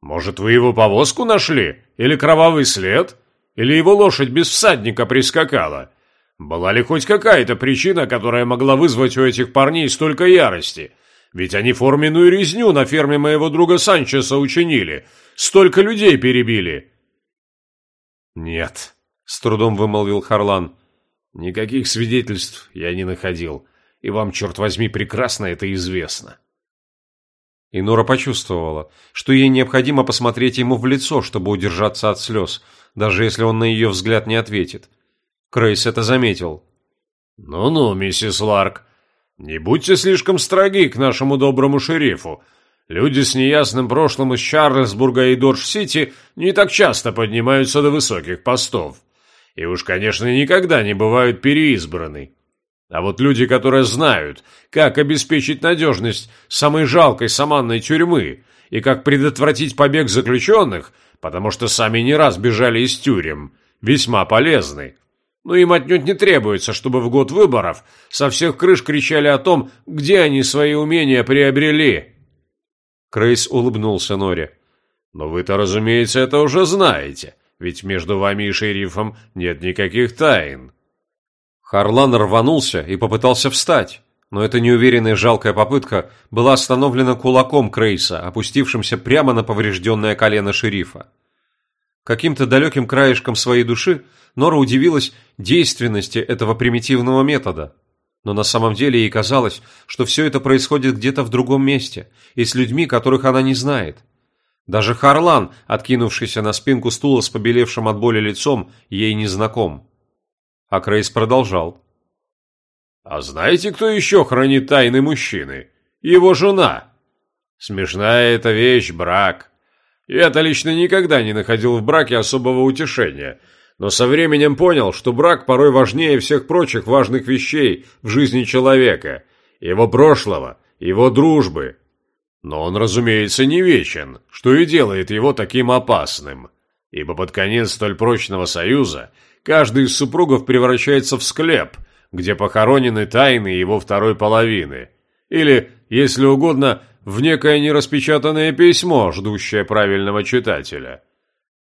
«Может, вы его повозку нашли? Или кровавый след? Или его лошадь без всадника прискакала? Была ли хоть какая-то причина, которая могла вызвать у этих парней столько ярости? Ведь они форменную резню на ферме моего друга Санчеса учинили. Столько людей перебили!» «Нет», — с трудом вымолвил Харлан. «Никаких свидетельств я не находил, и вам, черт возьми, прекрасно это известно». И Нора почувствовала, что ей необходимо посмотреть ему в лицо, чтобы удержаться от слез, даже если он на ее взгляд не ответит. Крейс это заметил. «Ну-ну, миссис Ларк, не будьте слишком строги к нашему доброму шерифу. Люди с неясным прошлым из Чарльзбурга и Дорж-Сити не так часто поднимаются до высоких постов. И уж, конечно, никогда не бывают переизбраны. А вот люди, которые знают, как обеспечить надежность самой жалкой саманной тюрьмы и как предотвратить побег заключенных, потому что сами не раз бежали из тюрем, весьма полезны. Но им отнюдь не требуется, чтобы в год выборов со всех крыш кричали о том, где они свои умения приобрели. Крейс улыбнулся Норе. «Но вы-то, разумеется, это уже знаете, ведь между вами и шерифом нет никаких тайн». Харлан рванулся и попытался встать, но эта неуверенная жалкая попытка была остановлена кулаком Крейса, опустившимся прямо на поврежденное колено шерифа. Каким-то далеким краешком своей души Нора удивилась действенности этого примитивного метода – но на самом деле ей казалось, что все это происходит где-то в другом месте и с людьми, которых она не знает. Даже Харлан, откинувшийся на спинку стула с побелевшим от боли лицом, ей не знаком. А Крейс продолжал. «А знаете, кто еще хранит тайны мужчины? Его жена. Смешная эта вещь – брак. Я-то лично никогда не находил в браке особого утешения – но со временем понял, что брак порой важнее всех прочих важных вещей в жизни человека, его прошлого, его дружбы. Но он, разумеется, не вечен, что и делает его таким опасным, ибо под конец столь прочного союза каждый из супругов превращается в склеп, где похоронены тайны его второй половины, или, если угодно, в некое нераспечатанное письмо, ждущее правильного читателя.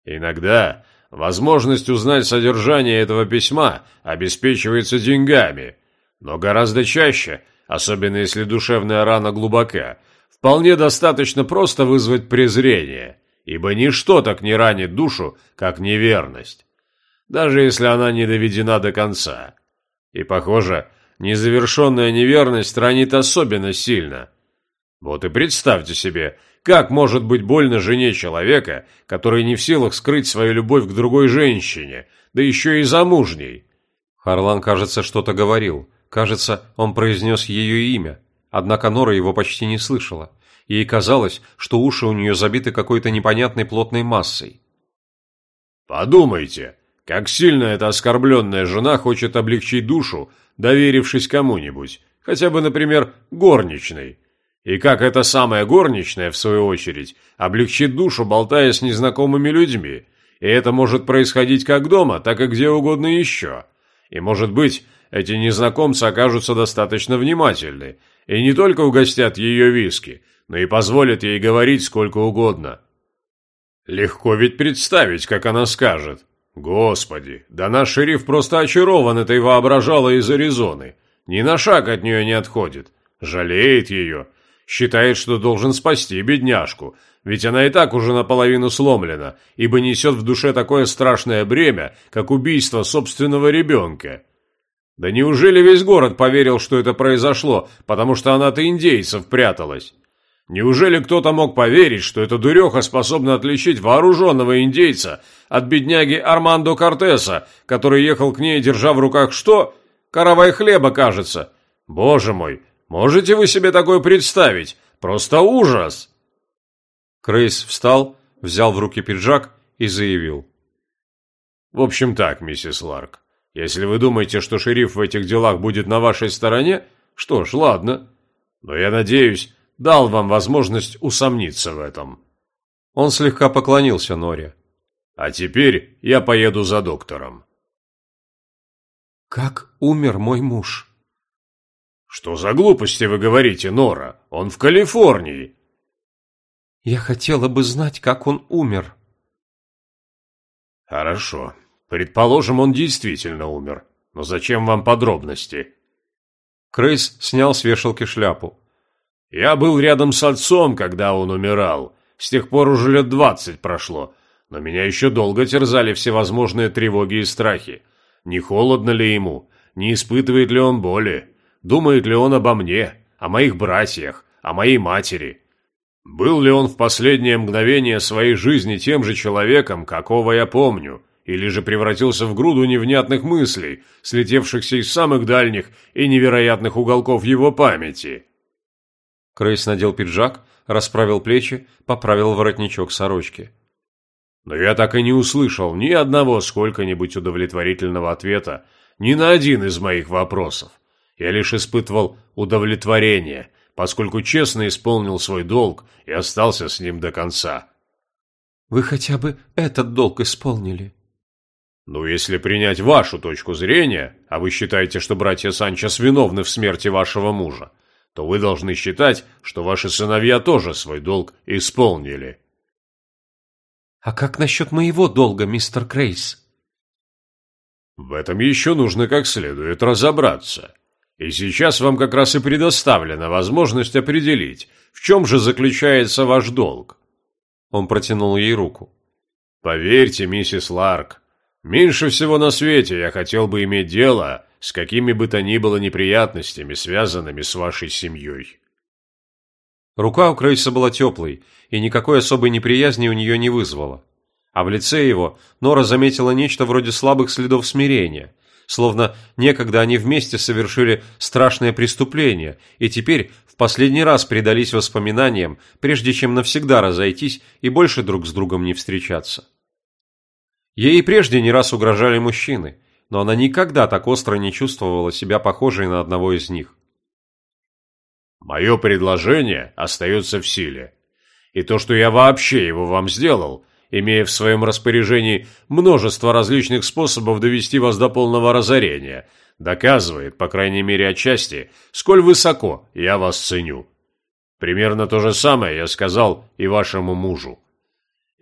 Иногда Возможность узнать содержание этого письма обеспечивается деньгами, но гораздо чаще, особенно если душевная рана глубока, вполне достаточно просто вызвать презрение, ибо ничто так не ранит душу, как неверность, даже если она не доведена до конца. И, похоже, незавершенная неверность ранит особенно сильно. Вот и представьте себе, как может быть больно жене человека, который не в силах скрыть свою любовь к другой женщине, да еще и замужней? Харлан, кажется, что-то говорил. Кажется, он произнес ее имя. Однако Нора его почти не слышала. Ей казалось, что уши у нее забиты какой-то непонятной плотной массой. «Подумайте, как сильно эта оскорбленная жена хочет облегчить душу, доверившись кому-нибудь, хотя бы, например, горничной, и как эта самая горничная, в свою очередь, облегчит душу, болтая с незнакомыми людьми. И это может происходить как дома, так и где угодно еще. И, может быть, эти незнакомцы окажутся достаточно внимательны и не только угостят ее виски, но и позволят ей говорить сколько угодно. Легко ведь представить, как она скажет. Господи, да наш шериф просто очарован этой воображалой из Аризоны. Ни на шаг от нее не отходит. Жалеет ее Считает, что должен спасти бедняжку, ведь она и так уже наполовину сломлена, ибо несет в душе такое страшное бремя, как убийство собственного ребенка. Да неужели весь город поверил, что это произошло, потому что она-то индейцев пряталась? Неужели кто-то мог поверить, что эта дуреха способна отличить вооруженного индейца от бедняги Армандо Кортеса, который ехал к ней, держа в руках что? Каравай хлеба, кажется. Боже мой, Можете вы себе такое представить? Просто ужас!» Крейс встал, взял в руки пиджак и заявил. «В общем так, миссис Ларк, если вы думаете, что шериф в этих делах будет на вашей стороне, что ж, ладно. Но я надеюсь, дал вам возможность усомниться в этом». Он слегка поклонился Норе. «А теперь я поеду за доктором». «Как умер мой муж?» «Что за глупости вы говорите, Нора? Он в Калифорнии!» «Я хотела бы знать, как он умер». «Хорошо. Предположим, он действительно умер. Но зачем вам подробности?» Крейс снял с вешалки шляпу. «Я был рядом с отцом, когда он умирал. С тех пор уже лет двадцать прошло. Но меня еще долго терзали всевозможные тревоги и страхи. Не холодно ли ему? Не испытывает ли он боли? Думает ли он обо мне, о моих братьях, о моей матери? Был ли он в последнее мгновение своей жизни тем же человеком, какого я помню, или же превратился в груду невнятных мыслей, слетевшихся из самых дальних и невероятных уголков его памяти? Крейс надел пиджак, расправил плечи, поправил воротничок сорочки. Но я так и не услышал ни одного сколько-нибудь удовлетворительного ответа ни на один из моих вопросов. Я лишь испытывал удовлетворение, поскольку честно исполнил свой долг и остался с ним до конца. «Вы хотя бы этот долг исполнили?» «Ну, если принять вашу точку зрения, а вы считаете, что братья Санчес виновны в смерти вашего мужа, то вы должны считать, что ваши сыновья тоже свой долг исполнили». «А как насчет моего долга, мистер Крейс?» «В этом еще нужно как следует разобраться. И сейчас вам как раз и предоставлена возможность определить, в чем же заключается ваш долг». Он протянул ей руку. «Поверьте, миссис Ларк, меньше всего на свете я хотел бы иметь дело с какими бы то ни было неприятностями, связанными с вашей семьей. Рука у Крейса была теплой, и никакой особой неприязни у нее не вызвала. А в лице его Нора заметила нечто вроде слабых следов смирения, словно некогда они вместе совершили страшное преступление, и теперь в последний раз предались воспоминаниям, прежде чем навсегда разойтись и больше друг с другом не встречаться. Ей и прежде не раз угрожали мужчины, но она никогда так остро не чувствовала себя похожей на одного из них. «Мое предложение остается в силе. И то, что я вообще его вам сделал, имея в своем распоряжении множество различных способов довести вас до полного разорения, доказывает, по крайней мере отчасти, сколь высоко я вас ценю. Примерно то же самое я сказал и вашему мужу.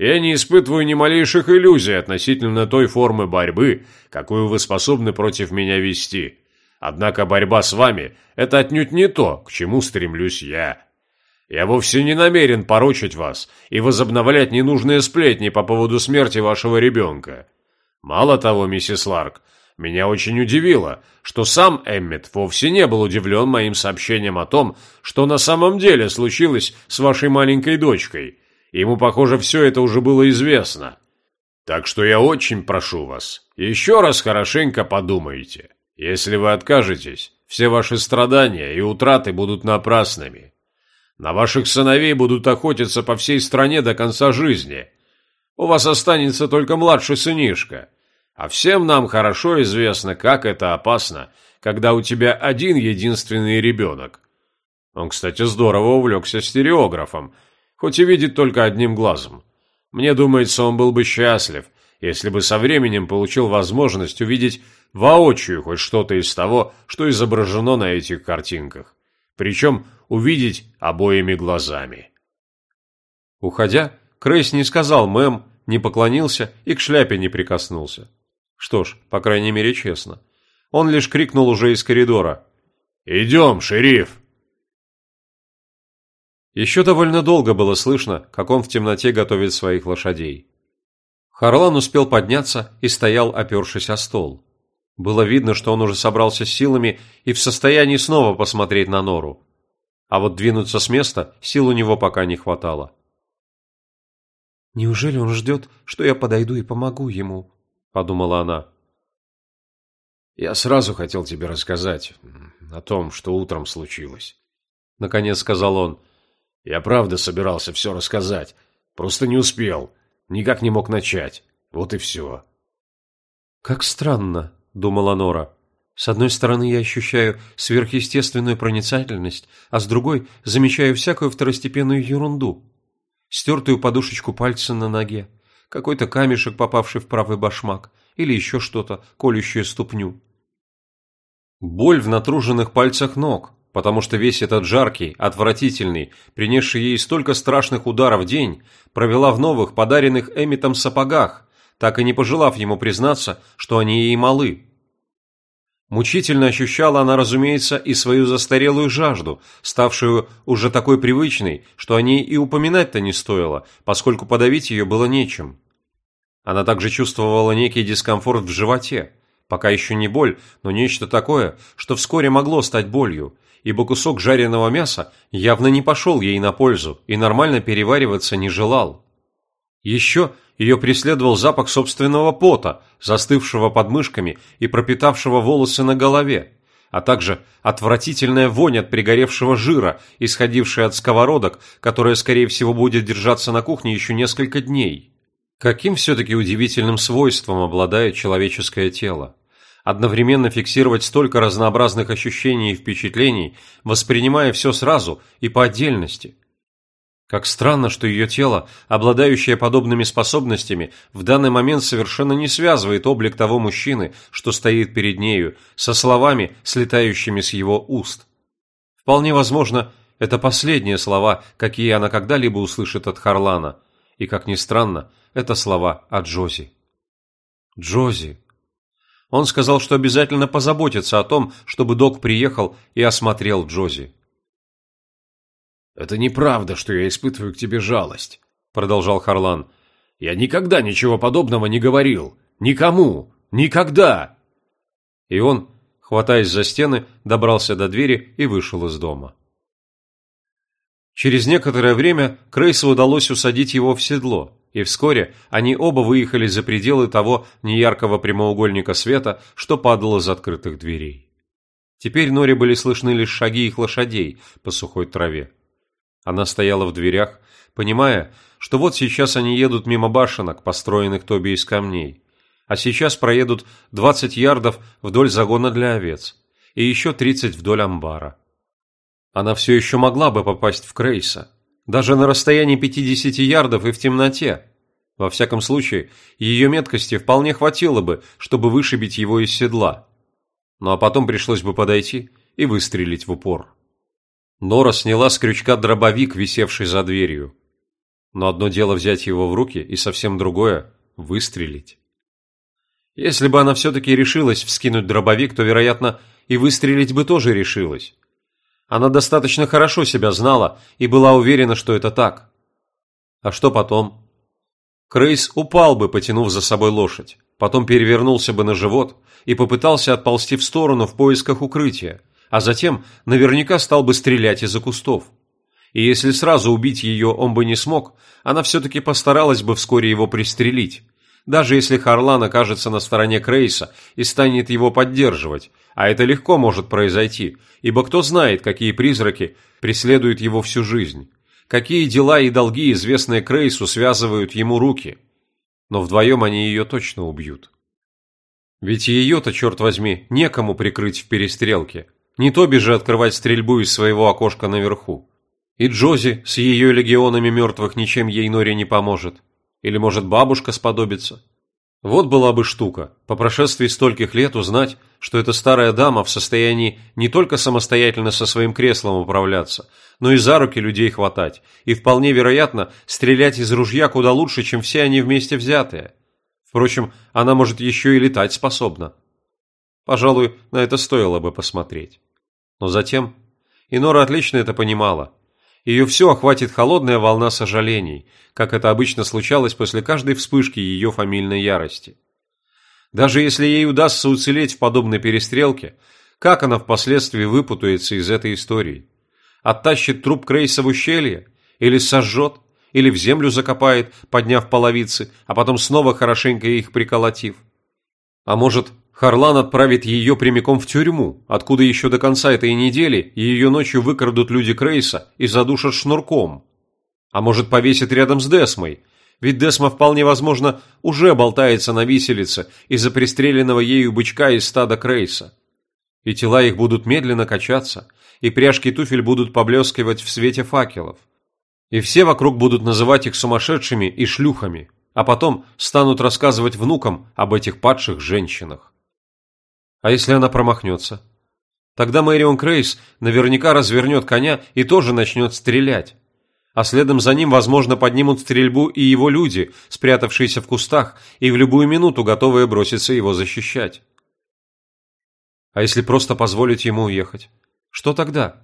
Я не испытываю ни малейших иллюзий относительно той формы борьбы, какую вы способны против меня вести. Однако борьба с вами – это отнюдь не то, к чему стремлюсь я. Я вовсе не намерен порочить вас и возобновлять ненужные сплетни по поводу смерти вашего ребенка. Мало того, миссис Ларк, меня очень удивило, что сам Эммет вовсе не был удивлен моим сообщением о том, что на самом деле случилось с вашей маленькой дочкой – Ему, похоже, все это уже было известно. Так что я очень прошу вас, еще раз хорошенько подумайте. Если вы откажетесь, все ваши страдания и утраты будут напрасными. На ваших сыновей будут охотиться по всей стране до конца жизни. У вас останется только младший сынишка. А всем нам хорошо известно, как это опасно, когда у тебя один единственный ребенок. Он, кстати, здорово увлекся стереографом хоть и видит только одним глазом. Мне думается, он был бы счастлив, если бы со временем получил возможность увидеть воочию хоть что-то из того, что изображено на этих картинках. Причем увидеть обоими глазами. Уходя, Крейс не сказал мэм, не поклонился и к шляпе не прикоснулся. Что ж, по крайней мере, честно. Он лишь крикнул уже из коридора. «Идем, шериф!» Еще довольно долго было слышно, как он в темноте готовит своих лошадей. Харлан успел подняться и стоял, опершись о стол. Было видно, что он уже собрался силами и в состоянии снова посмотреть на нору. А вот двинуться с места сил у него пока не хватало. «Неужели он ждет, что я подойду и помогу ему?» – подумала она. «Я сразу хотел тебе рассказать о том, что утром случилось», – наконец сказал он. Я правда собирался все рассказать. Просто не успел. Никак не мог начать. Вот и все. «Как странно», — думала Нора. «С одной стороны, я ощущаю сверхъестественную проницательность, а с другой замечаю всякую второстепенную ерунду. Стертую подушечку пальца на ноге, какой-то камешек, попавший в правый башмак, или еще что-то, колющее ступню». Боль в натруженных пальцах ног, потому что весь этот жаркий, отвратительный, принесший ей столько страшных ударов день, провела в новых, подаренных Эмитом сапогах, так и не пожелав ему признаться, что они ей малы. Мучительно ощущала она, разумеется, и свою застарелую жажду, ставшую уже такой привычной, что о ней и упоминать-то не стоило, поскольку подавить ее было нечем. Она также чувствовала некий дискомфорт в животе, пока еще не боль, но нечто такое, что вскоре могло стать болью, ибо кусок жареного мяса явно не пошел ей на пользу и нормально перевариваться не желал. Еще ее преследовал запах собственного пота, застывшего под мышками и пропитавшего волосы на голове, а также отвратительная вонь от пригоревшего жира, исходившая от сковородок, которая, скорее всего, будет держаться на кухне еще несколько дней. Каким все-таки удивительным свойством обладает человеческое тело? Одновременно фиксировать столько разнообразных ощущений и впечатлений, воспринимая все сразу и по отдельности. Как странно, что ее тело, обладающее подобными способностями, в данный момент совершенно не связывает облик того мужчины, что стоит перед нею, со словами, слетающими с его уст. Вполне возможно, это последние слова, какие она когда-либо услышит от Харлана, и, как ни странно, это слова от Джози. Джози, он сказал, что обязательно позаботится о том, чтобы док приехал и осмотрел Джози. «Это неправда, что я испытываю к тебе жалость», — продолжал Харлан. «Я никогда ничего подобного не говорил. Никому. Никогда!» И он, хватаясь за стены, добрался до двери и вышел из дома. Через некоторое время Крейсу удалось усадить его в седло, и вскоре они оба выехали за пределы того неяркого прямоугольника света, что падало из открытых дверей. Теперь Норе были слышны лишь шаги их лошадей по сухой траве. Она стояла в дверях, понимая, что вот сейчас они едут мимо башенок, построенных Тоби из камней, а сейчас проедут 20 ярдов вдоль загона для овец и еще 30 вдоль амбара. Она все еще могла бы попасть в Крейса, даже на расстоянии 50 ярдов и в темноте. Во всяком случае, ее меткости вполне хватило бы, чтобы вышибить его из седла. Ну а потом пришлось бы подойти и выстрелить в упор. Нора сняла с крючка дробовик, висевший за дверью. Но одно дело взять его в руки, и совсем другое – выстрелить. Если бы она все-таки решилась вскинуть дробовик, то, вероятно, и выстрелить бы тоже решилась. Она достаточно хорошо себя знала и была уверена, что это так. А что потом? Крейс упал бы, потянув за собой лошадь, потом перевернулся бы на живот и попытался отползти в сторону в поисках укрытия, а затем наверняка стал бы стрелять из-за кустов. И если сразу убить ее он бы не смог, она все-таки постаралась бы вскоре его пристрелить, даже если Харлан окажется на стороне Крейса и станет его поддерживать, а это легко может произойти, ибо кто знает, какие призраки преследуют его всю жизнь, какие дела и долги, известные Крейсу, связывают ему руки. Но вдвоем они ее точно убьют. Ведь ее-то, черт возьми, некому прикрыть в перестрелке. Не Тоби же открывать стрельбу из своего окошка наверху. И Джози с ее легионами мертвых ничем ей Нори не поможет. Или, может, бабушка сподобится? Вот была бы штука, по прошествии стольких лет узнать, что эта старая дама в состоянии не только самостоятельно со своим креслом управляться, но и за руки людей хватать, и вполне вероятно стрелять из ружья куда лучше, чем все они вместе взятые. Впрочем, она, может, еще и летать способна. Пожалуй, на это стоило бы посмотреть. Но затем... И Нора отлично это понимала ее все охватит холодная волна сожалений, как это обычно случалось после каждой вспышки ее фамильной ярости. Даже если ей удастся уцелеть в подобной перестрелке, как она впоследствии выпутается из этой истории? Оттащит труп Крейса в ущелье? Или сожжет? Или в землю закопает, подняв половицы, а потом снова хорошенько их приколотив? А может, Харлан отправит ее прямиком в тюрьму, откуда еще до конца этой недели ее ночью выкрадут люди Крейса и задушат шнурком. А может, повесит рядом с Десмой, ведь Десма вполне возможно уже болтается на виселице из-за пристреленного ею бычка из стада Крейса. И тела их будут медленно качаться, и пряжки туфель будут поблескивать в свете факелов. И все вокруг будут называть их сумасшедшими и шлюхами, а потом станут рассказывать внукам об этих падших женщинах. А если она промахнется? Тогда Мэрион Крейс наверняка развернет коня и тоже начнет стрелять. А следом за ним, возможно, поднимут стрельбу и его люди, спрятавшиеся в кустах и в любую минуту готовые броситься его защищать. А если просто позволить ему уехать? Что тогда?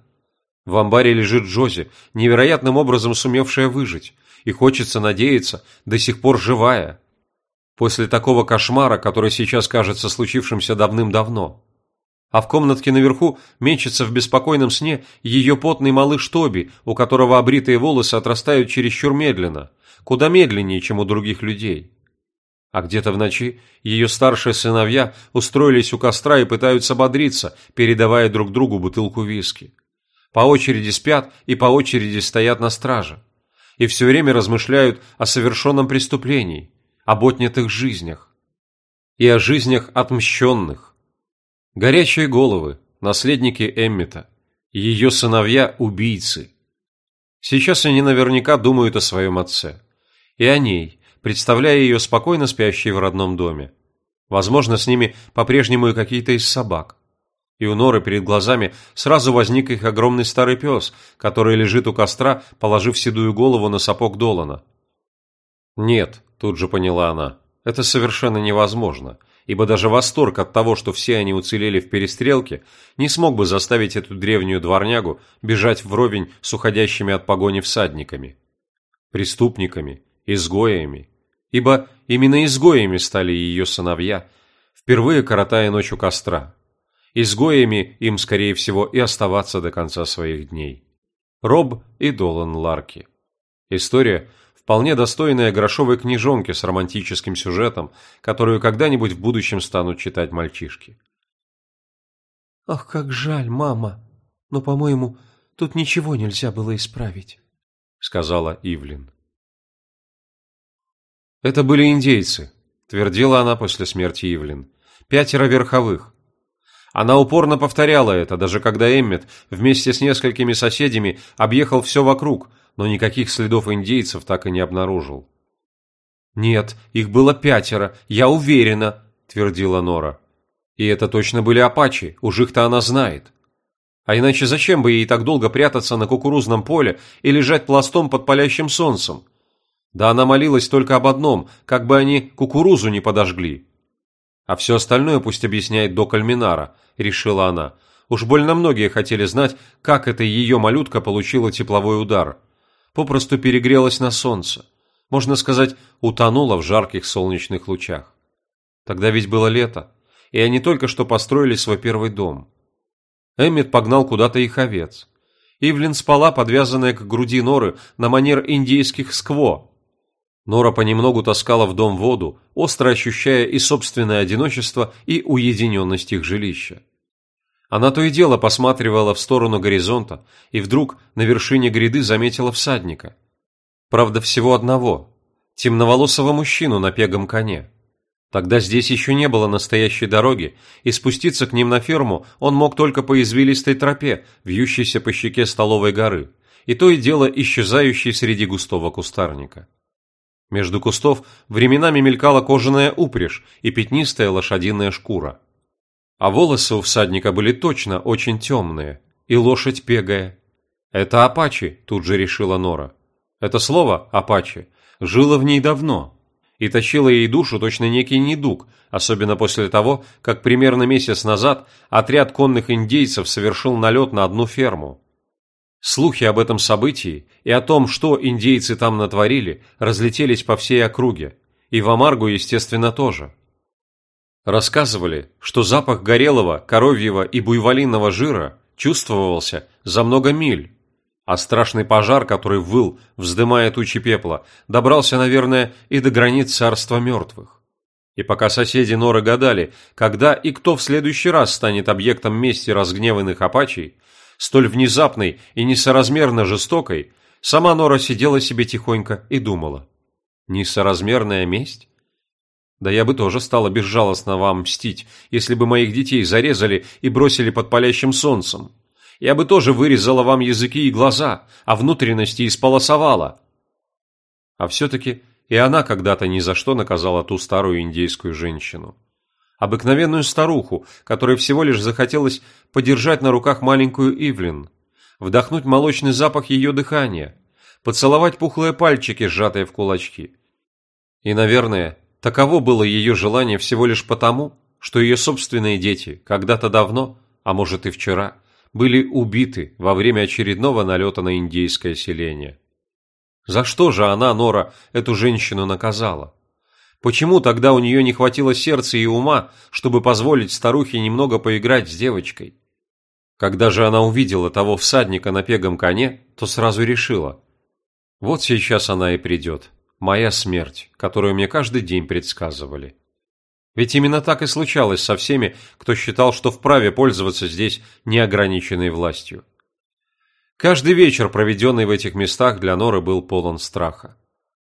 В амбаре лежит Джози, невероятным образом сумевшая выжить, и хочется надеяться, до сих пор живая. После такого кошмара, который сейчас кажется случившимся давным-давно. А в комнатке наверху мечется в беспокойном сне ее потный малыш Тоби, у которого обритые волосы отрастают чересчур медленно, куда медленнее, чем у других людей. А где-то в ночи ее старшие сыновья устроились у костра и пытаются бодриться, передавая друг другу бутылку виски. По очереди спят и по очереди стоят на страже. И все время размышляют о совершенном преступлении, об отнятых жизнях. И о жизнях отмщенных. Горячие головы, наследники Эммета, ее сыновья-убийцы. Сейчас они наверняка думают о своем отце. И о ней, представляя ее спокойно спящей в родном доме. Возможно, с ними по-прежнему и какие-то из собак. И у Норы перед глазами сразу возник их огромный старый пес, который лежит у костра, положив седую голову на сапог Долана. «Нет», – тут же поняла она, – «это совершенно невозможно, ибо даже восторг от того, что все они уцелели в перестрелке, не смог бы заставить эту древнюю дворнягу бежать вровень с уходящими от погони всадниками, преступниками, изгоями, ибо именно изгоями стали ее сыновья, впервые коротая ночь у костра. Изгоями им, скорее всего, и оставаться до конца своих дней. Роб и Долан Ларки. История, вполне достойная грошовой книжонки с романтическим сюжетом, которую когда-нибудь в будущем станут читать мальчишки. «Ах, как жаль, мама! Но, по-моему, тут ничего нельзя было исправить», — сказала Ивлин. «Это были индейцы», – твердила она после смерти Ивлин. «Пятеро верховых». Она упорно повторяла это, даже когда Эммет вместе с несколькими соседями объехал все вокруг, но никаких следов индейцев так и не обнаружил. «Нет, их было пятеро, я уверена», – твердила Нора. «И это точно были апачи, уж их-то она знает». А иначе зачем бы ей так долго прятаться на кукурузном поле и лежать пластом под палящим солнцем? Да она молилась только об одном, как бы они кукурузу не подожгли. А все остальное пусть объясняет до Кальминара, решила она. Уж больно многие хотели знать, как эта ее малютка получила тепловой удар. Попросту перегрелась на солнце. Можно сказать, утонула в жарких солнечных лучах. Тогда ведь было лето, и они только что построили свой первый дом. Эммет погнал куда-то их овец. Ивлин спала, подвязанная к груди норы на манер индейских скво, Нора понемногу таскала в дом воду, остро ощущая и собственное одиночество, и уединенность их жилища. Она то и дело посматривала в сторону горизонта, и вдруг на вершине гряды заметила всадника. Правда, всего одного – темноволосого мужчину на пегом коне. Тогда здесь еще не было настоящей дороги, и спуститься к ним на ферму он мог только по извилистой тропе, вьющейся по щеке столовой горы, и то и дело исчезающей среди густого кустарника. Между кустов временами мелькала кожаная упряжь и пятнистая лошадиная шкура. А волосы у всадника были точно очень темные, и лошадь пегая. Это апачи, тут же решила Нора. Это слово «апачи» жило в ней давно и точило ей душу точно некий недуг, особенно после того, как примерно месяц назад отряд конных индейцев совершил налет на одну ферму. Слухи об этом событии и о том, что индейцы там натворили, разлетелись по всей округе, и в Амаргу, естественно, тоже. Рассказывали, что запах горелого, коровьего и буйволиного жира чувствовался за много миль, а страшный пожар, который выл, вздымая тучи пепла, добрался, наверное, и до границ царства мертвых. И пока соседи Норы гадали, когда и кто в следующий раз станет объектом мести разгневанных апачей, столь внезапной и несоразмерно жестокой, сама Нора сидела себе тихонько и думала. Несоразмерная месть? Да я бы тоже стала безжалостно вам мстить, если бы моих детей зарезали и бросили под палящим солнцем. Я бы тоже вырезала вам языки и глаза, а внутренности исполосовала. А все-таки и она когда-то ни за что наказала ту старую индейскую женщину обыкновенную старуху, которой всего лишь захотелось подержать на руках маленькую Ивлин, вдохнуть молочный запах ее дыхания, поцеловать пухлые пальчики, сжатые в кулачки. И, наверное, таково было ее желание всего лишь потому, что ее собственные дети когда-то давно, а может и вчера, были убиты во время очередного налета на индейское селение. За что же она, Нора, эту женщину наказала? Почему тогда у нее не хватило сердца и ума, чтобы позволить старухе немного поиграть с девочкой? Когда же она увидела того всадника на пегом коне, то сразу решила. Вот сейчас она и придет. Моя смерть, которую мне каждый день предсказывали. Ведь именно так и случалось со всеми, кто считал, что вправе пользоваться здесь неограниченной властью. Каждый вечер, проведенный в этих местах, для Норы был полон страха.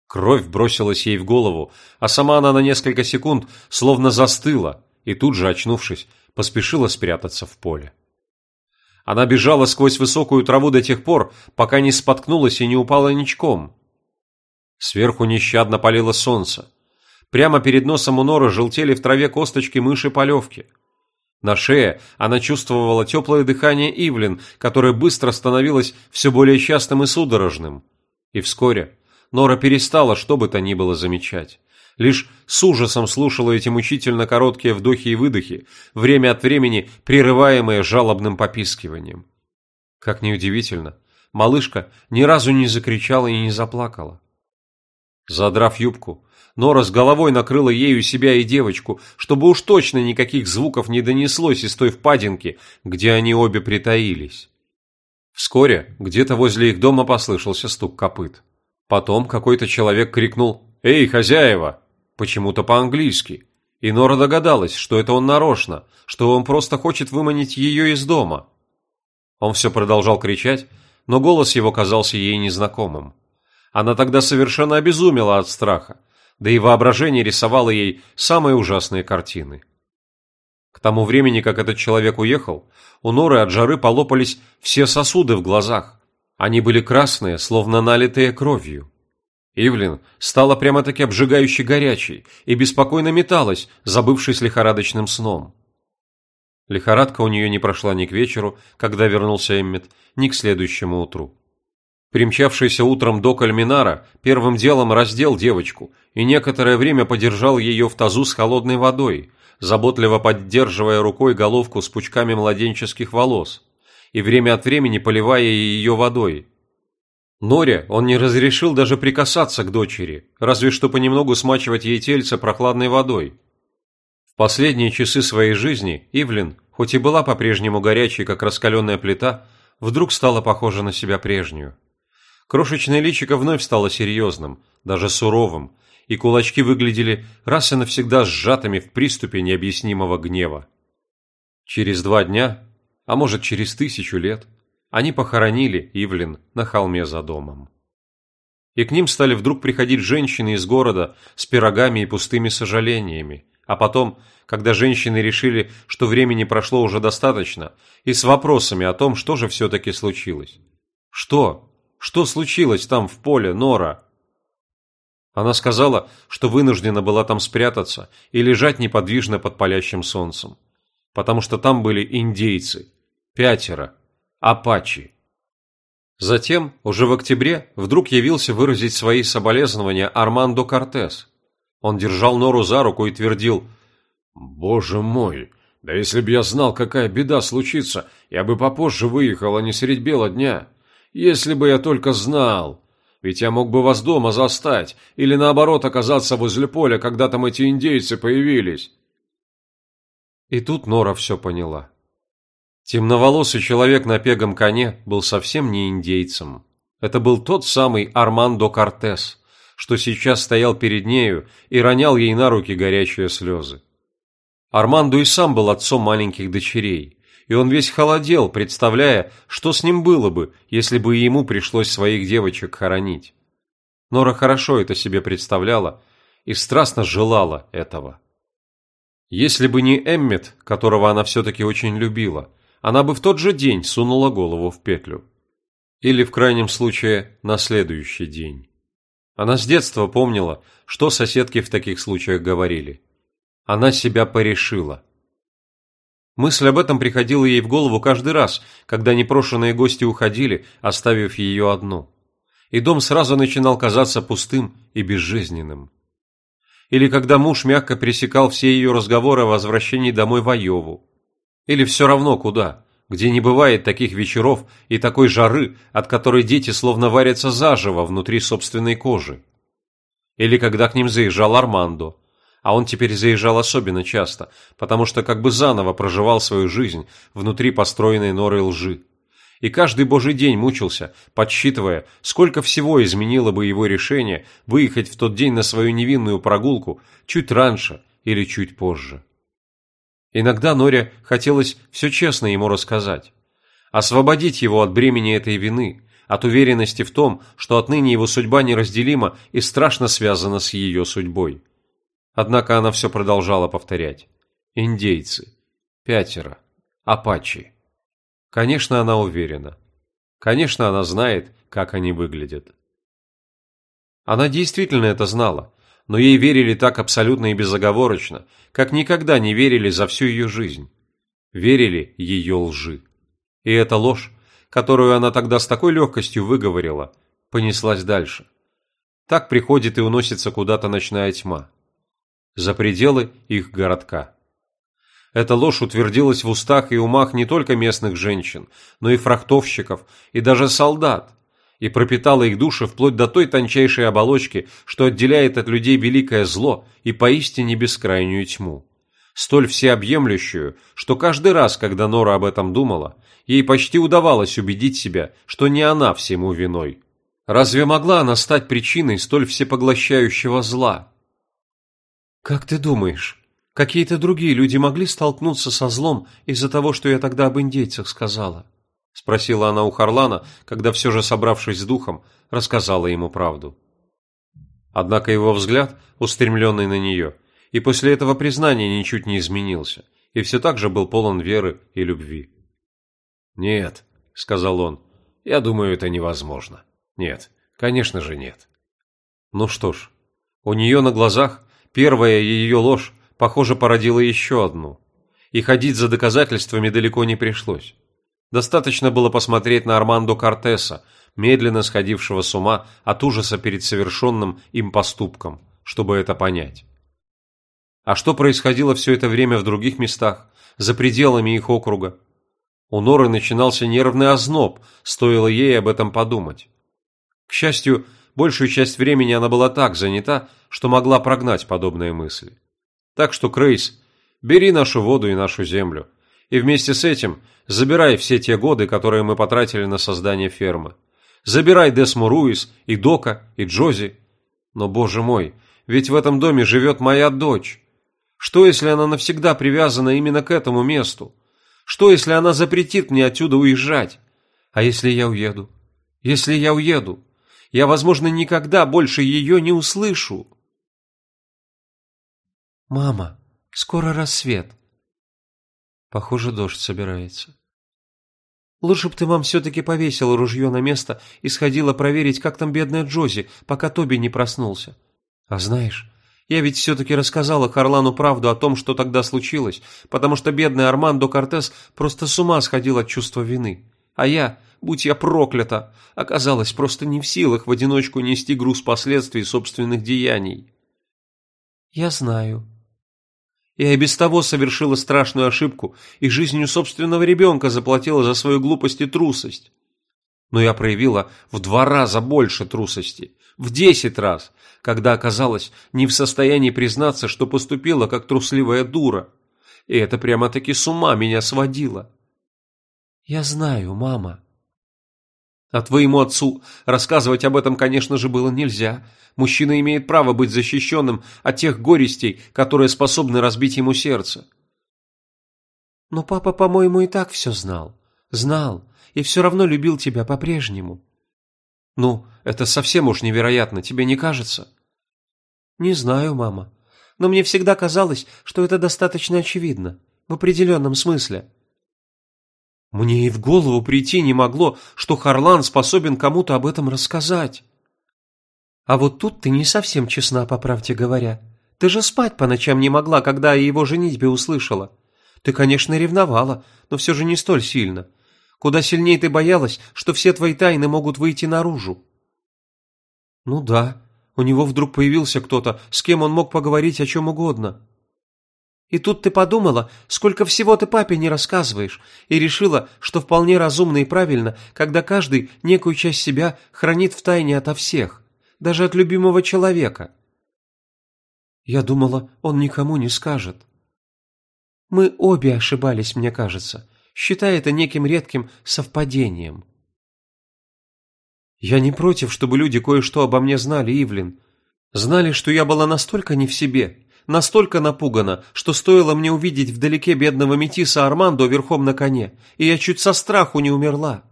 Кровь бросилась ей в голову, а сама она на несколько секунд словно застыла и тут же, очнувшись, поспешила спрятаться в поле. Она бежала сквозь высокую траву до тех пор, пока не споткнулась и не упала ничком. Сверху нещадно палило солнце. Прямо перед носом у Норы желтели в траве косточки мыши-полевки. На шее она чувствовала теплое дыхание Ивлин, которое быстро становилось все более частым и судорожным. И вскоре Нора перестала что бы то ни было замечать. Лишь с ужасом слушала эти мучительно короткие вдохи и выдохи, время от времени прерываемые жалобным попискиванием. Как неудивительно, малышка ни разу не закричала и не заплакала. Задрав юбку, Нора с головой накрыла ею себя и девочку, чтобы уж точно никаких звуков не донеслось из той впадинки, где они обе притаились. Вскоре где-то возле их дома послышался стук копыт. Потом какой-то человек крикнул «Эй, хозяева!» почему-то по-английски. И Нора догадалась, что это он нарочно, что он просто хочет выманить ее из дома. Он все продолжал кричать, но голос его казался ей незнакомым. Она тогда совершенно обезумела от страха, да и воображение рисовало ей самые ужасные картины. К тому времени, как этот человек уехал, у Норы от жары полопались все сосуды в глазах, они были красные, словно налитые кровью. Ивлин стала прямо-таки обжигающе горячей и беспокойно металась, забывшись лихорадочным сном. Лихорадка у нее не прошла ни к вечеру, когда вернулся Эммет, ни к следующему утру. Примчавшийся утром до Кальминара первым делом раздел девочку и некоторое время подержал ее в тазу с холодной водой, заботливо поддерживая рукой головку с пучками младенческих волос и время от времени поливая ее водой. Норе он не разрешил даже прикасаться к дочери, разве что понемногу смачивать ей тельце прохладной водой. В последние часы своей жизни Ивлин, хоть и была по-прежнему горячей, как раскаленная плита, вдруг стала похожа на себя прежнюю. Крошечное личико вновь стало серьезным, даже суровым, и кулачки выглядели раз и навсегда сжатыми в приступе необъяснимого гнева. Через два дня а может через тысячу лет, они похоронили Ивлин на холме за домом. И к ним стали вдруг приходить женщины из города с пирогами и пустыми сожалениями, а потом, когда женщины решили, что времени прошло уже достаточно, и с вопросами о том, что же все-таки случилось. Что? Что случилось там в поле, Нора? Она сказала, что вынуждена была там спрятаться и лежать неподвижно под палящим солнцем, потому что там были индейцы, Пятеро. Апачи. Затем, уже в октябре, вдруг явился выразить свои соболезнования Армандо Кортес. Он держал Нору за руку и твердил «Боже мой, да если бы я знал, какая беда случится, я бы попозже выехал, а не средь бела дня. Если бы я только знал. Ведь я мог бы вас дома застать, или наоборот оказаться возле поля, когда там эти индейцы появились». И тут Нора все поняла. Темноволосый человек на пегом коне был совсем не индейцем. Это был тот самый Армандо Кортес, что сейчас стоял перед нею и ронял ей на руки горячие слезы. Армандо и сам был отцом маленьких дочерей, и он весь холодел, представляя, что с ним было бы, если бы ему пришлось своих девочек хоронить. Нора хорошо это себе представляла и страстно желала этого. Если бы не Эммет, которого она все-таки очень любила, она бы в тот же день сунула голову в петлю. Или, в крайнем случае, на следующий день. Она с детства помнила, что соседки в таких случаях говорили. Она себя порешила. Мысль об этом приходила ей в голову каждый раз, когда непрошенные гости уходили, оставив ее одну. И дом сразу начинал казаться пустым и безжизненным. Или когда муж мягко пресекал все ее разговоры о возвращении домой в Айову, или все равно куда, где не бывает таких вечеров и такой жары, от которой дети словно варятся заживо внутри собственной кожи. Или когда к ним заезжал Армандо, А он теперь заезжал особенно часто, потому что как бы заново проживал свою жизнь внутри построенной норой лжи. И каждый божий день мучился, подсчитывая, сколько всего изменило бы его решение выехать в тот день на свою невинную прогулку чуть раньше или чуть позже. Иногда Норе хотелось все честно ему рассказать. Освободить его от бремени этой вины, от уверенности в том, что отныне его судьба неразделима и страшно связана с ее судьбой. Однако она все продолжала повторять. Индейцы. Пятеро. Апачи. Конечно, она уверена. Конечно, она знает, как они выглядят. Она действительно это знала, но ей верили так абсолютно и безоговорочно, как никогда не верили за всю ее жизнь. Верили ее лжи. И эта ложь, которую она тогда с такой легкостью выговорила, понеслась дальше. Так приходит и уносится куда-то ночная тьма. За пределы их городка. Эта ложь утвердилась в устах и умах не только местных женщин, но и фрахтовщиков, и даже солдат, и пропитала их души вплоть до той тончайшей оболочки, что отделяет от людей великое зло и поистине бескрайнюю тьму. Столь всеобъемлющую, что каждый раз, когда Нора об этом думала, ей почти удавалось убедить себя, что не она всему виной. Разве могла она стать причиной столь всепоглощающего зла? «Как ты думаешь, какие-то другие люди могли столкнуться со злом из-за того, что я тогда об индейцах сказала?» – спросила она у Харлана, когда все же, собравшись с духом, рассказала ему правду. Однако его взгляд, устремленный на нее, и после этого признания ничуть не изменился, и все так же был полон веры и любви. «Нет», – сказал он, – «я думаю, это невозможно. Нет, конечно же нет». Ну что ж, у нее на глазах первая ее ложь, похоже, породила еще одну, и ходить за доказательствами далеко не пришлось. Достаточно было посмотреть на Армандо Кортеса, медленно сходившего с ума от ужаса перед совершенным им поступком, чтобы это понять. А что происходило все это время в других местах, за пределами их округа? У Норы начинался нервный озноб, стоило ей об этом подумать. К счастью, большую часть времени она была так занята, что могла прогнать подобные мысли. Так что, Крейс, бери нашу воду и нашу землю, и вместе с этим Забирай все те годы, которые мы потратили на создание фермы. Забирай Десму Руис, и Дока, и Джози. Но, боже мой, ведь в этом доме живет моя дочь. Что, если она навсегда привязана именно к этому месту? Что, если она запретит мне отсюда уезжать? А если я уеду? Если я уеду? Я, возможно, никогда больше ее не услышу. Мама, скоро рассвет. Похоже, дождь собирается. Лучше бы ты, мам, все-таки повесила ружье на место и сходила проверить, как там бедная Джози, пока Тоби не проснулся. А знаешь, я ведь все-таки рассказала Харлану правду о том, что тогда случилось, потому что бедный Армандо Кортес просто с ума сходил от чувства вины. А я, будь я проклята, оказалась просто не в силах в одиночку нести груз последствий собственных деяний. Я знаю, я и без того совершила страшную ошибку и жизнью собственного ребенка заплатила за свою глупость и трусость. Но я проявила в два раза больше трусости, в десять раз, когда оказалась не в состоянии признаться, что поступила как трусливая дура. И это прямо-таки с ума меня сводило. «Я знаю, мама», а твоему отцу рассказывать об этом, конечно же, было нельзя. Мужчина имеет право быть защищенным от тех горестей, которые способны разбить ему сердце. Но папа, по-моему, и так все знал. Знал, и все равно любил тебя по-прежнему. Ну, это совсем уж невероятно, тебе не кажется? Не знаю, мама. Но мне всегда казалось, что это достаточно очевидно. В определенном смысле. Мне и в голову прийти не могло, что Харлан способен кому-то об этом рассказать. А вот тут ты не совсем честна, по правде говоря. Ты же спать по ночам не могла, когда я его женитьбе услышала. Ты, конечно, ревновала, но все же не столь сильно. Куда сильнее ты боялась, что все твои тайны могут выйти наружу. Ну да, у него вдруг появился кто-то, с кем он мог поговорить о чем угодно. И тут ты подумала, сколько всего ты папе не рассказываешь, и решила, что вполне разумно и правильно, когда каждый некую часть себя хранит в тайне ото всех, даже от любимого человека. Я думала, он никому не скажет. Мы обе ошибались, мне кажется, считая это неким редким совпадением. Я не против, чтобы люди кое-что обо мне знали, Ивлин. Знали, что я была настолько не в себе, настолько напугана, что стоило мне увидеть вдалеке бедного метиса Армандо верхом на коне, и я чуть со страху не умерла.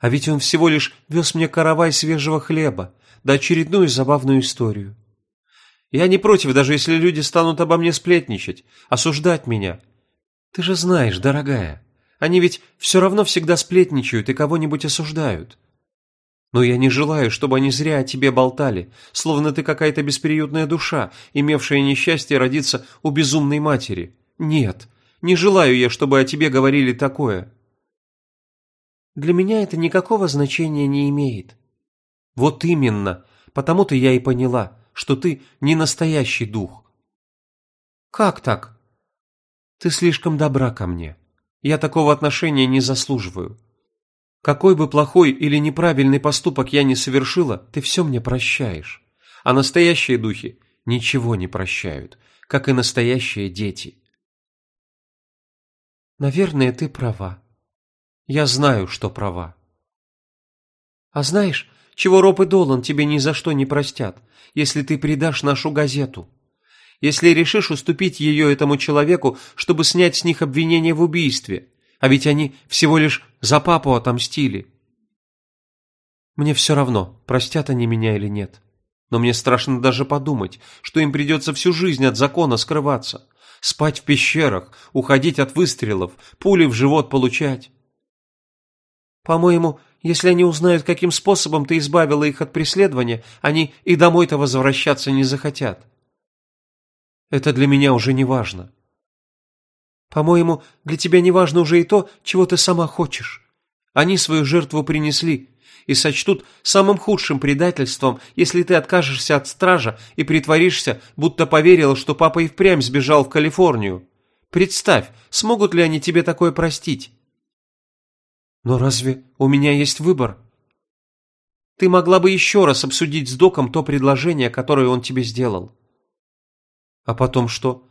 А ведь он всего лишь вез мне каравай свежего хлеба, да очередную забавную историю. Я не против, даже если люди станут обо мне сплетничать, осуждать меня. Ты же знаешь, дорогая, они ведь все равно всегда сплетничают и кого-нибудь осуждают. Но я не желаю, чтобы они зря о тебе болтали, словно ты какая-то бесприютная душа, имевшая несчастье родиться у безумной матери. Нет, не желаю я, чтобы о тебе говорили такое. Для меня это никакого значения не имеет. Вот именно, потому-то я и поняла, что ты не настоящий дух. Как так? Ты слишком добра ко мне. Я такого отношения не заслуживаю. Какой бы плохой или неправильный поступок я ни совершила, ты все мне прощаешь. А настоящие духи ничего не прощают, как и настоящие дети. Наверное, ты права. Я знаю, что права. А знаешь, чего Роб и Долан тебе ни за что не простят, если ты предашь нашу газету? Если решишь уступить ее этому человеку, чтобы снять с них обвинение в убийстве, а ведь они всего лишь за папу отомстили. Мне все равно, простят они меня или нет. Но мне страшно даже подумать, что им придется всю жизнь от закона скрываться, спать в пещерах, уходить от выстрелов, пули в живот получать. По-моему, если они узнают, каким способом ты избавила их от преследования, они и домой-то возвращаться не захотят. Это для меня уже не важно. По-моему, для тебя не важно уже и то, чего ты сама хочешь. Они свою жертву принесли и сочтут самым худшим предательством, если ты откажешься от стража и притворишься, будто поверила, что папа и впрямь сбежал в Калифорнию. Представь, смогут ли они тебе такое простить? Но разве у меня есть выбор? Ты могла бы еще раз обсудить с Доком то предложение, которое он тебе сделал. А потом что?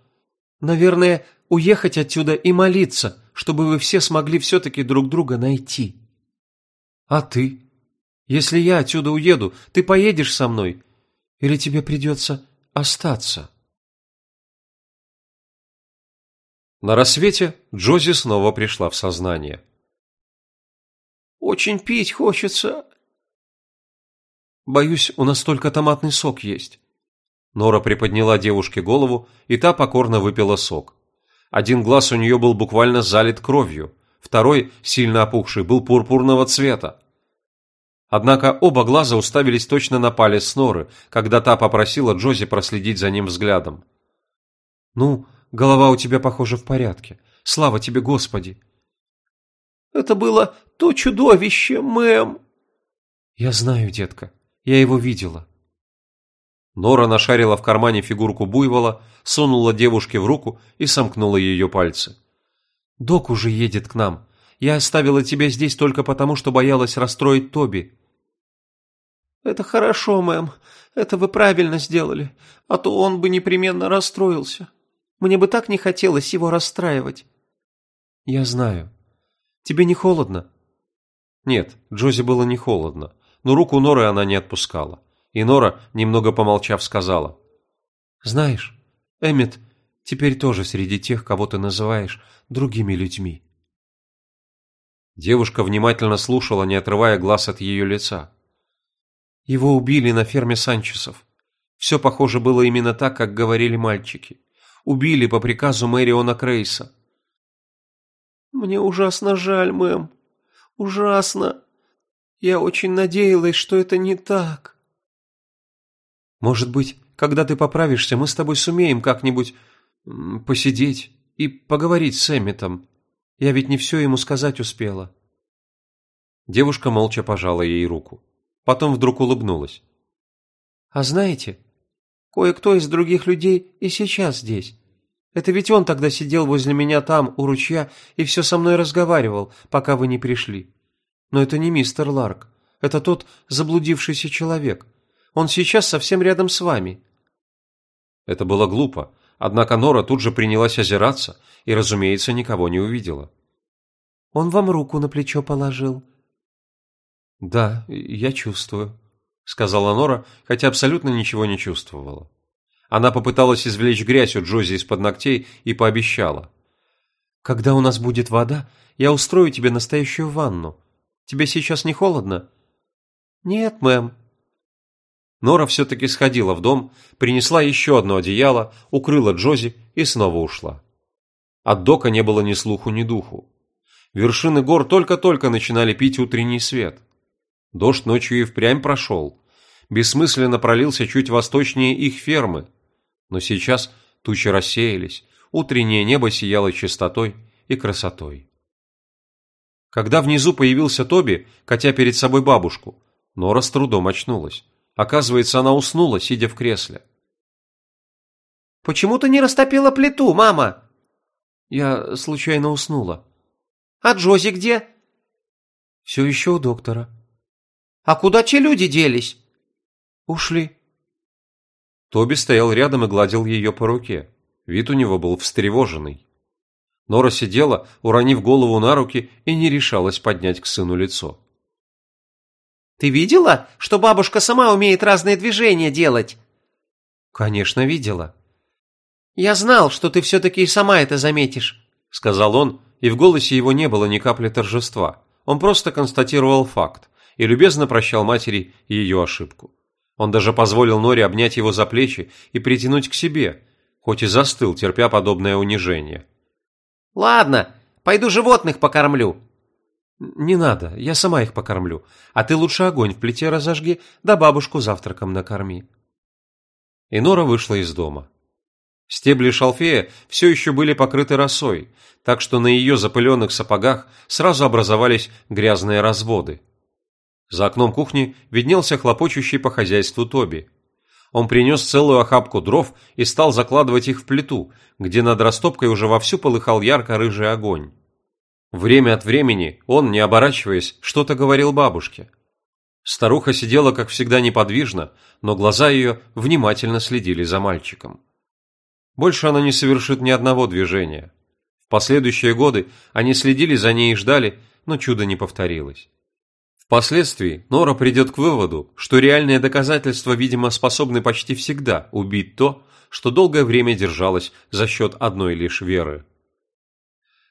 Наверное, уехать отсюда и молиться, чтобы вы все смогли все-таки друг друга найти. А ты? Если я отсюда уеду, ты поедешь со мной? Или тебе придется остаться?» На рассвете Джози снова пришла в сознание. «Очень пить хочется». «Боюсь, у нас только томатный сок есть». Нора приподняла девушке голову, и та покорно выпила сок. Один глаз у нее был буквально залит кровью, второй, сильно опухший, был пурпурного цвета. Однако оба глаза уставились точно на палец Сноры, когда та попросила Джози проследить за ним взглядом. «Ну, голова у тебя, похоже, в порядке. Слава тебе, Господи!» «Это было то чудовище, мэм!» «Я знаю, детка. Я его видела. Нора нашарила в кармане фигурку буйвола, сунула девушке в руку и сомкнула ее пальцы. «Док уже едет к нам. Я оставила тебя здесь только потому, что боялась расстроить Тоби». «Это хорошо, мэм. Это вы правильно сделали. А то он бы непременно расстроился. Мне бы так не хотелось его расстраивать». «Я знаю. Тебе не холодно?» Нет, Джози было не холодно, но руку Норы она не отпускала. И Нора, немного помолчав, сказала. «Знаешь, Эммет теперь тоже среди тех, кого ты называешь другими людьми». Девушка внимательно слушала, не отрывая глаз от ее лица. «Его убили на ферме Санчесов. Все похоже было именно так, как говорили мальчики. Убили по приказу Мэриона Крейса». «Мне ужасно жаль, мэм. Ужасно. Я очень надеялась, что это не так». Может быть, когда ты поправишься, мы с тобой сумеем как-нибудь посидеть и поговорить с Эмметом. Я ведь не все ему сказать успела». Девушка молча пожала ей руку. Потом вдруг улыбнулась. «А знаете, кое-кто из других людей и сейчас здесь. Это ведь он тогда сидел возле меня там, у ручья, и все со мной разговаривал, пока вы не пришли. Но это не мистер Ларк. Это тот заблудившийся человек. Он сейчас совсем рядом с вами». Это было глупо, однако Нора тут же принялась озираться и, разумеется, никого не увидела. «Он вам руку на плечо положил». «Да, я чувствую», — сказала Нора, хотя абсолютно ничего не чувствовала. Она попыталась извлечь грязь у Джози из-под ногтей и пообещала. «Когда у нас будет вода, я устрою тебе настоящую ванну. Тебе сейчас не холодно?» «Нет, мэм». Нора все-таки сходила в дом, принесла еще одно одеяло, укрыла Джози и снова ушла. От Дока не было ни слуху, ни духу. Вершины гор только-только начинали пить утренний свет. Дождь ночью и впрямь прошел. Бессмысленно пролился чуть восточнее их фермы. Но сейчас тучи рассеялись, утреннее небо сияло чистотой и красотой. Когда внизу появился Тоби, катя перед собой бабушку, Нора с трудом очнулась. Оказывается, она уснула, сидя в кресле. «Почему ты не растопила плиту, мама?» «Я случайно уснула». «А Джози где?» «Все еще у доктора». «А куда те люди делись?» «Ушли». Тоби стоял рядом и гладил ее по руке. Вид у него был встревоженный. Нора сидела, уронив голову на руки, и не решалась поднять к сыну лицо. «Ты видела, что бабушка сама умеет разные движения делать?» «Конечно, видела». «Я знал, что ты все-таки и сама это заметишь», — сказал он, и в голосе его не было ни капли торжества. Он просто констатировал факт и любезно прощал матери ее ошибку. Он даже позволил Норе обнять его за плечи и притянуть к себе, хоть и застыл, терпя подобное унижение. «Ладно, пойду животных покормлю». «Не надо, я сама их покормлю. А ты лучше огонь в плите разожги, да бабушку завтраком накорми». И Нора вышла из дома. Стебли шалфея все еще были покрыты росой, так что на ее запыленных сапогах сразу образовались грязные разводы. За окном кухни виднелся хлопочущий по хозяйству Тоби. Он принес целую охапку дров и стал закладывать их в плиту, где над растопкой уже вовсю полыхал ярко-рыжий огонь. Время от времени он, не оборачиваясь, что-то говорил бабушке. Старуха сидела, как всегда, неподвижно, но глаза ее внимательно следили за мальчиком. Больше она не совершит ни одного движения. В последующие годы они следили за ней и ждали, но чудо не повторилось. Впоследствии Нора придет к выводу, что реальные доказательства, видимо, способны почти всегда убить то, что долгое время держалось за счет одной лишь веры.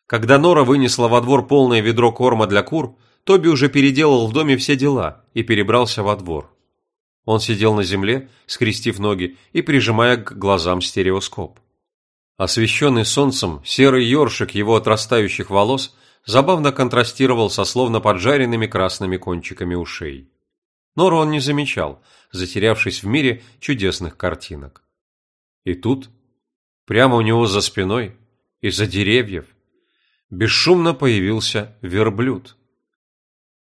Когда Нора вынесла во двор полное ведро корма для кур, Тоби уже переделал в доме все дела и перебрался во двор. Он сидел на земле, скрестив ноги и прижимая к глазам стереоскоп. Освещенный солнцем серый ёршик его отрастающих волос – забавно контрастировал со словно поджаренными красными кончиками ушей. Нору он не замечал, затерявшись в мире чудесных картинок. И тут, прямо у него за спиной, из-за деревьев, бесшумно появился верблюд.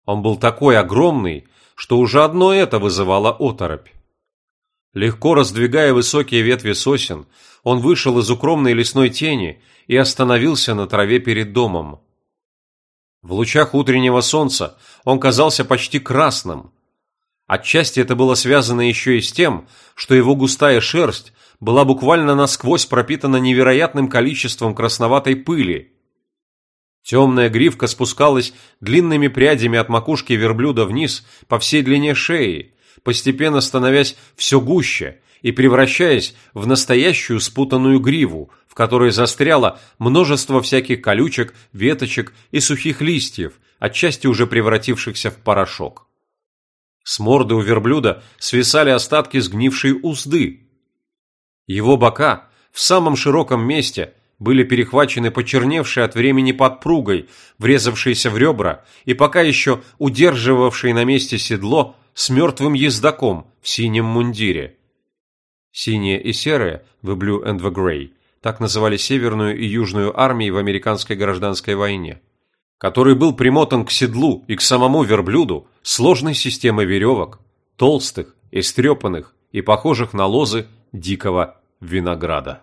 Он был такой огромный, что уже одно это вызывало оторопь. Легко раздвигая высокие ветви сосен, он вышел из укромной лесной тени и остановился на траве перед домом. В лучах утреннего солнца он казался почти красным. Отчасти это было связано еще и с тем, что его густая шерсть была буквально насквозь пропитана невероятным количеством красноватой пыли. Темная гривка спускалась длинными прядями от макушки верблюда вниз по всей длине шеи, постепенно становясь все гуще и превращаясь в настоящую спутанную гриву, в которой застряло множество всяких колючек, веточек и сухих листьев, отчасти уже превратившихся в порошок. С морды у верблюда свисали остатки сгнившей узды. Его бока в самом широком месте были перехвачены почерневшей от времени подпругой, врезавшейся в ребра и пока еще удерживавшей на месте седло с мертвым ездаком в синем мундире. Синее и серое, в Blue and the Grey, так называли Северную и Южную армии в американской гражданской войне, который был примотан к седлу и к самому верблюду сложной системой веревок, толстых, истрепанных и похожих на лозы дикого винограда.